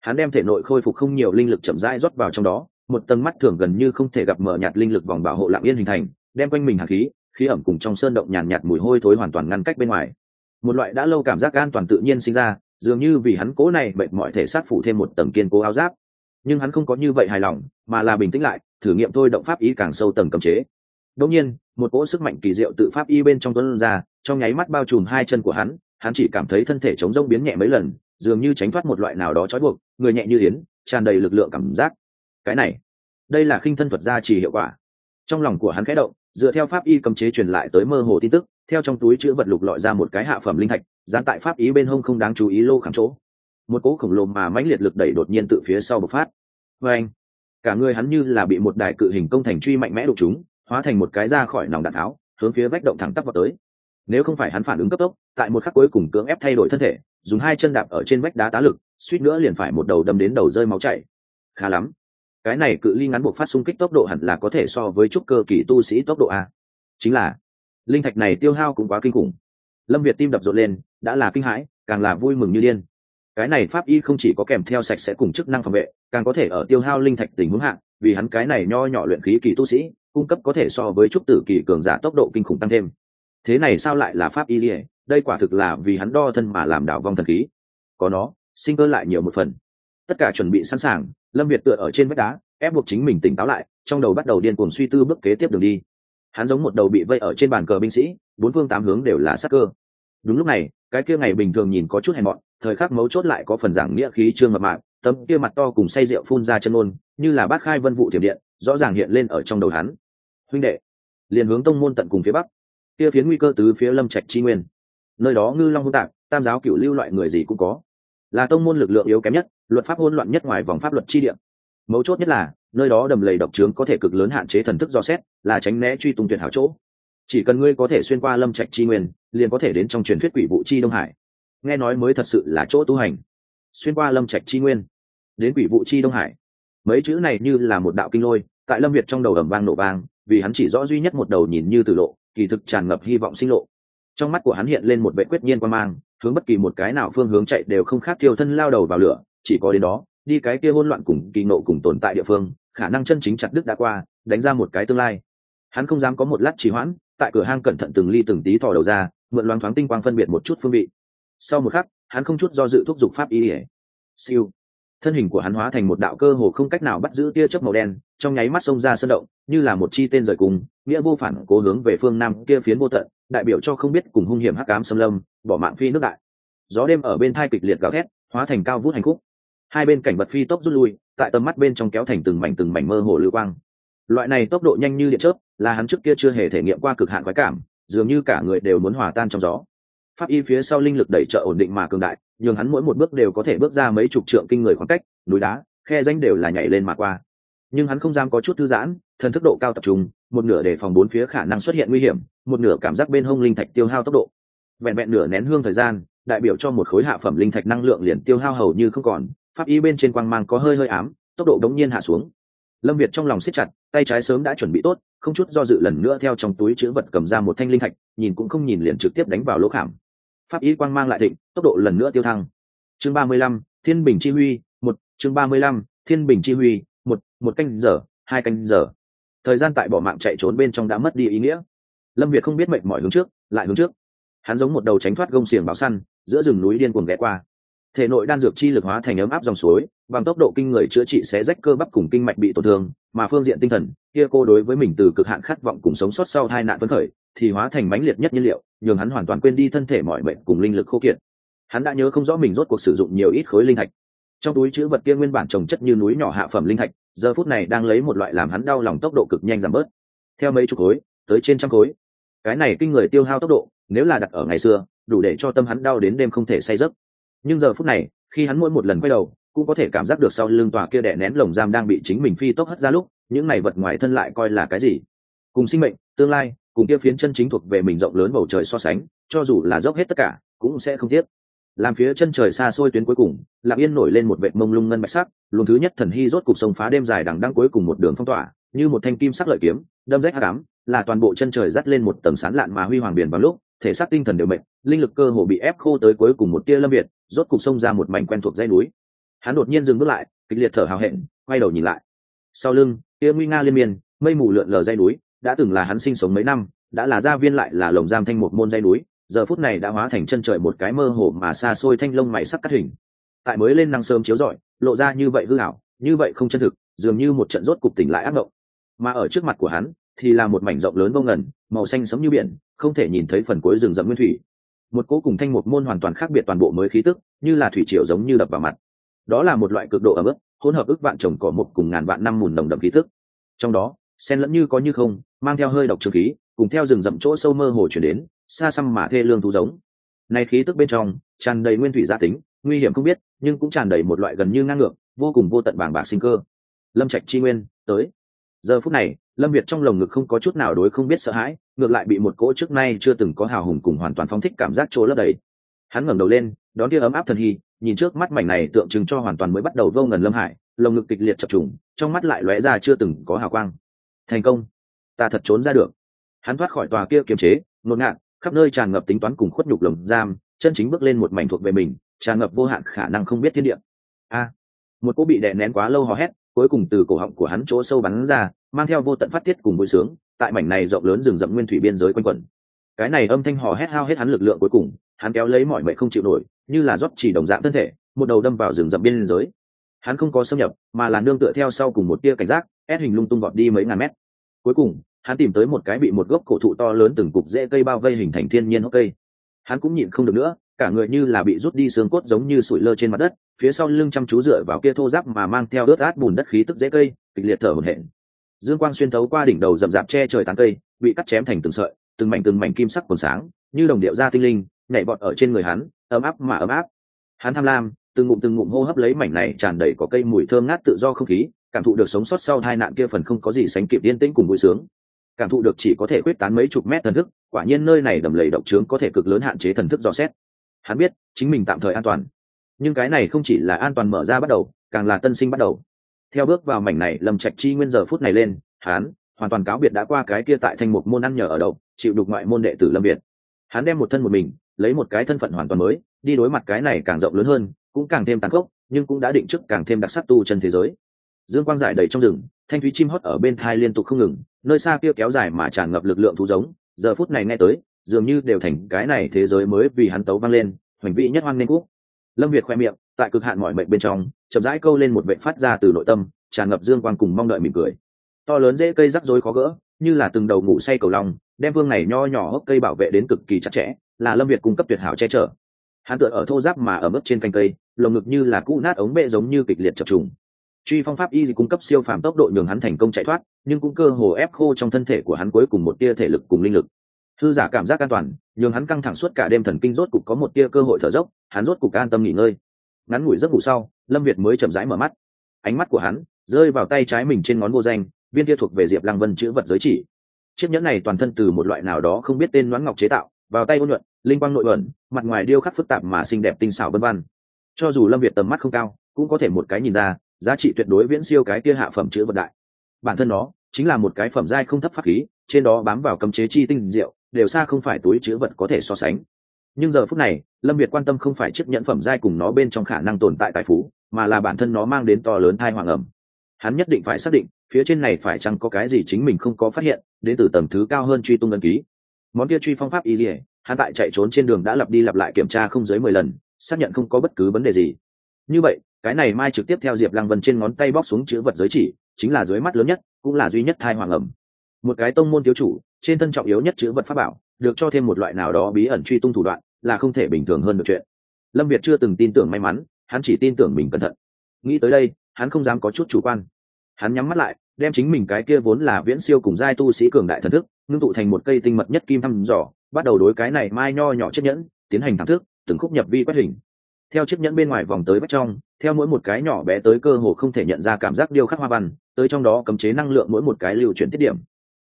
Hắn đem thể nội khôi phục không nhiều linh lực chậm rãi rót vào trong đó, một tầng mắt thường gần như không thể gặp mở nhạt linh lực vòng bảo hộ lạng yên hình thành, đem quanh mình hạt khí khí ẩm cùng trong sơn động nhàn nhạt mùi hôi thối hoàn toàn ngăn cách bên ngoài một loại đã lâu cảm giác an toàn tự nhiên sinh ra, dường như vì hắn cố này bệnh mọi thể xác phủ thêm một tầng kiên cố áo giáp. Nhưng hắn không có như vậy hài lòng, mà là bình tĩnh lại, thử nghiệm thôi động pháp ý càng sâu tầng cầm chế. Đông nhiên, một cỗ sức mạnh kỳ diệu tự pháp y bên trong tuấn ra, trong nháy mắt bao trùm hai chân của hắn hắn chỉ cảm thấy thân thể chống rông biến nhẹ mấy lần, dường như tránh thoát một loại nào đó trói buộc, người nhẹ như yến, tràn đầy lực lượng cảm giác. Cái này, đây là khinh thân thuật gia trì hiệu quả. Trong lòng của hắn khẽ động dựa theo pháp y cầm chế truyền lại tới mơ hồ tin tức, theo trong túi chữ vật lục lọi ra một cái hạ phẩm linh thạch, dán tại pháp ý bên hông không đáng chú ý lô khảm chỗ. Một cỗ khổng lồ mà mãnh liệt lực đẩy đột nhiên từ phía sau bộc phát. Vê anh cả người hắn như là bị một đại cự hình công thành truy mạnh mẽ đục chúng hóa thành một cái ra khỏi nòng đạn tháo, hướng phía vách động thẳng tắp vào tới. Nếu không phải hắn phản ứng cấp tốc, tại một khắc cuối cùng cưỡng ép thay đổi thân thể, dùng hai chân đạp ở trên vách đá tá lực, suýt nữa liền phải một đầu đâm đến đầu rơi máu chảy. Khá lắm! Cái này cự ly ngắn buộc phát xung kích tốc độ hẳn là có thể so với trúc cơ kỳ tu sĩ tốc độ a. Chính là, linh thạch này tiêu hao cũng quá kinh khủng. Lâm việt tim đập rộn lên, đã là kinh hãi, càng là vui mừng như điên. Cái này pháp y không chỉ có kèm theo sạch sẽ cùng chức năng phòng vệ, càng có thể ở tiêu hao linh thạch tình huống hạng vì hắn cái này nho nhỏ luyện khí kỳ tu sĩ, cung cấp có thể so với trúc tử kỳ cường giả tốc độ kinh khủng tăng thêm. Thế này sao lại là pháp y lìa đây quả thực là vì hắn đo thân mà làm đảo vong thần khí. Có nó, sinh cơ lại nhiều một phần tất cả chuẩn bị sẵn sàng, lâm việt tựa ở trên vách đá, ép buộc chính mình tỉnh táo lại, trong đầu bắt đầu điên cuồng suy tư bước kế tiếp đường đi. Hắn giống một đầu bị vây ở trên bàn cờ binh sĩ, bốn phương tám hướng đều là sắc cơ. Đúng lúc này, cái kia ngày bình thường nhìn có chút hèn mọn, thời khắc mấu chốt lại có phần giảng nghĩa khí trương mập mạc tấm kia mặt to cùng say rượu phun ra chân ôn như là bát khai vân vụ thiểm điện, rõ ràng hiện lên ở trong đầu hắn. Huynh đệ, liền hướng tông môn tận cùng phía bắc. Kia phiến nguy cơ tứ phía lâm trạch chi nguyên. Nơi đó ngư long hôn tạc tam giáo cựu lưu loại người gì cũng có. Là tông môn lực lượng yếu kém nhất luật pháp hỗn loạn nhất ngoài vòng pháp luật chi địa, mấu chốt nhất là nơi đó đầm lầy độc trướng có thể cực lớn hạn chế thần thức do xét là tránh né truy tung tuyệt hảo chỗ. Chỉ cần ngươi có thể xuyên qua lâm trạch chi nguyên liền có thể đến trong truyền thuyết quỷ vụ chi đông hải. Nghe nói mới thật sự là chỗ tu hành. Xuyên qua lâm trạch chi nguyên đến quỷ vụ chi đông hải. Mấy chữ này như là một đạo kinh lôi tại lâm việt trong đầu ầm vang nổ vang vì hắn chỉ rõ duy nhất một đầu nhìn như từ lộ kỳ thực tràn ngập hy vọng sinh lộ. Trong mắt của hắn hiện lên một vệ quyết nhiên quan mang hướng bất kỳ một cái nào phương hướng chạy đều không khác tiêu thân lao đầu vào lửa chỉ có đến đó, đi cái kia hỗn loạn cùng kỳ nộ cùng tồn tại địa phương, khả năng chân chính chặt đức đã qua, đánh ra một cái tương lai. Hắn không dám có một lát trì hoãn, tại cửa hang cẩn thận từng ly từng tí thò đầu ra, mượn loáng thoáng tinh quang phân biệt một chút phương vị. Sau một khắc, hắn không chút do dự thúc giục pháp y ỉa siêu. Thân hình của hắn hóa thành một đạo cơ hồ không cách nào bắt giữ tia chớp màu đen, trong nháy mắt xông ra sân động, như là một chi tên rời cùng, nghĩa vô phản cố hướng về phương nam kia phiến vô tận, đại biểu cho không biết cùng hung hiểm hắc ám xâm lâm, bỏ mạng phi nước đại. Gió đêm ở bên thai kịch liệt gào thét, hóa thành cao vút hành khúc hai bên cảnh vật phi tốc rút lui, tại tầm mắt bên trong kéo thành từng mảnh từng mảnh mơ hồ lưu quang. Loại này tốc độ nhanh như điện chớp, là hắn trước kia chưa hề thể nghiệm qua cực hạn quái cảm, dường như cả người đều muốn hòa tan trong gió. Pháp y phía sau linh lực đẩy trợ ổn định mà cường đại, nhường hắn mỗi một bước đều có thể bước ra mấy chục trượng kinh người khoảng cách, núi đá, khe danh đều là nhảy lên mà qua. Nhưng hắn không dám có chút thư giãn, thần thức độ cao tập trung, một nửa để phòng bốn phía khả năng xuất hiện nguy hiểm, một nửa cảm giác bên hông linh thạch tiêu hao tốc độ. Vẹn vẹn nửa nén hương thời gian, đại biểu cho một khối hạ phẩm linh thạch năng lượng liền tiêu hao hầu như không còn pháp y bên trên quang mang có hơi hơi ám, tốc độ đống nhiên hạ xuống. Lâm việt trong lòng siết chặt, tay trái sớm đã chuẩn bị tốt, không chút do dự lần nữa theo trong túi chữ vật cầm ra một thanh linh thạch, nhìn cũng không nhìn liền trực tiếp đánh vào lỗ khảm. Pháp y quang mang lại thịnh, tốc độ lần nữa tiêu thăng. Chương ba mươi lăm, thiên bình chi huy, một, chương ba mươi lăm, thiên bình chi huy, một một canh giờ, hai canh giờ. Thời gian tại bỏ mạng chạy trốn bên trong đã mất đi ý nghĩa. Lâm việt không biết mệnh mọi hướng trước, lại hướng trước. Hắn giống một đầu tránh thoát gông xiềng báo săn, giữa rừng núi điên cuồng ghé qua thể nội đan dược chi lực hóa thành ấm áp dòng suối, bằng tốc độ kinh người chữa trị sẽ rách cơ bắp cùng kinh mạch bị tổn thương, mà phương diện tinh thần, kia cô đối với mình từ cực hạn khát vọng cùng sống sót sau hai nạn phấn khởi, thì hóa thành mãnh liệt nhất nhiên liệu, nhường hắn hoàn toàn quên đi thân thể mọi bệnh cùng linh lực khô kiệt. Hắn đã nhớ không rõ mình rốt cuộc sử dụng nhiều ít khối linh thạch. Trong túi chữ vật kia nguyên bản trồng chất như núi nhỏ hạ phẩm linh thạch, giờ phút này đang lấy một loại làm hắn đau lòng tốc độ cực nhanh giảm bớt. Theo mấy chục khối, tới trên trăm khối. Cái này kinh người tiêu hao tốc độ, nếu là đặt ở ngày xưa, đủ để cho tâm hắn đau đến đêm không thể say giấc nhưng giờ phút này, khi hắn mỗi một lần quay đầu, cũng có thể cảm giác được sau lưng tòa kia đè nén lồng giam đang bị chính mình phi tốc hất ra lúc, những này vật ngoài thân lại coi là cái gì? Cùng sinh mệnh, tương lai, cùng kia phiến chân chính thuộc về mình rộng lớn bầu trời so sánh, cho dù là dốc hết tất cả, cũng sẽ không tiếc. Làm phía chân trời xa xôi tuyến cuối cùng lạc yên nổi lên một vệt mông lung ngân bạch sắc, luồng thứ nhất thần hy rốt cục sông phá đêm dài đằng đăng cuối cùng một đường phong tỏa, như một thanh kim sắc lợi kiếm, đâm rách hạ đám là toàn bộ chân trời dắt lên một tầng sán lạn mà huy hoàng biển vào lúc thể xác tinh thần đều mệt, linh lực cơ hồ bị ép khô tới cuối cùng một tia lâm việt rốt cục xông ra một mảnh quen thuộc dây núi. Hắn đột nhiên dừng bước lại, kịch liệt thở hào hẹn, quay đầu nhìn lại. Sau lưng, tia nguy nga liên miên, mây mù lượn lờ dây núi, đã từng là hắn sinh sống mấy năm, đã là gia viên lại là lồng giam thanh một môn dây núi, giờ phút này đã hóa thành chân trời một cái mơ hồ mà xa xôi thanh lông mày sắc cắt hình. Tại mới lên năng sớm chiếu rọi, lộ ra như vậy hư ảo, như vậy không chân thực, dường như một trận rốt cục tỉnh lại ác mộng. Mà ở trước mặt của hắn, thì là một mảnh rộng lớn vô ngần, màu xanh sống như biển không thể nhìn thấy phần cuối rừng rậm nguyên thủy. Một cố cùng thanh một môn hoàn toàn khác biệt toàn bộ mới khí tức, như là thủy triều giống như đập vào mặt. Đó là một loại cực độ ấm ức hỗn hợp ức vạn trồng cỏ một cùng ngàn vạn năm mùn nồng đậm khí tức. Trong đó sen lẫn như có như không, mang theo hơi độc trừ khí, cùng theo rừng rậm chỗ sâu mơ hồ chuyển đến, xa xăm mà thê lương thú giống. Này khí tức bên trong, tràn đầy nguyên thủy gia tính, nguy hiểm không biết, nhưng cũng tràn đầy một loại gần như ngang ngược, vô cùng vô tận bảng bạc sinh cơ. Lâm trạch chi nguyên, tới giờ phút này, lâm việt trong lồng ngực không có chút nào đối không biết sợ hãi, ngược lại bị một cỗ trước nay chưa từng có hào hùng cùng hoàn toàn phóng thích cảm giác trôi lấp đầy. Hắn ngẩng đầu lên, đón tia ấm áp thần hy, nhìn trước mắt mảnh này tượng trưng cho hoàn toàn mới bắt đầu vô ngần lâm hải, lồng ngực kịch liệt chập trùng, trong mắt lại lóe ra chưa từng có hào quang. Thành công! Ta thật trốn ra được. Hắn thoát khỏi tòa kia kiềm chế, ngột ngạt, khắp nơi tràn ngập tính toán cùng khuất nhục lồng giam, chân chính bước lên một mảnh thuộc về mình, tràn ngập vô hạn khả năng không biết thiên địa. A! Một cô bị đè nén quá lâu hò hét cuối cùng từ cổ họng của hắn chỗ sâu bắn ra, mang theo vô tận phát tiết cùng vui sướng, tại mảnh này rộng lớn rừng rậm nguyên thủy biên giới quanh quẩn. Cái này âm thanh hò hét hao hết hắn lực lượng cuối cùng, hắn kéo lấy mọi mệnh không chịu nổi, như là rót chỉ đồng dạng thân thể, một đầu đâm vào rừng rậm biên giới. Hắn không có xâm nhập, mà là nương tựa theo sau cùng một tia cảnh giác, ép hình lung tung vọt đi mấy ngàn mét. Cuối cùng, hắn tìm tới một cái bị một gốc cổ thụ to lớn từng cục rễ cây bao vây hình thành thiên nhiên hốc cây. Hắn cũng nhịn không được nữa cả người như là bị rút đi xương cốt giống như sủi lơ trên mặt đất, phía sau lưng chăm chú dựa vào kia thô giáp mà mang theo ướt át bùn đất khí tức dễ cây, kịch liệt thở hổn hển. Dương quang xuyên thấu qua đỉnh đầu rậm rạp che trời tán cây, bị cắt chém thành từng sợi, từng mảnh từng mảnh kim sắc còn sáng, như đồng điệu da tinh linh, nhảy bọt ở trên người hắn, ấm áp mà ấm áp. Hắn tham lam, từng ngụm từng ngụm hô hấp lấy mảnh này tràn đầy có cây mùi thơm ngát tự do không khí, cảm thụ được sống sót sau hai nạn kia phần không có gì sánh kịp yên tĩnh cùng vui sướng. Cảm thụ được chỉ có thể quyết tán mấy chục mét thần thức, quả nhiên nơi này đầm lầy độc trướng có thể cực lớn hạn chế thần thức dò xét hắn biết chính mình tạm thời an toàn. Nhưng cái này không chỉ là an toàn mở ra bắt đầu, càng là tân sinh bắt đầu. Theo bước vào mảnh này, lâm trạch chi nguyên giờ phút này lên, hắn hoàn toàn cáo biệt đã qua cái kia tại thanh mục môn ăn nhờ ở đậu chịu đục ngoại môn đệ tử lâm việt. Hắn đem một thân một mình, lấy một cái thân phận hoàn toàn mới, đi đối mặt cái này càng rộng lớn hơn, cũng càng thêm tàn khốc, nhưng cũng đã định trước càng thêm đặc sắc tu chân thế giới. Dương quang giải đầy trong rừng, thanh thúy chim hót ở bên thai liên tục không ngừng, nơi xa kia kéo dài mà tràn ngập lực lượng thú giống, giờ phút này nghe tới dường như đều thành cái này thế giới mới vì hắn tấu vang lên, hoành vị nhất hoang nên quốc lâm việt khoe miệng, tại cực hạn mọi mệnh bên trong, chậm rãi câu lên một vệ phát ra từ nội tâm, tràn ngập dương quang cùng mong đợi mỉm cười. To lớn dễ cây rắc rối khó gỡ, như là từng đầu ngủ say cầu lòng đem vương này nho nhỏ hốc cây bảo vệ đến cực kỳ chặt chẽ, là lâm việt cung cấp tuyệt hảo che chở. Hắn tựa ở thô giáp mà ở mức trên canh cây, lồng ngực như là cũ nát ống bệ giống như kịch liệt chập trùng. Truy phong pháp y cung cấp siêu phàm tốc độ nhường hắn thành công chạy thoát, nhưng cũng cơ hồ ép khô trong thân thể của hắn cuối cùng một tia thể lực cùng linh lực thư giả cảm giác an toàn, nhường hắn căng thẳng suốt cả đêm thần kinh rốt cục có một tia cơ hội thở dốc, hắn rốt cục an tâm nghỉ ngơi. Ngắn ngủi giấc ngủ sau, lâm việt mới chậm rãi mở mắt. Ánh mắt của hắn rơi vào tay trái mình trên ngón vô danh, viên kia thuộc về diệp lăng vân chữ vật giới chỉ. Chiếc nhẫn này toàn thân từ một loại nào đó không biết tên nón ngọc chế tạo, vào tay ôn nhuận, linh quang nội ẩn, mặt ngoài điêu khắc phức tạp mà xinh đẹp tinh xảo vân văn cho dù lâm việt tầm mắt không cao, cũng có thể một cái nhìn ra, giá trị tuyệt đối viễn siêu cái kia hạ phẩm chữ vật đại. Bản thân nó chính là một cái phẩm giai không thấp pháp khí, trên đó bám vào cấm chế chi tinh diệu đều xa không phải túi chữ vật có thể so sánh. Nhưng giờ phút này, lâm việt quan tâm không phải chiếc nhẫn phẩm giai cùng nó bên trong khả năng tồn tại tài phú, mà là bản thân nó mang đến to lớn thai hoàng ẩm. Hắn nhất định phải xác định, phía trên này phải chăng có cái gì chính mình không có phát hiện, đến từ tầm thứ cao hơn truy tung ân ký. Món kia truy phong pháp y dỉa hắn tại chạy trốn trên đường đã lặp đi lặp lại kiểm tra không dưới mười lần, xác nhận không có bất cứ vấn đề gì. Như vậy, cái này mai trực tiếp theo diệp lăng vân trên ngón tay bóc xuống chữ vật giới chỉ, chính là dưới mắt lớn nhất, cũng là duy nhất thai hoàng ẩm một cái tông môn thiếu chủ, trên thân trọng yếu nhất chữ vật pháp bảo, được cho thêm một loại nào đó bí ẩn truy tung thủ đoạn, là không thể bình thường hơn được chuyện. Lâm việt chưa từng tin tưởng may mắn, hắn chỉ tin tưởng mình cẩn thận. Nghĩ tới đây, hắn không dám có chút chủ quan. Hắn nhắm mắt lại, đem chính mình cái kia vốn là viễn siêu cùng giai tu sĩ cường đại thần thức, ngưng tụ thành một cây tinh mật nhất kim thăm dò, bắt đầu đối cái này mai nho nhỏ chiếc nhẫn, tiến hành thẳng thức, từng khúc nhập vi quét hình. Theo chiếc nhẫn bên ngoài vòng tới bách trong, theo mỗi một cái nhỏ bé tới cơ hồ không thể nhận ra cảm giác điêu khắc hoa văn, tới trong đó cấm chế năng lượng mỗi một cái lưu chuyển tiết điểm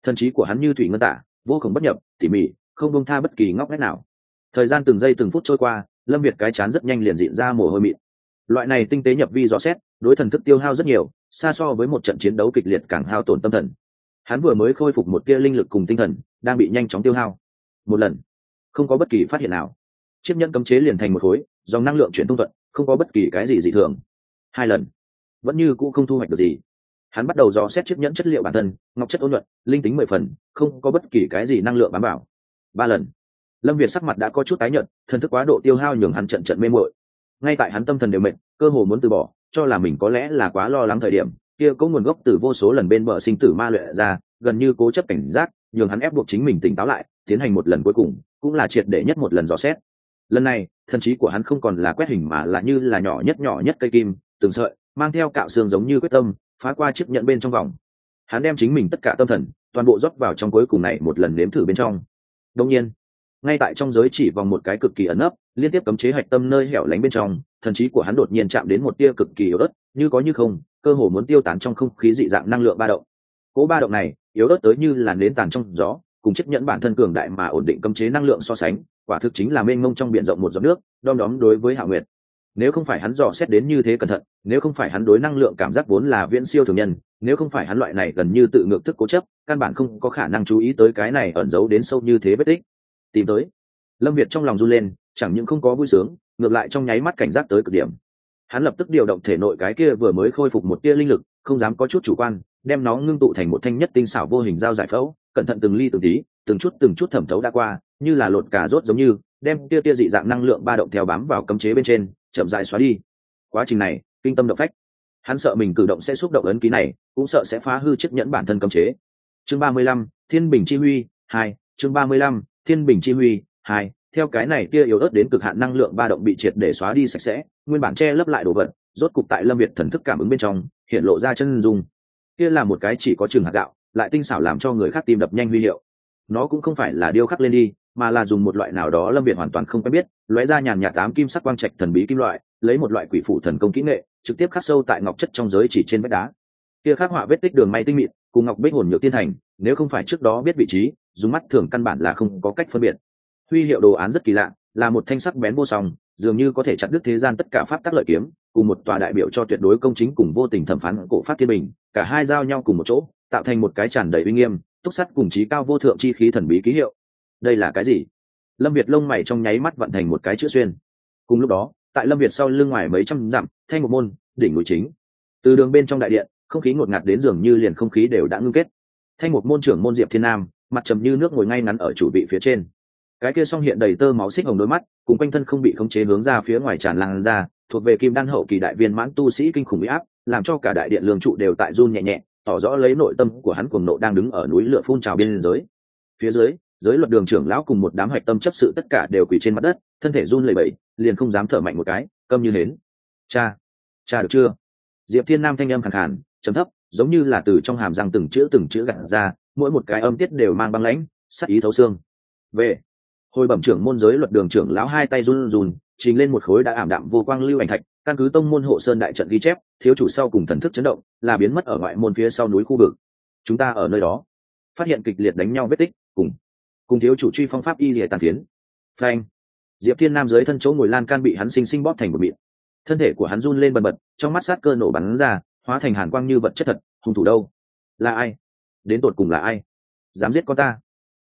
thần trí của hắn như thủy ngân tả, vô cùng bất nhập, tỉ mỉ, không bông tha bất kỳ ngóc ngách nào. Thời gian từng giây từng phút trôi qua, lâm việt cái chán rất nhanh liền dịn ra mồ hôi mịn. Loại này tinh tế nhập vi rõ xét, đối thần thức tiêu hao rất nhiều, xa so với một trận chiến đấu kịch liệt càng hao tổn tâm thần. Hắn vừa mới khôi phục một tia linh lực cùng tinh thần, đang bị nhanh chóng tiêu hao. Một lần, không có bất kỳ phát hiện nào. Chiếc nhẫn cấm chế liền thành một khối, dòng năng lượng chuyển thông thuận, không có bất kỳ cái gì dị thường. Hai lần, vẫn như cũng không thu hoạch được gì hắn bắt đầu dò xét chiếc nhẫn chất liệu bản thân ngọc chất ôn luận linh tính mười phần không có bất kỳ cái gì năng lượng bám bảo ba lần lâm việt sắc mặt đã có chút tái nhợt thần thức quá độ tiêu hao nhường hắn trận trận mê mội ngay tại hắn tâm thần đều mệt, cơ hồ muốn từ bỏ cho là mình có lẽ là quá lo lắng thời điểm kia có nguồn gốc từ vô số lần bên bờ sinh tử ma luyện ra gần như cố chấp cảnh giác nhường hắn ép buộc chính mình tỉnh táo lại tiến hành một lần cuối cùng cũng là triệt để nhất một lần dò xét. Lần này thần trí của hắn không còn là quét hình mà là như là nhỏ nhất nhỏ nhất cây kim từng sợi mang theo cạo xương giống như quyết tâm phá qua chiếc nhận bên trong vòng. Hắn đem chính mình tất cả tâm thần, toàn bộ rót vào trong cuối cùng này một lần nếm thử bên trong. Đông nhiên, ngay tại trong giới chỉ vòng một cái cực kỳ ẩn ấp liên tiếp cấm chế hạch tâm nơi hẻo lánh bên trong, thần trí của hắn đột nhiên chạm đến một tia cực kỳ yếu ớt, như có như không, cơ hồ muốn tiêu tán trong không khí dị dạng năng lượng ba động. Cỗ ba động này, yếu ớt tới như là nến tàn trong gió, cùng chấp nhận bản thân cường đại mà ổn định cấm chế năng lượng so sánh, quả thực chính là mênh mông trong biển rộng một giọt nước, đom đóm đối với hạ nguyệt nếu không phải hắn dò xét đến như thế cẩn thận, nếu không phải hắn đối năng lượng cảm giác vốn là viễn siêu thường nhân, nếu không phải hắn loại này gần như tự ngược thức cố chấp, căn bản không có khả năng chú ý tới cái này ẩn giấu đến sâu như thế vết tích. Tìm tới. Lâm việt trong lòng run lên, chẳng những không có vui sướng, ngược lại trong nháy mắt cảnh giác tới cực điểm. Hắn lập tức điều động thể nội cái kia vừa mới khôi phục một tia linh lực, không dám có chút chủ quan, đem nó ngưng tụ thành một thanh nhất tinh xảo vô hình dao giải phẫu, cẩn thận từng ly từng tí, từng chút từng chút thẩm thấu đã qua, như là lột cà rốt giống như, đem tia tia dị dạng năng lượng ba động theo bám vào cấm chế bên trên chậm dài xóa đi. Quá trình này, kinh tâm động phách. Hắn sợ mình cử động sẽ xúc động ấn ký này, cũng sợ sẽ phá hư chiếc nhẫn bản thân cấm chế. Chương ba mươi lăm, thiên bình chi huy hai, chương ba mươi lăm, thiên bình chi huy hai, theo cái này tia yếu ớt đến cực hạn năng lượng ba động bị triệt để xóa đi sạch sẽ, nguyên bản che lấp lại đồ vật, rốt cục tại lâm việt thần thức cảm ứng bên trong, hiện lộ ra chân dung. Kia là một cái chỉ có trường hạt gạo, lại tinh xảo làm cho người khác tìm đập nhanh huy hiệu. Nó cũng không phải là điêu khắc lên đi mà là dùng một loại nào đó lâm biệt hoàn toàn không quen biết, lóe ra nhàn nhạt tám kim sắc quang trạch thần bí kim loại, lấy một loại quỷ phủ thần công kỹ nghệ, trực tiếp khắc sâu tại ngọc chất trong giới chỉ trên vách đá. Kia khắc họa vết tích đường may tinh mịn, cùng ngọc bích hồn nhược tiên thành, nếu không phải trước đó biết vị trí, dùng mắt thường căn bản là không có cách phân biệt. Huy hiệu đồ án rất kỳ lạ, là một thanh sắc bén vô song, dường như có thể chặt đứt thế gian tất cả pháp tắc lợi kiếm, cùng một tòa đại biểu cho tuyệt đối công chính cùng vô tình thẩm phán cổ pháp thiên bình, cả hai giao nhau cùng một chỗ, tạo thành một cái tràn đầy uy nghiêm, túc sắt cùng trí cao vô thượng chi khí thần bí ký hiệu đây là cái gì? Lâm việt lông mày trong nháy mắt vận thành một cái chữ xuyên. Cùng lúc đó, tại lâm việt sau lưng ngoài mấy trăm dặm, thanh một môn, đỉnh núi chính. Từ đường bên trong đại điện, không khí ngột ngạt đến dường như liền không khí đều đã ngưng kết. Thanh một môn trưởng môn diệp thiên nam, mặt trầm như nước ngồi ngay ngắn ở chủ vị phía trên. Cái kia song hiện đầy tơ máu xích hồng đôi mắt, cùng quanh thân không bị khống chế hướng ra phía ngoài tràn lan ra, thuộc về kim đan hậu kỳ đại viên mãn tu sĩ kinh khủng bị áp, làm cho cả đại điện lương trụ đều tại run nhẹ nhẹ, tỏ rõ lấy nội tâm của hắn cuồng nộ đang đứng ở núi lửa phun trào biên giới. Phía dưới giới luật đường trưởng lão cùng một đám hạch tâm chấp sự tất cả đều quỳ trên mặt đất, thân thể run lẩy bẩy, liền không dám thở mạnh một cái, câm như nến cha cha được chưa? Diệp thiên nam thanh âm khẳng khàn chấm thấp, giống như là từ trong hàm răng từng chữ từng chữ gặt ra, mỗi một cái âm tiết đều mang băng lãnh, sắc ý thấu xương. Về. Hồi bẩm trưởng môn giới luật đường trưởng lão hai tay run run, trình lên một khối đã ảm đạm vô quang lưu ảnh thạch, căn cứ tông môn hộ sơn đại trận ghi chép, thiếu chủ sau cùng thần thức chấn động, là biến mất ở ngoại môn phía sau núi khu vực. Chúng ta ở nơi đó. Phát hiện kịch liệt đánh nhau vết tích, cùng cùng thiếu chủ truy phong pháp y lìa tàn phiến. Phanh. Diệp thiên nam dưới thân chỗ ngồi lan can bị hắn sinh sinh bóp thành một miệng thân thể của hắn run lên bần bật, trong mắt sát cơ nổ bắn ra, hóa thành hàn quang như vật chất thật, hung thủ đâu? Là ai? Đến tột cùng là ai? Dám giết con ta?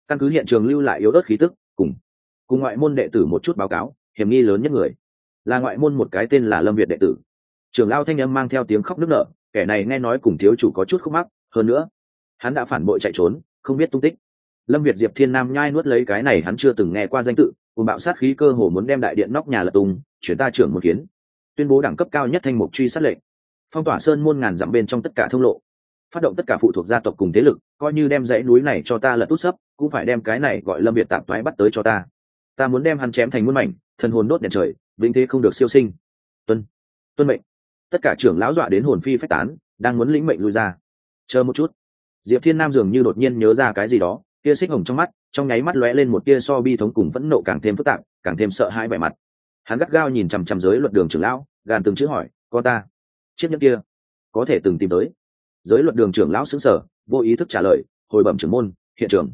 Căn cứ hiện trường lưu lại yếu ớt khí tức, cùng cùng ngoại môn đệ tử một chút báo cáo, hiểm nghi lớn nhất người, là ngoại môn một cái tên là lâm việt đệ tử. Trường lao thanh âm mang theo tiếng khóc nức nở, kẻ này nghe nói cùng thiếu chủ có chút khúc mắc, hơn nữa, hắn đã phản bội chạy trốn, không biết tung tích lâm việt diệp thiên nam nhai nuốt lấy cái này hắn chưa từng nghe qua danh tự cùng bạo sát khí cơ hồ muốn đem đại điện nóc nhà lật tung, chuyển ta trưởng một kiến. Tuyên bố đẳng cấp cao nhất thanh mục truy sát lệnh. Phong tỏa sơn môn ngàn dặm bên trong tất cả thông lộ. Phát động tất cả phụ thuộc gia tộc cùng thế lực, coi như đem dãy núi này cho ta lật út sấp, cũng phải đem cái này gọi lâm việt tạm thoái bắt tới cho ta. Ta muốn đem hắn chém thành muôn mảnh, thần hồn đốt đèn trời, vĩnh thế không được siêu sinh. Tuân tuân mệnh. Tất cả trưởng lão dọa đến hồn phi phách tán, đang muốn lĩnh mệnh lui ra. Chờ một chút. Diệp thiên nam dường như đột nhiên nhớ ra cái gì đó kia xích hồng trong mắt, trong nháy mắt lóe lên một tia so bi thống cùng phẫn nộ càng thêm phức tạp, càng thêm sợ hãi vẻ mặt. Hắn gắt gao nhìn chằm chằm giới luật đường trưởng lão, gàn từng chữ hỏi, con ta, chiếc nhẫn kia, có thể từng tìm tới? Giới luật đường trưởng lão xứng sở vô ý thức trả lời, hồi bẩm trưởng môn, hiện trường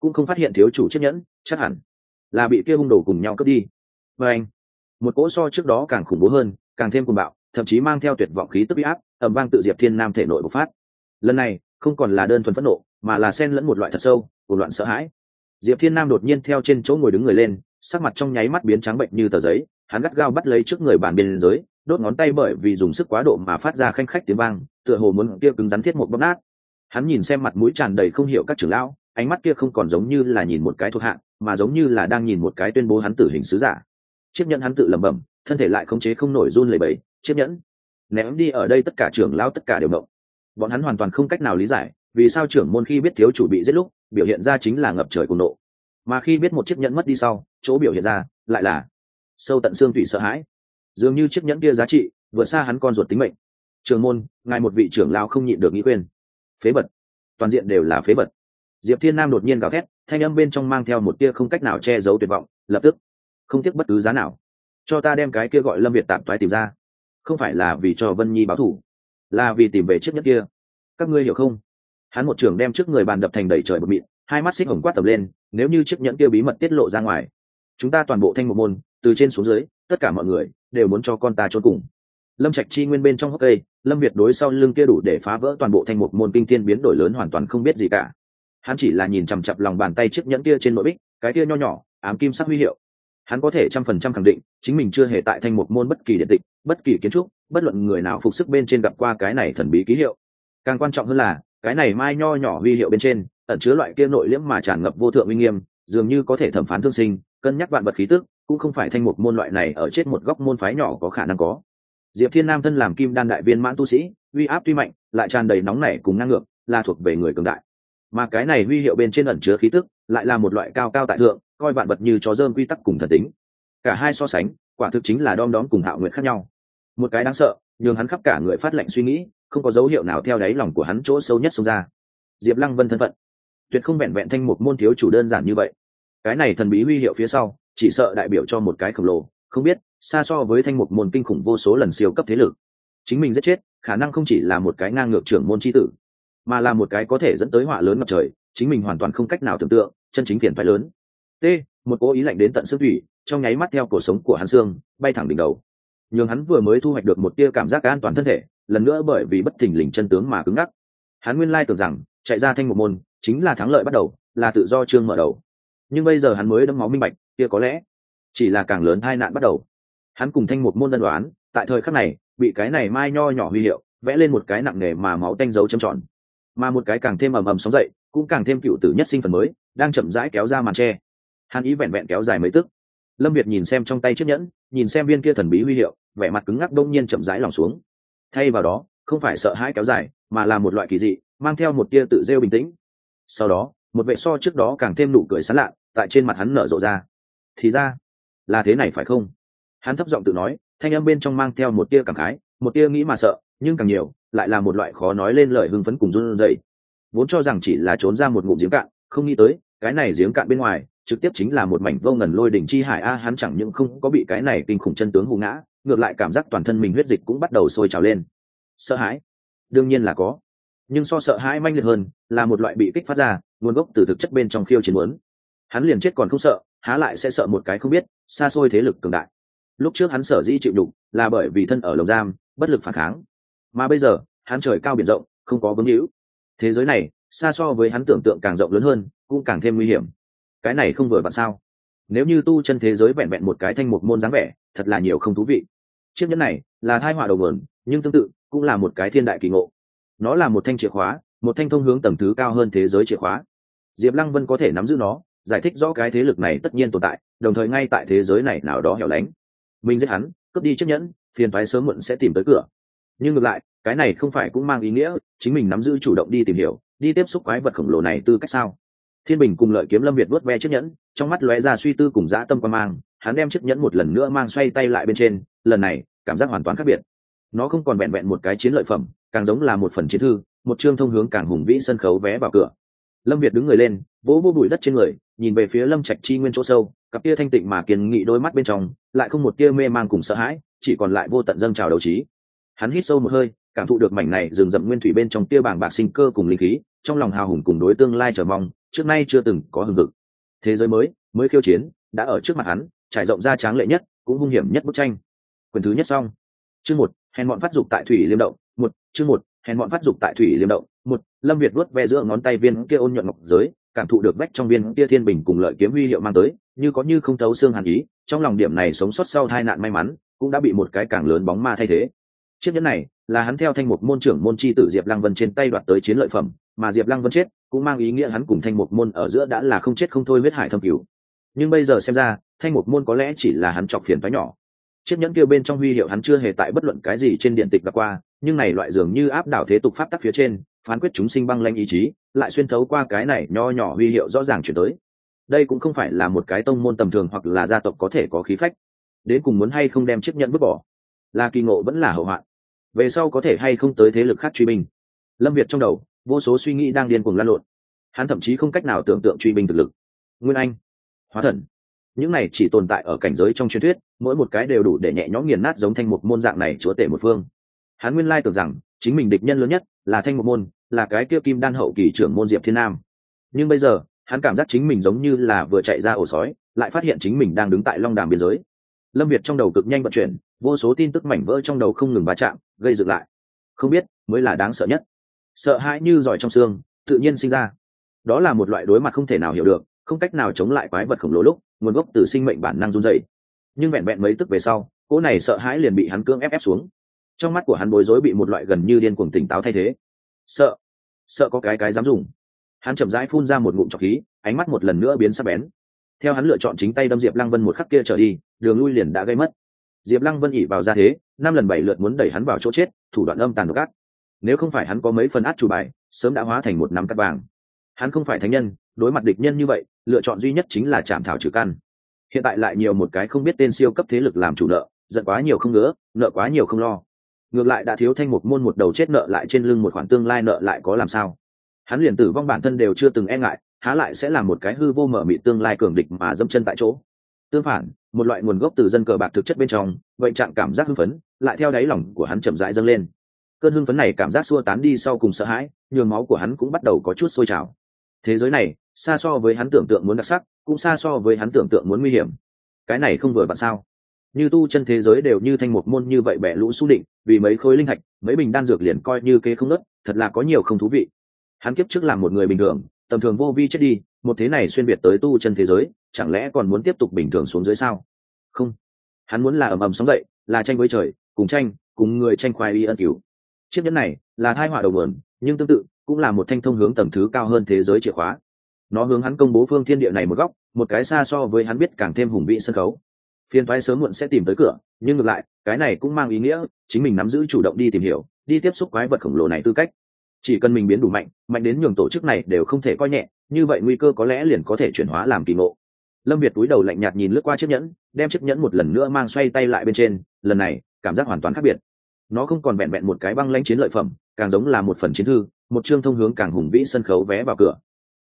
cũng không phát hiện thiếu chủ chiếc nhẫn, chắc hẳn là bị kia hung đồ cùng nhau cướp đi. Và anh, một cỗ so trước đó càng khủng bố hơn, càng thêm cuồng bạo, thậm chí mang theo tuyệt vọng khí tức bị áp ẩm vang tự diệp thiên nam thể nội bộc phát. Lần này, không còn là đơn thuần phẫn nộ, mà là xen lẫn một loại thật sâu của loạn sợ hãi. Diệp thiên nam đột nhiên theo trên chỗ ngồi đứng người lên sắc mặt trong nháy mắt biến trắng bệnh như tờ giấy hắn gắt gao bắt lấy trước người bàn biên giới đốt ngón tay bởi vì dùng sức quá độ mà phát ra khanh khách tiếng vang tựa hồ muốn kia cứng rắn thiết một bóp nát. Hắn nhìn xem mặt mũi tràn đầy không hiểu các trưởng lão ánh mắt kia không còn giống như là nhìn một cái thuộc hạng mà giống như là đang nhìn một cái tuyên bố hắn tử hình sứ giả. Chiếc nhẫn hắn tự lẩm bẩm thân thể lại khống chế không nổi run lẩy bẩy chiếc nhẫn ném đi ở đây tất cả trưởng lão tất cả đều động, bọn hắn hoàn toàn không cách nào lý giải vì sao trưởng môn khi biết thiếu chủ bị giết lúc, biểu hiện ra chính là ngập trời cùng nộ. Mà khi biết một chiếc nhẫn mất đi sau, chỗ biểu hiện ra lại là sâu tận xương thủy sợ hãi. Dường như chiếc nhẫn kia giá trị vượt xa hắn con ruột tính mệnh. Trường môn, ngài một vị trưởng lao không nhịn được nghĩ quên phế bật toàn diện đều là phế bật diệp thiên nam đột nhiên gào thét, thanh âm bên trong mang theo một tia không cách nào che giấu tuyệt vọng, lập tức, không tiếc bất cứ giá nào. Cho ta đem cái kia gọi lâm việt tạm toái tìm ra. Không phải là vì cho vân nhi báo thủ, là vì tìm về chiếc nhẫn kia. Các ngươi hiểu không? Hắn một trường đem trước người bàn đập thành đầy trời bột mịn, hai mắt xích hồng quát tập lên, nếu như chiếc nhẫn kia bí mật tiết lộ ra ngoài, chúng ta toàn bộ thanh một môn, từ trên xuống dưới, tất cả mọi người đều muốn cho con ta trốn cùng. Lâm trạch chi nguyên bên trong hốc cây, lâm việt đối sau lưng kia đủ để phá vỡ toàn bộ thanh một môn kinh thiên biến đổi lớn hoàn toàn không biết gì cả. Hắn chỉ là nhìn chằm chặp lòng bàn tay chiếc nhẫn kia trên nội bích, cái kia nho nhỏ, ám kim sắc huy hiệu. Hắn có thể trăm phần trăm khẳng định, chính mình chưa hề tại thanh một môn bất kỳ điện tịch, bất kỳ kiến trúc, bất luận người nào phục sức bên trên gặp qua cái này thần bí ký hiệu. Càng quan trọng hơn là cái này mai nho nhỏ huy hiệu bên trên, ẩn chứa loại kia nội liễm mà tràn ngập vô thượng uy nghiêm, dường như có thể thẩm phán thương sinh, cân nhắc vạn vật khí tức, cũng không phải thanh mục môn loại này ở chết một góc môn phái nhỏ có khả năng có. Diệp thiên nam thân làm kim đan đại viên mãn tu sĩ, uy áp tuy mạnh, lại tràn đầy nóng nảy cùng năng ngược, là thuộc về người cường đại. Mà cái này huy hiệu bên trên ẩn chứa khí tức, lại là một loại cao cao tại thượng, coi vạn vật như chó dơm quy tắc cùng thần tính. Cả hai so sánh, quả thực chính là đom đóm cùng hạo nguyện khác nhau. Một cái đáng sợ, nhường hắn khắp cả người phát lệnh suy nghĩ không có dấu hiệu nào theo đáy lòng của hắn chỗ sâu nhất xông ra. Diệp lăng vân thân phận, tuyệt không vẹn vẹn thanh một môn thiếu chủ đơn giản như vậy. Cái này thần bí huy hiệu phía sau, chỉ sợ đại biểu cho một cái khổng lồ, không biết, xa so với thanh một môn kinh khủng vô số lần siêu cấp thế lực. Chính mình giết chết, khả năng không chỉ là một cái ngang ngược trưởng môn chi tử, mà là một cái có thể dẫn tới họa lớn ngập trời, chính mình hoàn toàn không cách nào tưởng tượng, chân chính phiền phái lớn. T, một cố ý lạnh đến tận xương thủy, trong nháy mắt theo cổ sống của hắn xương, bay thẳng đỉnh đầu. Nhường hắn vừa mới thu hoạch được một tia cảm giác an toàn thân thể lần nữa bởi vì bất thình lình chân tướng mà cứng ngắc. Hắn nguyên lai tưởng rằng, chạy ra thanh một môn, chính là thắng lợi bắt đầu, là tự do trương mở đầu. Nhưng bây giờ hắn mới đấm máu minh bạch, kia có lẽ chỉ là càng lớn tai nạn bắt đầu. Hắn cùng thanh một môn đơn đoán tại thời khắc này, bị cái này mai nho nhỏ huy hiệu, vẽ lên một cái nặng nề mà máu tanh dấu châm tròn. Mà một cái càng thêm ầm ầm sóng dậy, cũng càng thêm cựu tử nhất sinh phần mới, đang chậm rãi kéo ra màn tre. Hắn ý vẹn vẹn kéo dài mấy tức. Lâm việt nhìn xem trong tay chiếc nhẫn, nhìn xem viên kia thần bí huy hiệu, vẻ mặt cứng ngắc đông nhiên chậm rãi lòng xuống thay vào đó, không phải sợ hãi kéo dài, mà là một loại kỳ dị, mang theo một tia tự rêu bình tĩnh. Sau đó, một vệ so trước đó càng thêm nụ cười sán lạ, tại trên mặt hắn nở rộ ra. Thì ra, là thế này phải không? Hắn thấp giọng tự nói, thanh âm bên trong mang theo một tia cảm khái, một tia nghĩ mà sợ, nhưng càng nhiều, lại là một loại khó nói lên lời hưng phấn cùng run rẩy. Vốn cho rằng chỉ là trốn ra một ngụm giếng cạn, không nghĩ tới, cái này giếng cạn bên ngoài, trực tiếp chính là một mảnh vô ngần lôi đỉnh chi hải a, hắn chẳng những không có bị cái này kinh khủng chân tướng hù ngã ngược lại cảm giác toàn thân mình huyết dịch cũng bắt đầu sôi trào lên. Sợ hãi? Đương nhiên là có. Nhưng so sợ hãi manh liệt hơn là một loại bị kích phát ra, nguồn gốc từ thực chất bên trong khiêu chiến muốn. Hắn liền chết còn không sợ, há lại sẽ sợ một cái không biết, xa xôi thế lực cường đại. Lúc trước hắn sở dĩ chịu đục là bởi vì thân ở lồng giam, bất lực phản kháng. Mà bây giờ, hắn trời cao biển rộng, không có vướng hữu. Thế giới này, xa so với hắn tưởng tượng càng rộng lớn hơn, cũng càng thêm nguy hiểm. Cái này không vừa vặn sao? Nếu như tu chân thế giới vẹn vẹn một cái thanh một môn dáng vẻ, thật là nhiều không thú vị. Chiếc nhẫn này là thai họa đầu nguồn, nhưng tương tự cũng là một cái thiên đại kỳ ngộ. Nó là một thanh chìa khóa, một thanh thông hướng tầng thứ cao hơn thế giới chìa khóa. Diệp lăng vân có thể nắm giữ nó, giải thích rõ cái thế lực này tất nhiên tồn tại, đồng thời ngay tại thế giới này nào đó hẻo lánh. Mình giết hắn, cướp đi chiếc nhẫn, phiền thoái sớm muộn sẽ tìm tới cửa. Nhưng ngược lại, cái này không phải cũng mang ý nghĩa, chính mình nắm giữ chủ động đi tìm hiểu, đi tiếp xúc quái vật khổng lồ này tư cách sao? Thiên bình cùng lợi kiếm lâm việt vuốt ve chiếc nhẫn, trong mắt lóe ra suy tư cùng dã tâm quan mang, hắn đem chiếc nhẫn một lần nữa mang xoay tay lại bên trên, lần này, cảm giác hoàn toàn khác biệt. Nó không còn vẹn vẹn một cái chiến lợi phẩm, càng giống là một phần chiến thư, một chương thông hướng càng hùng vĩ sân khấu vé vào cửa. Lâm việt đứng người lên, vỗ vô bụi đất trên người, nhìn về phía lâm trạch chi nguyên chỗ sâu, cặp tia thanh tịnh mà kiên nghị đôi mắt bên trong, lại không một tia mê mang cùng sợ hãi, chỉ còn lại vô tận dâng trào đầu trí. Hắn hít sâu một hơi, cảm thụ được mảnh này rừng rậm nguyên thủy bên trong tia bảng bạc sinh cơ cùng linh khí, trong lòng hào hùng cùng đối tương lai chờ mong trước nay chưa từng có hừng hực. Thế giới mới mới khiêu chiến, đã ở trước mặt hắn, trải rộng ra tráng lệ nhất, cũng hung hiểm nhất bức tranh. Quyền thứ nhất xong. Chương một, hèn bọn phát dục tại thủy liêm động. Một, chương một, hèn bọn phát dục tại thủy liêm động. Một, lâm việt vuốt ve giữa ngón tay viên kia ôn nhuận ngọc giới, cảm thụ được vách trong viên kia thiên bình cùng lợi kiếm huy hiệu mang tới, như có như không thấu xương hàn ý, trong lòng điểm này sống sót sau tai nạn may mắn, cũng đã bị một cái càng lớn bóng ma thay thế. Chiếc nhẫn này là hắn theo thanh mục môn trưởng môn chi tử diệp lăng vân trên tay đoạt tới chiến lợi phẩm mà diệp lăng vân chết, cũng mang ý nghĩa hắn cùng thanh mục môn ở giữa đã là không chết không thôi huyết hải thâm cứu nhưng bây giờ xem ra, thanh mục môn có lẽ chỉ là hắn chọc phiền phái nhỏ. Chiếc nhẫn kia bên trong huy hiệu hắn chưa hề tại bất luận cái gì trên điện tịch đã qua, nhưng này loại dường như áp đảo thế tục pháp tắc phía trên, phán quyết chúng sinh băng lanh ý chí, lại xuyên thấu qua cái này nho nhỏ huy hiệu rõ ràng chuyển tới. Đây cũng không phải là một cái tông môn tầm thường hoặc là gia tộc có thể có khí phách. Đến cùng muốn hay không đem chiếc nhẫn vứt bỏ? Là kỳ ngộ vẫn là hậu hoạn. Về sau có thể hay không tới thế lực khác truy binh? Lâm việt trong đầu vô số suy nghĩ đang điên cuồng lan lộn. Hắn thậm chí không cách nào tưởng tượng truy binh thực lực. Nguyên anh, hóa thần. Những này chỉ tồn tại ở cảnh giới trong truyền thuyết, mỗi một cái đều đủ để nhẹ nhõm nghiền nát giống thanh một môn dạng này chúa tể một phương. Hắn nguyên lai tưởng rằng, chính mình địch nhân lớn nhất là thanh một môn, là cái kia kim đan hậu kỳ trưởng môn diệp thiên nam. Nhưng bây giờ, hắn cảm giác chính mình giống như là vừa chạy ra ổ sói, lại phát hiện chính mình đang đứng tại long đàm biên giới. Lâm việt trong đầu cực nhanh vận chuyển, vô số tin tức mảnh vỡ trong đầu không ngừng va chạm, gây dựng lại. Không biết, mới là đáng sợ nhất sợ hãi như giỏi trong xương, tự nhiên sinh ra. Đó là một loại đối mặt không thể nào hiểu được, không cách nào chống lại quái vật khổng lồ lúc, nguồn gốc từ sinh mệnh bản năng run dày nhưng vẹn vẹn mấy tức về sau, cỗ này sợ hãi liền bị hắn cưỡng ép ép xuống. Trong mắt của hắn bối rối bị một loại gần như điên cuồng tỉnh táo thay thế. Sợ. Sợ có cái cái dám dùng. Hắn chậm rãi phun ra một ngụm trọc khí, ánh mắt một lần nữa biến sắc bén. Theo hắn lựa chọn chính tay đâm diệp lăng vân một khắc kia trở đi, đường lui liền đã gây mất. Diệp lăng vân ỉ vào ra thế, năm lần bảy lượt muốn đẩy hắn vào chỗ chết, thủ đoạn âm tàn độc ác nếu không phải hắn có mấy phần át chủ bài, sớm đã hóa thành một nắm cắt vàng. Hắn không phải thánh nhân, đối mặt địch nhân như vậy, lựa chọn duy nhất chính là chạm thảo trừ căn. Hiện tại lại nhiều một cái không biết tên siêu cấp thế lực làm chủ nợ, giận quá nhiều không ngứa, nợ quá nhiều không lo. Ngược lại đã thiếu thanh một môn một đầu chết nợ lại trên lưng một khoản tương lai nợ lại có làm sao? Hắn liền tử vong bản thân đều chưa từng e ngại, há lại sẽ là một cái hư vô mở mị tương lai cường địch mà dâm chân tại chỗ. Tương phản, một loại nguồn gốc từ dân cờ bạc thực chất bên trong vậy trạng cảm giác hưng phấn, lại theo đáy lòng của hắn chậm rãi dâng lên cơn hưng phấn này cảm giác xua tán đi sau cùng sợ hãi, nhường máu của hắn cũng bắt đầu có chút sôi trào. Thế giới này, xa so với hắn tưởng tượng muốn đặc sắc, cũng xa so với hắn tưởng tượng muốn nguy hiểm. Cái này không vừa vặn sao? Như tu chân thế giới đều như thanh một môn như vậy bẻ lũ s định vì mấy khối linh thạch, mấy bình đan dược liền coi như kế không nớt, thật là có nhiều không thú vị. Hắn kiếp trước là một người bình thường, tầm thường vô vi chết đi, một thế này xuyên việt tới tu chân thế giới, chẳng lẽ còn muốn tiếp tục bình thường xuống dưới sao? Không. Hắn muốn là ầm ầm sóng dậy, là tranh với trời, cùng tranh, cùng người tranh khoai y ân cứu chiếc nhẫn này là thai họa đầu vườn nhưng tương tự cũng là một thanh thông hướng tầm thứ cao hơn thế giới chìa khóa. Nó hướng hắn công bố phương thiên địa này một góc, một cái xa so với hắn biết càng thêm hùng vĩ sân khấu. Phiên thoái sớm muộn sẽ tìm tới cửa, nhưng ngược lại, cái này cũng mang ý nghĩa, chính mình nắm giữ chủ động đi tìm hiểu, đi tiếp xúc quái vật khổng lồ này tư cách. Chỉ cần mình biến đủ mạnh mạnh đến nhường tổ chức này đều không thể coi nhẹ, như vậy nguy cơ có lẽ liền có thể chuyển hóa làm kỳ ngộ. Lâm việt túi đầu lạnh nhạt nhìn lướt qua chiếc nhẫn, đem chiếc nhẫn một lần nữa mang xoay tay lại bên trên, lần này, cảm giác hoàn toàn khác biệt nó không còn vẹn vẹn một cái băng lãnh chiến lợi phẩm, càng giống là một phần chiến thư, một chương thông hướng càng hùng vĩ sân khấu vé vào cửa.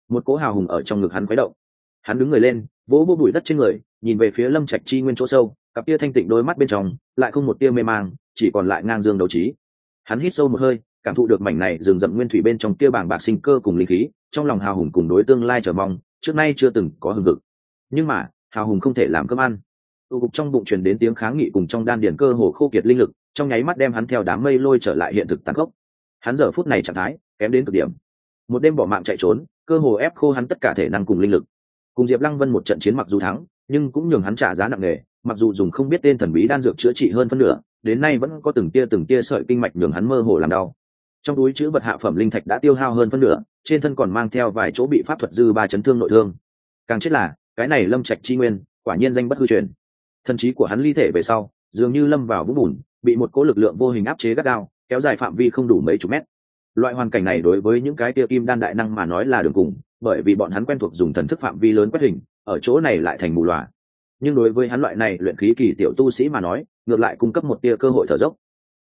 Một cỗ hào hùng ở trong ngực hắn khuấy động. Hắn đứng người lên, vỗ vô bụi đất trên người, nhìn về phía lâm trạch chi nguyên chỗ sâu, cặp tia thanh tịnh đôi mắt bên trong, lại không một tia mê mang, chỉ còn lại ngang dương đấu trí. Hắn hít sâu một hơi, cảm thụ được mảnh này rừng rậm nguyên thủy bên trong kia bảng bạc sinh cơ cùng linh khí, trong lòng hào hùng cùng đối tương lai chờ mong, trước nay chưa từng có hừng hực. Nhưng mà, hào hùng không thể làm cơm ăn. Tụ cục trong bụng truyền đến tiếng kháng nghị cùng trong đan điển cơ hồ khô kiệt linh lực trong nháy mắt đem hắn theo đám mây lôi trở lại hiện thực tàn khốc. Hắn giờ phút này trạng thái kém đến cực điểm. Một đêm bỏ mạng chạy trốn, cơ hồ ép khô hắn tất cả thể năng cùng linh lực. Cùng diệp lăng vân một trận chiến mặc dù thắng, nhưng cũng nhường hắn trả giá nặng nề, mặc dù dùng không biết tên thần bí đan dược chữa trị hơn phân nửa, đến nay vẫn có từng tia từng tia sợi kinh mạch nhường hắn mơ hồ làm đau. Trong túi chữ vật hạ phẩm linh thạch đã tiêu hao hơn phân nửa, trên thân còn mang theo vài chỗ bị pháp thuật dư ba chấn thương nội thương. Càng chết là, cái này lâm trạch chi nguyên, quả nhiên danh bất hư truyền. Thần trí của hắn ly thể về sau, dường như lâm vào vũng bùn bị một cỗ lực lượng vô hình áp chế gắt gao, kéo dài phạm vi không đủ mấy chục mét. Loại hoàn cảnh này đối với những cái tia kim đan đại năng mà nói là đường cùng, bởi vì bọn hắn quen thuộc dùng thần thức phạm vi lớn quét hình, ở chỗ này lại thành mù loà. Nhưng đối với hắn loại này luyện khí kỳ tiểu tu sĩ mà nói, ngược lại cung cấp một tia cơ hội thở dốc.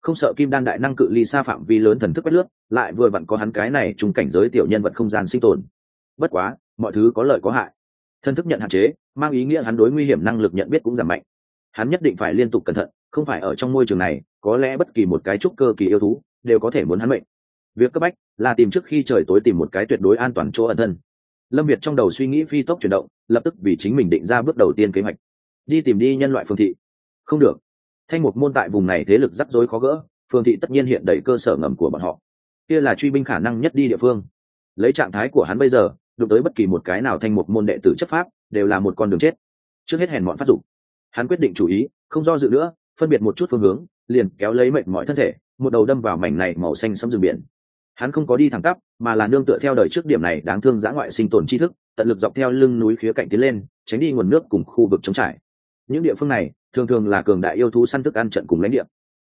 Không sợ kim đan đại năng cự ly xa phạm vi lớn thần thức quét lướt, lại vừa vặn có hắn cái này trùng cảnh giới tiểu nhân vật không gian sinh tồn. Bất quá, mọi thứ có lợi có hại. Thần thức nhận hạn chế, mang ý nghĩa hắn đối nguy hiểm năng lực nhận biết cũng giảm mạnh. Hắn nhất định phải liên tục cẩn thận không phải ở trong môi trường này, có lẽ bất kỳ một cái trúc cơ kỳ yêu thú đều có thể muốn hắn mệnh. Việc cấp bách là tìm trước khi trời tối tìm một cái tuyệt đối an toàn chỗ ẩn thân. Lâm việt trong đầu suy nghĩ phi tốc chuyển động, lập tức vì chính mình định ra bước đầu tiên kế hoạch. Đi tìm đi nhân loại phương thị. Không được. Thanh mục môn tại vùng này thế lực rắc rối khó gỡ, phương thị tất nhiên hiện đầy cơ sở ngầm của bọn họ. Kia là truy binh khả năng nhất đi địa phương. Lấy trạng thái của hắn bây giờ, đụng tới bất kỳ một cái nào thanh mục môn đệ tử chấp pháp, đều là một con đường chết. Trước hết hèn mọn phát dục. Hắn quyết định chủ ý, không do dự nữa phân biệt một chút phương hướng, liền kéo lấy mệnh mọi thân thể, một đầu đâm vào mảnh này màu xanh sẫm rừng biển. Hắn không có đi thẳng tắp, mà là nương tựa theo đời trước điểm này đáng thương giã ngoại sinh tồn tri thức, tận lực dọc theo lưng núi khía cạnh tiến lên, tránh đi nguồn nước cùng khu vực chống trải. Những địa phương này, thường thường là cường đại yêu thú săn thức ăn trận cùng lãnh địa.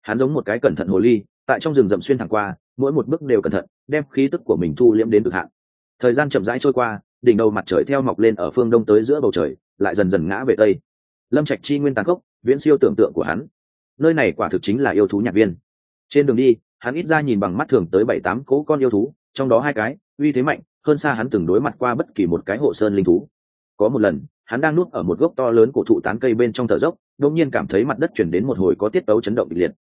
Hắn giống một cái cẩn thận hồ ly, tại trong rừng rậm xuyên thẳng qua, mỗi một bước đều cẩn thận, đem khí tức của mình thu liễm đến cực hạn. Thời gian chậm rãi trôi qua, đỉnh đầu mặt trời theo mọc lên ở phương đông tới giữa bầu trời, lại dần dần ngã về tây. Lâm trạch chi nguyên tàn khốc viễn siêu tưởng tượng của hắn. Nơi này quả thực chính là yêu thú nhạc viên. Trên đường đi, hắn ít ra nhìn bằng mắt thường tới bảy tám cỗ con yêu thú, trong đó hai cái, uy thế mạnh, hơn xa hắn từng đối mặt qua bất kỳ một cái hộ sơn linh thú. Có một lần, hắn đang nuốt ở một gốc to lớn của thụ tán cây bên trong thở dốc, đột nhiên cảm thấy mặt đất chuyển đến một hồi có tiết tấu chấn động kịch liệt.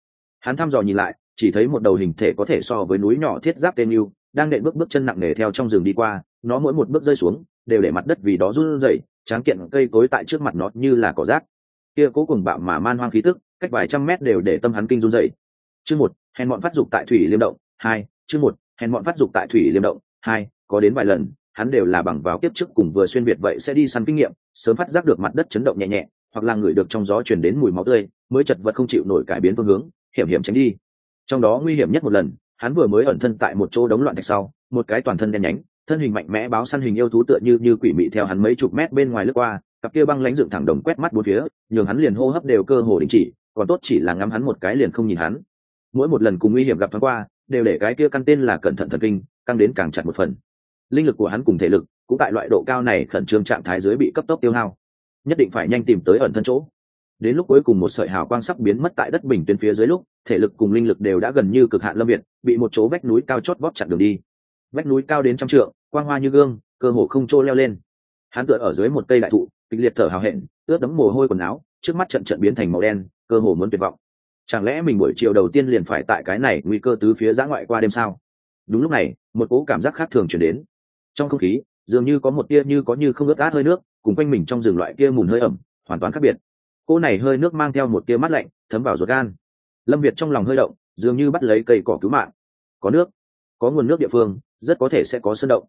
Hắn thăm dò nhìn lại, chỉ thấy một đầu hình thể có thể so với núi nhỏ thiết giáp tên yêu, đang nện bước bước chân nặng nề theo trong rừng đi qua, nó mỗi một bước rơi xuống, đều để mặt đất vì đó run rẩy, tráng kiện cây cối tại trước mặt nó như là cỏ rác kia cố cùng bạo mà man hoang khí tức, cách vài trăm mét đều để tâm hắn kinh run rẩy. Chương một, hèn bọn phát dục tại thủy liêm động. Hai, chương một, hèn bọn phát dục tại thủy liêm động. Hai, có đến vài lần, hắn đều là bằng vào kiếp trước cùng vừa xuyên việt vậy sẽ đi săn kinh nghiệm, sớm phát giác được mặt đất chấn động nhẹ nhẹ, hoặc là người được trong gió truyền đến mùi máu tươi, mới chật vật không chịu nổi cải biến phương hướng, hiểm hiểm tránh đi. Trong đó nguy hiểm nhất một lần, hắn vừa mới ẩn thân tại một chỗ đống loạn thạch sau, một cái toàn thân đen nhánh, thân hình mạnh mẽ báo săn hình yêu thú tựa như như quỷ mị theo hắn mấy chục mét bên ngoài lướt qua cặp kia băng lãnh dựng thẳng đồng quét mắt bốn phía, nhường hắn liền hô hấp đều cơ hồ đình chỉ, còn tốt chỉ là ngắm hắn một cái liền không nhìn hắn. Mỗi một lần cùng nguy hiểm gặp thoáng qua, đều để cái kia căn tên là cẩn thận thần kinh, căng đến càng chặt một phần. Linh lực của hắn cùng thể lực, cũng tại loại độ cao này khẩn trương trạng thái dưới bị cấp tốc tiêu hao. Nhất định phải nhanh tìm tới ẩn thân chỗ. Đến lúc cuối cùng một sợi hào quang sắc biến mất tại đất bình tuyến phía dưới lúc, thể lực cùng linh lực đều đã gần như cực hạn lâm việt bị một chỗ vách núi cao chót vót chặn đường đi. Vách núi cao đến trăm trượng, quang hoa như gương, cơ hồ không trôi leo lên. Hắn tựa ở dưới một cây đại thụ kịch liệt thở hào hẹn, ướt đấm mồ hôi quần áo, trước mắt trận trận biến thành màu đen, cơ hồ muốn tuyệt vọng. Chẳng lẽ mình buổi chiều đầu tiên liền phải tại cái này nguy cơ tứ phía giã ngoại qua đêm sao? Đúng lúc này, một cỗ cảm giác khác thường chuyển đến. Trong không khí, dường như có một tia như có như không ướt át hơi nước, cùng quanh mình trong rừng loại kia mùn hơi ẩm, hoàn toàn khác biệt. Cô này hơi nước mang theo một tia mát lạnh, thấm vào ruột gan. Lâm việt trong lòng hơi động, dường như bắt lấy cây cỏ cứu mạng. Có nước, có nguồn nước địa phương, rất có thể sẽ có sơn động.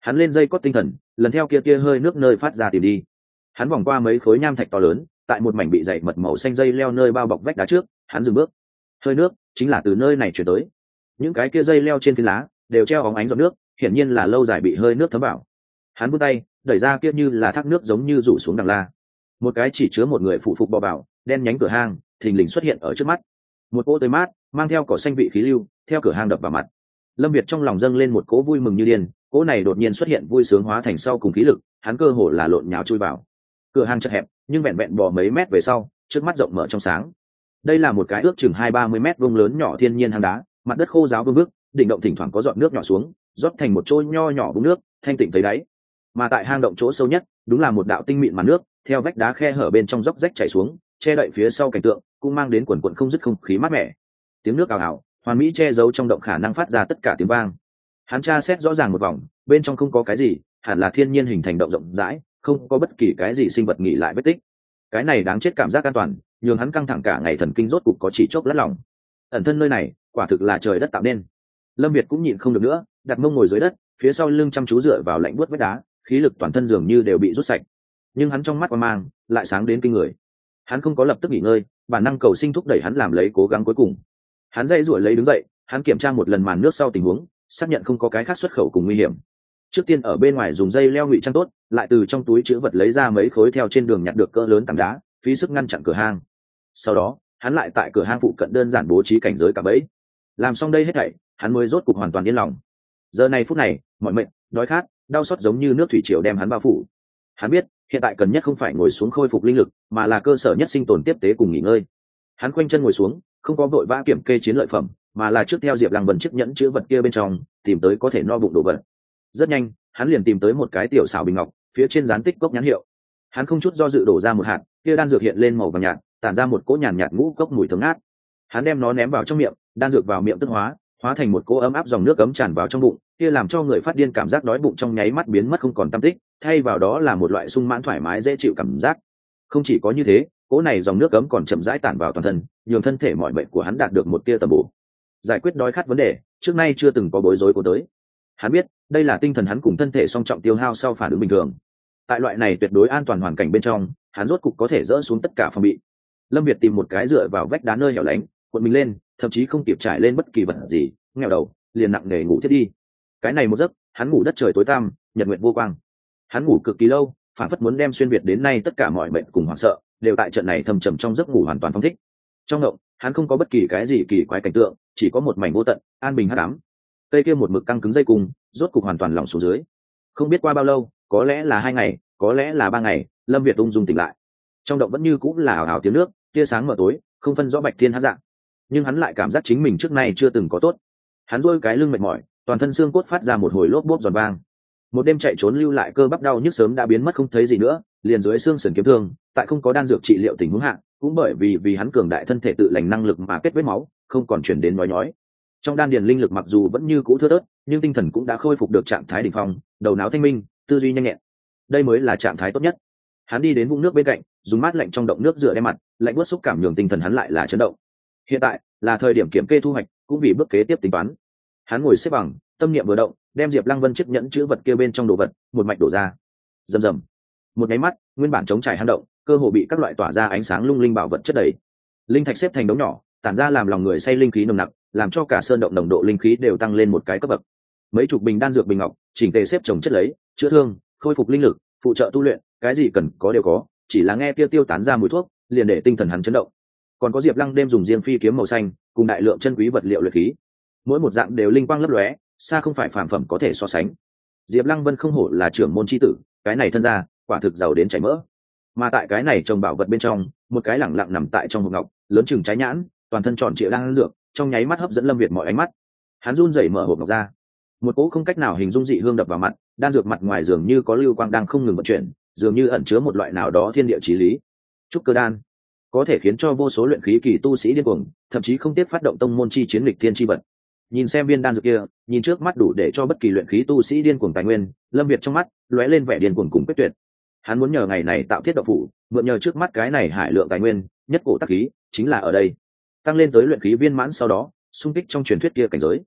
Hắn lên dây cót tinh thần, lần theo kia tia hơi nước nơi phát ra tìm đi hắn vòng qua mấy khối nham thạch to lớn, tại một mảnh bị dày mật màu xanh dây leo nơi bao bọc vách đá trước, hắn dừng bước. Hơi nước chính là từ nơi này chuyển tới. Những cái kia dây leo trên phiến lá đều treo óng ánh giọt nước, hiển nhiên là lâu dài bị hơi nước thấm vào. Hắn vươn tay, đẩy ra kia như là thác nước giống như rủ xuống đằng la. Một cái chỉ chứa một người phụ phục bò bảo đen nhánh cửa hang, thình lình xuất hiện ở trước mắt. Một cỗ tới mát, mang theo cỏ xanh vị khí lưu, theo cửa hang đập vào mặt. Lâm việt trong lòng dâng lên một cỗ vui mừng như điên, cỗ này đột nhiên xuất hiện vui sướng hóa thành sau cùng khí lực, hắn cơ hồ là lộn nhào chui vào cửa hang chật hẹp, nhưng vẹn vẹn bò mấy mét về sau, trước mắt rộng mở trong sáng. Đây là một cái ước chừng hai ba mươi mét vông lớn nhỏ thiên nhiên hang đá, mặt đất khô giáo vương vức, đỉnh động thỉnh thoảng có giọt nước nhỏ xuống, rót thành một trôi nho nhỏ vũng nước, thanh tịnh thấy đáy. Mà tại hang động chỗ sâu nhất, đúng là một đạo tinh mịn mặt nước, theo vách đá khe hở bên trong dốc rách chảy xuống, che đậy phía sau cảnh tượng, cũng mang đến quần quận không dứt không khí mát mẻ. Tiếng nước ảo ảo hoàn mỹ che giấu trong động khả năng phát ra tất cả tiếng vang. Hắn tra xét rõ ràng một vòng, bên trong không có cái gì, hẳn là thiên nhiên hình thành động rộng rãi không có bất kỳ cái gì sinh vật nghỉ lại vết tích. Cái này đáng chết cảm giác an toàn, nhường hắn căng thẳng cả ngày thần kinh rốt cục có chỉ chốc lát lòng ẩn thân nơi này, quả thực là trời đất tạo nên. Lâm việt cũng nhịn không được nữa, đặt mông ngồi dưới đất, phía sau lưng chăm chú dựa vào lạnh buốt vách đá, khí lực toàn thân dường như đều bị rút sạch. Nhưng hắn trong mắt qua mang, lại sáng đến kinh người. Hắn không có lập tức nghỉ ngơi, bản năng cầu sinh thúc đẩy hắn làm lấy cố gắng cuối cùng. Hắn dây ruổi lấy đứng dậy, hắn kiểm tra một lần màn nước sau tình huống, xác nhận không có cái khác xuất khẩu cùng nguy hiểm. Trước tiên ở bên ngoài dùng dây leo ngụy trang tốt lại từ trong túi chữ vật lấy ra mấy khối theo trên đường nhặt được cỡ lớn tảng đá, phí sức ngăn chặn cửa hang. Sau đó, hắn lại tại cửa hang phụ cận đơn giản bố trí cảnh giới cả bẫy. Làm xong đây hết thảy, hắn mới rốt cục hoàn toàn yên lòng. Giờ này phút này, mọi mệnh, đói khát, đau xót giống như nước thủy triều đem hắn bao phủ. Hắn biết, hiện tại cần nhất không phải ngồi xuống khôi phục linh lực, mà là cơ sở nhất sinh tồn tiếp tế cùng nghỉ ngơi. Hắn khoanh chân ngồi xuống, không có vội vã kiểm kê chiến lợi phẩm, mà là trước theo diệp lăng vần chiếc nhẫn chữ vật kia bên trong, tìm tới có thể no bụng đồ vật. Rất nhanh, hắn liền tìm tới một cái tiểu xảo bình ngọc phía trên dán tích cốc nhãn hiệu. Hắn không chút do dự đổ ra một hạt kia đan dược hiện lên màu vàng nhạt tản ra một cỗ nhàn nhạt, ngũ cốc mùi thơm ngát. Hắn đem nó ném vào trong miệng đan dược vào miệng tức hóa hóa thành một cỗ ấm áp dòng nước cấm tràn vào trong bụng kia làm cho người phát điên cảm giác đói bụng trong nháy mắt biến mất không còn tâm tích thay vào đó là một loại sung mãn thoải mái dễ chịu cảm giác. Không chỉ có như thế cỗ này dòng nước cấm còn chậm rãi tản vào toàn thân nhường thân thể mọi bệnh của hắn đạt được một tia tầm bổ. Giải quyết đói khát vấn đề trước nay chưa từng có bối rối của tới. Hắn biết đây là tinh thần hắn cùng thân thể song trọng tiêu hao sau phản ứng bình thường. Tại loại này tuyệt đối an toàn hoàn cảnh bên trong, hắn rốt cục có thể dỡ xuống tất cả phòng bị. Lâm việt tìm một cái dựa vào vách đá nơi hẻo lánh, cuộn mình lên, thậm chí không kịp trải lên bất kỳ vật gì, nghèo đầu, liền nặng nề ngủ thiết đi. Cái này một giấc, hắn ngủ đất trời tối tăm, nhật nguyện vô quang. Hắn ngủ cực kỳ lâu, phản phất muốn đem xuyên việt đến nay tất cả mọi mệnh cùng hoảng sợ, đều tại trận này thầm trầm trong giấc ngủ hoàn toàn phong thích. Trong động, hắn không có bất kỳ cái gì kỳ quái cảnh tượng, chỉ có một mảnh vô tận, an bình hát đám cây kia một mực căng cứng dây cung, rốt cục hoàn toàn lỏng xuống dưới. Không biết qua bao lâu, có lẽ là hai ngày, có lẽ là ba ngày, lâm việt ung dung tỉnh lại. Trong động vẫn như cũng là ảo ảo tiếng nước, tia sáng mờ tối, không phân rõ bạch thiên hát dạng. Nhưng hắn lại cảm giác chính mình trước nay chưa từng có tốt. Hắn dôi cái lưng mệt mỏi, toàn thân xương cốt phát ra một hồi lốp bốp giòn vang. Một đêm chạy trốn lưu lại cơ bắp đau nhức sớm đã biến mất không thấy gì nữa, liền dưới xương sườn kiếm thương, tại không có đan dược trị liệu tình huống hạn cũng bởi vì vì hắn cường đại thân thể tự lành năng lực mà kết vết máu, không còn chuyển đến nói nhói trong đan điền linh lực mặc dù vẫn như cũ thưa tớt nhưng tinh thần cũng đã khôi phục được trạng thái đ ỉ n h phong, đầu não thanh minh, tư duy nhanh nhẹn. Đây mới là trạng thái tốt nhất. Hắn đi đến vũng nước bên cạnh, dùng mát lạnh trong động nước rửa đem mặt, lạnh bớt xúc cảm nhường tinh thần hắn lại là chấn động. Hiện tại, là thời điểm kiểm kê thu hoạch, cũng vì bước kế tiếp tính toán. Hắn ngồi xếp bằng, tâm niệm vừa động, đem diệp lăng vân chiếc nhẫn chữ vật kia bên trong đồ vật, một mạch đổ ra. Rầm rầm. Một nháy mắt, nguyên bản chống trải hang động, cơ hồ bị các loại tỏa ra ánh sáng lung linh bảo vật chất đầy. Linh thạch xếp thành đống nhỏ tản ra làm lòng người say linh khí nồng nặc, làm cho cả sơn động nồng độ linh khí đều tăng lên một cái cấp bậc. Mấy chục bình đan dược bình ngọc, chỉnh tề xếp trồng chất lấy, chữa thương, khôi phục linh lực, phụ trợ tu luyện, cái gì cần có đều có, chỉ là nghe tiêu tiêu tán ra mùi thuốc, liền để tinh thần hắn chấn động. Còn có diệp lăng đêm dùng riêng phi kiếm màu xanh, cùng đại lượng chân quý vật liệu luyện khí. Mỗi một dạng đều linh quang lấp lóe, xa không phải phản phẩm có thể so sánh. Diệp lăng vân không hổ là trưởng môn tri tử, cái này thân ra quả thực giàu đến chảy mỡ. Mà tại cái này trồng bảo vật bên trong, một cái lẳng lặng nằm tại trong hộp ngọc, lớn chừng trái nhãn toàn thân tròn trịa đang lược trong nháy mắt hấp dẫn lâm việt mọi ánh mắt. Hắn run rẩy mở hộp ngọc ra. Một cỗ không cách nào hình dung dị hương đập vào mặt, đan dược mặt ngoài dường như có lưu quang đang không ngừng vận chuyển, dường như ẩn chứa một loại nào đó thiên địa trí lý. Trúc cơ đan, có thể khiến cho vô số luyện khí kỳ tu sĩ điên cuồng, thậm chí không tiếc phát động tông môn chi chiến lịch thiên chi vật. Nhìn xem viên đan dược kia, nhìn trước mắt đủ để cho bất kỳ luyện khí tu sĩ điên cuồng tài nguyên, lâm việt trong mắt lóe lên vẻ điên cuồng cùng quyết tuyệt. Hắn muốn nhờ ngày này tạo thiết độc phủ, mượn nhờ trước mắt cái này hải lượng tài nguyên, nhất cổ tắc khí, chính là ở đây tăng lên tới luyện khí viên mãn sau đó, xung kích trong truyền thuyết kia cảnh giới.